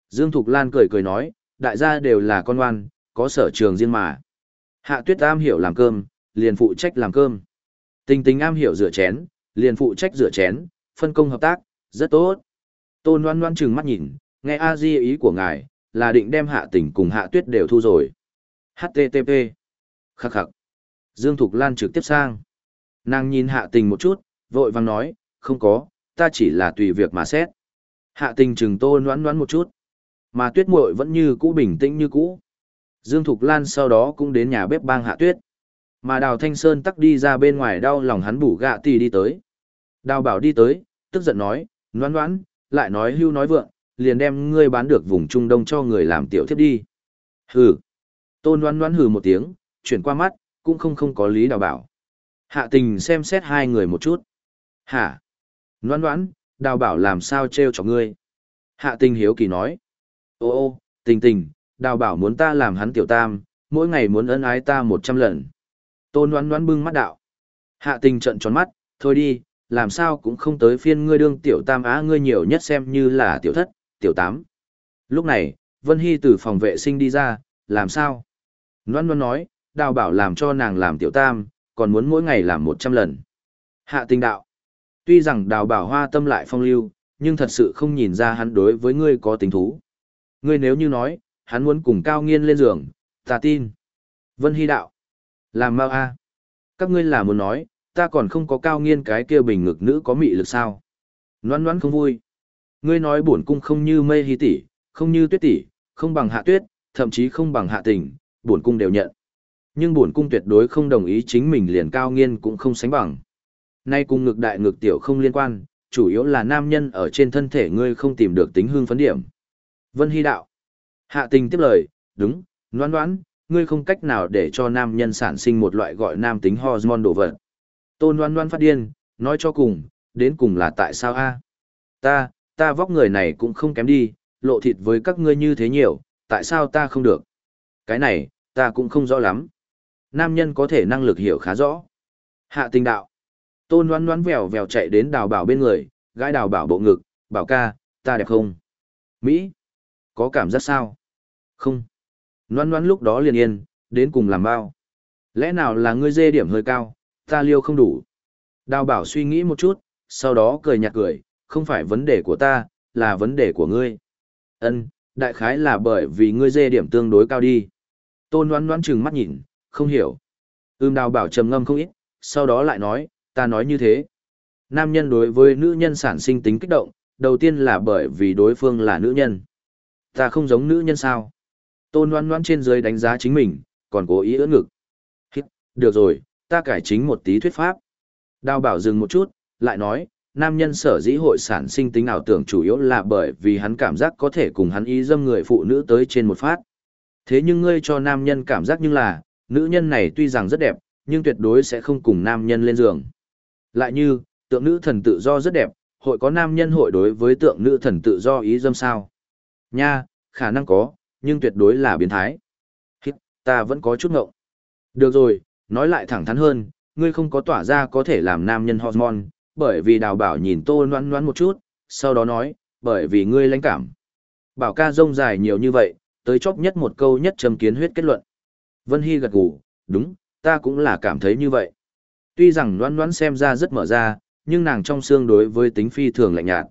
Dương Thục Lan cười cười nói, đại gia đều là con ngoan, có sở trường riêng mà. Hạ tuyết tam hiểu làm cơm, liền phụ trách làm cơm. Tình tình am hiểu rửa chén, liền phụ trách rửa chén, phân công hợp tác, rất tốt. Tôn Loan Loan trừng mắt nhìn, nghe a di ý của ngài, là định đem hạ tình cùng hạ tuyết đều thu rồi. HTTP. Khắc khắc. Dương Thục Lan trực tiếp sang. Nàng nhìn hạ tình một chút, vội vàng nói, không có, ta chỉ là tùy việc mà xét. Hạ tình chừng tô noãn noãn một chút. Mà tuyết muội vẫn như cũ bình tĩnh như cũ. Dương Thục Lan sau đó cũng đến nhà bếp bang hạ tuyết. Mà Đào Thanh Sơn tắc đi ra bên ngoài đau lòng hắn bủ gạ tì đi tới. Đào bảo đi tới, tức giận nói, noãn noãn, lại nói hưu nói vượng, liền đem ngươi bán được vùng Trung Đông cho người làm tiểu thiếp đi. Hừ. Tôn đoán đoán hừ một tiếng, chuyển qua mắt, cũng không không có lý đào bảo. Hạ tình xem xét hai người một chút. Hả? Đoán đoán, đào bảo làm sao trêu cho ngươi? Hạ tình hiếu kỳ nói. Ô ô, tình tình, đào bảo muốn ta làm hắn tiểu tam, mỗi ngày muốn ân ái ta một trăm lần. Tôn đoán đoán bưng mắt đạo. Hạ tình trận tròn mắt, thôi đi, làm sao cũng không tới phiên ngươi đương tiểu tam á ngươi nhiều nhất xem như là tiểu thất, tiểu tám. Lúc này, Vân Hy từ phòng vệ sinh đi ra, làm sao? Loan Loan nói, đào bảo làm cho nàng làm tiểu tam, còn muốn mỗi ngày làm một trăm lần. Hạ tình đạo. Tuy rằng đào bảo hoa tâm lại phong lưu, nhưng thật sự không nhìn ra hắn đối với ngươi có tình thú. Ngươi nếu như nói, hắn muốn cùng cao nghiên lên giường, ta tin. Vân Hy đạo. Làm mau a Các ngươi là muốn nói, ta còn không có cao nghiên cái kia bình ngực nữ có mị lực sao. Loan loan không vui. Ngươi nói bổn cung không như mây hy tỷ, không như tuyết tỷ, không bằng hạ tuyết, thậm chí không bằng hạ tình, bổn cung đều nhận. Nhưng bổn cung tuyệt đối không đồng ý chính mình liền cao nghiên cũng không sánh bằng. Nay cùng ngực đại ngực tiểu không liên quan, chủ yếu là nam nhân ở trên thân thể ngươi không tìm được tính hương phấn điểm. Vân Hy đạo. Hạ tình tiếp lời, đúng, noan đoán, ngươi không cách nào để cho nam nhân sản sinh một loại gọi nam tính hormone đồ vật. Tôn Loan Loan phát điên, nói cho cùng, đến cùng là tại sao a? Ta, ta vóc người này cũng không kém đi, lộ thịt với các ngươi như thế nhiều, tại sao ta không được? Cái này, ta cũng không rõ lắm. Nam nhân có thể năng lực hiểu khá rõ. Hạ tình đạo. Tôn Loan Loan vèo vèo chạy đến đào bảo bên người, gái đào bảo bộ ngực, bảo ca, ta đẹp không? Mỹ. Có cảm giác sao? Không. Loan loan lúc đó liền yên, đến cùng làm bao. Lẽ nào là ngươi dê điểm hơi cao, ta liêu không đủ. Đào bảo suy nghĩ một chút, sau đó cười nhạt cười, không phải vấn đề của ta, là vấn đề của ngươi. Ân, đại khái là bởi vì ngươi dê điểm tương đối cao đi. Tôn đoán đoán chừng mắt nhìn, không hiểu. Ưm đào bảo trầm ngâm không ít, sau đó lại nói, ta nói như thế. Nam nhân đối với nữ nhân sản sinh tính kích động, đầu tiên là bởi vì đối phương là nữ nhân. Ta không giống nữ nhân sao? Tôn đoán đoán trên dưới đánh giá chính mình, còn cố ý ưỡn ngực. Được rồi, ta cải chính một tí thuyết pháp. Đào bảo dừng một chút, lại nói, nam nhân sở dĩ hội sản sinh tính ảo tưởng chủ yếu là bởi vì hắn cảm giác có thể cùng hắn ý dâm người phụ nữ tới trên một phát. Thế nhưng ngươi cho nam nhân cảm giác như là, nữ nhân này tuy rằng rất đẹp, nhưng tuyệt đối sẽ không cùng nam nhân lên giường. Lại như, tượng nữ thần tự do rất đẹp, hội có nam nhân hội đối với tượng nữ thần tự do ý dâm sao? Nha, khả năng có, nhưng tuyệt đối là biến thái. Hít, ta vẫn có chút ngộng. Được rồi, nói lại thẳng thắn hơn, ngươi không có tỏa ra có thể làm nam nhân hormone, bởi vì đào bảo nhìn tô noan noan một chút, sau đó nói, bởi vì ngươi lãnh cảm. Bảo ca rông dài nhiều như vậy, tới chóp nhất một câu nhất châm kiến huyết kết luận. Vân Hy gật gù, đúng, ta cũng là cảm thấy như vậy. Tuy rằng noan noan xem ra rất mở ra, nhưng nàng trong xương đối với tính phi thường lạnh nhạt.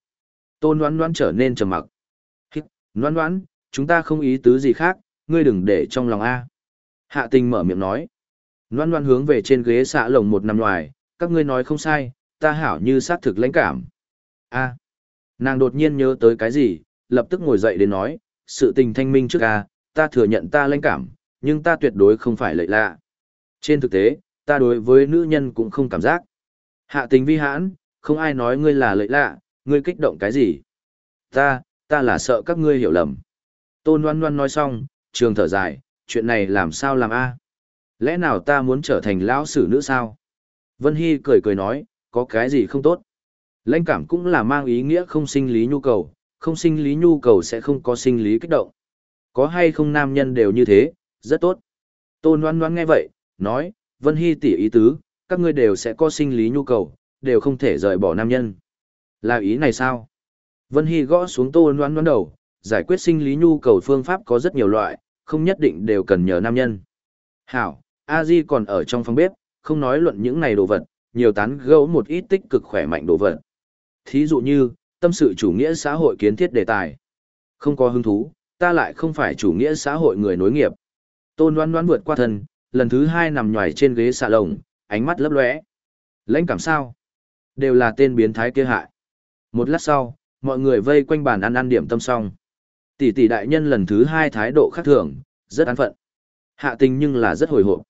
Tôn noan noan trở nên trầm mặc. Hít, noan noan, chúng ta không ý tứ gì khác, ngươi đừng để trong lòng A. Hạ tình mở miệng nói. Loan loan hướng về trên ghế xạ lồng một năm ngoài, các ngươi nói không sai, ta hảo như sát thực lãnh cảm. A. Nàng đột nhiên nhớ tới cái gì, lập tức ngồi dậy đến nói, sự tình thanh minh trước a, ta thừa nhận ta lãnh cảm, nhưng ta tuyệt đối không phải lợi lạ. Trên thực tế, ta đối với nữ nhân cũng không cảm giác. Hạ tình vi hãn, không ai nói ngươi là lợi lạ, ngươi kích động cái gì. Ta, ta là sợ các ngươi hiểu lầm. Tôn Loan Loan nói xong, trường thở dài, chuyện này làm sao làm a? Lẽ nào ta muốn trở thành lão sử nữ sao? Vân Hy cười cười nói, có cái gì không tốt? Lãnh cảm cũng là mang ý nghĩa không sinh lý nhu cầu, không sinh lý nhu cầu sẽ không có sinh lý kích động. Có hay không nam nhân đều như thế, rất tốt. Tôn Loan Loan nghe vậy, nói, Vân Hy tỉ ý tứ, các ngươi đều sẽ có sinh lý nhu cầu, đều không thể rời bỏ nam nhân. Là ý này sao? Vân Hy gõ xuống Tôn Loan Loan đầu, giải quyết sinh lý nhu cầu phương pháp có rất nhiều loại, không nhất định đều cần nhờ nam nhân. Hảo, a di còn ở trong phòng bếp, không nói luận những này đồ vật, nhiều tán gẫu một ít tích cực khỏe mạnh đồ vật. Thí dụ như, tâm sự chủ nghĩa xã hội kiến thiết đề tài. Không có hứng thú, ta lại không phải chủ nghĩa xã hội người nối nghiệp. Tôn đoán đoán vượt qua thân, lần thứ hai nằm nhòi trên ghế xà lồng, ánh mắt lấp lóe. Lãnh cảm sao? Đều là tên biến thái kia hại. Một lát sau, mọi người vây quanh bàn ăn ăn điểm tâm xong. Tỷ tỷ đại nhân lần thứ hai thái độ khác thường, rất an phận. Hạ tình nhưng là rất hồi hộp.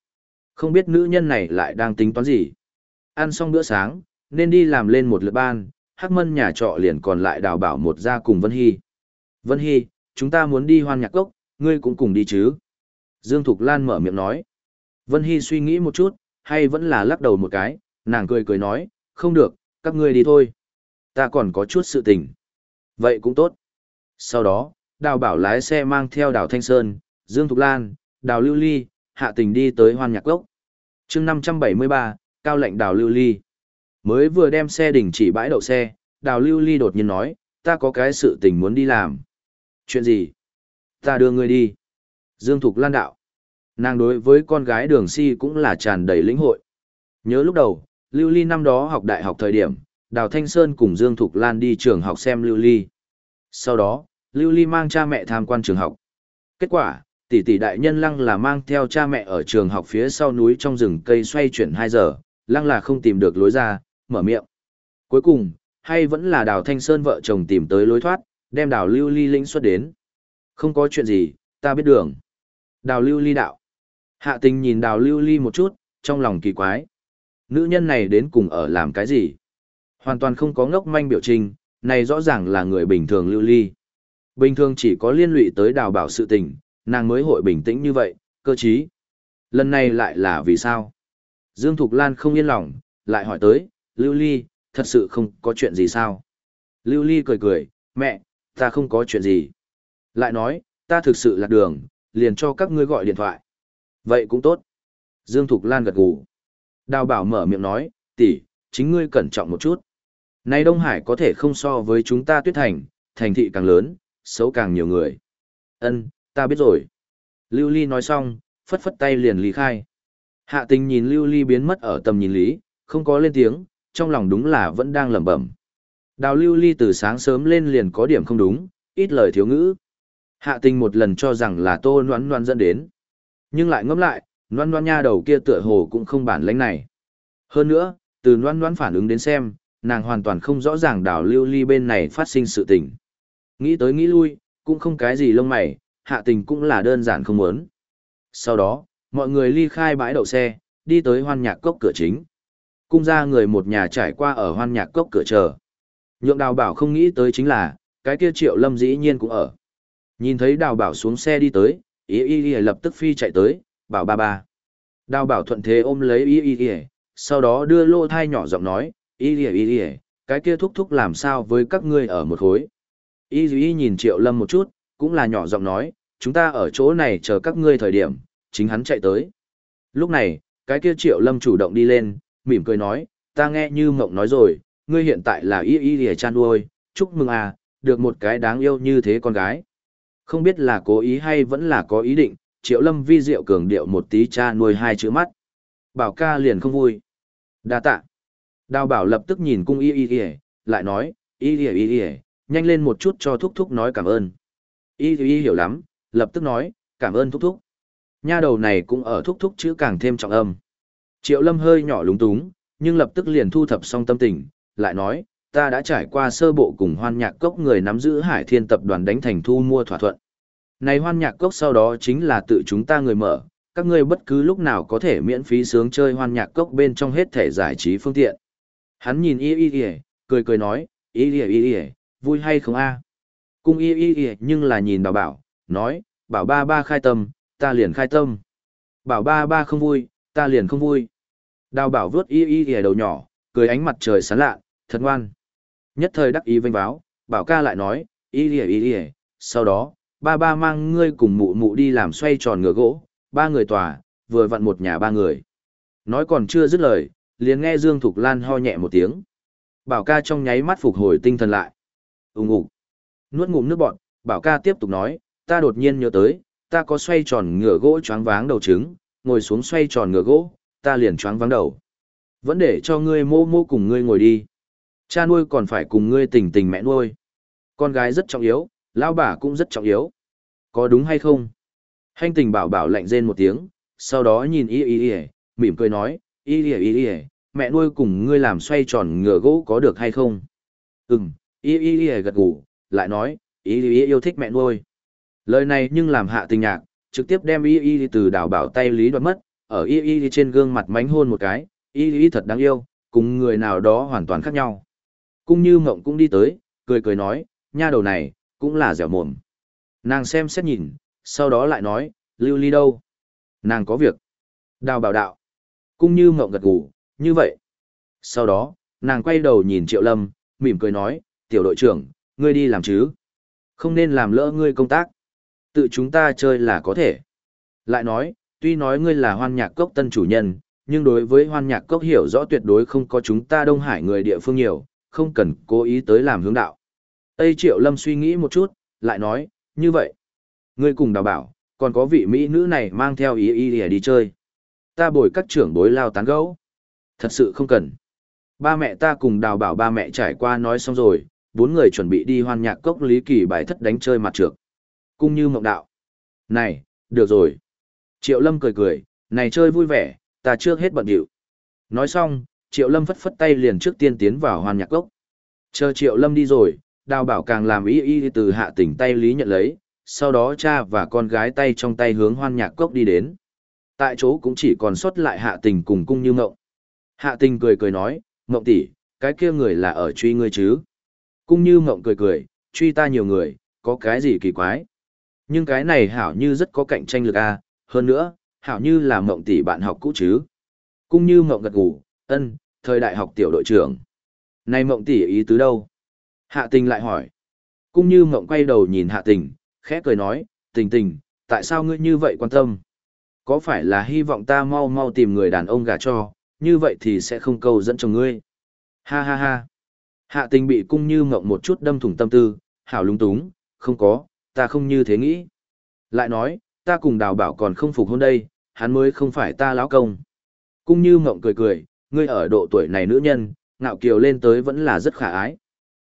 Không biết nữ nhân này lại đang tính toán gì. Ăn xong bữa sáng, nên đi làm lên một lượt ban, Hắc Mân nhà trọ liền còn lại đào bảo một ra cùng Vân Hy. Vân Hy, chúng ta muốn đi hoan nhạc cốc, ngươi cũng cùng đi chứ. Dương Thục Lan mở miệng nói. Vân Hy suy nghĩ một chút, hay vẫn là lắc đầu một cái, nàng cười cười nói, không được, các ngươi đi thôi. Ta còn có chút sự tình. Vậy cũng tốt. Sau đó, đào bảo lái xe mang theo đào Thanh Sơn, Dương Thục Lan, đào Lưu Ly, hạ tình đi tới hoan nhạc gốc. chương 573, cao lệnh đào Lưu Ly. Mới vừa đem xe đình chỉ bãi đậu xe, đào Lưu Ly đột nhiên nói, ta có cái sự tình muốn đi làm. Chuyện gì? Ta đưa ngươi đi. Dương Thục Lan đạo. Nàng đối với con gái đường si cũng là tràn đầy lĩnh hội. Nhớ lúc đầu, Lưu Ly năm đó học đại học thời điểm, Đào Thanh Sơn cùng Dương Thục Lan đi trường học xem Lưu Ly. Sau đó, Lưu Ly mang cha mẹ tham quan trường học. Kết quả, tỷ tỷ đại nhân lăng là mang theo cha mẹ ở trường học phía sau núi trong rừng cây xoay chuyển 2 giờ, lăng là không tìm được lối ra, mở miệng. Cuối cùng, hay vẫn là đào thanh sơn vợ chồng tìm tới lối thoát, đem đào lưu ly lĩnh xuất đến. Không có chuyện gì, ta biết đường. Đào lưu ly đạo. Hạ tình nhìn đào lưu ly một chút, trong lòng kỳ quái. Nữ nhân này đến cùng ở làm cái gì? Hoàn toàn không có ngốc manh biểu trình, này rõ ràng là người bình thường lưu ly. Bình thường chỉ có liên lụy tới đào bảo sự tình, nàng mới hội bình tĩnh như vậy, cơ chí. Lần này lại là vì sao? Dương Thục Lan không yên lòng, lại hỏi tới, Lưu Ly, thật sự không có chuyện gì sao? Lưu Ly cười cười, mẹ, ta không có chuyện gì. Lại nói, ta thực sự lạc đường, liền cho các ngươi gọi điện thoại. Vậy cũng tốt. Dương Thục Lan gật gù. Đào bảo mở miệng nói, tỷ, chính ngươi cẩn trọng một chút. Nay Đông Hải có thể không so với chúng ta tuyết thành, thành thị càng lớn, xấu càng nhiều người. Ân, ta biết rồi. Lưu Ly nói xong, phất phất tay liền ly khai. Hạ tình nhìn Lưu Ly biến mất ở tầm nhìn lý, không có lên tiếng, trong lòng đúng là vẫn đang lẩm bẩm. Đào Lưu Ly từ sáng sớm lên liền có điểm không đúng, ít lời thiếu ngữ. Hạ tình một lần cho rằng là tô noan noan dẫn đến. Nhưng lại ngẫm lại, noan noan nha đầu kia tựa hồ cũng không bản lãnh này. Hơn nữa, từ noan noan phản ứng đến xem, nàng hoàn toàn không rõ ràng đào Lưu Ly bên này phát sinh sự tình. Nghĩ tới nghĩ lui, cũng không cái gì lông mày, hạ tình cũng là đơn giản không muốn. Sau đó, mọi người ly khai bãi đậu xe, đi tới hoan nhạc cốc cửa chính. Cung ra người một nhà trải qua ở hoan nhạc cốc cửa chờ, Nhượng đào bảo không nghĩ tới chính là, cái kia triệu lâm dĩ nhiên cũng ở. Nhìn thấy đào bảo xuống xe đi tới, y y y lập tức phi chạy tới, bảo ba ba. Đào bảo thuận thế ôm lấy y y y, sau đó đưa lô thai nhỏ giọng nói, y y y y, cái kia thúc thúc làm sao với các ngươi ở một khối. Y y nhìn triệu lâm một chút, cũng là nhỏ giọng nói, chúng ta ở chỗ này chờ các ngươi thời điểm, chính hắn chạy tới. Lúc này, cái kia triệu lâm chủ động đi lên, mỉm cười nói, ta nghe như mộng nói rồi, ngươi hiện tại là y y y chan nuôi, chúc mừng à, được một cái đáng yêu như thế con gái. Không biết là cố ý hay vẫn là có ý định, triệu lâm vi diệu cường điệu một tí cha nuôi hai chữ mắt. Bảo ca liền không vui. đa tạ. Đào bảo lập tức nhìn cung y y y, lại nói, y y y y, nhanh lên một chút cho thúc thúc nói cảm ơn. Y y hiểu lắm, lập tức nói, cảm ơn thúc thúc. Nha đầu này cũng ở thúc thúc chữ càng thêm trọng âm. Triệu lâm hơi nhỏ lúng túng, nhưng lập tức liền thu thập xong tâm tình, lại nói, ta đã trải qua sơ bộ cùng hoan nhạc cốc người nắm giữ hải thiên tập đoàn đánh thành thu mua thỏa thuận. Này hoan nhạc cốc sau đó chính là tự chúng ta người mở, các ngươi bất cứ lúc nào có thể miễn phí sướng chơi hoan nhạc cốc bên trong hết thể giải trí phương tiện. Hắn nhìn y y y, cười cười nói, y y y y, vui hay không a? Cung y y y nhưng là nhìn bảo bảo, nói, bảo ba ba khai tâm, ta liền khai tâm. Bảo ba ba không vui, ta liền không vui. Đào bảo vớt y y y đầu nhỏ, cười ánh mặt trời sán lạ, thật ngoan. Nhất thời đắc ý vinh báo, bảo ca lại nói, y y y y, sau đó, ba ba mang ngươi cùng mụ mụ đi làm xoay tròn ngựa gỗ, ba người tòa, vừa vặn một nhà ba người. Nói còn chưa dứt lời, liền nghe Dương Thục Lan ho nhẹ một tiếng. Bảo ca trong nháy mắt phục hồi tinh thần lại. Úng ủ. Nuốt ngụm nước bọn, bảo ca tiếp tục nói, ta đột nhiên nhớ tới, ta có xoay tròn ngựa gỗ choáng váng đầu trứng, ngồi xuống xoay tròn ngựa gỗ, ta liền choáng váng đầu. Vẫn để cho ngươi mô mô cùng ngươi ngồi đi. Cha nuôi còn phải cùng ngươi tình tình mẹ nuôi. Con gái rất trọng yếu, lão bà cũng rất trọng yếu. Có đúng hay không? Hành tình bảo bảo lạnh rên một tiếng, sau đó nhìn y y y, mỉm cười nói, y y y y, mẹ nuôi cùng ngươi làm xoay tròn ngựa gỗ có được hay không? Ừm, y y y gật gù, lại nói, y y yêu thích mẹ nuôi. Lời này nhưng làm hạ tình nhạc, trực tiếp đem y y từ đảo bảo tay lý đoạt mất, ở y y trên gương mặt mánh hôn một cái, y y thật đáng yêu, cùng người nào đó hoàn toàn khác nhau. Cung như mộng cũng đi tới, cười cười nói, nha đầu này, cũng là dẻo mồm. Nàng xem xét nhìn, sau đó lại nói, lưu ly đâu? Nàng có việc. Đào bảo đạo. Cung như mộng gật gù, như vậy. Sau đó, nàng quay đầu nhìn Triệu Lâm, mỉm cười nói, tiểu đội trưởng, ngươi đi làm chứ? Không nên làm lỡ ngươi công tác. Tự chúng ta chơi là có thể. Lại nói, tuy nói ngươi là hoan nhạc cốc tân chủ nhân, nhưng đối với hoan nhạc cốc hiểu rõ tuyệt đối không có chúng ta Đông Hải người địa phương nhiều, không cần cố ý tới làm hướng đạo. Tây Triệu Lâm suy nghĩ một chút, lại nói, như vậy. Ngươi cùng đào bảo, còn có vị Mỹ nữ này mang theo ý ý để đi chơi. Ta bồi các trưởng bối lao tán gấu. Thật sự không cần. Ba mẹ ta cùng đào bảo ba mẹ trải qua nói xong rồi, bốn người chuẩn bị đi hoan nhạc cốc lý kỳ bài thất đánh chơi mặt trược. Cung như mộng đạo. Này, được rồi. Triệu Lâm cười cười, này chơi vui vẻ, ta trước hết bận điệu. Nói xong, Triệu Lâm phất phất tay liền trước tiên tiến vào hoan nhạc cốc. Chờ Triệu Lâm đi rồi, đào bảo càng làm ý y từ hạ tỉnh tay lý nhận lấy, sau đó cha và con gái tay trong tay hướng hoan nhạc cốc đi đến. Tại chỗ cũng chỉ còn sót lại hạ tình cùng cung như mộng. Hạ tình cười cười nói, mộng tỷ, cái kia người là ở truy ngươi chứ cũng như mộng cười cười, truy ta nhiều người, có cái gì kỳ quái. Nhưng cái này hảo như rất có cạnh tranh lực a, hơn nữa, hảo như là mộng tỷ bạn học cũ chứ. cũng như mộng gật gù, ân, thời đại học tiểu đội trưởng. Này mộng tỷ ý tứ đâu? Hạ tình lại hỏi. cũng như mộng quay đầu nhìn hạ tình, khẽ cười nói, tình tình, tại sao ngươi như vậy quan tâm? Có phải là hy vọng ta mau mau tìm người đàn ông gả cho, như vậy thì sẽ không câu dẫn chồng ngươi. Ha ha ha. Hạ tình bị cung như mộng một chút đâm thủng tâm tư, hảo lung túng, không có, ta không như thế nghĩ. Lại nói, ta cùng đào bảo còn không phục hôn đây, hắn mới không phải ta lão công. Cung như mộng cười cười, ngươi ở độ tuổi này nữ nhân, ngạo kiều lên tới vẫn là rất khả ái.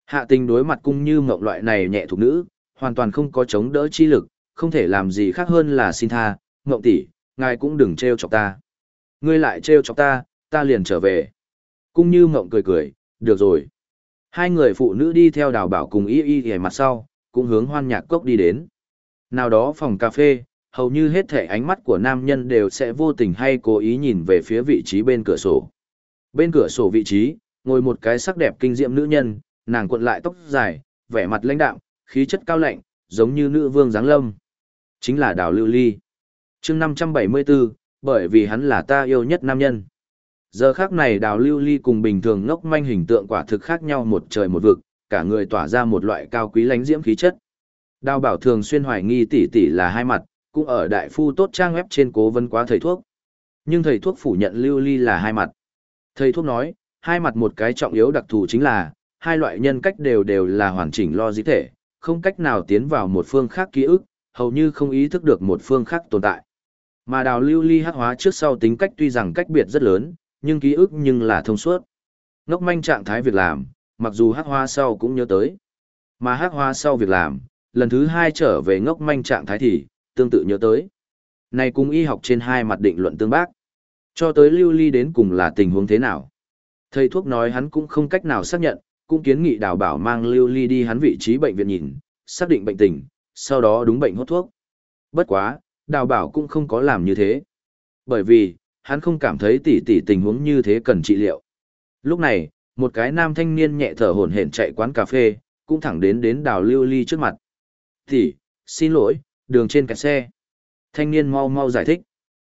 Hạ tình đối mặt cung như mộng loại này nhẹ thuộc nữ, hoàn toàn không có chống đỡ chi lực, không thể làm gì khác hơn là xin tha, mộng tỷ, ngài cũng đừng trêu chọc ta. Ngươi lại trêu chọc ta, ta liền trở về. Cung như mộng cười cười, được rồi. Hai người phụ nữ đi theo đào bảo cùng y y y mặt sau, cũng hướng hoan nhạc cốc đi đến. Nào đó phòng cà phê, hầu như hết thể ánh mắt của nam nhân đều sẽ vô tình hay cố ý nhìn về phía vị trí bên cửa sổ. Bên cửa sổ vị trí, ngồi một cái sắc đẹp kinh diệm nữ nhân, nàng cuộn lại tóc dài, vẻ mặt lãnh đạm, khí chất cao lạnh, giống như nữ vương giáng lâm. Chính là đào lưu ly. chương 574, bởi vì hắn là ta yêu nhất nam nhân. Giờ khác này đào lưu ly cùng bình thường ngốc manh hình tượng quả thực khác nhau một trời một vực, cả người tỏa ra một loại cao quý lánh diễm khí chất. Đào bảo thường xuyên hoài nghi tỷ tỷ là hai mặt, cũng ở đại phu tốt trang web trên cố vấn quá thầy thuốc. Nhưng thầy thuốc phủ nhận lưu ly là hai mặt. Thầy thuốc nói, hai mặt một cái trọng yếu đặc thù chính là, hai loại nhân cách đều đều là hoàn chỉnh lo dĩ thể, không cách nào tiến vào một phương khác ký ức, hầu như không ý thức được một phương khác tồn tại. Mà đào lưu ly hắc hóa trước sau tính cách tuy rằng cách biệt rất lớn, nhưng ký ức nhưng là thông suốt. Ngốc manh trạng thái việc làm, mặc dù hắc hoa sau cũng nhớ tới. Mà hắc hoa sau việc làm, lần thứ hai trở về ngốc manh trạng thái thì, tương tự nhớ tới. Này cùng y học trên hai mặt định luận tương bác. Cho tới lưu ly đến cùng là tình huống thế nào. Thầy thuốc nói hắn cũng không cách nào xác nhận, cũng kiến nghị đào bảo mang lưu ly đi hắn vị trí bệnh viện nhìn, xác định bệnh tình, sau đó đúng bệnh hốt thuốc. Bất quá, đào bảo cũng không có làm như thế. Bởi vì, hắn không cảm thấy tỉ tỉ tình huống như thế cần trị liệu. Lúc này, một cái nam thanh niên nhẹ thở hổn hển chạy quán cà phê, cũng thẳng đến đến đào lưu ly trước mặt. Tỉ, xin lỗi, đường trên kẹt xe. Thanh niên mau mau giải thích.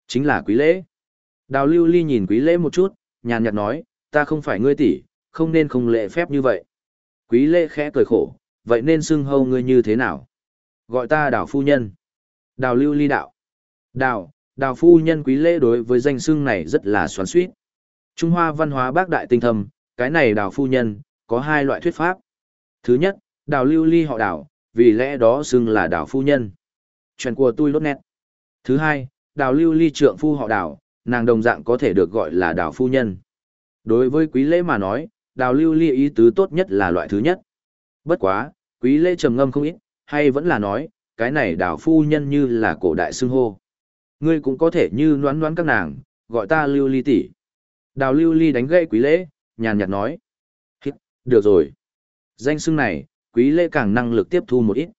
Chính là quý lễ. Đào lưu ly nhìn quý lễ một chút, nhàn nhạt nói, ta không phải ngươi tỷ, không nên không lệ phép như vậy. Quý lễ khẽ cười khổ, vậy nên xưng hâu ngươi như thế nào? Gọi ta đào phu nhân. Đào lưu ly đạo. Đào, đào phu nhân quý lễ đối với danh xưng này rất là xoắn suýt. Trung Hoa văn hóa bác đại tinh thầm, cái này đào phu nhân, có hai loại thuyết pháp. Thứ nhất, đào lưu ly họ đào, vì lẽ đó xưng là đào phu nhân. Chuyện của tôi lốt nét. Thứ hai, đào lưu ly trượng phu họ đào, nàng đồng dạng có thể được gọi là đào phu nhân. Đối với quý lễ mà nói, đào lưu ly ý tứ tốt nhất là loại thứ nhất. Bất quá, quý lễ trầm ngâm không ít, hay vẫn là nói, cái này đào phu nhân như là cổ đại xưng hô. Ngươi cũng có thể như noán noán các nàng, gọi ta lưu ly tỷ. Đào lưu ly đánh gậy quý lễ, nhàn nhạt nói. Hít, được rồi. Danh xưng này, quý lễ càng năng lực tiếp thu một ít.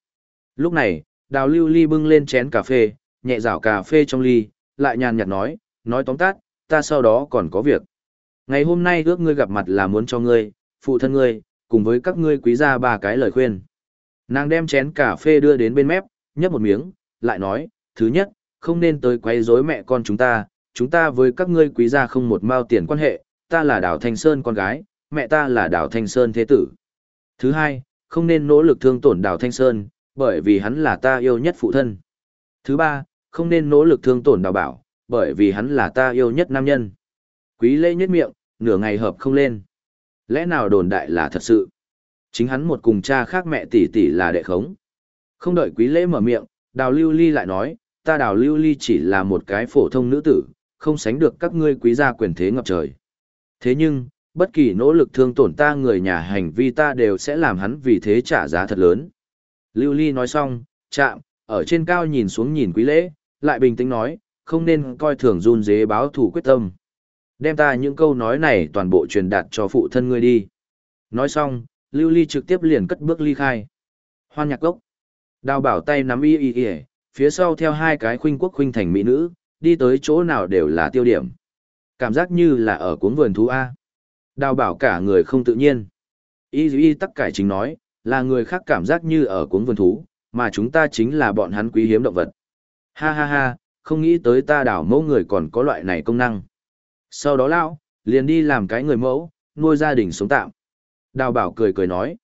Lúc này, đào lưu ly bưng lên chén cà phê, nhẹ rảo cà phê trong ly, lại nhàn nhạt nói, nói tóm tắt, ta sau đó còn có việc. Ngày hôm nay ước ngươi gặp mặt là muốn cho ngươi, phụ thân ngươi, cùng với các ngươi quý gia ba cái lời khuyên. Nàng đem chén cà phê đưa đến bên mép, nhấp một miếng, lại nói, thứ nhất, không nên tới quấy rối mẹ con chúng ta, chúng ta với các ngươi quý gia không một mao tiền quan hệ, ta là Đào Thanh Sơn con gái, mẹ ta là Đào Thanh Sơn thế tử. Thứ hai, không nên nỗ lực thương tổn Đào Thanh Sơn, bởi vì hắn là ta yêu nhất phụ thân. Thứ ba, không nên nỗ lực thương tổn đào bảo, bởi vì hắn là ta yêu nhất nam nhân. Quý lễ nhất miệng, nửa ngày hợp không lên. Lẽ nào đồn đại là thật sự? Chính hắn một cùng cha khác mẹ tỷ tỷ là đệ khống. Không đợi quý lễ mở miệng, đào lưu ly lại nói, ta đào lưu ly chỉ là một cái phổ thông nữ tử, không sánh được các ngươi quý gia quyền thế ngập trời. Thế nhưng, bất kỳ nỗ lực thương tổn ta người nhà hành vi ta đều sẽ làm hắn vì thế trả giá thật lớn. Lưu ly nói xong, chạm, ở trên cao nhìn xuống nhìn quý lễ, lại bình tĩnh nói, không nên coi thường run dế báo thủ quyết tâm. Đem ta những câu nói này toàn bộ truyền đạt cho phụ thân ngươi đi. Nói xong, Lưu Ly trực tiếp liền cất bước ly khai. Hoan nhạc gốc. Đào bảo tay nắm y y y, phía sau theo hai cái khuynh quốc khuynh thành mỹ nữ, đi tới chỗ nào đều là tiêu điểm. Cảm giác như là ở cuốn vườn thú A. Đào bảo cả người không tự nhiên. Y y tắc cải chính nói, là người khác cảm giác như ở cuốn vườn thú, mà chúng ta chính là bọn hắn quý hiếm động vật. Ha ha ha, không nghĩ tới ta đảo mẫu người còn có loại này công năng. Sau đó lão, liền đi làm cái người mẫu, nuôi gia đình sống tạm. Đào bảo cười cười nói.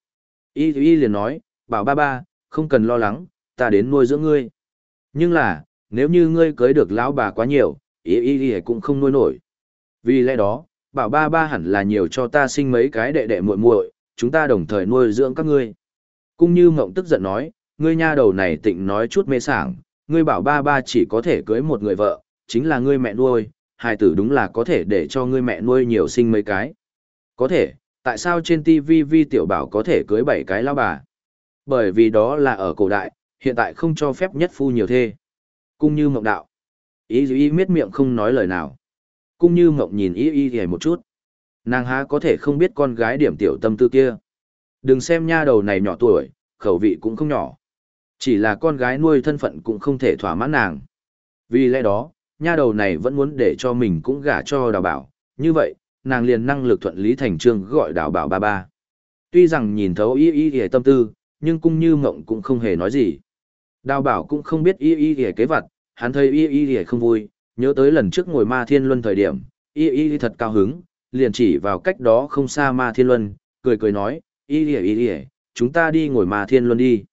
Y y liền nói, bảo ba ba, không cần lo lắng, ta đến nuôi dưỡng ngươi. Nhưng là, nếu như ngươi cưới được lão bà quá nhiều, ý ý ý cũng không nuôi nổi. Vì lẽ đó, bảo ba ba hẳn là nhiều cho ta sinh mấy cái đệ đệ muội muội, chúng ta đồng thời nuôi dưỡng các ngươi. Cung như mộng tức giận nói, ngươi nha đầu này tịnh nói chút mê sảng, ngươi bảo ba ba chỉ có thể cưới một người vợ, chính là ngươi mẹ nuôi, hài tử đúng là có thể để cho ngươi mẹ nuôi nhiều sinh mấy cái. Có thể, tại sao trên TV vi tiểu bảo có thể cưới bảy cái lao bà? Bởi vì đó là ở cổ đại, hiện tại không cho phép nhất phu nhiều thê. Cung như mộng đạo. Ý ý miết miệng không nói lời nào. Cung như mộng nhìn ý ý hề một chút. Nàng há có thể không biết con gái điểm tiểu tâm tư kia. Đừng xem nha đầu này nhỏ tuổi, khẩu vị cũng không nhỏ. Chỉ là con gái nuôi thân phận cũng không thể thỏa mãn nàng. Vì lẽ đó, nha đầu này vẫn muốn để cho mình cũng gả cho đào bảo. Như vậy, nàng liền năng lực thuận lý thành trương gọi đào bảo ba ba. Tuy rằng nhìn thấu y y hề tâm tư, nhưng cung như mộng cũng không hề nói gì. Đào bảo cũng không biết y y y kế vật, hắn thấy y y y không vui, nhớ tới lần trước ngồi ma thiên luân thời điểm, y y thật cao hứng, liền chỉ vào cách đó không xa ma thiên luân, cười cười nói, y y y y, chúng ta đi ngồi ma thiên luân đi.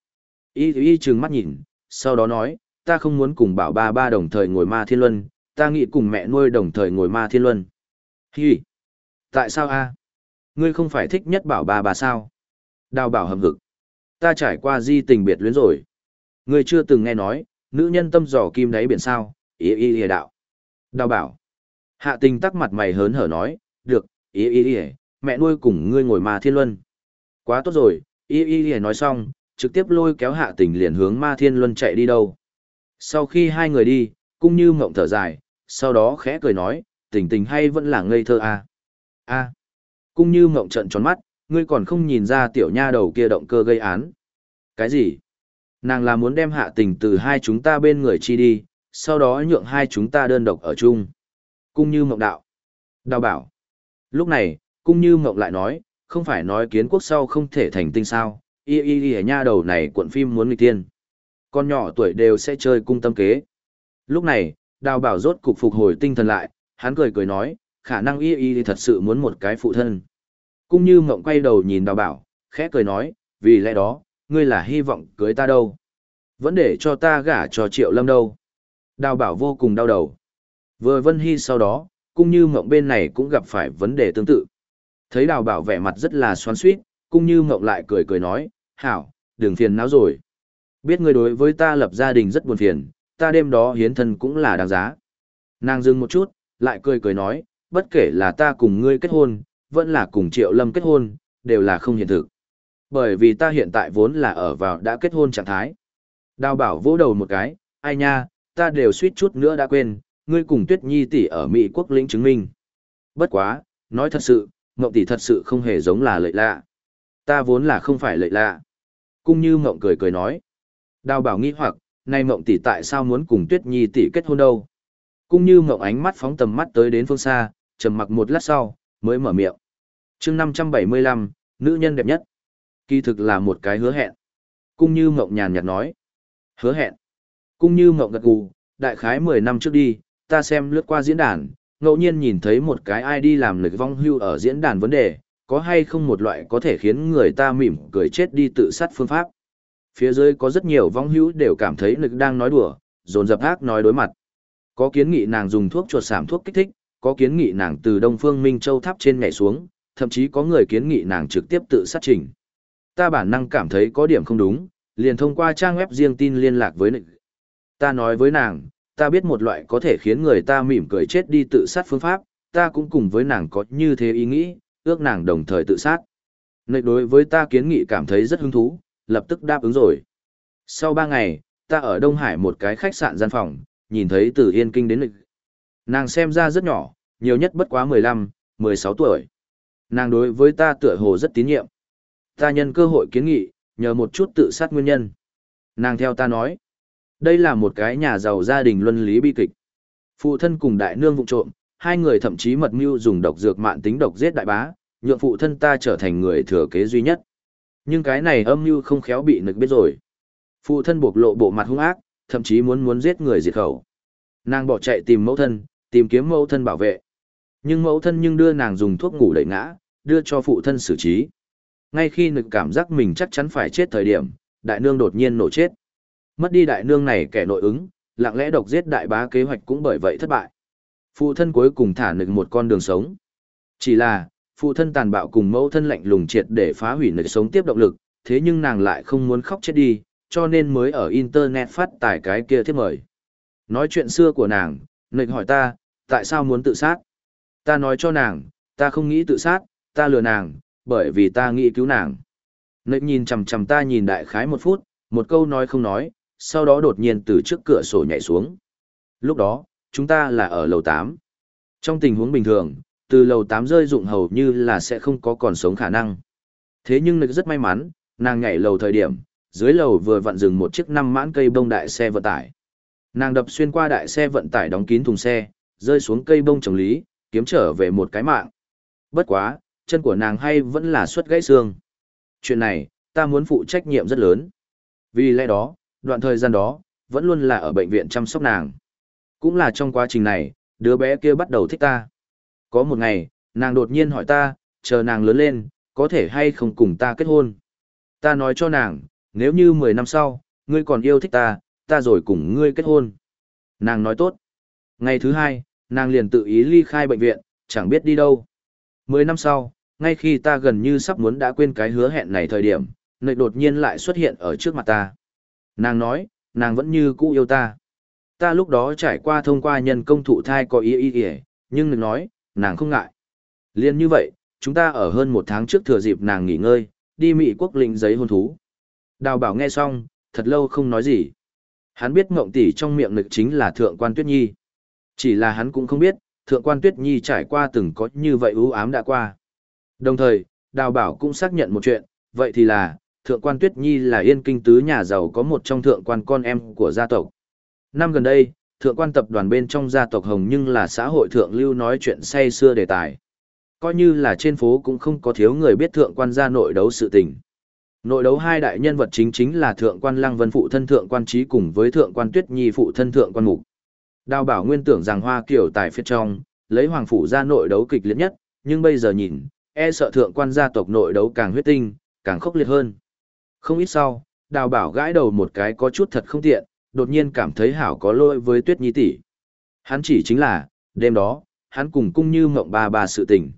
Y y trừng mắt nhìn, sau đó nói, ta không muốn cùng bảo ba ba đồng thời ngồi ma thiên luân, ta nghĩ cùng mẹ nuôi đồng thời ngồi ma thiên luân. Hi! Tại sao a? Ngươi không phải thích nhất bảo ba ba sao? Đào bảo hầm hực. Ta trải qua di tình biệt luyến rồi. Ngươi chưa từng nghe nói, nữ nhân tâm dò kim đáy biển sao, ý ý ý đạo. Đào bảo. Hạ tình tắc mặt mày hớn hở nói, được, ý ý ý, mẹ nuôi cùng ngươi ngồi ma thiên luân. Quá tốt rồi, ý ý ý nói xong, trực tiếp lôi kéo hạ tình liền hướng ma thiên luân chạy đi đâu. Sau khi hai người đi, cũng như mộng thở dài, sau đó khẽ cười nói, tình tình hay vẫn là ngây thơ à? a cũng như mộng trận tròn mắt, ngươi còn không nhìn ra tiểu nha đầu kia động cơ gây án. Cái gì? Nàng là muốn đem hạ tình từ hai chúng ta bên người chi đi, sau đó nhượng hai chúng ta đơn độc ở chung. Cung như mộng đạo. Đào bảo. Lúc này, cung như mộng lại nói, không phải nói kiến quốc sau không thể thành tinh sao, y y y ở nha đầu này cuộn phim muốn nghịch tiên. Con nhỏ tuổi đều sẽ chơi cung tâm kế. Lúc này, đào bảo rốt cục phục hồi tinh thần lại, hắn cười cười nói, khả năng y y thật sự muốn một cái phụ thân. Cung như mộng quay đầu nhìn đào bảo, khẽ cười nói, vì lẽ đó, ngươi là hy vọng cưới ta đâu. Vẫn để cho ta gả cho triệu lâm đâu. Đào bảo vô cùng đau đầu. Vừa vân hy sau đó, cung như mộng bên này cũng gặp phải vấn đề tương tự. Thấy đào bảo vẻ mặt rất là xoắn suýt, cung như mộng lại cười cười nói, hảo, đừng phiền não rồi. Biết ngươi đối với ta lập gia đình rất buồn phiền, ta đêm đó hiến thân cũng là đáng giá. Nàng dừng một chút, lại cười cười nói, bất kể là ta cùng ngươi kết hôn, vẫn là cùng Triệu Lâm kết hôn, đều là không hiện thực. Bởi vì ta hiện tại vốn là ở vào đã kết hôn trạng thái. Đào bảo vỗ đầu một cái, ai nha, ta đều suýt chút nữa đã quên, ngươi cùng Tuyết Nhi tỷ ở Mỹ quốc lĩnh chứng minh. Bất quá, nói thật sự, Ngộng tỷ thật sự không hề giống là lợi lạ. Ta vốn là không phải lợi lạ. Cung như Ngộng cười cười nói. Đào bảo nghi hoặc, nay Ngộng tỷ tại sao muốn cùng Tuyết Nhi tỷ kết hôn đâu? Cung như Ngộng ánh mắt phóng tầm mắt tới đến phương xa, trầm mặc một lát sau, mới mở miệng. chương 575, nữ nhân đẹp nhất. Kỳ thực là một cái hứa hẹn. Cung như mộng nhàn nhạt nói. Hứa hẹn. Cung như mộng gật gù, đại khái 10 năm trước đi, ta xem lướt qua diễn đàn, ngẫu nhiên nhìn thấy một cái ID làm lực vong hưu ở diễn đàn vấn đề, có hay không một loại có thể khiến người ta mỉm cười chết đi tự sát phương pháp. Phía dưới có rất nhiều vong hưu đều cảm thấy lực đang nói đùa, dồn dập ác nói đối mặt. Có kiến nghị nàng dùng thuốc chuột sảm thuốc kích thích, có kiến nghị nàng từ Đông Phương Minh Châu tháp trên nhảy xuống, thậm chí có người kiến nghị nàng trực tiếp tự sát trình. Ta bản năng cảm thấy có điểm không đúng, liền thông qua trang web riêng tin liên lạc với nịch. Ta nói với nàng, ta biết một loại có thể khiến người ta mỉm cười chết đi tự sát phương pháp, ta cũng cùng với nàng có như thế ý nghĩ, ước nàng đồng thời tự sát. Nịch đối với ta kiến nghị cảm thấy rất hứng thú, lập tức đáp ứng rồi. Sau ba ngày, ta ở Đông Hải một cái khách sạn gian phòng, nhìn thấy từ Yên Kinh đến nịch. Nàng xem ra rất nhỏ, nhiều nhất bất quá 15, 16 tuổi. Nàng đối với ta tựa hồ rất tín nhiệm. Ta nhân cơ hội kiến nghị, nhờ một chút tự sát nguyên nhân. Nàng theo ta nói, đây là một cái nhà giàu gia đình luân lý bi kịch. Phụ thân cùng đại nương vụ trộm, hai người thậm chí mật mưu dùng độc dược mạng tính độc giết đại bá, nhượng phụ thân ta trở thành người thừa kế duy nhất. Nhưng cái này âm mưu không khéo bị nực biết rồi. Phụ thân bộc lộ bộ mặt hung ác, thậm chí muốn muốn giết người diệt khẩu. Nàng bỏ chạy tìm mẫu thân, tìm kiếm mẫu thân bảo vệ. Nhưng mẫu thân nhưng đưa nàng dùng thuốc ngủ đẩy ngã, đưa cho phụ thân xử trí. Ngay khi nực cảm giác mình chắc chắn phải chết thời điểm, đại nương đột nhiên nổ chết. Mất đi đại nương này kẻ nội ứng, lặng lẽ độc giết đại bá kế hoạch cũng bởi vậy thất bại. Phụ thân cuối cùng thả nực một con đường sống. Chỉ là, phụ thân tàn bạo cùng mẫu thân lạnh lùng triệt để phá hủy nực sống tiếp động lực, thế nhưng nàng lại không muốn khóc chết đi, cho nên mới ở internet phát tải cái kia thiết mời. Nói chuyện xưa của nàng, nực hỏi ta, tại sao muốn tự sát? Ta nói cho nàng, ta không nghĩ tự sát, ta lừa nàng, bởi vì ta nghĩ cứu nàng. Nực nhìn chằm chằm ta nhìn đại khái một phút, một câu nói không nói, sau đó đột nhiên từ trước cửa sổ nhảy xuống. Lúc đó, chúng ta là ở lầu 8. Trong tình huống bình thường, từ lầu 8 rơi dụng hầu như là sẽ không có còn sống khả năng. Thế nhưng nực rất may mắn, nàng nhảy lầu thời điểm, dưới lầu vừa vặn dừng một chiếc năm mãn cây bông đại xe vận tải. Nàng đập xuyên qua đại xe vận tải đóng kín thùng xe, rơi xuống cây bông trồng lý, kiếm trở về một cái mạng. Bất quá, chân của nàng hay vẫn là suất gãy xương. chuyện này, ta muốn phụ trách nhiệm rất lớn. Vì lẽ đó, đoạn thời gian đó, vẫn luôn là ở bệnh viện chăm sóc nàng. Cũng là trong quá trình này, đứa bé kia bắt đầu thích ta. Có một ngày, nàng đột nhiên hỏi ta, chờ nàng lớn lên, có thể hay không cùng ta kết hôn. Ta nói cho nàng, nếu như 10 năm sau, ngươi còn yêu thích ta, ta rồi cùng ngươi kết hôn. Nàng nói tốt. Ngày thứ hai, nàng liền tự ý ly khai bệnh viện, chẳng biết đi đâu. Mười năm sau, ngay khi ta gần như sắp muốn đã quên cái hứa hẹn này thời điểm, nơi đột nhiên lại xuất hiện ở trước mặt ta. Nàng nói, nàng vẫn như cũ yêu ta. Ta lúc đó trải qua thông qua nhân công thụ thai có ý ý ý, nhưng nệ nói, nàng không ngại. Liên như vậy, chúng ta ở hơn một tháng trước thừa dịp nàng nghỉ ngơi, đi Mỹ quốc lĩnh giấy hôn thú. Đào bảo nghe xong, thật lâu không nói gì. Hắn biết Ngộng tỷ trong miệng nực chính là thượng quan tuyết nhi. Chỉ là hắn cũng không biết, thượng quan tuyết nhi trải qua từng có như vậy ưu ám đã qua. Đồng thời, đào bảo cũng xác nhận một chuyện, vậy thì là, thượng quan tuyết nhi là yên kinh tứ nhà giàu có một trong thượng quan con em của gia tộc. Năm gần đây, thượng quan tập đoàn bên trong gia tộc Hồng nhưng là xã hội thượng lưu nói chuyện say xưa đề tài. Coi như là trên phố cũng không có thiếu người biết thượng quan gia nội đấu sự tình. Nội đấu hai đại nhân vật chính chính là thượng quan lăng vân phụ thân thượng quan trí cùng với thượng quan tuyết nhi phụ thân thượng quan mục. Đào bảo nguyên tưởng rằng hoa kiểu tại phía trong, lấy hoàng phủ ra nội đấu kịch liệt nhất, nhưng bây giờ nhìn, e sợ thượng quan gia tộc nội đấu càng huyết tinh, càng khốc liệt hơn. Không ít sau, đào bảo gãi đầu một cái có chút thật không tiện, đột nhiên cảm thấy hảo có lỗi với tuyết nhi tỷ. Hắn chỉ chính là, đêm đó, hắn cùng cung như mộng ba ba sự tình.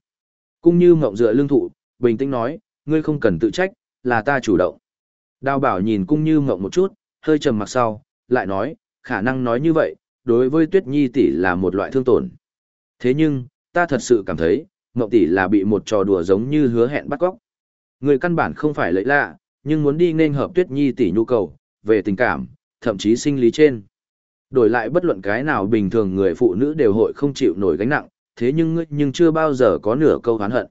Cung như mộng dựa lương thụ, bình tĩnh nói, ngươi không cần tự trách, là ta chủ động. Đào bảo nhìn cung như mộng một chút, hơi trầm mặc sau, lại nói, khả năng nói như vậy, đối với tuyết nhi tỷ là một loại thương tổn. Thế nhưng, ta thật sự cảm thấy, mộng tỷ là bị một trò đùa giống như hứa hẹn bắt cóc. Người căn bản không phải lợi lạ, nhưng muốn đi nên hợp tuyết nhi tỷ nhu cầu, về tình cảm, thậm chí sinh lý trên. Đổi lại bất luận cái nào bình thường người phụ nữ đều hội không chịu nổi gánh nặng, thế nhưng ngươi nhưng chưa bao giờ có nửa câu hán hận.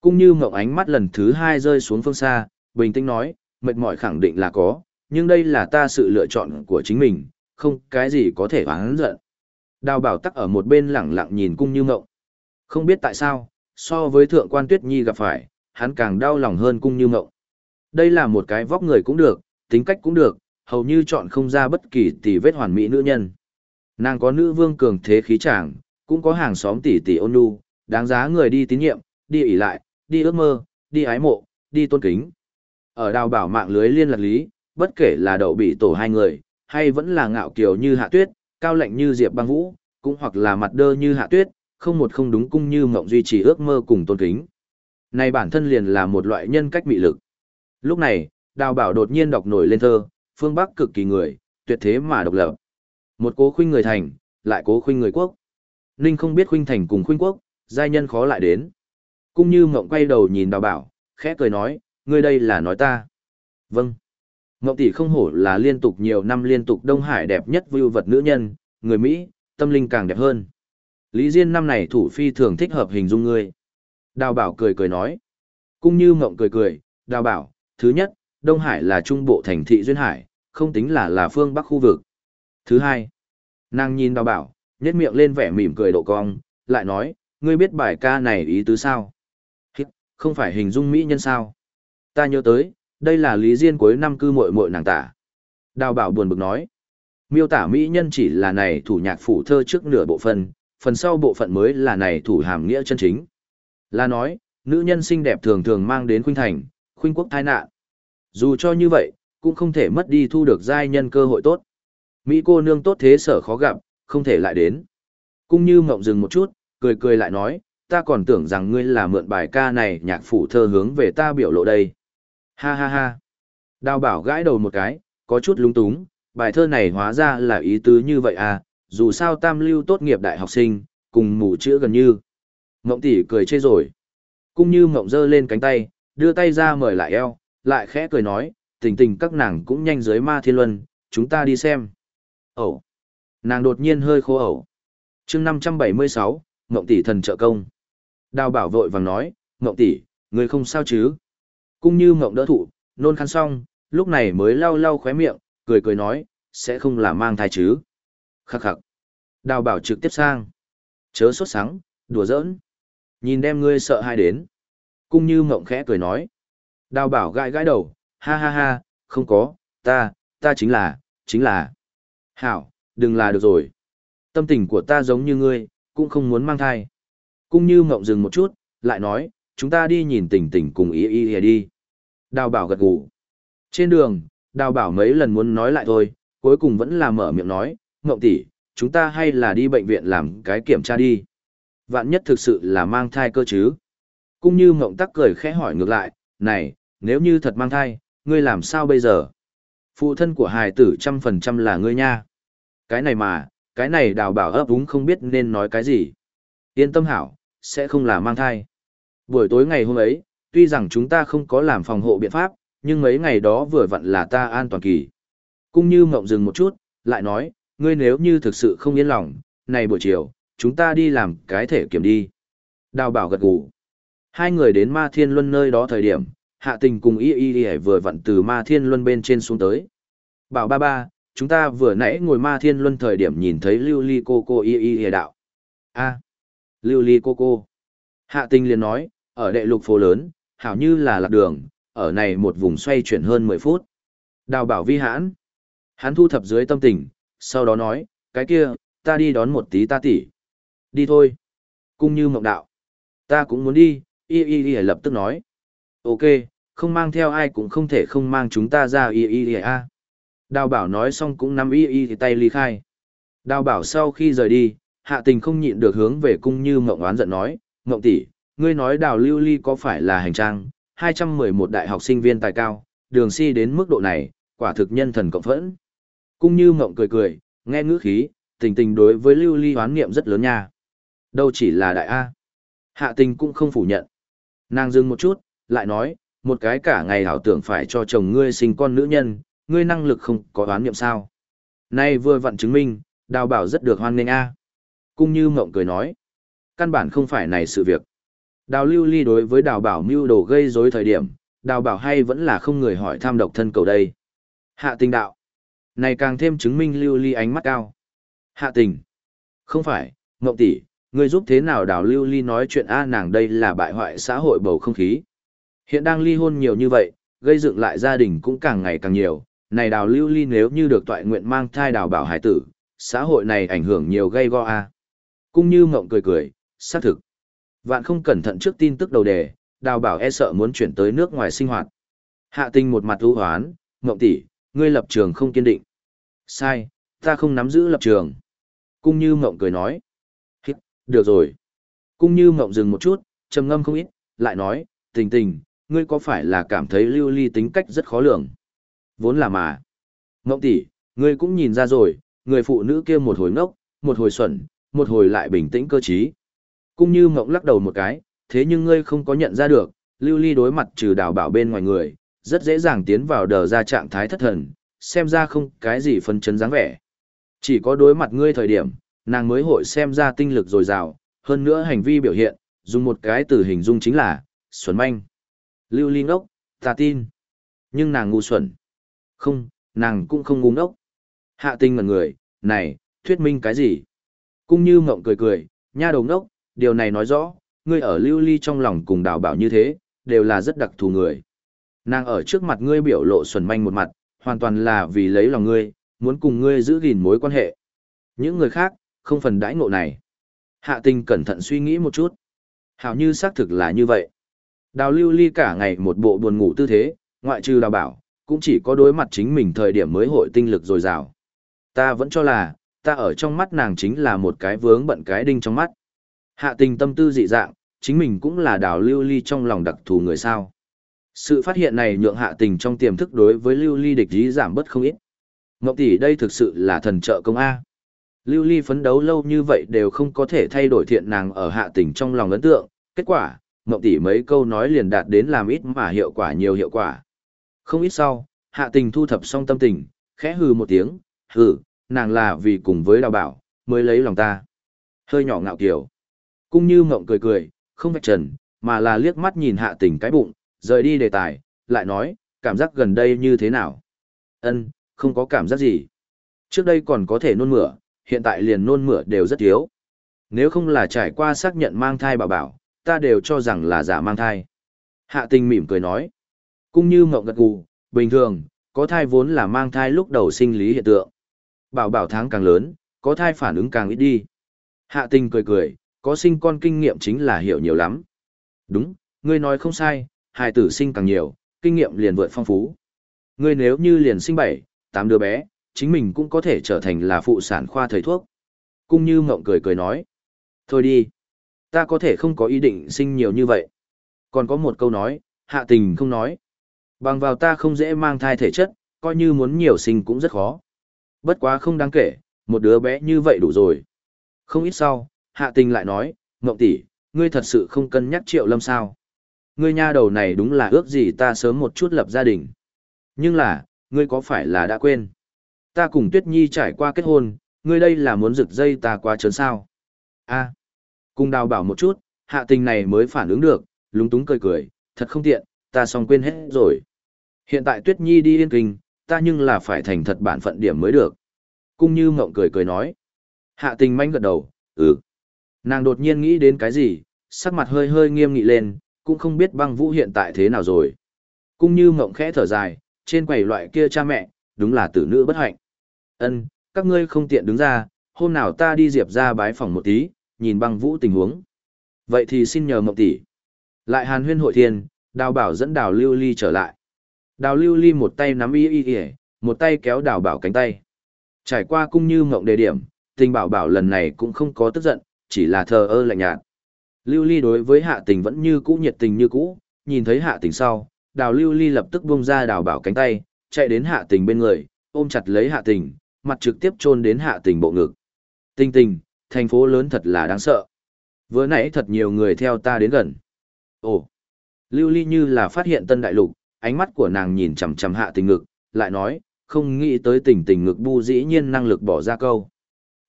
Cũng như mộng ánh mắt lần thứ hai rơi xuống phương xa, bình tĩnh nói, mệt mỏi khẳng định là có, nhưng đây là ta sự lựa chọn của chính mình, không cái gì có thể oán giận. Đào bảo tắc ở một bên lẳng lặng nhìn cung như mộng. Không biết tại sao, so với thượng quan tuyết nhi gặp phải, hắn càng đau lòng hơn cung như mộng. Đây là một cái vóc người cũng được, tính cách cũng được, hầu như chọn không ra bất kỳ tỷ vết hoàn mỹ nữ nhân. Nàng có nữ vương cường thế khí chàng, cũng có hàng xóm tỷ tỷ ôn nhu, đáng giá người đi tín nhiệm, đi ỷ lại, đi ước mơ, đi ái mộ, đi tôn kính. Ở đào bảo mạng lưới liên lạc lý, bất kể là đậu bị tổ hai người, hay vẫn là ngạo kiều như hạ tuyết, cao lạnh như diệp băng vũ, cũng hoặc là mặt đơ như hạ tuyết, không một không đúng cung như mộng duy trì ước mơ cùng tôn kính. Này bản thân liền là một loại nhân cách mị lực. Lúc này, đào bảo đột nhiên đọc nổi lên thơ, phương Bắc cực kỳ người, tuyệt thế mà độc lập. Một cố khuynh người thành, lại cố khuynh người quốc. Ninh không biết khuynh thành cùng khuynh quốc, giai nhân khó lại đến. Cung như mộng quay đầu nhìn đào bảo, khẽ cười nói, ngươi đây là nói ta. Vâng. Ngọc tỷ không hổ là liên tục nhiều năm liên tục Đông Hải đẹp nhất vưu vật nữ nhân, người Mỹ, tâm linh càng đẹp hơn. Lý Diên năm này thủ phi thường thích hợp hình dung ngươi. Đào bảo cười cười nói. Cung như mộng cười cười, đào bảo, thứ nhất, Đông Hải là trung bộ thành thị Duyên Hải, không tính là là phương Bắc khu vực. Thứ hai, nàng nhìn đào bảo, nhét miệng lên vẻ mỉm cười độ cong, lại nói, ngươi biết bài ca này ý tứ sao? Không phải hình dung Mỹ nhân sao? Ta nhớ tới, đây là lý diên cuối năm cư muội muội nàng tả. Đào bảo buồn bực nói, miêu tả Mỹ nhân chỉ là này thủ nhạc phủ thơ trước nửa bộ phận, phần sau bộ phận mới là này thủ hàm nghĩa chân chính. Là nói, nữ nhân xinh đẹp thường thường mang đến khuynh thành, khuynh quốc tai nạn. Dù cho như vậy, cũng không thể mất đi thu được giai nhân cơ hội tốt. Mỹ cô nương tốt thế sở khó gặp, không thể lại đến. Cung như mộng dừng một chút, cười cười lại nói, ta còn tưởng rằng ngươi là mượn bài ca này nhạc phủ thơ hướng về ta biểu lộ đây. Ha ha ha. Đào bảo gãi đầu một cái, có chút lung túng, bài thơ này hóa ra là ý tứ như vậy à, dù sao tam lưu tốt nghiệp đại học sinh, cùng mù chữ gần như. Mộng tỷ cười chê rồi. Cung như mộng giơ lên cánh tay, đưa tay ra mời lại eo, lại khẽ cười nói, tình tình các nàng cũng nhanh dưới ma thiên luân, chúng ta đi xem. Ẩu. Nàng đột nhiên hơi khô ẩu. chương 576, Mộng tỷ thần trợ công. Đào bảo vội vàng nói, Mộng tỷ, người không sao chứ? Cung như Mộng đỡ thụ, nôn khăn xong, lúc này mới lau lau khóe miệng, cười cười nói, sẽ không là mang thai chứ? Khắc khắc. Đào bảo trực tiếp sang. Chớ sốt sáng, đùa giỡn. Nhìn đem ngươi sợ hai đến. Cung như Mộng khẽ cười nói. Đào bảo gãi gãi đầu, ha ha ha, không có, ta, ta chính là, chính là. Hảo, đừng là được rồi. Tâm tình của ta giống như ngươi, cũng không muốn mang thai. Cung như mộng dừng một chút, lại nói, chúng ta đi nhìn tình tình cùng ý ý ý đi. Đào bảo gật gù. Trên đường, đào bảo mấy lần muốn nói lại thôi, cuối cùng vẫn là mở miệng nói, mộng tỷ, chúng ta hay là đi bệnh viện làm cái kiểm tra đi. Vạn nhất thực sự là mang thai cơ chứ. Cũng như mộng tắc cười khẽ hỏi ngược lại, này, nếu như thật mang thai, ngươi làm sao bây giờ? Phụ thân của hài tử trăm phần trăm là ngươi nha. Cái này mà, cái này đào bảo ấp úng không biết nên nói cái gì. Yên tâm hảo, sẽ không là mang thai. Buổi tối ngày hôm ấy, tuy rằng chúng ta không có làm phòng hộ biện pháp, nhưng mấy ngày đó vừa vặn là ta an toàn kỳ. Cũng như mộng dừng một chút, lại nói, ngươi nếu như thực sự không yên lòng, này buổi chiều, chúng ta đi làm cái thể kiểm đi. Đào bảo gật gù. Hai người đến ma thiên luân nơi đó thời điểm, hạ tình cùng y y y vừa vặn từ ma thiên luân bên trên xuống tới. Bảo ba ba, chúng ta vừa nãy ngồi ma thiên luân thời điểm nhìn thấy lưu ly cô cô y y y đạo. a lưu ly cô cô. Hạ tình liền nói, ở đệ lục phố lớn, hảo như là lạc đường, ở này một vùng xoay chuyển hơn 10 phút. Đào bảo vi hãn. Hắn thu thập dưới tâm tình, sau đó nói, cái kia, ta đi đón một tí ta tỷ. Đi thôi. Cung như mộng đạo. Ta cũng muốn đi, y y y lập tức nói. Ok, không mang theo ai cũng không thể không mang chúng ta ra y y y a. Đào bảo nói xong cũng nắm y y thì tay ly khai. Đào bảo sau khi rời đi, hạ tình không nhịn được hướng về cung như mộng oán giận nói, mộng tỷ, ngươi nói đào lưu ly có phải là hành trang, 211 đại học sinh viên tài cao, đường si đến mức độ này, quả thực nhân thần cộng phẫn cũng như mộng cười cười, nghe ngữ khí, tình tình đối với lưu ly hoán niệm rất lớn nha. Đâu chỉ là đại A. Hạ tình cũng không phủ nhận. Nàng dừng một chút, lại nói, một cái cả ngày hảo tưởng phải cho chồng ngươi sinh con nữ nhân, ngươi năng lực không có hoán niệm sao. Nay vừa vặn chứng minh, đào bảo rất được hoan nghênh A. Cung như mộng cười nói, căn bản không phải này sự việc. Đào lưu ly đối với đào bảo mưu đồ gây rối thời điểm, đào bảo hay vẫn là không người hỏi tham độc thân cầu đây. Hạ tình đạo. Này càng thêm chứng minh lưu ly ánh mắt cao. Hạ tình. Không phải, Ngộng tỷ, ngươi giúp thế nào đào lưu ly nói chuyện a nàng đây là bại hoại xã hội bầu không khí. Hiện đang ly hôn nhiều như vậy, gây dựng lại gia đình cũng càng ngày càng nhiều. Này đào lưu ly nếu như được tọa nguyện mang thai đào bảo hải tử, xã hội này ảnh hưởng nhiều gây go a. Cũng như mộng cười cười, xác thực. Vạn không cẩn thận trước tin tức đầu đề, đào bảo e sợ muốn chuyển tới nước ngoài sinh hoạt. Hạ tình một mặt ưu hoán, mộng tỷ, ngươi lập trường không kiên định. Sai, ta không nắm giữ lập trường. Cung như mộng cười nói. Hít, được rồi. Cung như mộng dừng một chút, trầm ngâm không ít, lại nói, tình tình, ngươi có phải là cảm thấy lưu ly tính cách rất khó lường? Vốn là mà. Mộng tỷ, ngươi cũng nhìn ra rồi, người phụ nữ kia một hồi ngốc, một hồi xuẩn, một hồi lại bình tĩnh cơ trí. Cung như mộng lắc đầu một cái, thế nhưng ngươi không có nhận ra được, lưu ly đối mặt trừ đào bảo bên ngoài người, rất dễ dàng tiến vào đờ ra trạng thái thất thần, xem ra không cái gì phân chấn dáng vẻ. Chỉ có đối mặt ngươi thời điểm, nàng mới hội xem ra tinh lực dồi dào, hơn nữa hành vi biểu hiện, dùng một cái từ hình dung chính là, xuẩn manh. Lưu ly ngốc, ta tin. Nhưng nàng ngu xuẩn. Không, nàng cũng không ngu ngốc. Hạ tinh ngần người, này, thuyết minh cái gì? cũng như mộng cười cười, nha đầu ngốc, điều này nói rõ, ngươi ở lưu ly trong lòng cùng đào bảo như thế, đều là rất đặc thù người. Nàng ở trước mặt ngươi biểu lộ xuẩn manh một mặt, hoàn toàn là vì lấy lòng ngươi, muốn cùng ngươi giữ gìn mối quan hệ. Những người khác, không phần đãi ngộ này. Hạ tình cẩn thận suy nghĩ một chút. Hảo như xác thực là như vậy. Đào lưu ly cả ngày một bộ buồn ngủ tư thế, ngoại trừ đào bảo, cũng chỉ có đối mặt chính mình thời điểm mới hội tinh lực dồi dào. Ta vẫn cho là, ta ở trong mắt nàng chính là một cái vướng bận cái đinh trong mắt. Hạ tình tâm tư dị dạng, chính mình cũng là đào lưu ly trong lòng đặc thù người sao. Sự phát hiện này nhượng hạ tình trong tiềm thức đối với lưu ly địch ý giảm bớt không ít. Ngọc tỷ đây thực sự là thần trợ công A. Lưu ly phấn đấu lâu như vậy đều không có thể thay đổi thiện nàng ở hạ tình trong lòng ấn tượng. Kết quả, Ngọc tỷ mấy câu nói liền đạt đến làm ít mà hiệu quả nhiều hiệu quả. Không ít sau, hạ tình thu thập xong tâm tình, khẽ hừ một tiếng, hừ, nàng là vì cùng với đào bảo, mới lấy lòng ta. Hơi nhỏ ngạo kiểu. Cung như mộng cười cười, không vạch trần, mà là liếc mắt nhìn hạ tình cái bụng, rời đi đề tài, lại nói, cảm giác gần đây như thế nào? Ân, không có cảm giác gì. Trước đây còn có thể nôn mửa, hiện tại liền nôn mửa đều rất thiếu. Nếu không là trải qua xác nhận mang thai bảo bảo, ta đều cho rằng là giả mang thai. Hạ tình mỉm cười nói. cũng như mộng gật gù, bình thường, có thai vốn là mang thai lúc đầu sinh lý hiện tượng. Bảo bảo tháng càng lớn, có thai phản ứng càng ít đi. Hạ tình cười cười, có sinh con kinh nghiệm chính là hiểu nhiều lắm. Đúng, ngươi nói không sai, hài tử sinh càng nhiều, kinh nghiệm liền vượt phong phú. Ngươi nếu như liền sinh bảy, tám đứa bé, chính mình cũng có thể trở thành là phụ sản khoa thầy thuốc. Cung như mộng cười cười nói. Thôi đi, ta có thể không có ý định sinh nhiều như vậy. Còn có một câu nói, hạ tình không nói. Bằng vào ta không dễ mang thai thể chất, coi như muốn nhiều sinh cũng rất khó. Bất quá không đáng kể, một đứa bé như vậy đủ rồi. Không ít sau, hạ tình lại nói, ngậm tỷ, ngươi thật sự không cân nhắc triệu lâm sao. Ngươi nha đầu này đúng là ước gì ta sớm một chút lập gia đình. Nhưng là, ngươi có phải là đã quên? Ta cùng Tuyết Nhi trải qua kết hôn, ngươi đây là muốn rực dây ta quá trớn sao? a cùng đào bảo một chút, hạ tình này mới phản ứng được, lúng túng cười cười, thật không tiện, ta xong quên hết rồi. Hiện tại Tuyết Nhi đi yên kinh, ta nhưng là phải thành thật bản phận điểm mới được. Cung như mộng cười cười nói. Hạ tình manh gật đầu, ừ. Nàng đột nhiên nghĩ đến cái gì, sắc mặt hơi hơi nghiêm nghị lên, cũng không biết băng vũ hiện tại thế nào rồi. Cung như mộng khẽ thở dài, trên quầy loại kia cha mẹ, đúng là tử nữ bất hạnh. Ân, các ngươi không tiện đứng ra, hôm nào ta đi diệp ra bái phòng một tí, nhìn băng vũ tình huống. Vậy thì xin nhờ mộng tỷ. Lại hàn huyên hội thiên, đào bảo dẫn đào lưu ly trở lại. Đào lưu ly một tay nắm y y y, một tay kéo đào bảo cánh tay. Trải qua cung như mộng đề điểm, tình bảo bảo lần này cũng không có tức giận, chỉ là thờ ơ lạnh nhạt. Lưu ly đối với hạ tình vẫn như cũ nhiệt tình như cũ, nhìn thấy hạ tình sau, đào lưu ly lập tức buông ra đào bảo cánh tay, chạy đến hạ tình bên người, ôm chặt lấy hạ tình, mặt trực tiếp chôn đến hạ tình bộ ngực. Tình tình, thành phố lớn thật là đáng sợ. Vừa nãy thật nhiều người theo ta đến gần. Ồ, lưu ly như là phát hiện tân đại lục, ánh mắt của nàng nhìn chằm chằm hạ tình ngực, lại nói, không nghĩ tới tình tình ngực bu dĩ nhiên năng lực bỏ ra câu.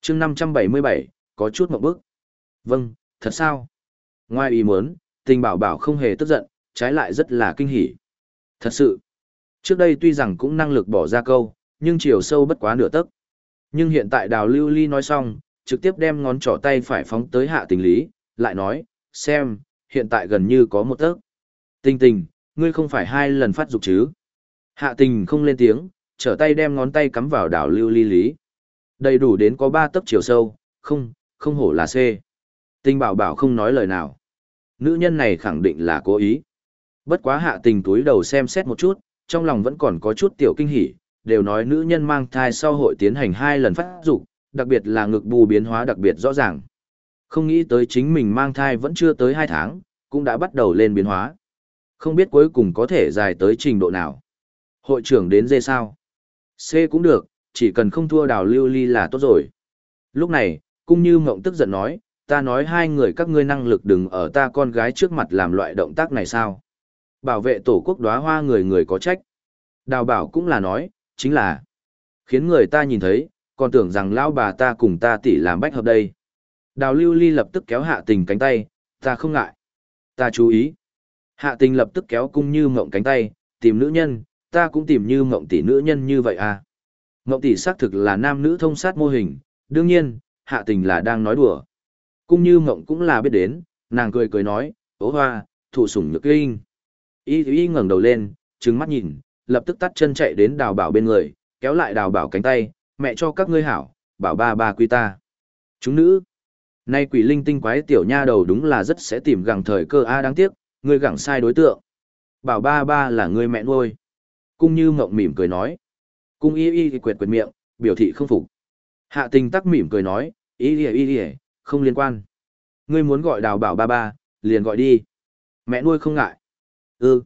chương 577, có chút một bước. Vâng, thật sao? Ngoài ý muốn, tình bảo bảo không hề tức giận, trái lại rất là kinh hỉ. Thật sự, trước đây tuy rằng cũng năng lực bỏ ra câu, nhưng chiều sâu bất quá nửa tấc. Nhưng hiện tại đào lưu ly nói xong, trực tiếp đem ngón trỏ tay phải phóng tới hạ tình lý, lại nói, xem, hiện tại gần như có một tấc. Tình tình, ngươi không phải hai lần phát dục chứ? Hạ tình không lên tiếng, trở tay đem ngón tay cắm vào đảo lưu ly lý. Đầy đủ đến có ba tấc chiều sâu, không, không hổ là C. Tình bảo bảo không nói lời nào. Nữ nhân này khẳng định là cố ý. Bất quá hạ tình túi đầu xem xét một chút, trong lòng vẫn còn có chút tiểu kinh hỉ, đều nói nữ nhân mang thai sau hội tiến hành hai lần phát dục, đặc biệt là ngực bù biến hóa đặc biệt rõ ràng. Không nghĩ tới chính mình mang thai vẫn chưa tới hai tháng, cũng đã bắt đầu lên biến hóa. Không biết cuối cùng có thể dài tới trình độ nào. Hội trưởng đến dê sao? C cũng được, chỉ cần không thua đào lưu ly là tốt rồi. Lúc này, cung như mộng tức giận nói, ta nói hai người các ngươi năng lực đừng ở ta con gái trước mặt làm loại động tác này sao? Bảo vệ tổ quốc đóa hoa người người có trách. Đào bảo cũng là nói, chính là khiến người ta nhìn thấy, còn tưởng rằng lão bà ta cùng ta tỉ làm bách hợp đây. Đào lưu ly lập tức kéo hạ tình cánh tay, ta không ngại. Ta chú ý. Hạ tình lập tức kéo cung như mộng cánh tay, tìm nữ nhân, ta cũng tìm như mộng tỷ nữ nhân như vậy à. Mộng tỷ xác thực là nam nữ thông sát mô hình, đương nhiên, hạ tình là đang nói đùa. Cung như mộng cũng là biết đến, nàng cười cười nói, ố hoa, thụ sủng nhược kinh. Y y ngẩng đầu lên, trừng mắt nhìn, lập tức tắt chân chạy đến đào bảo bên người, kéo lại đào bảo cánh tay, mẹ cho các ngươi hảo, bảo ba ba quy ta. Chúng nữ. Nay quỷ linh tinh quái tiểu nha đầu đúng là rất sẽ tìm gẳng thời cơ A đáng tiếc, ngươi gẳng sai đối tượng. Bảo ba ba là ngươi mẹ nuôi. Cung như mộng mỉm cười nói. Cung y y quệt quệt miệng, biểu thị không phục. Hạ tình tắc mỉm cười nói, y y y y, không liên quan. Ngươi muốn gọi đào bảo ba ba, liền gọi đi. Mẹ nuôi không ngại. Ừ.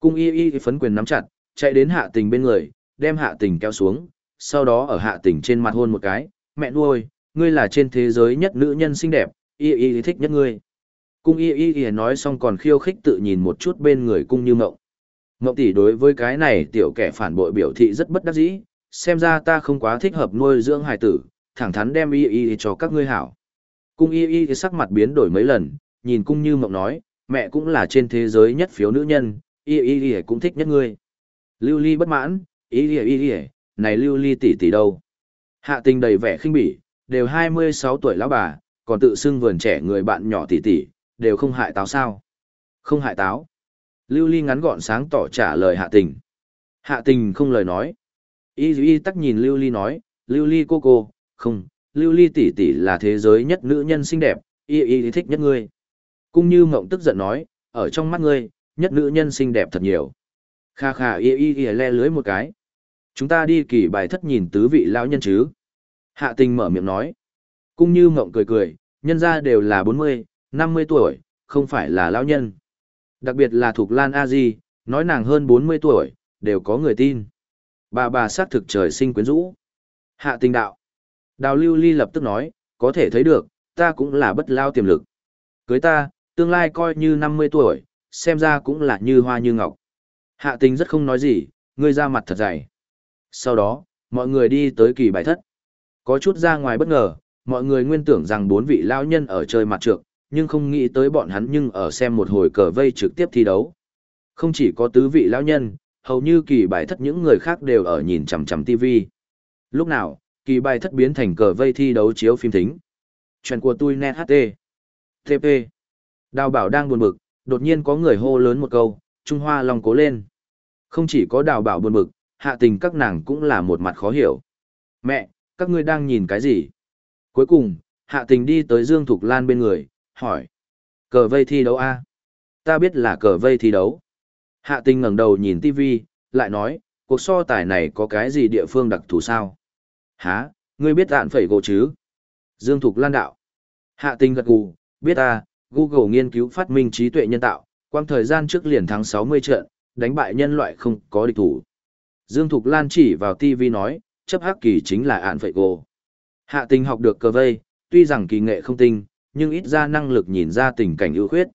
Cung y y phấn quyền nắm chặt, chạy đến hạ tình bên người, đem hạ tình kéo xuống, sau đó ở hạ tình trên mặt hôn một cái. Mẹ nuôi, ngươi là trên thế giới nhất nữ nhân xinh đẹp, y y thích nhất ngươi. Cung y y y nói xong còn khiêu khích tự nhìn một chút bên người cung như mộng. Mộng tỷ đối với cái này tiểu kẻ phản bội biểu thị rất bất đắc dĩ, xem ra ta không quá thích hợp nuôi dưỡng hài tử, thẳng thắn đem y y cho các ngươi hảo. Cung y y sắc mặt biến đổi mấy lần, nhìn cung như mộng nói, mẹ cũng là trên thế giới nhất phiếu nữ nhân, y y y cũng thích nhất ngươi. Lưu ly bất mãn, y y y y, này lưu ly tỷ tỷ đâu? Hạ tình đầy vẻ khinh bỉ, đều 26 tuổi lão bà, còn tự xưng vườn trẻ người bạn nhỏ tỷ tỷ, đều không hại táo sao? Không hại táo. Lưu Ly ngắn gọn sáng tỏ trả lời hạ tình. Hạ tình không lời nói. Y y tắc nhìn Lưu Ly nói, Lưu Ly cô cô, không, Lưu Ly tỷ tỷ là thế giới nhất nữ nhân xinh đẹp, y y thích nhất ngươi. Cung như mộng tức giận nói, ở trong mắt ngươi, nhất nữ nhân xinh đẹp thật nhiều. Kha kha y y y le lưới một cái. Chúng ta đi kỳ bài thất nhìn tứ vị lão nhân chứ. Hạ tình mở miệng nói. Cung như mộng cười cười, nhân ra đều là 40, 50 tuổi, không phải là lão nhân. Đặc biệt là thuộc Lan A Di, nói nàng hơn 40 tuổi, đều có người tin. Bà bà xác thực trời sinh quyến rũ. Hạ tình đạo. Đào lưu ly lập tức nói, có thể thấy được, ta cũng là bất lao tiềm lực. Cưới ta, tương lai coi như 50 tuổi, xem ra cũng là như hoa như ngọc. Hạ tình rất không nói gì, ngươi ra mặt thật dày. Sau đó, mọi người đi tới kỳ bài thất. Có chút ra ngoài bất ngờ, mọi người nguyên tưởng rằng bốn vị lao nhân ở chơi mặt trược, nhưng không nghĩ tới bọn hắn nhưng ở xem một hồi cờ vây trực tiếp thi đấu. Không chỉ có tứ vị lao nhân, hầu như kỳ bài thất những người khác đều ở nhìn chằm chằm TV. Lúc nào, kỳ bài thất biến thành cờ vây thi đấu chiếu phim thính. Chuyện của tôi net HT. TP. Đào bảo đang buồn bực, đột nhiên có người hô lớn một câu, Trung Hoa lòng cố lên. Không chỉ có đào bảo buồn bực, hạ tình các nàng cũng là một mặt khó hiểu. Mẹ, các ngươi đang nhìn cái gì? Cuối cùng, hạ tình đi tới Dương Thục Lan bên người, hỏi. Cờ vây thi đấu A. Ta biết là cờ vây thi đấu. Hạ tình ngẩng đầu nhìn TV, lại nói, cuộc so tài này có cái gì địa phương đặc thù sao? Hả, ngươi biết đạn phẩy gỗ chứ? Dương Thục Lan đạo. Hạ tình gật gù, biết ta, Google nghiên cứu phát minh trí tuệ nhân tạo, quang thời gian trước liền thắng 60 trận, đánh bại nhân loại không có địch thủ. Dương Thục Lan chỉ vào TV nói, chấp hắc kỳ chính là ạn phẩy gỗ. Hạ tình học được cờ vây, tuy rằng kỳ nghệ không tinh, nhưng ít ra năng lực nhìn ra tình cảnh ưu khuyết.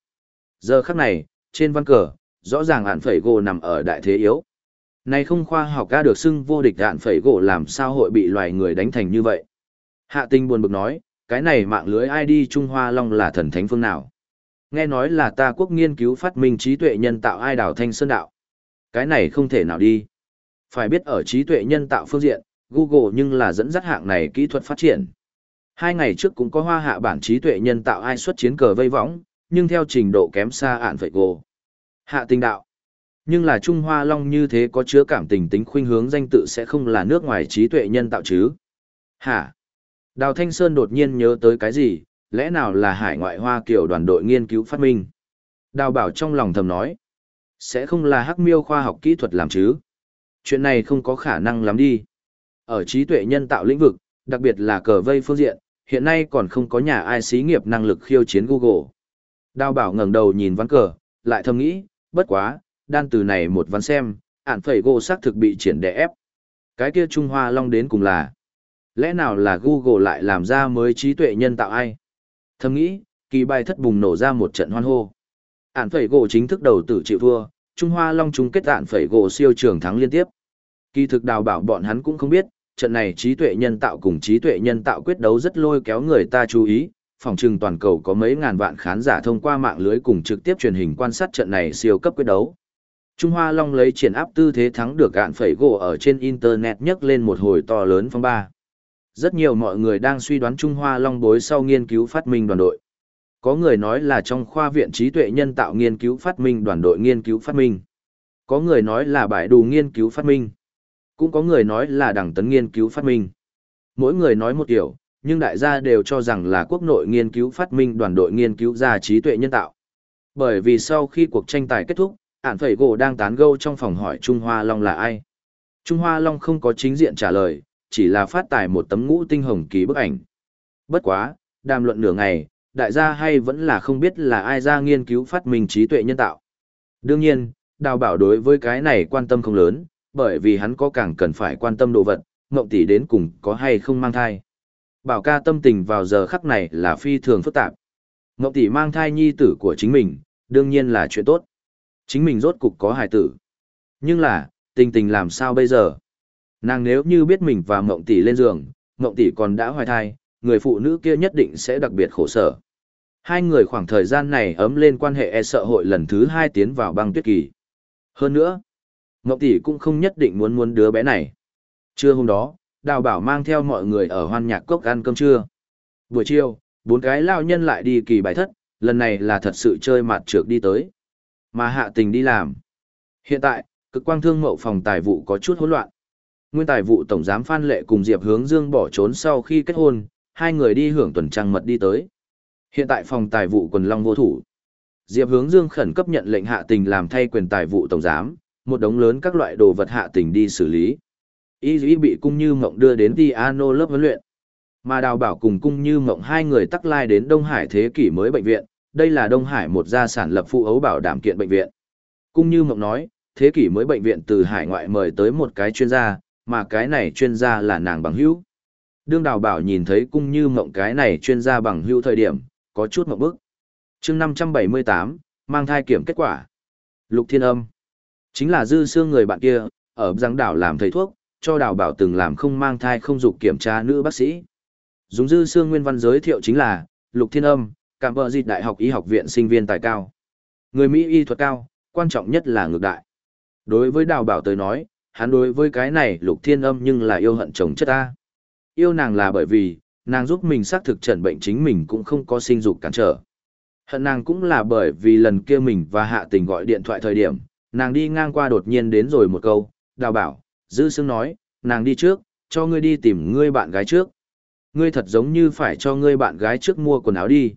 Giờ khắc này, trên văn cờ, rõ ràng ạn phẩy gỗ nằm ở đại thế yếu. Này không khoa học ca được xưng vô địch đạn phẩy gỗ làm sao hội bị loài người đánh thành như vậy. Hạ tinh buồn bực nói, cái này mạng lưới ID Trung Hoa Long là thần thánh phương nào? Nghe nói là ta quốc nghiên cứu phát minh trí tuệ nhân tạo ai đảo thanh sơn đạo. Cái này không thể nào đi. Phải biết ở trí tuệ nhân tạo phương diện, Google nhưng là dẫn dắt hạng này kỹ thuật phát triển. Hai ngày trước cũng có hoa hạ bản trí tuệ nhân tạo ai xuất chiến cờ vây võng, nhưng theo trình độ kém xa ạn vậy gồ. Hạ tinh đạo. Nhưng là Trung Hoa Long như thế có chứa cảm tình tính khuynh hướng danh tự sẽ không là nước ngoài trí tuệ nhân tạo chứ. Hả? Đào Thanh Sơn đột nhiên nhớ tới cái gì, lẽ nào là hải ngoại hoa kiểu đoàn đội nghiên cứu phát minh? Đào bảo trong lòng thầm nói. Sẽ không là hắc miêu khoa học kỹ thuật làm chứ? Chuyện này không có khả năng lắm đi. Ở trí tuệ nhân tạo lĩnh vực, đặc biệt là cờ vây phương diện, hiện nay còn không có nhà ai xí nghiệp năng lực khiêu chiến Google. Đào bảo ngẩng đầu nhìn ván cờ, lại thầm nghĩ, bất quá, đan từ này một ván xem, ản phẩy gỗ xác thực bị triển đè ép. Cái kia Trung Hoa Long đến cùng là, lẽ nào là Google lại làm ra mới trí tuệ nhân tạo ai? Thầm nghĩ, kỳ bài thất bùng nổ ra một trận hoan hô. Ản phẩy gỗ chính thức đầu tử chịu thua, Trung Hoa Long chung kết ản phẩy gỗ siêu trường thắng liên tiếp. Kỳ thực đào bảo bọn hắn cũng không biết, trận này trí tuệ nhân tạo cùng trí tuệ nhân tạo quyết đấu rất lôi kéo người ta chú ý, phòng trừng toàn cầu có mấy ngàn vạn khán giả thông qua mạng lưới cùng trực tiếp truyền hình quan sát trận này siêu cấp quyết đấu. Trung Hoa Long lấy triển áp tư thế thắng được gạn phẩy gỗ ở trên Internet nhấc lên một hồi to lớn phong ba. Rất nhiều mọi người đang suy đoán Trung Hoa Long bối sau nghiên cứu phát minh đoàn đội. Có người nói là trong khoa viện trí tuệ nhân tạo nghiên cứu phát minh đoàn đội nghiên cứu phát minh. Có người nói là bãi đủ nghiên cứu phát minh. Cũng có người nói là đẳng tấn nghiên cứu phát minh. Mỗi người nói một kiểu, nhưng đại gia đều cho rằng là quốc nội nghiên cứu phát minh đoàn đội nghiên cứu ra trí tuệ nhân tạo. Bởi vì sau khi cuộc tranh tài kết thúc, ản phẩy gỗ đang tán gâu trong phòng hỏi Trung Hoa Long là ai. Trung Hoa Long không có chính diện trả lời, chỉ là phát tài một tấm ngũ tinh hồng ký bức ảnh. Bất quá, đàm luận nửa ngày, đại gia hay vẫn là không biết là ai ra nghiên cứu phát minh trí tuệ nhân tạo. Đương nhiên, đào bảo đối với cái này quan tâm không lớn, bởi vì hắn có càng cần phải quan tâm đồ vật, mộng tỷ đến cùng có hay không mang thai. Bảo ca tâm tình vào giờ khắc này là phi thường phức tạp. Mộng tỷ mang thai nhi tử của chính mình, đương nhiên là chuyện tốt. Chính mình rốt cục có hài tử. Nhưng là, tình tình làm sao bây giờ? Nàng nếu như biết mình và mộng tỷ lên giường, mộng tỷ còn đã hoài thai, người phụ nữ kia nhất định sẽ đặc biệt khổ sở. Hai người khoảng thời gian này ấm lên quan hệ e sợ hội lần thứ hai tiến vào băng tuyết kỳ. Hơn nữa, mộng tỷ cũng không nhất định muốn muốn đứa bé này. Trưa hôm đó, Đào Bảo mang theo mọi người ở hoan nhạc cốc ăn cơm trưa. Buổi chiều, bốn cái lao nhân lại đi kỳ bài thất, lần này là thật sự chơi mặt trược đi tới mà hạ tình đi làm. Hiện tại, cực quang thương mậu phòng tài vụ có chút hỗn loạn. Nguyên tài vụ tổng giám Phan Lệ cùng Diệp Hướng Dương bỏ trốn sau khi kết hôn, hai người đi hưởng tuần trăng mật đi tới. Hiện tại phòng tài vụ quần long vô thủ. Diệp Hướng Dương khẩn cấp nhận lệnh hạ tình làm thay quyền tài vụ tổng giám, một đống lớn các loại đồ vật hạ tình đi xử lý. Y Dĩ bị cung như mộng đưa đến piano lớp huấn luyện. Mà đào bảo cùng cung như mộng hai người tắc lai đến Đông Hải thế kỷ mới bệnh viện, đây là Đông Hải một gia sản lập phụ ấu bảo đảm kiện bệnh viện. Cung như mộng nói, thế kỷ mới bệnh viện từ hải ngoại mời tới một cái chuyên gia, mà cái này chuyên gia là nàng bằng hữu. Đương đào bảo nhìn thấy cung như mộng cái này chuyên gia bằng hữu thời điểm, có chút mộng bức. chương 578, mang thai kiểm kết quả. Lục thiên âm. Chính là dư xương người bạn kia, ở giang đảo làm thầy thuốc, cho đào bảo từng làm không mang thai không dục kiểm tra nữ bác sĩ. Dùng dư xương nguyên văn giới thiệu chính là, lục thiên âm, cảm vợ dịch đại học y học viện sinh viên tài cao. Người Mỹ y thuật cao, quan trọng nhất là ngược đại. Đối với đào bảo tới nói, hắn đối với cái này lục thiên âm nhưng là yêu hận chồng chất ta. Yêu nàng là bởi vì, nàng giúp mình xác thực trần bệnh chính mình cũng không có sinh dục cản trở. Hận nàng cũng là bởi vì lần kia mình và hạ tình gọi điện thoại thời điểm, nàng đi ngang qua đột nhiên đến rồi một câu, đào bảo, dư sương nói, nàng đi trước, cho ngươi đi tìm ngươi bạn gái trước. Ngươi thật giống như phải cho ngươi bạn gái trước mua quần áo đi.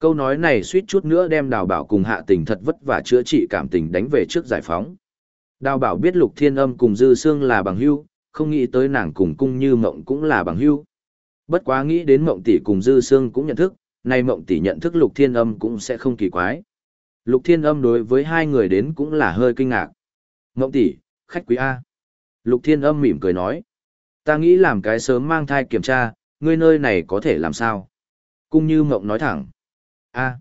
Câu nói này suýt chút nữa đem đào bảo cùng hạ tình thật vất vả chữa trị cảm tình đánh về trước giải phóng. Đào bảo biết lục thiên âm cùng dư xương là bằng hưu, không nghĩ tới nàng cùng cung như mộng cũng là bằng hưu. Bất quá nghĩ đến mộng tỷ cùng dư xương cũng nhận thức, nay mộng tỷ nhận thức lục thiên âm cũng sẽ không kỳ quái. Lục thiên âm đối với hai người đến cũng là hơi kinh ngạc. Mộng tỷ, khách quý A. Lục thiên âm mỉm cười nói. Ta nghĩ làm cái sớm mang thai kiểm tra, ngươi nơi này có thể làm sao? Cung như mộng nói thẳng. A.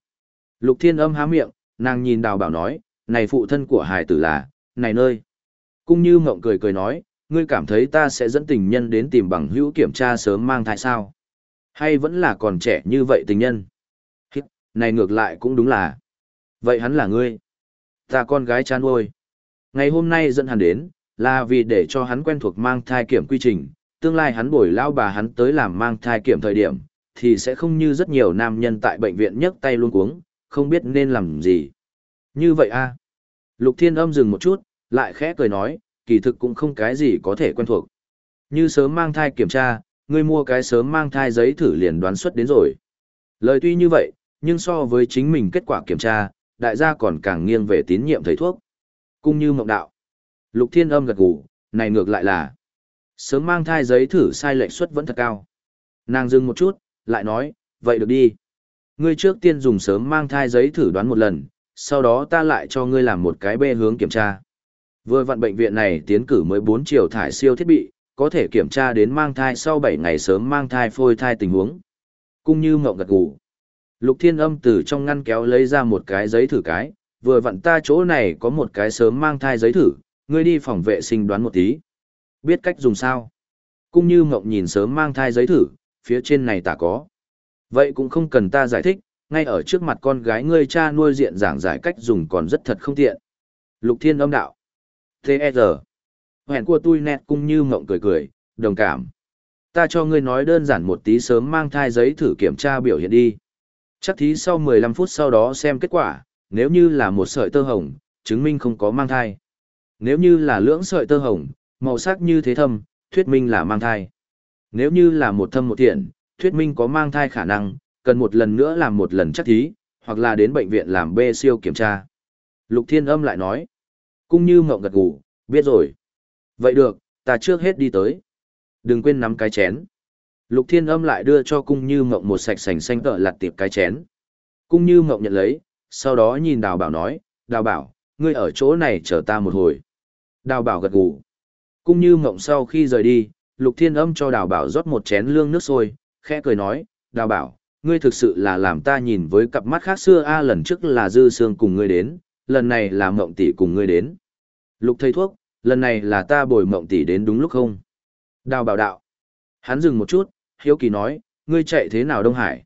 Lục thiên âm há miệng, nàng nhìn đào bảo nói, này phụ thân của hải tử là, này nơi. Cung như mộng cười cười nói, ngươi cảm thấy ta sẽ dẫn tình nhân đến tìm bằng hữu kiểm tra sớm mang thai sao? Hay vẫn là còn trẻ như vậy tình nhân? Hít, này ngược lại cũng đúng là. Vậy hắn là ngươi. Ta con gái chán ôi. Ngày hôm nay dẫn hắn đến, là vì để cho hắn quen thuộc mang thai kiểm quy trình, tương lai hắn bồi lao bà hắn tới làm mang thai kiểm thời điểm, thì sẽ không như rất nhiều nam nhân tại bệnh viện nhấc tay luôn cuống, không biết nên làm gì. Như vậy a Lục thiên âm dừng một chút, lại khẽ cười nói, kỳ thực cũng không cái gì có thể quen thuộc. Như sớm mang thai kiểm tra, ngươi mua cái sớm mang thai giấy thử liền đoán xuất đến rồi. Lời tuy như vậy, nhưng so với chính mình kết quả kiểm tra, đại gia còn càng nghiêng về tín nhiệm thầy thuốc. cũng như mộng đạo. Lục thiên âm gật gù, này ngược lại là sớm mang thai giấy thử sai lệch suất vẫn thật cao. Nàng dừng một chút, lại nói, vậy được đi. Ngươi trước tiên dùng sớm mang thai giấy thử đoán một lần, sau đó ta lại cho ngươi làm một cái bê hướng kiểm tra. Vừa vặn bệnh viện này tiến cử mới 4 triệu thải siêu thiết bị, có thể kiểm tra đến mang thai sau 7 ngày sớm mang thai phôi thai tình huống. Cung như mộng gật gù. Lục thiên âm từ trong ngăn kéo lấy ra một cái giấy thử cái, vừa vặn ta chỗ này có một cái sớm mang thai giấy thử, ngươi đi phòng vệ sinh đoán một tí. Biết cách dùng sao? Cung như mộng nhìn sớm mang thai giấy thử, phía trên này ta có. Vậy cũng không cần ta giải thích, ngay ở trước mặt con gái ngươi cha nuôi diện giảng giải cách dùng còn rất thật không tiện. Lục thiên âm đạo. T.E.R. Hẹn của tôi nét cũng như mộng cười cười, đồng cảm. Ta cho ngươi nói đơn giản một tí sớm mang thai giấy thử kiểm tra biểu hiện đi. Chắc thí sau 15 phút sau đó xem kết quả, nếu như là một sợi tơ hồng, chứng minh không có mang thai. Nếu như là lưỡng sợi tơ hồng, màu sắc như thế thâm, thuyết minh là mang thai. Nếu như là một thâm một thiện, thuyết minh có mang thai khả năng, cần một lần nữa làm một lần chắc thí, hoặc là đến bệnh viện làm b siêu kiểm tra. Lục Thiên Âm lại nói, cung như mộng gật gù, biết rồi. Vậy được, ta trước hết đi tới. Đừng quên nắm cái chén. Lục Thiên Âm lại đưa cho cung như mộng một sạch sành xanh tợ lặt tiệp cái chén. Cung như mộng nhận lấy, sau đó nhìn đào bảo nói, đào bảo, ngươi ở chỗ này chờ ta một hồi. Đào bảo gật gù. Cung như mộng sau khi rời đi, Lục Thiên Âm cho đào bảo rót một chén lương nước sôi, khẽ cười nói, đào bảo, ngươi thực sự là làm ta nhìn với cặp mắt khác xưa a lần trước là dư sương cùng ngươi đến, lần này là mộng tỷ cùng ngươi đến. Lục thầy thuốc, lần này là ta bồi mộng tỷ đến đúng lúc không? Đào bảo đạo. Hắn dừng một chút, hiếu kỳ nói, ngươi chạy thế nào Đông Hải?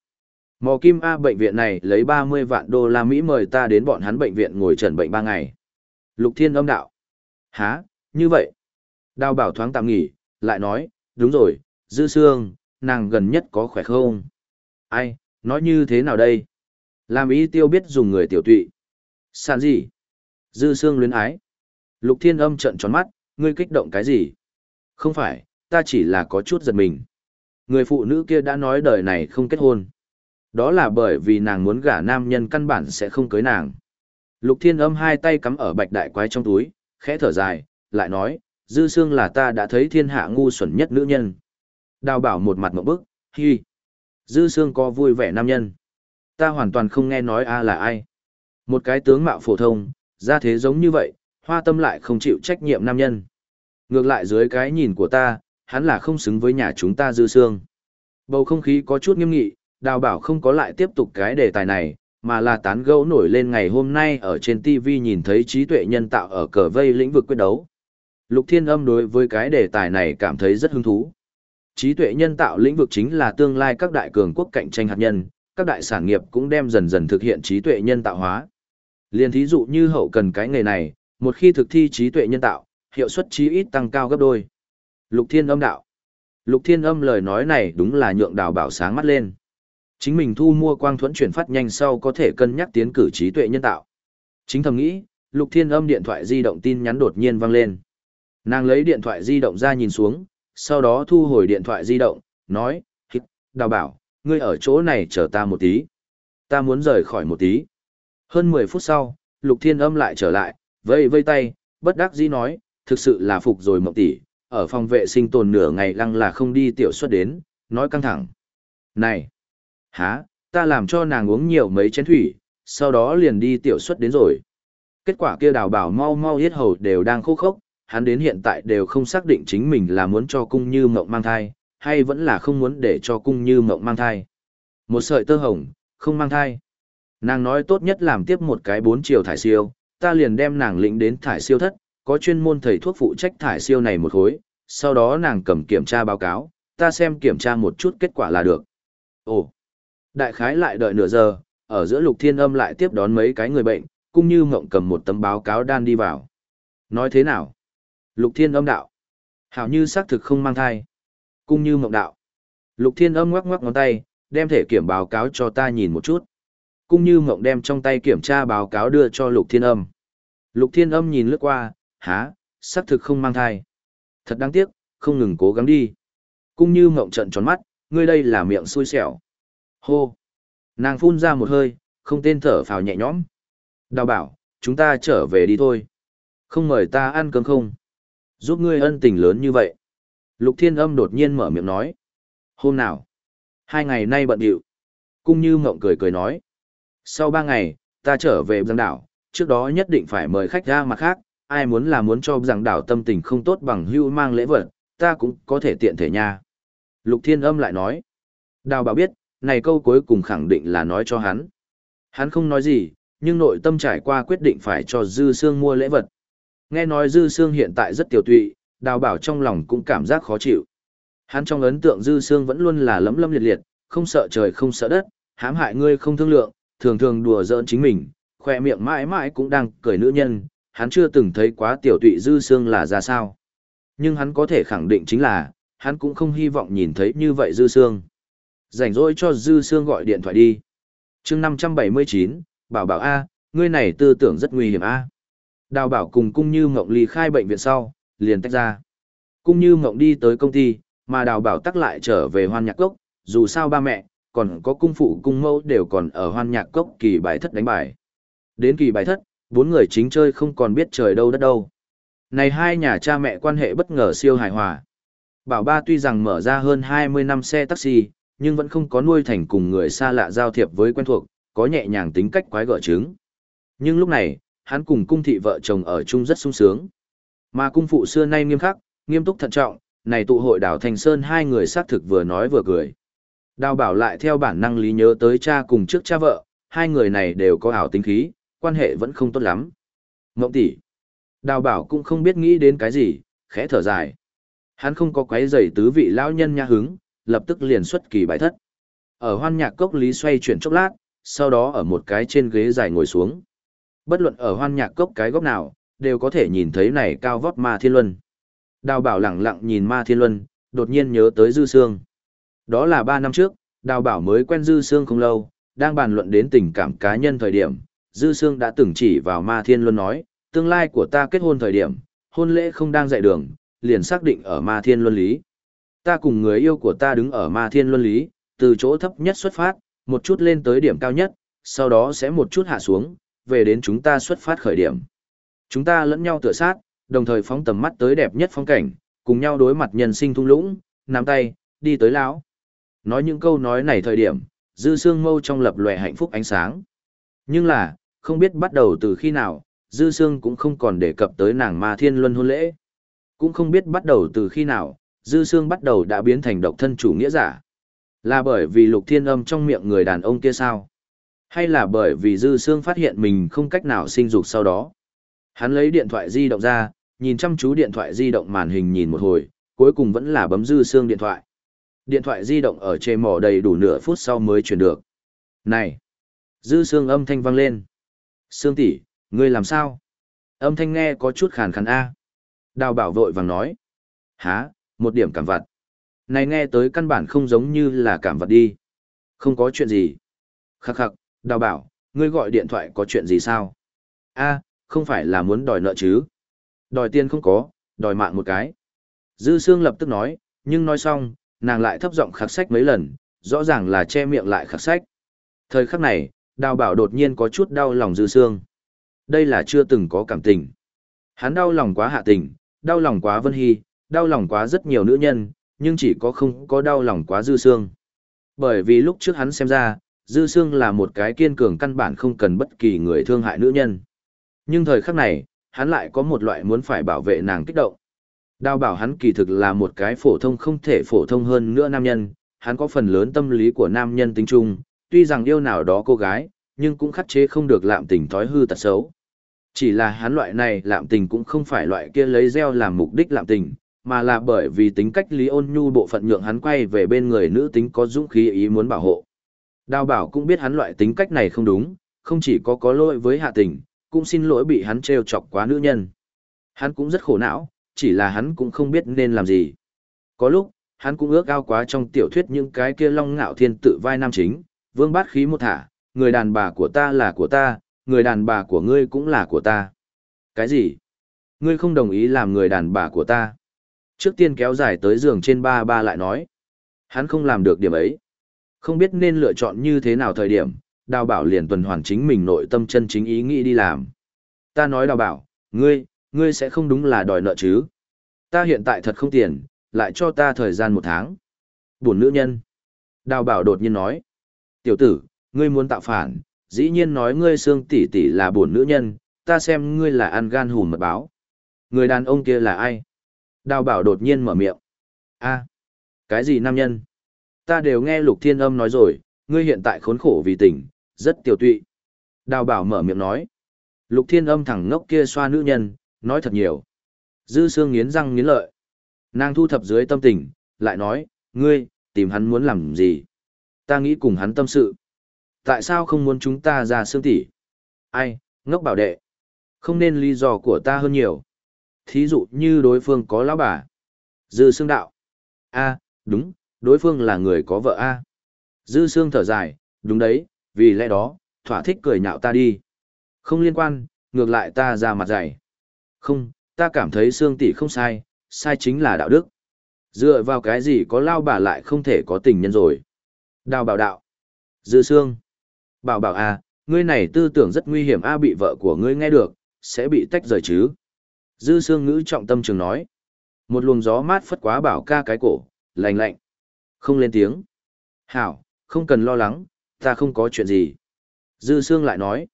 Mò Kim A bệnh viện này lấy 30 vạn đô la Mỹ mời ta đến bọn hắn bệnh viện ngồi trần bệnh 3 ngày. Lục Thiên âm đạo. Hả, như vậy? Đào bảo thoáng tạm nghỉ, lại nói, đúng rồi, dư xương, nàng gần nhất có khỏe không? Ai, nói như thế nào đây? Làm ý tiêu biết dùng người tiểu tụy. Sàn gì? Dư Sương luyến ái. Lục Thiên Âm trợn tròn mắt, ngươi kích động cái gì? Không phải, ta chỉ là có chút giật mình. Người phụ nữ kia đã nói đời này không kết hôn. Đó là bởi vì nàng muốn gả nam nhân căn bản sẽ không cưới nàng. Lục Thiên Âm hai tay cắm ở bạch đại quái trong túi, khẽ thở dài, lại nói, Dư Sương là ta đã thấy thiên hạ ngu xuẩn nhất nữ nhân. Đào bảo một mặt một bức, hi. Dư Sương có vui vẻ nam nhân. Ta hoàn toàn không nghe nói a là ai. Một cái tướng mạo phổ thông, ra thế giống như vậy, hoa tâm lại không chịu trách nhiệm nam nhân. Ngược lại dưới cái nhìn của ta, hắn là không xứng với nhà chúng ta Dư Sương. Bầu không khí có chút nghiêm nghị, đào bảo không có lại tiếp tục cái đề tài này, mà là tán gẫu nổi lên ngày hôm nay ở trên TV nhìn thấy trí tuệ nhân tạo ở cờ vây lĩnh vực quyết đấu. Lục Thiên Âm đối với cái đề tài này cảm thấy rất hứng thú. Trí tuệ nhân tạo lĩnh vực chính là tương lai các đại cường quốc cạnh tranh hạt nhân, các đại sản nghiệp cũng đem dần dần thực hiện trí tuệ nhân tạo hóa. Liên thí dụ như hậu cần cái nghề này, một khi thực thi trí tuệ nhân tạo, hiệu suất chí ít tăng cao gấp đôi. Lục Thiên Âm đạo. Lục Thiên Âm lời nói này đúng là nhượng đào bảo sáng mắt lên. Chính mình thu mua quang thuẫn chuyển phát nhanh sau có thể cân nhắc tiến cử trí tuệ nhân tạo. Chính thầm nghĩ, Lục Thiên Âm điện thoại di động tin nhắn đột nhiên vang lên. Nàng lấy điện thoại di động ra nhìn xuống, sau đó thu hồi điện thoại di động, nói, hít, đào bảo, ngươi ở chỗ này chờ ta một tí. Ta muốn rời khỏi một tí. Hơn 10 phút sau, Lục Thiên Âm lại trở lại, vây vây tay, bất đắc dĩ nói, thực sự là phục rồi mộng tỷ, ở phòng vệ sinh tồn nửa ngày lăng là không đi tiểu xuất đến, nói căng thẳng. Này! Hả, ta làm cho nàng uống nhiều mấy chén thủy, sau đó liền đi tiểu xuất đến rồi. Kết quả kia đào bảo mau mau hết hầu đều đang khô khốc, hắn đến hiện tại đều không xác định chính mình là muốn cho cung như mộng mang thai, hay vẫn là không muốn để cho cung như mộng mang thai. Một sợi tơ hồng, không mang thai. Nàng nói tốt nhất làm tiếp một cái bốn chiều thải siêu, ta liền đem nàng lĩnh đến thải siêu thất, có chuyên môn thầy thuốc phụ trách thải siêu này một khối, sau đó nàng cầm kiểm tra báo cáo, ta xem kiểm tra một chút kết quả là được. Ồ, đại khái lại đợi nửa giờ, ở giữa lục thiên âm lại tiếp đón mấy cái người bệnh, cũng như mộng cầm một tấm báo cáo đan đi vào. Nói thế nào? Lục thiên âm đạo. Hảo như xác thực không mang thai. Cung như mộng đạo. Lục thiên âm ngoắc ngoắc ngón tay, đem thể kiểm báo cáo cho ta nhìn một chút. Cung như mộng đem trong tay kiểm tra báo cáo đưa cho lục thiên âm. Lục thiên âm nhìn lướt qua, há, xác thực không mang thai. Thật đáng tiếc, không ngừng cố gắng đi. Cung như mộng trận tròn mắt, ngươi đây là miệng xui xẻo. Hô! Nàng phun ra một hơi, không tên thở phào nhẹ nhõm. Đào bảo, chúng ta trở về đi thôi. Không mời ta ăn cơm không? Giúp ngươi ân tình lớn như vậy. Lục thiên âm đột nhiên mở miệng nói. Hôm nào? Hai ngày nay bận điệu. Cung như mộng cười cười nói. Sau ba ngày, ta trở về giang đảo, trước đó nhất định phải mời khách ra mặt khác, ai muốn là muốn cho giang đảo tâm tình không tốt bằng hưu mang lễ vật, ta cũng có thể tiện thể nha. Lục thiên âm lại nói. Đào bảo biết, này câu cuối cùng khẳng định là nói cho hắn. Hắn không nói gì, nhưng nội tâm trải qua quyết định phải cho Dư Sương mua lễ vật. Nghe nói Dư Sương hiện tại rất tiểu tụy, đào bảo trong lòng cũng cảm giác khó chịu. Hắn trong ấn tượng Dư Sương vẫn luôn là lấm lâm liệt liệt, không sợ trời không sợ đất, hãm hại ngươi không thương lượng, thường thường đùa giỡn chính mình, khoe miệng mãi mãi cũng đang cười nữ nhân, hắn chưa từng thấy quá tiểu tụy Dư Sương là ra sao. Nhưng hắn có thể khẳng định chính là, hắn cũng không hy vọng nhìn thấy như vậy Dư Sương. Rảnh rỗi cho Dư Sương gọi điện thoại đi. chương 579, bảo bảo A, ngươi này tư tưởng rất nguy hiểm A. Đào bảo cùng cung như mộng ly khai bệnh viện sau, liền tách ra. Cung như mộng đi tới công ty, mà đào bảo tắc lại trở về hoan nhạc cốc, dù sao ba mẹ, còn có cung phụ cung mẫu đều còn ở hoan nhạc cốc kỳ bài thất đánh bài. Đến kỳ bài thất, bốn người chính chơi không còn biết trời đâu đất đâu. Này hai nhà cha mẹ quan hệ bất ngờ siêu hài hòa. Bảo ba tuy rằng mở ra hơn 20 năm xe taxi, nhưng vẫn không có nuôi thành cùng người xa lạ giao thiệp với quen thuộc, có nhẹ nhàng tính cách quái gở trứng. Nhưng lúc này, hắn cùng cung thị vợ chồng ở chung rất sung sướng. Mà cung phụ xưa nay nghiêm khắc, nghiêm túc thận trọng, này tụ hội đảo Thành Sơn hai người xác thực vừa nói vừa cười. Đào bảo lại theo bản năng lý nhớ tới cha cùng trước cha vợ, hai người này đều có ảo tính khí, quan hệ vẫn không tốt lắm. Mộng tỷ. Đào bảo cũng không biết nghĩ đến cái gì, khẽ thở dài. Hắn không có quấy giày tứ vị lão nhân nha hứng, lập tức liền xuất kỳ bài thất. Ở hoan nhạc cốc lý xoay chuyển chốc lát, sau đó ở một cái trên ghế dài ngồi xuống. Bất luận ở hoan nhạc cốc cái góc nào, đều có thể nhìn thấy này cao vóc ma thiên luân. Đào bảo lẳng lặng nhìn ma thiên luân, đột nhiên nhớ tới dư sương. Đó là ba năm trước, đào bảo mới quen dư sương không lâu, đang bàn luận đến tình cảm cá nhân thời điểm. Dư sương đã từng chỉ vào ma thiên luân nói, tương lai của ta kết hôn thời điểm, hôn lễ không đang dạy đường, liền xác định ở ma thiên luân lý. Ta cùng người yêu của ta đứng ở ma thiên luân lý, từ chỗ thấp nhất xuất phát, một chút lên tới điểm cao nhất, sau đó sẽ một chút hạ xuống, về đến chúng ta xuất phát khởi điểm. Chúng ta lẫn nhau tựa sát, đồng thời phóng tầm mắt tới đẹp nhất phong cảnh, cùng nhau đối mặt nhân sinh thung lũng, nắm tay, đi tới lão. Nói những câu nói này thời điểm, dư sương mâu trong lập lòe hạnh phúc ánh sáng. Nhưng là, không biết bắt đầu từ khi nào, dư sương cũng không còn đề cập tới nàng ma thiên luân hôn lễ. Cũng không biết bắt đầu từ khi nào, dư sương bắt đầu đã biến thành độc thân chủ nghĩa giả. Là bởi vì lục thiên âm trong miệng người đàn ông kia sao? Hay là bởi vì dư sương phát hiện mình không cách nào sinh dục sau đó? Hắn lấy điện thoại di động ra, nhìn chăm chú điện thoại di động màn hình nhìn một hồi, cuối cùng vẫn là bấm dư xương điện thoại. Điện thoại di động ở chê mỏ đầy đủ nửa phút sau mới chuyển được. Này! Dư xương âm thanh vang lên. Sương tỷ, ngươi làm sao? Âm thanh nghe có chút khàn khàn A. Đào bảo vội vàng nói. Há, một điểm cảm vật. Này nghe tới căn bản không giống như là cảm vật đi. Không có chuyện gì. Khắc khắc, đào bảo, ngươi gọi điện thoại có chuyện gì sao? A, không phải là muốn đòi nợ chứ? Đòi tiền không có, đòi mạng một cái. Dư Sương lập tức nói, nhưng nói xong, nàng lại thấp giọng khắc sách mấy lần, rõ ràng là che miệng lại khắc sách. Thời khắc này, đào bảo đột nhiên có chút đau lòng Dư Sương. Đây là chưa từng có cảm tình. Hắn đau lòng quá hạ tình, đau lòng quá Vân Hy, đau lòng quá rất nhiều nữ nhân, nhưng chỉ có không có đau lòng quá Dư Sương. Bởi vì lúc trước hắn xem ra, Dư Sương là một cái kiên cường căn bản không cần bất kỳ người thương hại nữ nhân. Nhưng thời khắc này, hắn lại có một loại muốn phải bảo vệ nàng kích động. Đào bảo hắn kỳ thực là một cái phổ thông không thể phổ thông hơn nữa nam nhân, hắn có phần lớn tâm lý của nam nhân tính trung, tuy rằng yêu nào đó cô gái, nhưng cũng khắc chế không được lạm tình thói hư tật xấu. Chỉ là hắn loại này lạm tình cũng không phải loại kia lấy gieo làm mục đích lạm tình, mà là bởi vì tính cách lý ôn nhu bộ phận nhượng hắn quay về bên người nữ tính có dũng khí ý muốn bảo hộ. Đào bảo cũng biết hắn loại tính cách này không đúng, không chỉ có có lỗi với hạ tình, cũng xin lỗi bị hắn trêu chọc quá nữ nhân. Hắn cũng rất khổ não, chỉ là hắn cũng không biết nên làm gì. Có lúc, hắn cũng ước ao quá trong tiểu thuyết những cái kia long ngạo thiên tự vai nam chính, vương bát khí một thả, người đàn bà của ta là của ta, người đàn bà của ngươi cũng là của ta. Cái gì? Ngươi không đồng ý làm người đàn bà của ta. Trước tiên kéo dài tới giường trên ba ba lại nói. Hắn không làm được điểm ấy. Không biết nên lựa chọn như thế nào thời điểm, đào bảo liền tuần hoàn chính mình nội tâm chân chính ý nghĩ đi làm. Ta nói đào bảo, ngươi, ngươi sẽ không đúng là đòi nợ chứ. Ta hiện tại thật không tiền, lại cho ta thời gian một tháng. Buồn nữ nhân. Đào bảo đột nhiên nói. Tiểu tử, ngươi muốn tạo phản, dĩ nhiên nói ngươi xương tỷ tỷ là buồn nữ nhân, ta xem ngươi là ăn gan hùm mật báo. Người đàn ông kia là ai? Đào bảo đột nhiên mở miệng. a cái gì nam nhân? Ta đều nghe lục thiên âm nói rồi, ngươi hiện tại khốn khổ vì tình, rất tiểu tụy. Đào bảo mở miệng nói. Lục thiên âm thẳng ngốc kia xoa nữ nhân, nói thật nhiều. Dư sương nghiến răng nghiến lợi. Nàng thu thập dưới tâm tình, lại nói, ngươi, tìm hắn muốn làm gì? Ta nghĩ cùng hắn tâm sự. Tại sao không muốn chúng ta ra xương tỉ? Ai, ngốc bảo đệ. Không nên lý do của ta hơn nhiều. Thí dụ như đối phương có lão bà. Dư sương đạo. a đúng, đối phương là người có vợ a Dư sương thở dài, đúng đấy, vì lẽ đó, thỏa thích cười nhạo ta đi. Không liên quan, ngược lại ta ra mặt dày. Không, ta cảm thấy Sương tỷ không sai, sai chính là đạo đức. Dựa vào cái gì có lao bà lại không thể có tình nhân rồi. Đào bảo đạo. Dư Sương. Bảo bảo à, ngươi này tư tưởng rất nguy hiểm a bị vợ của ngươi nghe được, sẽ bị tách rời chứ. Dư Sương ngữ trọng tâm trường nói. Một luồng gió mát phất quá bảo ca cái cổ, lạnh lạnh. Không lên tiếng. Hảo, không cần lo lắng, ta không có chuyện gì. Dư Sương lại nói.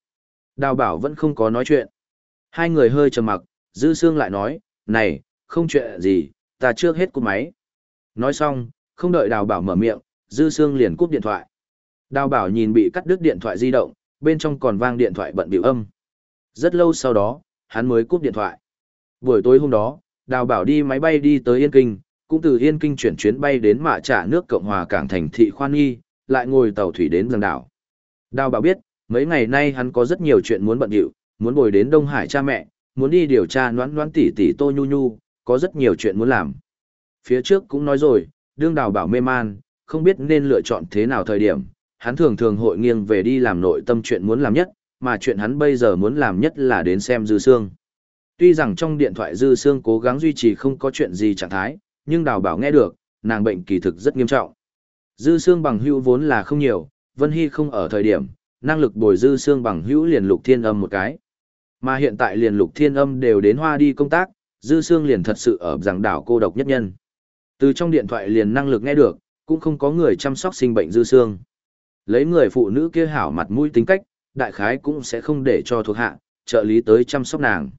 Đào bảo vẫn không có nói chuyện. Hai người hơi trầm mặc, Dư Sương lại nói, này, không chuyện gì, ta trước hết cúp máy. Nói xong, không đợi đào bảo mở miệng, Dư Sương liền cúp điện thoại. Đào bảo nhìn bị cắt đứt điện thoại di động, bên trong còn vang điện thoại bận biểu âm. Rất lâu sau đó, hắn mới cúp điện thoại. Buổi tối hôm đó, đào bảo đi máy bay đi tới Yên Kinh, cũng từ Yên Kinh chuyển chuyến bay đến mạ trả nước Cộng hòa Cảng Thành Thị Khoan Nghi, lại ngồi tàu thủy đến giang đảo. Đào bảo biết, mấy ngày nay hắn có rất nhiều chuyện muốn bận điệu, muốn bồi đến Đông Hải cha mẹ, muốn đi điều tra noãn noãn tỷ tỷ tô nhu nhu, có rất nhiều chuyện muốn làm. Phía trước cũng nói rồi, đương đào bảo mê man, không biết nên lựa chọn thế nào thời điểm, hắn thường thường hội nghiêng về đi làm nội tâm chuyện muốn làm nhất, mà chuyện hắn bây giờ muốn làm nhất là đến xem dư sương Tuy rằng trong điện thoại Dư Sương cố gắng duy trì không có chuyện gì trạng thái, nhưng đào bảo nghe được, nàng bệnh kỳ thực rất nghiêm trọng. Dư xương bằng hữu vốn là không nhiều, Vân Hy không ở thời điểm, năng lực bồi Dư xương bằng hữu liền lục thiên âm một cái. Mà hiện tại liền lục thiên âm đều đến hoa đi công tác, Dư xương liền thật sự ở giảng đảo cô độc nhất nhân. Từ trong điện thoại liền năng lực nghe được, cũng không có người chăm sóc sinh bệnh Dư xương Lấy người phụ nữ kia hảo mặt mũi tính cách, đại khái cũng sẽ không để cho thuộc hạ, trợ lý tới chăm sóc nàng.